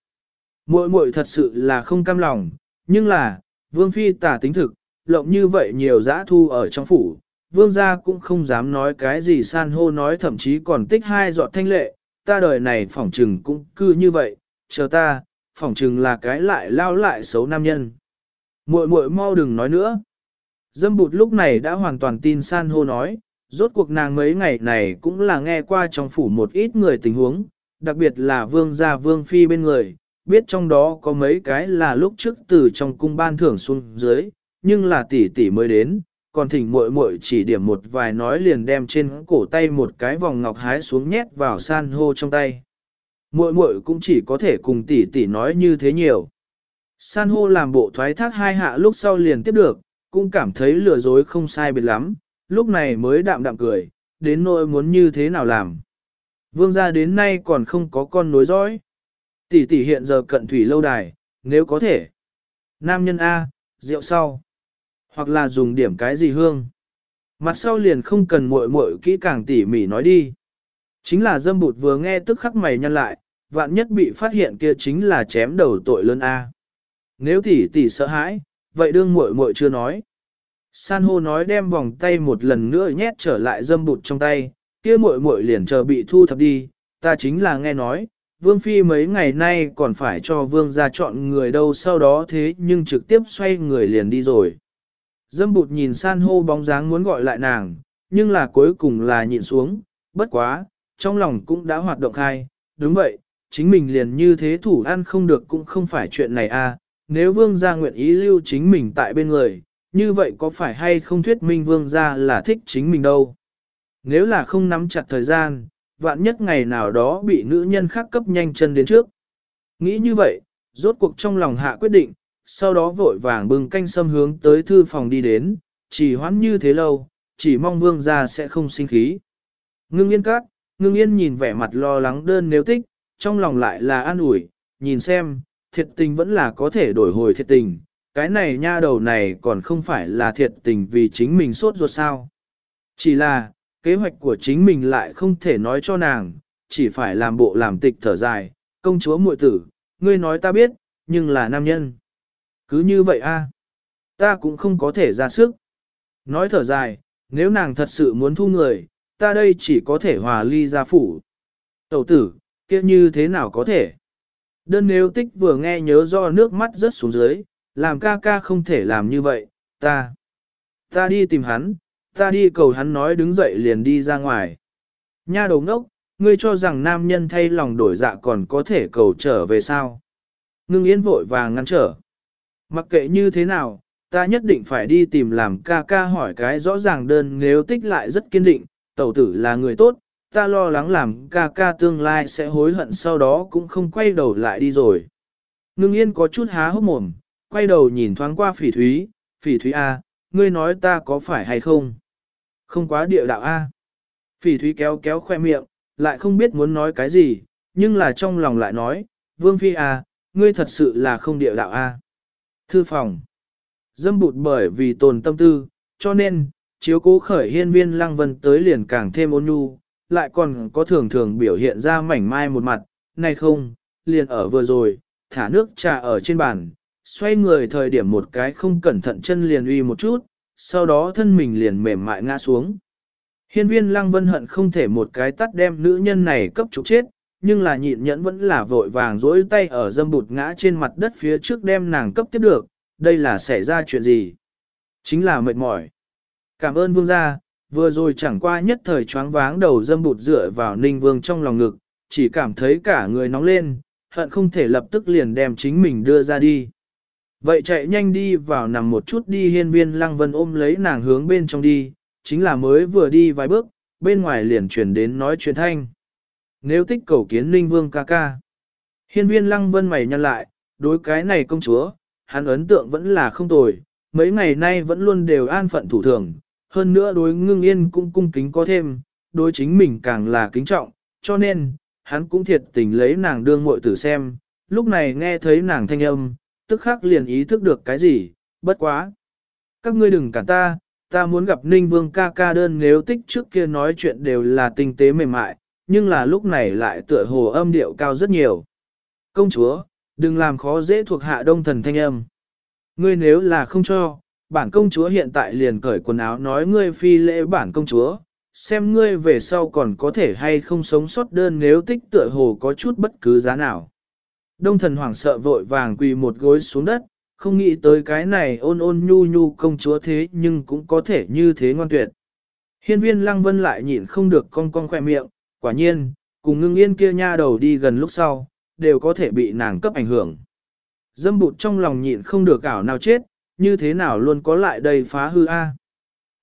Muội muội thật sự là không cam lòng, nhưng là, vương phi tả tính thực, lộng như vậy nhiều giã thu ở trong phủ, vương gia cũng không dám nói cái gì san hô nói thậm chí còn tích hai giọt thanh lệ, ta đời này phỏng trừng cũng cư như vậy, chờ ta, phỏng trừng là cái lại lao lại xấu nam nhân. Muội muội mau đừng nói nữa. Dâm bụt lúc này đã hoàn toàn tin san hô nói, rốt cuộc nàng mấy ngày này cũng là nghe qua trong phủ một ít người tình huống, đặc biệt là vương gia vương phi bên người, biết trong đó có mấy cái là lúc trước từ trong cung ban thưởng xuống dưới, nhưng là tỷ tỷ mới đến, còn thỉnh muội muội chỉ điểm một vài nói liền đem trên cổ tay một cái vòng ngọc hái xuống nhét vào san hô trong tay. Muội muội cũng chỉ có thể cùng tỷ tỷ nói như thế nhiều. San hô làm bộ thoái thác hai hạ lúc sau liền tiếp được, cũng cảm thấy lừa dối không sai biệt lắm, lúc này mới đạm đạm cười, đến nỗi muốn như thế nào làm. Vương gia đến nay còn không có con nối dõi. Tỷ tỷ hiện giờ cận thủy lâu đài, nếu có thể. Nam nhân A, rượu sau. Hoặc là dùng điểm cái gì hương. Mặt sau liền không cần muội muội kỹ càng tỉ mỉ nói đi. Chính là dâm bụt vừa nghe tức khắc mày nhăn lại, vạn nhất bị phát hiện kia chính là chém đầu tội lớn A. Nếu tỷ tỷ sợ hãi, vậy đương muội muội chưa nói. San hô nói đem vòng tay một lần nữa nhét trở lại dâm bụt trong tay, kia muội muội liền chờ bị thu thập đi, ta chính là nghe nói, vương phi mấy ngày nay còn phải cho vương ra chọn người đâu sau đó thế nhưng trực tiếp xoay người liền đi rồi. Dâm bụt nhìn san hô bóng dáng muốn gọi lại nàng, nhưng là cuối cùng là nhịn xuống, bất quá, trong lòng cũng đã hoạt động khai, đúng vậy, chính mình liền như thế thủ ăn không được cũng không phải chuyện này à, nếu vương gia nguyện ý lưu chính mình tại bên người, như vậy có phải hay không thuyết minh vương gia là thích chính mình đâu. Nếu là không nắm chặt thời gian, vạn nhất ngày nào đó bị nữ nhân khác cấp nhanh chân đến trước. Nghĩ như vậy, rốt cuộc trong lòng hạ quyết định, sau đó vội vàng bưng canh sâm hướng tới thư phòng đi đến, chỉ hoãn như thế lâu, chỉ mong vương gia sẽ không sinh khí. Ngưng yên cát, ngưng yên nhìn vẻ mặt lo lắng đơn nếu tích, trong lòng lại là an ủi, nhìn xem, thiệt tình vẫn là có thể đổi hồi thiệt tình, cái này nha đầu này còn không phải là thiệt tình vì chính mình sốt ruột sao. Chỉ là, kế hoạch của chính mình lại không thể nói cho nàng, chỉ phải làm bộ làm tịch thở dài, công chúa muội tử, ngươi nói ta biết, nhưng là nam nhân. Cứ như vậy a, ta cũng không có thể ra sức. Nói thở dài, nếu nàng thật sự muốn thu người, ta đây chỉ có thể hòa ly ra phủ. Tẩu tử, kia như thế nào có thể? Đơn nếu tích vừa nghe nhớ do nước mắt rớt xuống dưới, làm ca ca không thể làm như vậy, ta. Ta đi tìm hắn, ta đi cầu hắn nói đứng dậy liền đi ra ngoài. Nha đầu ngốc, ngươi cho rằng nam nhân thay lòng đổi dạ còn có thể cầu trở về sao. Ngưng yên vội vàng ngăn trở. Mặc kệ như thế nào, ta nhất định phải đi tìm làm ca ca hỏi cái rõ ràng đơn nếu tích lại rất kiên định, tẩu tử là người tốt, ta lo lắng làm ca ca tương lai sẽ hối hận sau đó cũng không quay đầu lại đi rồi. Ngưng yên có chút há hốc mồm, quay đầu nhìn thoáng qua phỉ thúy, phỉ thúy A, ngươi nói ta có phải hay không? Không quá địa đạo A. Phỉ thúy kéo kéo khoe miệng, lại không biết muốn nói cái gì, nhưng là trong lòng lại nói, Vương Phi A, ngươi thật sự là không địa đạo A. Thư phòng. Dâm bụt bởi vì tồn tâm tư, cho nên, chiếu cố khởi hiên viên lăng vân tới liền càng thêm ôn nhu, lại còn có thường thường biểu hiện ra mảnh mai một mặt, này không, liền ở vừa rồi, thả nước trà ở trên bàn, xoay người thời điểm một cái không cẩn thận chân liền uy một chút, sau đó thân mình liền mềm mại ngã xuống. Hiên viên lăng vân hận không thể một cái tắt đem nữ nhân này cấp trục chết, nhưng là nhịn nhẫn vẫn là vội vàng dỗi tay ở dâm bụt ngã trên mặt đất phía trước đem nàng cấp tiếp được, đây là xảy ra chuyện gì? Chính là mệt mỏi. Cảm ơn vương gia, vừa rồi chẳng qua nhất thời choáng váng đầu dâm bụt dựa vào ninh vương trong lòng ngực, chỉ cảm thấy cả người nóng lên, hận không thể lập tức liền đem chính mình đưa ra đi. Vậy chạy nhanh đi vào nằm một chút đi hiên viên lăng vân ôm lấy nàng hướng bên trong đi, chính là mới vừa đi vài bước, bên ngoài liền chuyển đến nói chuyện thanh. Nếu tích cầu kiến ninh vương ca ca. Hiên viên lăng vân mày nhăn lại, đối cái này công chúa, hắn ấn tượng vẫn là không tồi, mấy ngày nay vẫn luôn đều an phận thủ thường, hơn nữa đối ngưng yên cũng cung kính có thêm, đối chính mình càng là kính trọng, cho nên, hắn cũng thiệt tình lấy nàng đương muội tử xem, lúc này nghe thấy nàng thanh âm, tức khắc liền ý thức được cái gì, bất quá. Các ngươi đừng cản ta, ta muốn gặp Ninh Vương ca ca đơn nếu tích trước kia nói chuyện đều là tinh tế mềm mại, nhưng là lúc này lại tựa hồ âm điệu cao rất nhiều. Công chúa, đừng làm khó dễ thuộc hạ đông thần thanh âm. Ngươi nếu là không cho, bản công chúa hiện tại liền cởi quần áo nói ngươi phi lễ bản công chúa, xem ngươi về sau còn có thể hay không sống sót đơn nếu tích tựa hồ có chút bất cứ giá nào. Đông thần hoảng sợ vội vàng quỳ một gối xuống đất, không nghĩ tới cái này ôn ôn nhu nhu công chúa thế nhưng cũng có thể như thế ngoan tuyệt. Hiên viên lăng vân lại nhịn không được cong cong khoe miệng, quả nhiên, cùng ngưng yên kia nha đầu đi gần lúc sau, đều có thể bị nàng cấp ảnh hưởng. Dâm bụt trong lòng nhịn không được ảo nào chết, như thế nào luôn có lại đây phá hư a.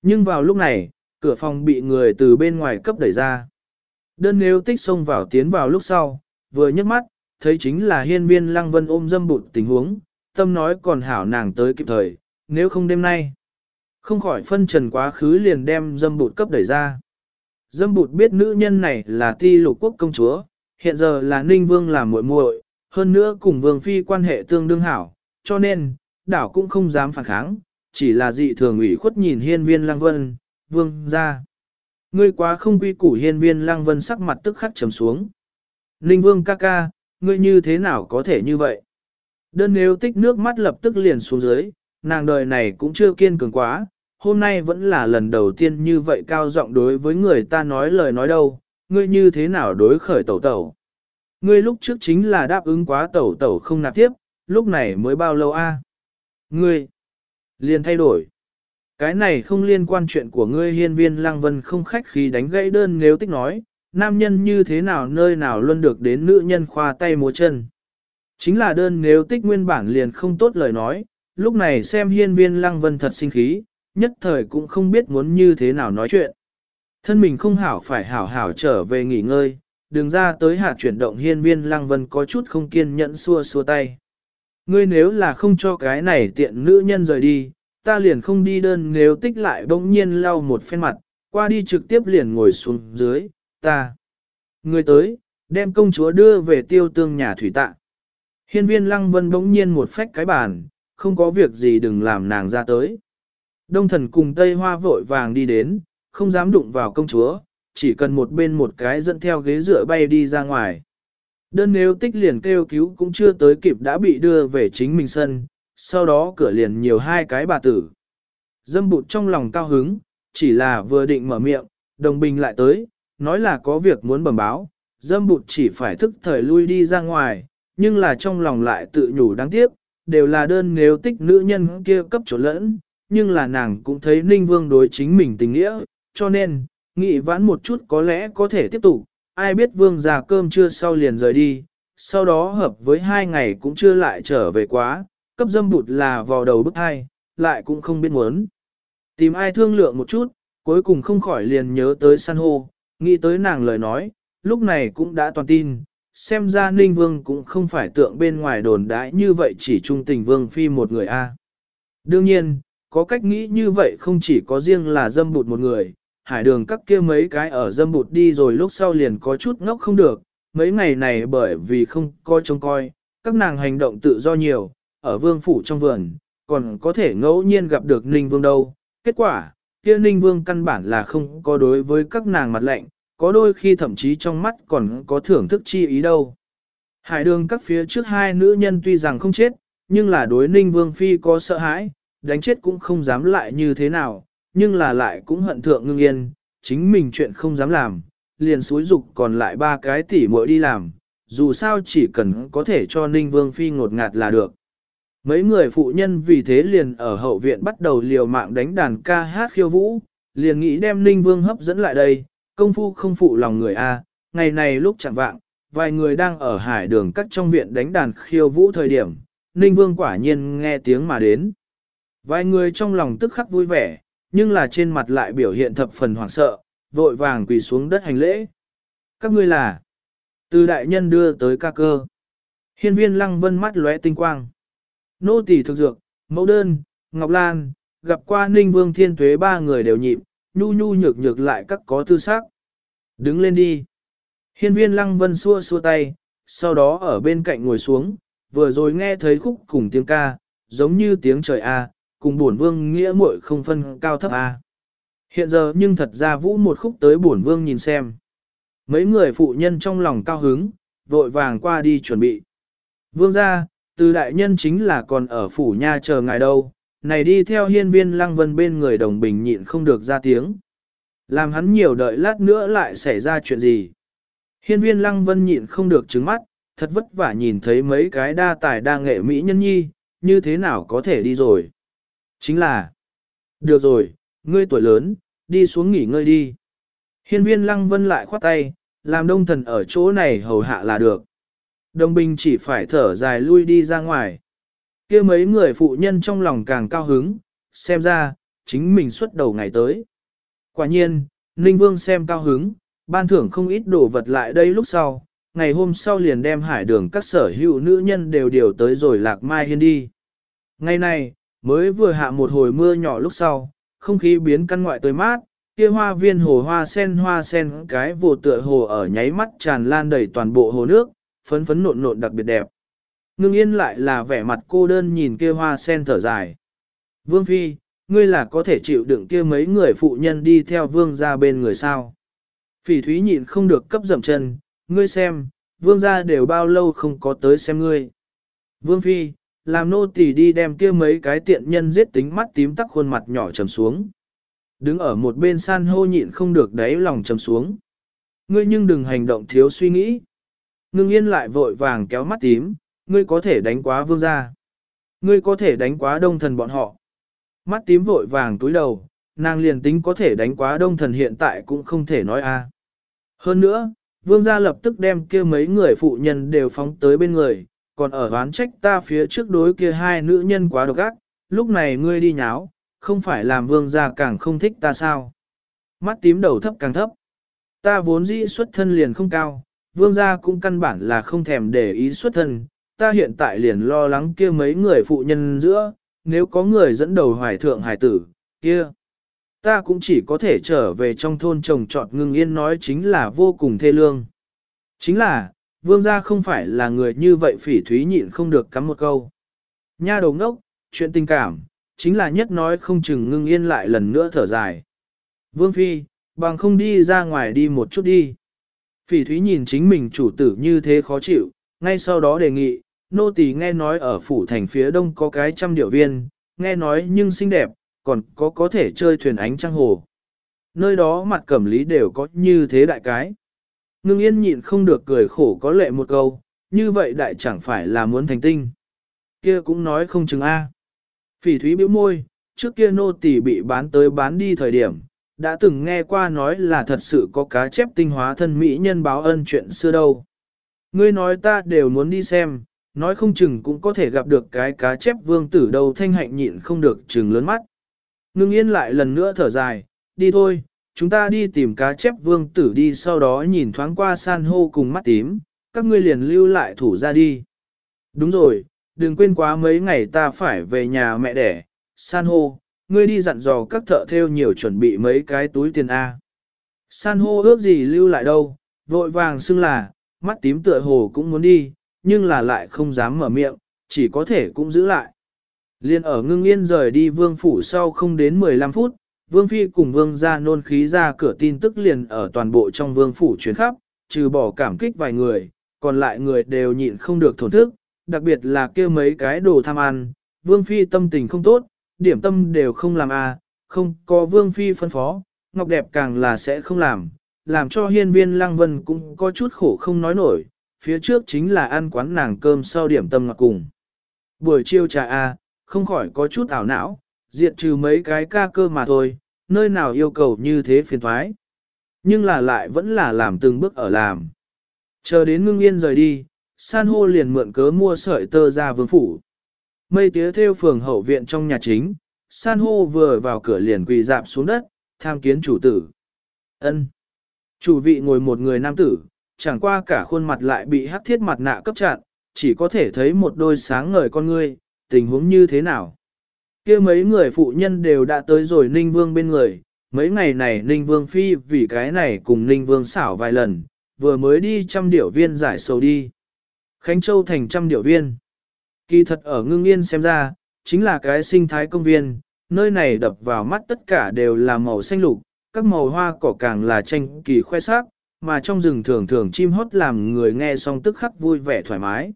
Nhưng vào lúc này, cửa phòng bị người từ bên ngoài cấp đẩy ra. Đơn nếu tích xông vào tiến vào lúc sau, vừa nhấc mắt, thấy chính là hiên viên lăng vân ôm dâm bụt tình huống, tâm nói còn hảo nàng tới kịp thời, nếu không đêm nay. Không khỏi phân trần quá khứ liền đem dâm bụt cấp đẩy ra. Dâm bụt biết nữ nhân này là ti lục quốc công chúa, hiện giờ là ninh vương làm muội muội, hơn nữa cùng vương phi quan hệ tương đương hảo, cho nên, đảo cũng không dám phản kháng, chỉ là dị thường ủy khuất nhìn hiên viên Lang vân, vương ra. Ngươi quá không quy củ hiên viên Lang vân sắc mặt tức khắc trầm xuống. Ninh vương ca ca, ngươi như thế nào có thể như vậy? Đơn nếu tích nước mắt lập tức liền xuống dưới, nàng đời này cũng chưa kiên cường quá, hôm nay vẫn là lần đầu tiên như vậy cao giọng đối với người ta nói lời nói đâu, ngươi như thế nào đối khởi tẩu tẩu. Ngươi lúc trước chính là đáp ứng quá tẩu tẩu không nạp tiếp, lúc này mới bao lâu a? Ngươi, liền thay đổi. Cái này không liên quan chuyện của ngươi hiên viên lăng vân không khách khí đánh gãy đơn nếu tích nói, nam nhân như thế nào nơi nào luôn được đến nữ nhân khoa tay múa chân. Chính là đơn nếu tích nguyên bản liền không tốt lời nói, lúc này xem hiên viên lăng vân thật sinh khí, nhất thời cũng không biết muốn như thế nào nói chuyện. Thân mình không hảo phải hảo hảo trở về nghỉ ngơi, đừng ra tới hạt chuyển động hiên viên lăng vân có chút không kiên nhẫn xua xua tay. Ngươi nếu là không cho cái này tiện nữ nhân rời đi, ta liền không đi đơn nếu tích lại bỗng nhiên lau một phen mặt, qua đi trực tiếp liền ngồi xuống dưới, ta. Ngươi tới, đem công chúa đưa về tiêu tương nhà thủy tạ. Hiên viên lăng vân bỗng nhiên một phách cái bàn, không có việc gì đừng làm nàng ra tới. Đông thần cùng Tây Hoa vội vàng đi đến, không dám đụng vào công chúa, chỉ cần một bên một cái dẫn theo ghế dựa bay đi ra ngoài. Đơn nếu tích liền kêu cứu cũng chưa tới kịp đã bị đưa về chính mình sân, sau đó cửa liền nhiều hai cái bà tử. Dâm bụt trong lòng cao hứng, chỉ là vừa định mở miệng, đồng bình lại tới, nói là có việc muốn bẩm báo, dâm bụt chỉ phải thức thời lui đi ra ngoài, nhưng là trong lòng lại tự nhủ đáng tiếc, đều là đơn nếu tích nữ nhân kia cấp chỗ lẫn, nhưng là nàng cũng thấy Ninh Vương đối chính mình tình nghĩa, cho nên, nghị vãn một chút có lẽ có thể tiếp tục, ai biết Vương già cơm trưa sau liền rời đi, sau đó hợp với hai ngày cũng chưa lại trở về quá, cấp dâm bụt là vào đầu bức hai, lại cũng không biết muốn. Tìm ai thương lượng một chút, cuối cùng không khỏi liền nhớ tới san hô, nghĩ tới nàng lời nói, lúc này cũng đã toàn tin, xem ra Ninh Vương cũng không phải tượng bên ngoài đồn đãi như vậy chỉ trung tình Vương Phi một người a. Đương nhiên, có cách nghĩ như vậy không chỉ có riêng là dâm bụt một người, hải đường các kia mấy cái ở dâm bụt đi rồi lúc sau liền có chút ngốc không được, mấy ngày này bởi vì không coi trông coi, các nàng hành động tự do nhiều, ở vương phủ trong vườn, còn có thể ngẫu nhiên gặp được Ninh Vương đâu. Kết quả, kia Ninh Vương căn bản là không có đối với các nàng mặt lạnh, có đôi khi thậm chí trong mắt còn có thưởng thức chi ý đâu. Hải đường các phía trước hai nữ nhân tuy rằng không chết, nhưng là đối Ninh Vương Phi có sợ hãi, đánh chết cũng không dám lại như thế nào, nhưng là lại cũng hận thượng ngưng yên, chính mình chuyện không dám làm, liền suối dục còn lại ba cái tỷ muội đi làm, dù sao chỉ cần có thể cho Ninh Vương Phi ngột ngạt là được. Mấy người phụ nhân vì thế liền ở hậu viện bắt đầu liều mạng đánh đàn ca hát khiêu vũ, liền nghĩ đem Ninh Vương hấp dẫn lại đây, công phu không phụ lòng người A, ngày này lúc chẳng vạng, vài người đang ở hải đường cắt trong viện đánh đàn khiêu vũ thời điểm, Ninh Vương quả nhiên nghe tiếng mà đến. Vài người trong lòng tức khắc vui vẻ, nhưng là trên mặt lại biểu hiện thập phần hoảng sợ, vội vàng quỳ xuống đất hành lễ. Các ngươi là, từ đại nhân đưa tới ca cơ. Hiên viên lăng vân mắt lóe tinh quang. Nô tỳ thực dược, mẫu đơn, ngọc lan, gặp qua ninh vương thiên tuế ba người đều nhịp, nhu nhu nhược nhược lại các có tư xác. Đứng lên đi. Hiên viên lăng vân xua xua tay, sau đó ở bên cạnh ngồi xuống, vừa rồi nghe thấy khúc cùng tiếng ca, giống như tiếng trời A, cùng bổn vương nghĩa muội không phân cao thấp A. Hiện giờ nhưng thật ra vũ một khúc tới bổn vương nhìn xem. Mấy người phụ nhân trong lòng cao hứng, vội vàng qua đi chuẩn bị. Vương ra, từ đại nhân chính là còn ở phủ nha chờ ngài đâu, này đi theo hiên viên lăng vân bên người đồng bình nhịn không được ra tiếng. Làm hắn nhiều đợi lát nữa lại xảy ra chuyện gì. Hiên viên lăng vân nhịn không được trứng mắt, thật vất vả nhìn thấy mấy cái đa tài đa nghệ mỹ nhân nhi, như thế nào có thể đi rồi. Chính là, được rồi, ngươi tuổi lớn, đi xuống nghỉ ngơi đi. Hiên viên lăng vân lại khoát tay, làm đông thần ở chỗ này hầu hạ là được. Đồng bình chỉ phải thở dài lui đi ra ngoài. kia mấy người phụ nhân trong lòng càng cao hứng, xem ra, chính mình xuất đầu ngày tới. Quả nhiên, Ninh Vương xem cao hứng, ban thưởng không ít đồ vật lại đây lúc sau, ngày hôm sau liền đem hải đường các sở hữu nữ nhân đều điều tới rồi lạc mai hiên đi. Ngày này, mới vừa hạ một hồi mưa nhỏ lúc sau, không khí biến căn ngoại tới mát, kia hoa viên hồ hoa sen hoa sen cái vô tựa hồ ở nháy mắt tràn lan đầy toàn bộ hồ nước, phấn phấn nộn nộn đặc biệt đẹp. Ngưng yên lại là vẻ mặt cô đơn nhìn kia hoa sen thở dài. Vương Phi, ngươi là có thể chịu đựng kia mấy người phụ nhân đi theo vương ra bên người sao. Phỉ thúy nhịn không được cấp dậm chân, ngươi xem, vương gia đều bao lâu không có tới xem ngươi. Vương Phi, làm nô tỳ đi đem kia mấy cái tiện nhân giết tính mắt tím tắc khuôn mặt nhỏ trầm xuống. Đứng ở một bên san hô nhịn không được đáy lòng trầm xuống. Ngươi nhưng đừng hành động thiếu suy nghĩ. Ngưng yên lại vội vàng kéo mắt tím, ngươi có thể đánh quá vương gia. Ngươi có thể đánh quá đông thần bọn họ. Mắt tím vội vàng túi đầu, nàng liền tính có thể đánh quá đông thần hiện tại cũng không thể nói a. Hơn nữa, vương gia lập tức đem kia mấy người phụ nhân đều phóng tới bên người, còn ở oán trách ta phía trước đối kia hai nữ nhân quá độc ác, lúc này ngươi đi nháo, không phải làm vương gia càng không thích ta sao. Mắt tím đầu thấp càng thấp. Ta vốn dĩ xuất thân liền không cao, vương gia cũng căn bản là không thèm để ý xuất thân, ta hiện tại liền lo lắng kia mấy người phụ nhân giữa, nếu có người dẫn đầu hoài thượng hải tử, kia. Ta cũng chỉ có thể trở về trong thôn trồng trọt ngưng yên nói chính là vô cùng thê lương. Chính là, vương gia không phải là người như vậy phỉ thúy nhịn không được cắm một câu. Nha đầu ngốc, chuyện tình cảm, chính là nhất nói không chừng ngưng yên lại lần nữa thở dài. Vương Phi, bằng không đi ra ngoài đi một chút đi. Phỉ thúy nhìn chính mình chủ tử như thế khó chịu, ngay sau đó đề nghị, nô tỳ nghe nói ở phủ thành phía đông có cái trăm điệu viên, nghe nói nhưng xinh đẹp, còn có có thể chơi thuyền ánh trăng hồ. Nơi đó mặt cẩm lý đều có như thế đại cái. Ngưng yên nhịn không được cười khổ có lệ một câu, như vậy đại chẳng phải là muốn thành tinh. Kia cũng nói không chừng A. Phỉ thúy bĩu môi, trước kia nô tỳ bị bán tới bán đi thời điểm, đã từng nghe qua nói là thật sự có cá chép tinh hóa thân mỹ nhân báo ân chuyện xưa đâu. Ngươi nói ta đều muốn đi xem, nói không chừng cũng có thể gặp được cái cá chép vương tử đâu thanh hạnh nhịn không được chừng lớn mắt. Ngưng yên lại lần nữa thở dài, đi thôi, chúng ta đi tìm cá chép vương tử đi sau đó nhìn thoáng qua san hô cùng mắt tím, các ngươi liền lưu lại thủ ra đi. Đúng rồi, đừng quên quá mấy ngày ta phải về nhà mẹ đẻ, san hô, ngươi đi dặn dò các thợ theo nhiều chuẩn bị mấy cái túi tiền A. San hô ước gì lưu lại đâu, vội vàng xưng là, mắt tím tựa hồ cũng muốn đi, nhưng là lại không dám mở miệng, chỉ có thể cũng giữ lại. Liên ở ngưng yên rời đi vương phủ sau không đến 15 phút, vương phi cùng vương ra nôn khí ra cửa tin tức liền ở toàn bộ trong vương phủ chuyến khắp, trừ bỏ cảm kích vài người, còn lại người đều nhịn không được thổn thức, đặc biệt là kêu mấy cái đồ tham ăn, vương phi tâm tình không tốt, điểm tâm đều không làm à, không có vương phi phân phó, ngọc đẹp càng là sẽ không làm, làm cho hiên viên lăng vân cũng có chút khổ không nói nổi, phía trước chính là ăn quán nàng cơm sau điểm tâm ngọt cùng. Buổi chiều trà à, không khỏi có chút ảo não, diệt trừ mấy cái ca cơ mà thôi, nơi nào yêu cầu như thế phiền thoái. Nhưng là lại vẫn là làm từng bước ở làm. Chờ đến ngưng yên rời đi, san hô liền mượn cớ mua sợi tơ ra vương phủ. Mây tía theo phường hậu viện trong nhà chính, san hô vừa vào cửa liền quỳ dạp xuống đất, tham kiến chủ tử. ân Chủ vị ngồi một người nam tử, chẳng qua cả khuôn mặt lại bị hắc thiết mặt nạ cấp chặn, chỉ có thể thấy một đôi sáng ngời con ngươi, tình huống như thế nào kia mấy người phụ nhân đều đã tới rồi Ninh Vương bên người, mấy ngày này Ninh Vương phi vì cái này cùng Ninh Vương xảo vài lần, vừa mới đi trăm điểu viên giải sầu đi. Khánh Châu thành trăm điểu viên. Kỳ thật ở ngưng yên xem ra, chính là cái sinh thái công viên, nơi này đập vào mắt tất cả đều là màu xanh lục, các màu hoa cỏ càng là tranh kỳ khoe sắc, mà trong rừng thường thường chim hót làm người nghe xong tức khắc vui vẻ thoải mái.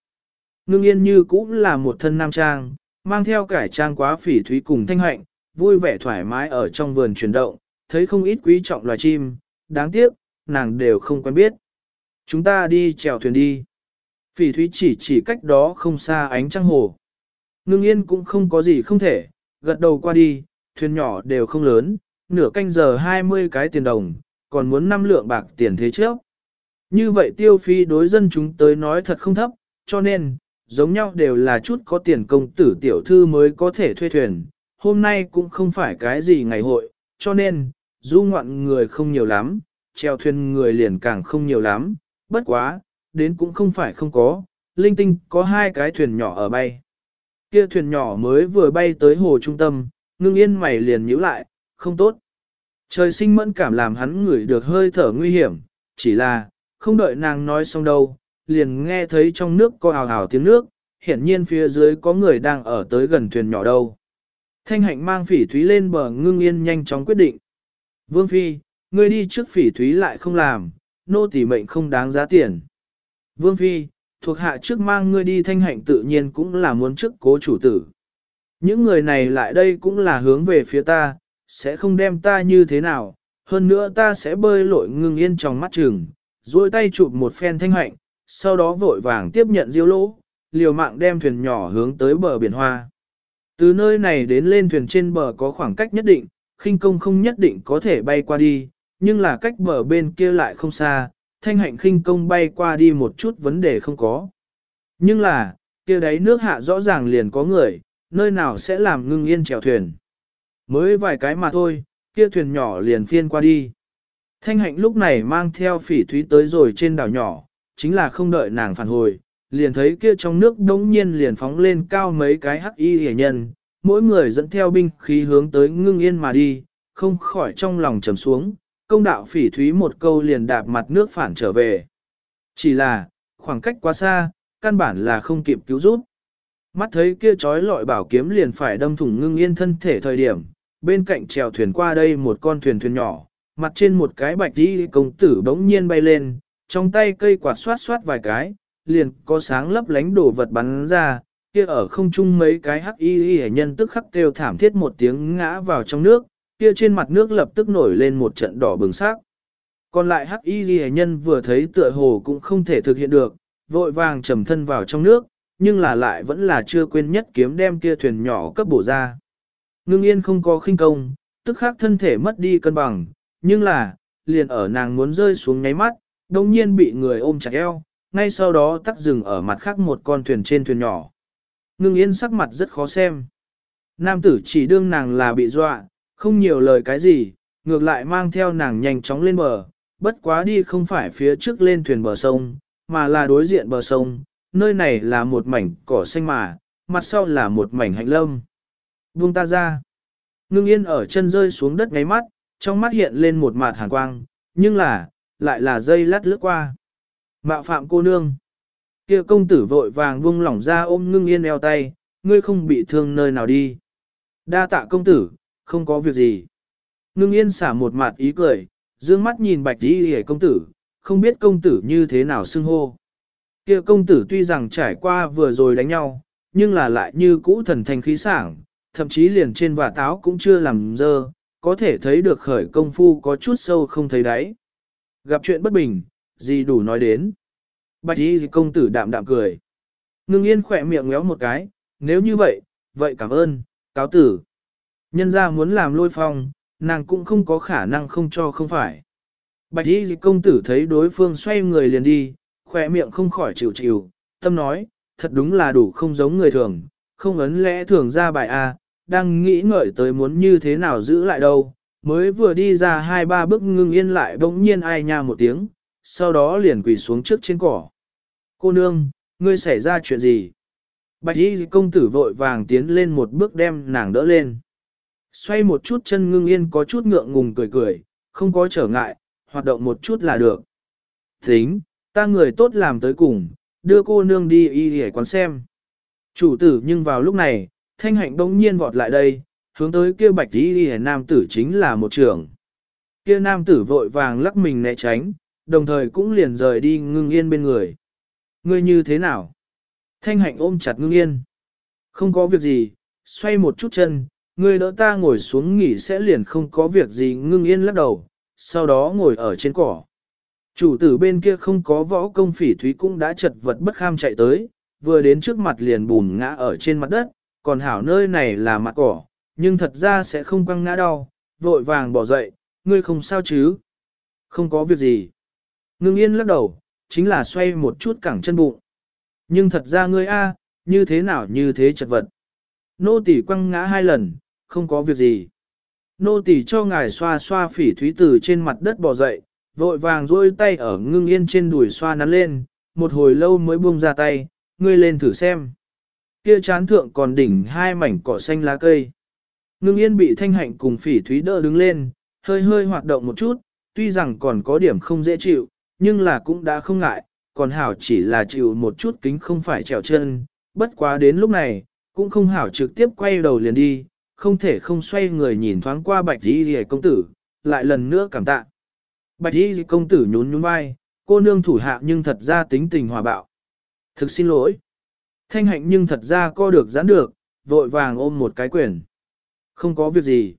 Ngưng yên như cũng là một thân nam trang, mang theo cải trang quá phỉ thúy cùng thanh hạnh, vui vẻ thoải mái ở trong vườn chuyển động, thấy không ít quý trọng loài chim, đáng tiếc, nàng đều không quen biết. Chúng ta đi chèo thuyền đi. Phỉ thúy chỉ chỉ cách đó không xa ánh trăng hồ. Ngưng yên cũng không có gì không thể, gật đầu qua đi, thuyền nhỏ đều không lớn, nửa canh giờ 20 cái tiền đồng, còn muốn năm lượng bạc tiền thế trước. Như vậy tiêu phi đối dân chúng tới nói thật không thấp, cho nên, giống nhau đều là chút có tiền công tử tiểu thư mới có thể thuê thuyền. Hôm nay cũng không phải cái gì ngày hội, cho nên, du ngoạn người không nhiều lắm, treo thuyền người liền càng không nhiều lắm, bất quá, đến cũng không phải không có, linh tinh có hai cái thuyền nhỏ ở bay. Kia thuyền nhỏ mới vừa bay tới hồ trung tâm, ngưng yên mày liền nhíu lại, không tốt. Trời sinh mẫn cảm làm hắn ngửi được hơi thở nguy hiểm, chỉ là, không đợi nàng nói xong đâu, liền nghe thấy trong nước có ào ào tiếng nước, hiển nhiên phía dưới có người đang ở tới gần thuyền nhỏ đâu. Thanh hạnh mang phỉ thúy lên bờ ngưng yên nhanh chóng quyết định. Vương Phi, ngươi đi trước phỉ thúy lại không làm, nô tỳ mệnh không đáng giá tiền. Vương Phi, thuộc hạ trước mang ngươi đi thanh hạnh tự nhiên cũng là muốn trước cố chủ tử. Những người này lại đây cũng là hướng về phía ta, sẽ không đem ta như thế nào, hơn nữa ta sẽ bơi lội ngưng yên trong mắt trường, duỗi tay chụp một phen thanh hạnh, sau đó vội vàng tiếp nhận diêu lỗ, liều mạng đem thuyền nhỏ hướng tới bờ biển hoa. Từ nơi này đến lên thuyền trên bờ có khoảng cách nhất định, khinh công không nhất định có thể bay qua đi, nhưng là cách bờ bên kia lại không xa, thanh hạnh khinh công bay qua đi một chút vấn đề không có. Nhưng là, kia đấy nước hạ rõ ràng liền có người, nơi nào sẽ làm ngưng yên chèo thuyền. Mới vài cái mà thôi, kia thuyền nhỏ liền phiên qua đi. Thanh hạnh lúc này mang theo phỉ thúy tới rồi trên đảo nhỏ, chính là không đợi nàng phản hồi, liền thấy kia trong nước đống nhiên liền phóng lên cao mấy cái hắc y hề nhân, mỗi người dẫn theo binh khí hướng tới ngưng yên mà đi, không khỏi trong lòng trầm xuống, công đạo phỉ thúy một câu liền đạp mặt nước phản trở về. Chỉ là, khoảng cách quá xa, căn bản là không kịp cứu giúp. Mắt thấy kia trói lọi bảo kiếm liền phải đâm thủng ngưng yên thân thể thời điểm, bên cạnh chèo thuyền qua đây một con thuyền thuyền nhỏ, mặt trên một cái bạch đi công tử bỗng nhiên bay lên, trong tay cây quạt xoát xoát vài cái, liền có sáng lấp lánh đổ vật bắn ra, kia ở không trung mấy cái hắc y y nhân tức khắc kêu thảm thiết một tiếng ngã vào trong nước, kia trên mặt nước lập tức nổi lên một trận đỏ bừng sắc. Còn lại hắc y y nhân vừa thấy tựa hồ cũng không thể thực hiện được, vội vàng trầm thân vào trong nước, nhưng là lại vẫn là chưa quên nhất kiếm đem kia thuyền nhỏ cấp bổ ra. Ngưng yên không có khinh công, tức khắc thân thể mất đi cân bằng, nhưng là, liền ở nàng muốn rơi xuống nháy mắt, đồng nhiên bị người ôm chặt eo, ngay sau đó tắt dừng ở mặt khác một con thuyền trên thuyền nhỏ. Ngưng yên sắc mặt rất khó xem. Nam tử chỉ đương nàng là bị dọa, không nhiều lời cái gì, ngược lại mang theo nàng nhanh chóng lên bờ, bất quá đi không phải phía trước lên thuyền bờ sông, mà là đối diện bờ sông, nơi này là một mảnh cỏ xanh mà, mặt sau là một mảnh hạnh lâm. Buông ta ra. Ngưng yên ở chân rơi xuống đất ngáy mắt, trong mắt hiện lên một mạt hàn quang, nhưng là, lại là dây lát lướt qua. Mạo phạm cô nương. kia công tử vội vàng buông lỏng ra ôm ngưng yên eo tay, ngươi không bị thương nơi nào đi. Đa tạ công tử, không có việc gì. Ngưng yên xả một mặt ý cười, dương mắt nhìn bạch đi hề công tử, không biết công tử như thế nào xưng hô. kia công tử tuy rằng trải qua vừa rồi đánh nhau, nhưng là lại như cũ thần thành khí sảng, thậm chí liền trên và táo cũng chưa làm dơ, có thể thấy được khởi công phu có chút sâu không thấy đáy. Gặp chuyện bất bình, gì đủ nói đến. Bạch y công tử đạm đạm cười. Ngưng yên khỏe miệng ngéo một cái, nếu như vậy, vậy cảm ơn, cáo tử. Nhân ra muốn làm lôi phong, nàng cũng không có khả năng không cho không phải. Bạch y công tử thấy đối phương xoay người liền đi, khỏe miệng không khỏi chịu chịu, tâm nói, thật đúng là đủ không giống người thường, không ấn lẽ thường ra bài A, đang nghĩ ngợi tới muốn như thế nào giữ lại đâu, mới vừa đi ra hai ba bước ngưng yên lại bỗng nhiên ai nha một tiếng, sau đó liền quỳ xuống trước trên cỏ. Cô nương, ngươi xảy ra chuyện gì? Bạch y công tử vội vàng tiến lên một bước đem nàng đỡ lên. Xoay một chút chân ngưng yên có chút ngượng ngùng cười cười, không có trở ngại, hoạt động một chút là được. Tính, ta người tốt làm tới cùng, đưa cô nương đi y để quán xem. Chủ tử nhưng vào lúc này, thanh hạnh đông nhiên vọt lại đây, hướng tới kia bạch y đi nam tử chính là một trưởng. Kia nam tử vội vàng lắc mình né tránh, đồng thời cũng liền rời đi ngưng yên bên người. Ngươi như thế nào? Thanh hạnh ôm chặt ngưng yên. Không có việc gì, xoay một chút chân, ngươi đỡ ta ngồi xuống nghỉ sẽ liền không có việc gì ngưng yên lắc đầu, sau đó ngồi ở trên cỏ. Chủ tử bên kia không có võ công phỉ thúy cũng đã chật vật bất kham chạy tới, vừa đến trước mặt liền bùn ngã ở trên mặt đất, còn hảo nơi này là mặt cỏ, nhưng thật ra sẽ không quăng ngã đau, vội vàng bỏ dậy, ngươi không sao chứ? Không có việc gì. Ngưng yên lắc đầu, chính là xoay một chút cẳng chân bụng. Nhưng thật ra ngươi a, như thế nào như thế chật vật. Nô tỳ quăng ngã hai lần, không có việc gì. Nô tỳ cho ngài xoa xoa phỉ thúy từ trên mặt đất bò dậy, vội vàng duỗi tay ở ngưng yên trên đùi xoa nắn lên, một hồi lâu mới buông ra tay, ngươi lên thử xem. Kia chán thượng còn đỉnh hai mảnh cỏ xanh lá cây. Ngưng yên bị thanh hạnh cùng phỉ thúy đỡ đứng lên, hơi hơi hoạt động một chút, tuy rằng còn có điểm không dễ chịu, nhưng là cũng đã không ngại, còn hảo chỉ là chịu một chút kính không phải trèo chân, bất quá đến lúc này, cũng không hảo trực tiếp quay đầu liền đi, không thể không xoay người nhìn thoáng qua bạch y rìa công tử, lại lần nữa cảm tạ. Bạch y công tử nhún nhún vai, cô nương thủ hạ nhưng thật ra tính tình hòa bạo. Thực xin lỗi. Thanh hạnh nhưng thật ra co được giãn được, vội vàng ôm một cái quyền. Không có việc gì.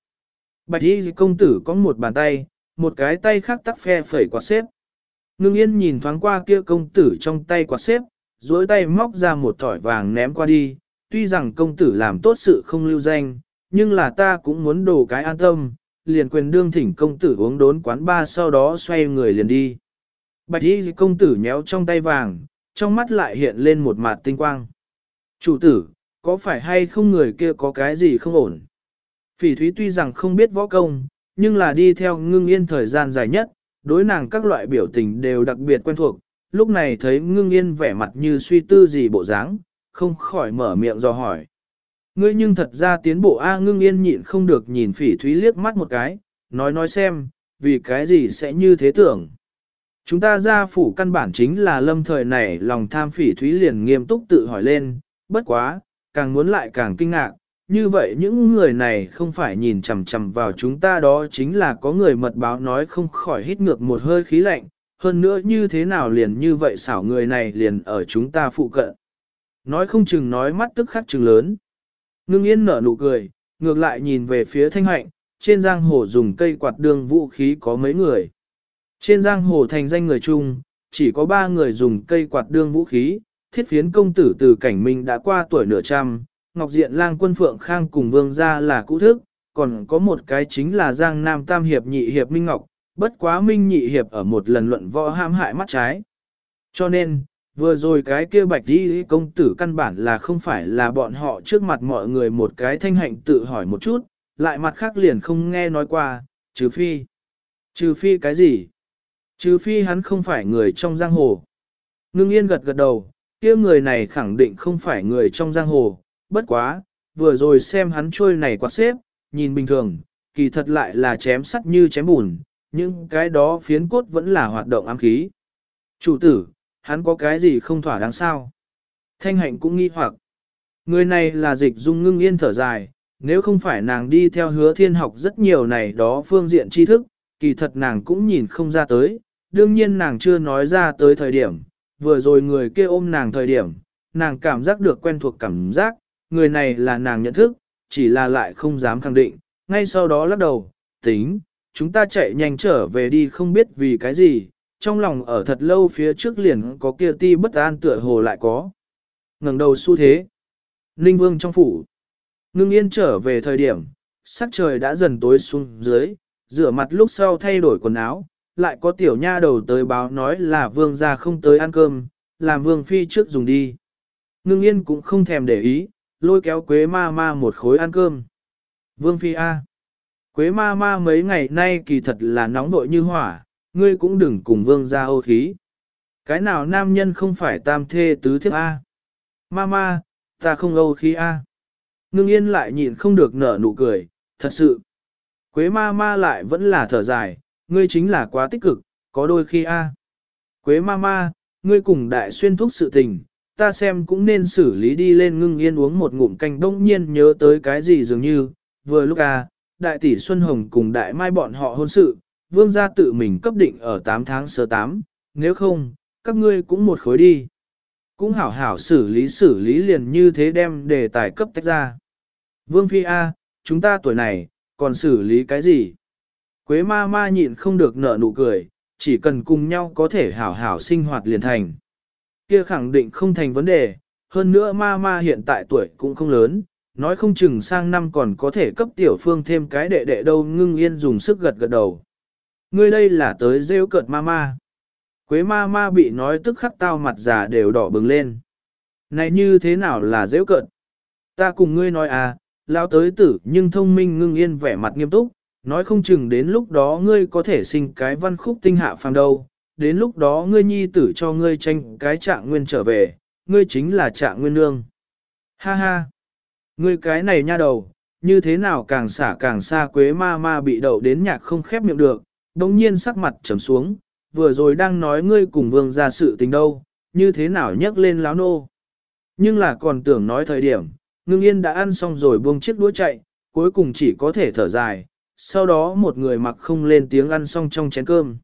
Bạch y công tử có một bàn tay, một cái tay khác tắt phe phẩy quạt xếp. Ngưng yên nhìn thoáng qua kia công tử trong tay quạt xếp, duỗi tay móc ra một thỏi vàng ném qua đi. Tuy rằng công tử làm tốt sự không lưu danh, nhưng là ta cũng muốn đổ cái an tâm, liền quyền đương thỉnh công tử uống đốn quán ba sau đó xoay người liền đi. Bạch y công tử nhéo trong tay vàng, trong mắt lại hiện lên một mặt tinh quang. Chủ tử, có phải hay không người kia có cái gì không ổn? Phỉ thúy tuy rằng không biết võ công, nhưng là đi theo ngưng yên thời gian dài nhất, đối nàng các loại biểu tình đều đặc biệt quen thuộc, lúc này thấy ngưng yên vẻ mặt như suy tư gì bộ dáng, không khỏi mở miệng do hỏi. Ngươi nhưng thật ra tiến bộ A ngưng yên nhịn không được nhìn phỉ thúy liếc mắt một cái, nói nói xem, vì cái gì sẽ như thế tưởng. Chúng ta ra phủ căn bản chính là lâm thời này lòng tham phỉ thúy liền nghiêm túc tự hỏi lên, bất quá, càng muốn lại càng kinh ngạc, như vậy những người này không phải nhìn chằm chằm vào chúng ta đó chính là có người mật báo nói không khỏi hít ngược một hơi khí lạnh, hơn nữa như thế nào liền như vậy xảo người này liền ở chúng ta phụ cận. Nói không chừng nói mắt tức khắc chừng lớn. Ngưng yên nở nụ cười, ngược lại nhìn về phía thanh hạnh, trên giang hồ dùng cây quạt đường vũ khí có mấy người. Trên giang hồ thành danh người chung, chỉ có ba người dùng cây quạt đương vũ khí, thiết phiến công tử từ cảnh minh đã qua tuổi nửa trăm, Ngọc Diện lang quân Phượng Khang cùng vương gia là cũ thức, còn có một cái chính là Giang Nam Tam Hiệp nhị hiệp Minh Ngọc, bất quá Minh nhị hiệp ở một lần luận võ ham hại mắt trái. Cho nên, vừa rồi cái kia bạch đi công tử căn bản là không phải là bọn họ trước mặt mọi người một cái thanh hạnh tự hỏi một chút, lại mặt khác liền không nghe nói qua, trừ phi. Trừ phi cái gì? Trừ phi hắn không phải người trong giang hồ. Ngưng yên gật gật đầu, kia người này khẳng định không phải người trong giang hồ, bất quá, vừa rồi xem hắn trôi này quạt xếp, nhìn bình thường, kỳ thật lại là chém sắt như chém bùn, nhưng cái đó phiến cốt vẫn là hoạt động ám khí. Chủ tử, hắn có cái gì không thỏa đáng sao? Thanh hạnh cũng nghi hoặc. Người này là dịch dung ngưng yên thở dài, nếu không phải nàng đi theo hứa thiên học rất nhiều này đó phương diện tri thức, kỳ thật nàng cũng nhìn không ra tới, đương nhiên nàng chưa nói ra tới thời điểm, vừa rồi người kia ôm nàng thời điểm, nàng cảm giác được quen thuộc cảm giác, người này là nàng nhận thức, chỉ là lại không dám khẳng định, ngay sau đó lắc đầu, tính, chúng ta chạy nhanh trở về đi không biết vì cái gì, trong lòng ở thật lâu phía trước liền có kia ti bất an tựa hồ lại có. ngẩng đầu xu thế. Ninh Vương trong phủ. Ngưng yên trở về thời điểm, sắc trời đã dần tối xuống dưới, rửa mặt lúc sau thay đổi quần áo, lại có tiểu nha đầu tới báo nói là vương gia không tới ăn cơm, làm vương phi trước dùng đi. Ngưng yên cũng không thèm để ý, lôi kéo quế ma ma một khối ăn cơm. Vương phi A. Quế ma ma mấy ngày nay kỳ thật là nóng vội như hỏa, ngươi cũng đừng cùng vương gia ô khí. Cái nào nam nhân không phải tam thê tứ thiếp A. Ma ma, ta không âu khí A. Ngưng yên lại nhịn không được nở nụ cười, thật sự. Quế ma ma lại vẫn là thở dài, ngươi chính là quá tích cực, có đôi khi A. Quế ma ma, ngươi cùng đại xuyên thúc sự tình, ta xem cũng nên xử lý đi lên ngưng yên uống một ngụm canh đông nhiên nhớ tới cái gì dường như, vừa lúc A, đại tỷ Xuân Hồng cùng đại mai bọn họ hôn sự, vương gia tự mình cấp định ở 8 tháng sơ 8, nếu không, các ngươi cũng một khối đi. Cũng hảo hảo xử lý xử lý liền như thế đem đề tài cấp tách ra. Vương Phi A, chúng ta tuổi này, còn xử lý cái gì? Quế ma ma nhịn không được nở nụ cười, chỉ cần cùng nhau có thể hảo hảo sinh hoạt liền thành. Kia khẳng định không thành vấn đề, hơn nữa ma ma hiện tại tuổi cũng không lớn, nói không chừng sang năm còn có thể cấp tiểu phương thêm cái đệ đệ đâu ngưng yên dùng sức gật gật đầu. Ngươi đây là tới rêu cợt ma ma. Quế ma ma bị nói tức khắc tao mặt già đều đỏ bừng lên. Này như thế nào là rêu cợt? Ta cùng ngươi nói à, lao tới tử nhưng thông minh ngưng yên vẻ mặt nghiêm túc, nói không chừng đến lúc đó ngươi có thể sinh cái văn khúc tinh hạ phàm đâu, đến lúc đó ngươi nhi tử cho ngươi tranh cái trạng nguyên trở về, ngươi chính là trạng nguyên nương. Ha ha! Ngươi cái này nha đầu, như thế nào càng xả càng xa quế ma ma bị đậu đến nhạc không khép miệng được, đồng nhiên sắc mặt trầm xuống, vừa rồi đang nói ngươi cùng vương ra sự tình đâu, như thế nào nhắc lên láo nô. Nhưng là còn tưởng nói thời điểm, ngưng yên đã ăn xong rồi buông chiếc đũa chạy, cuối cùng chỉ có thể thở dài, sau đó một người mặc không lên tiếng ăn xong trong chén cơm.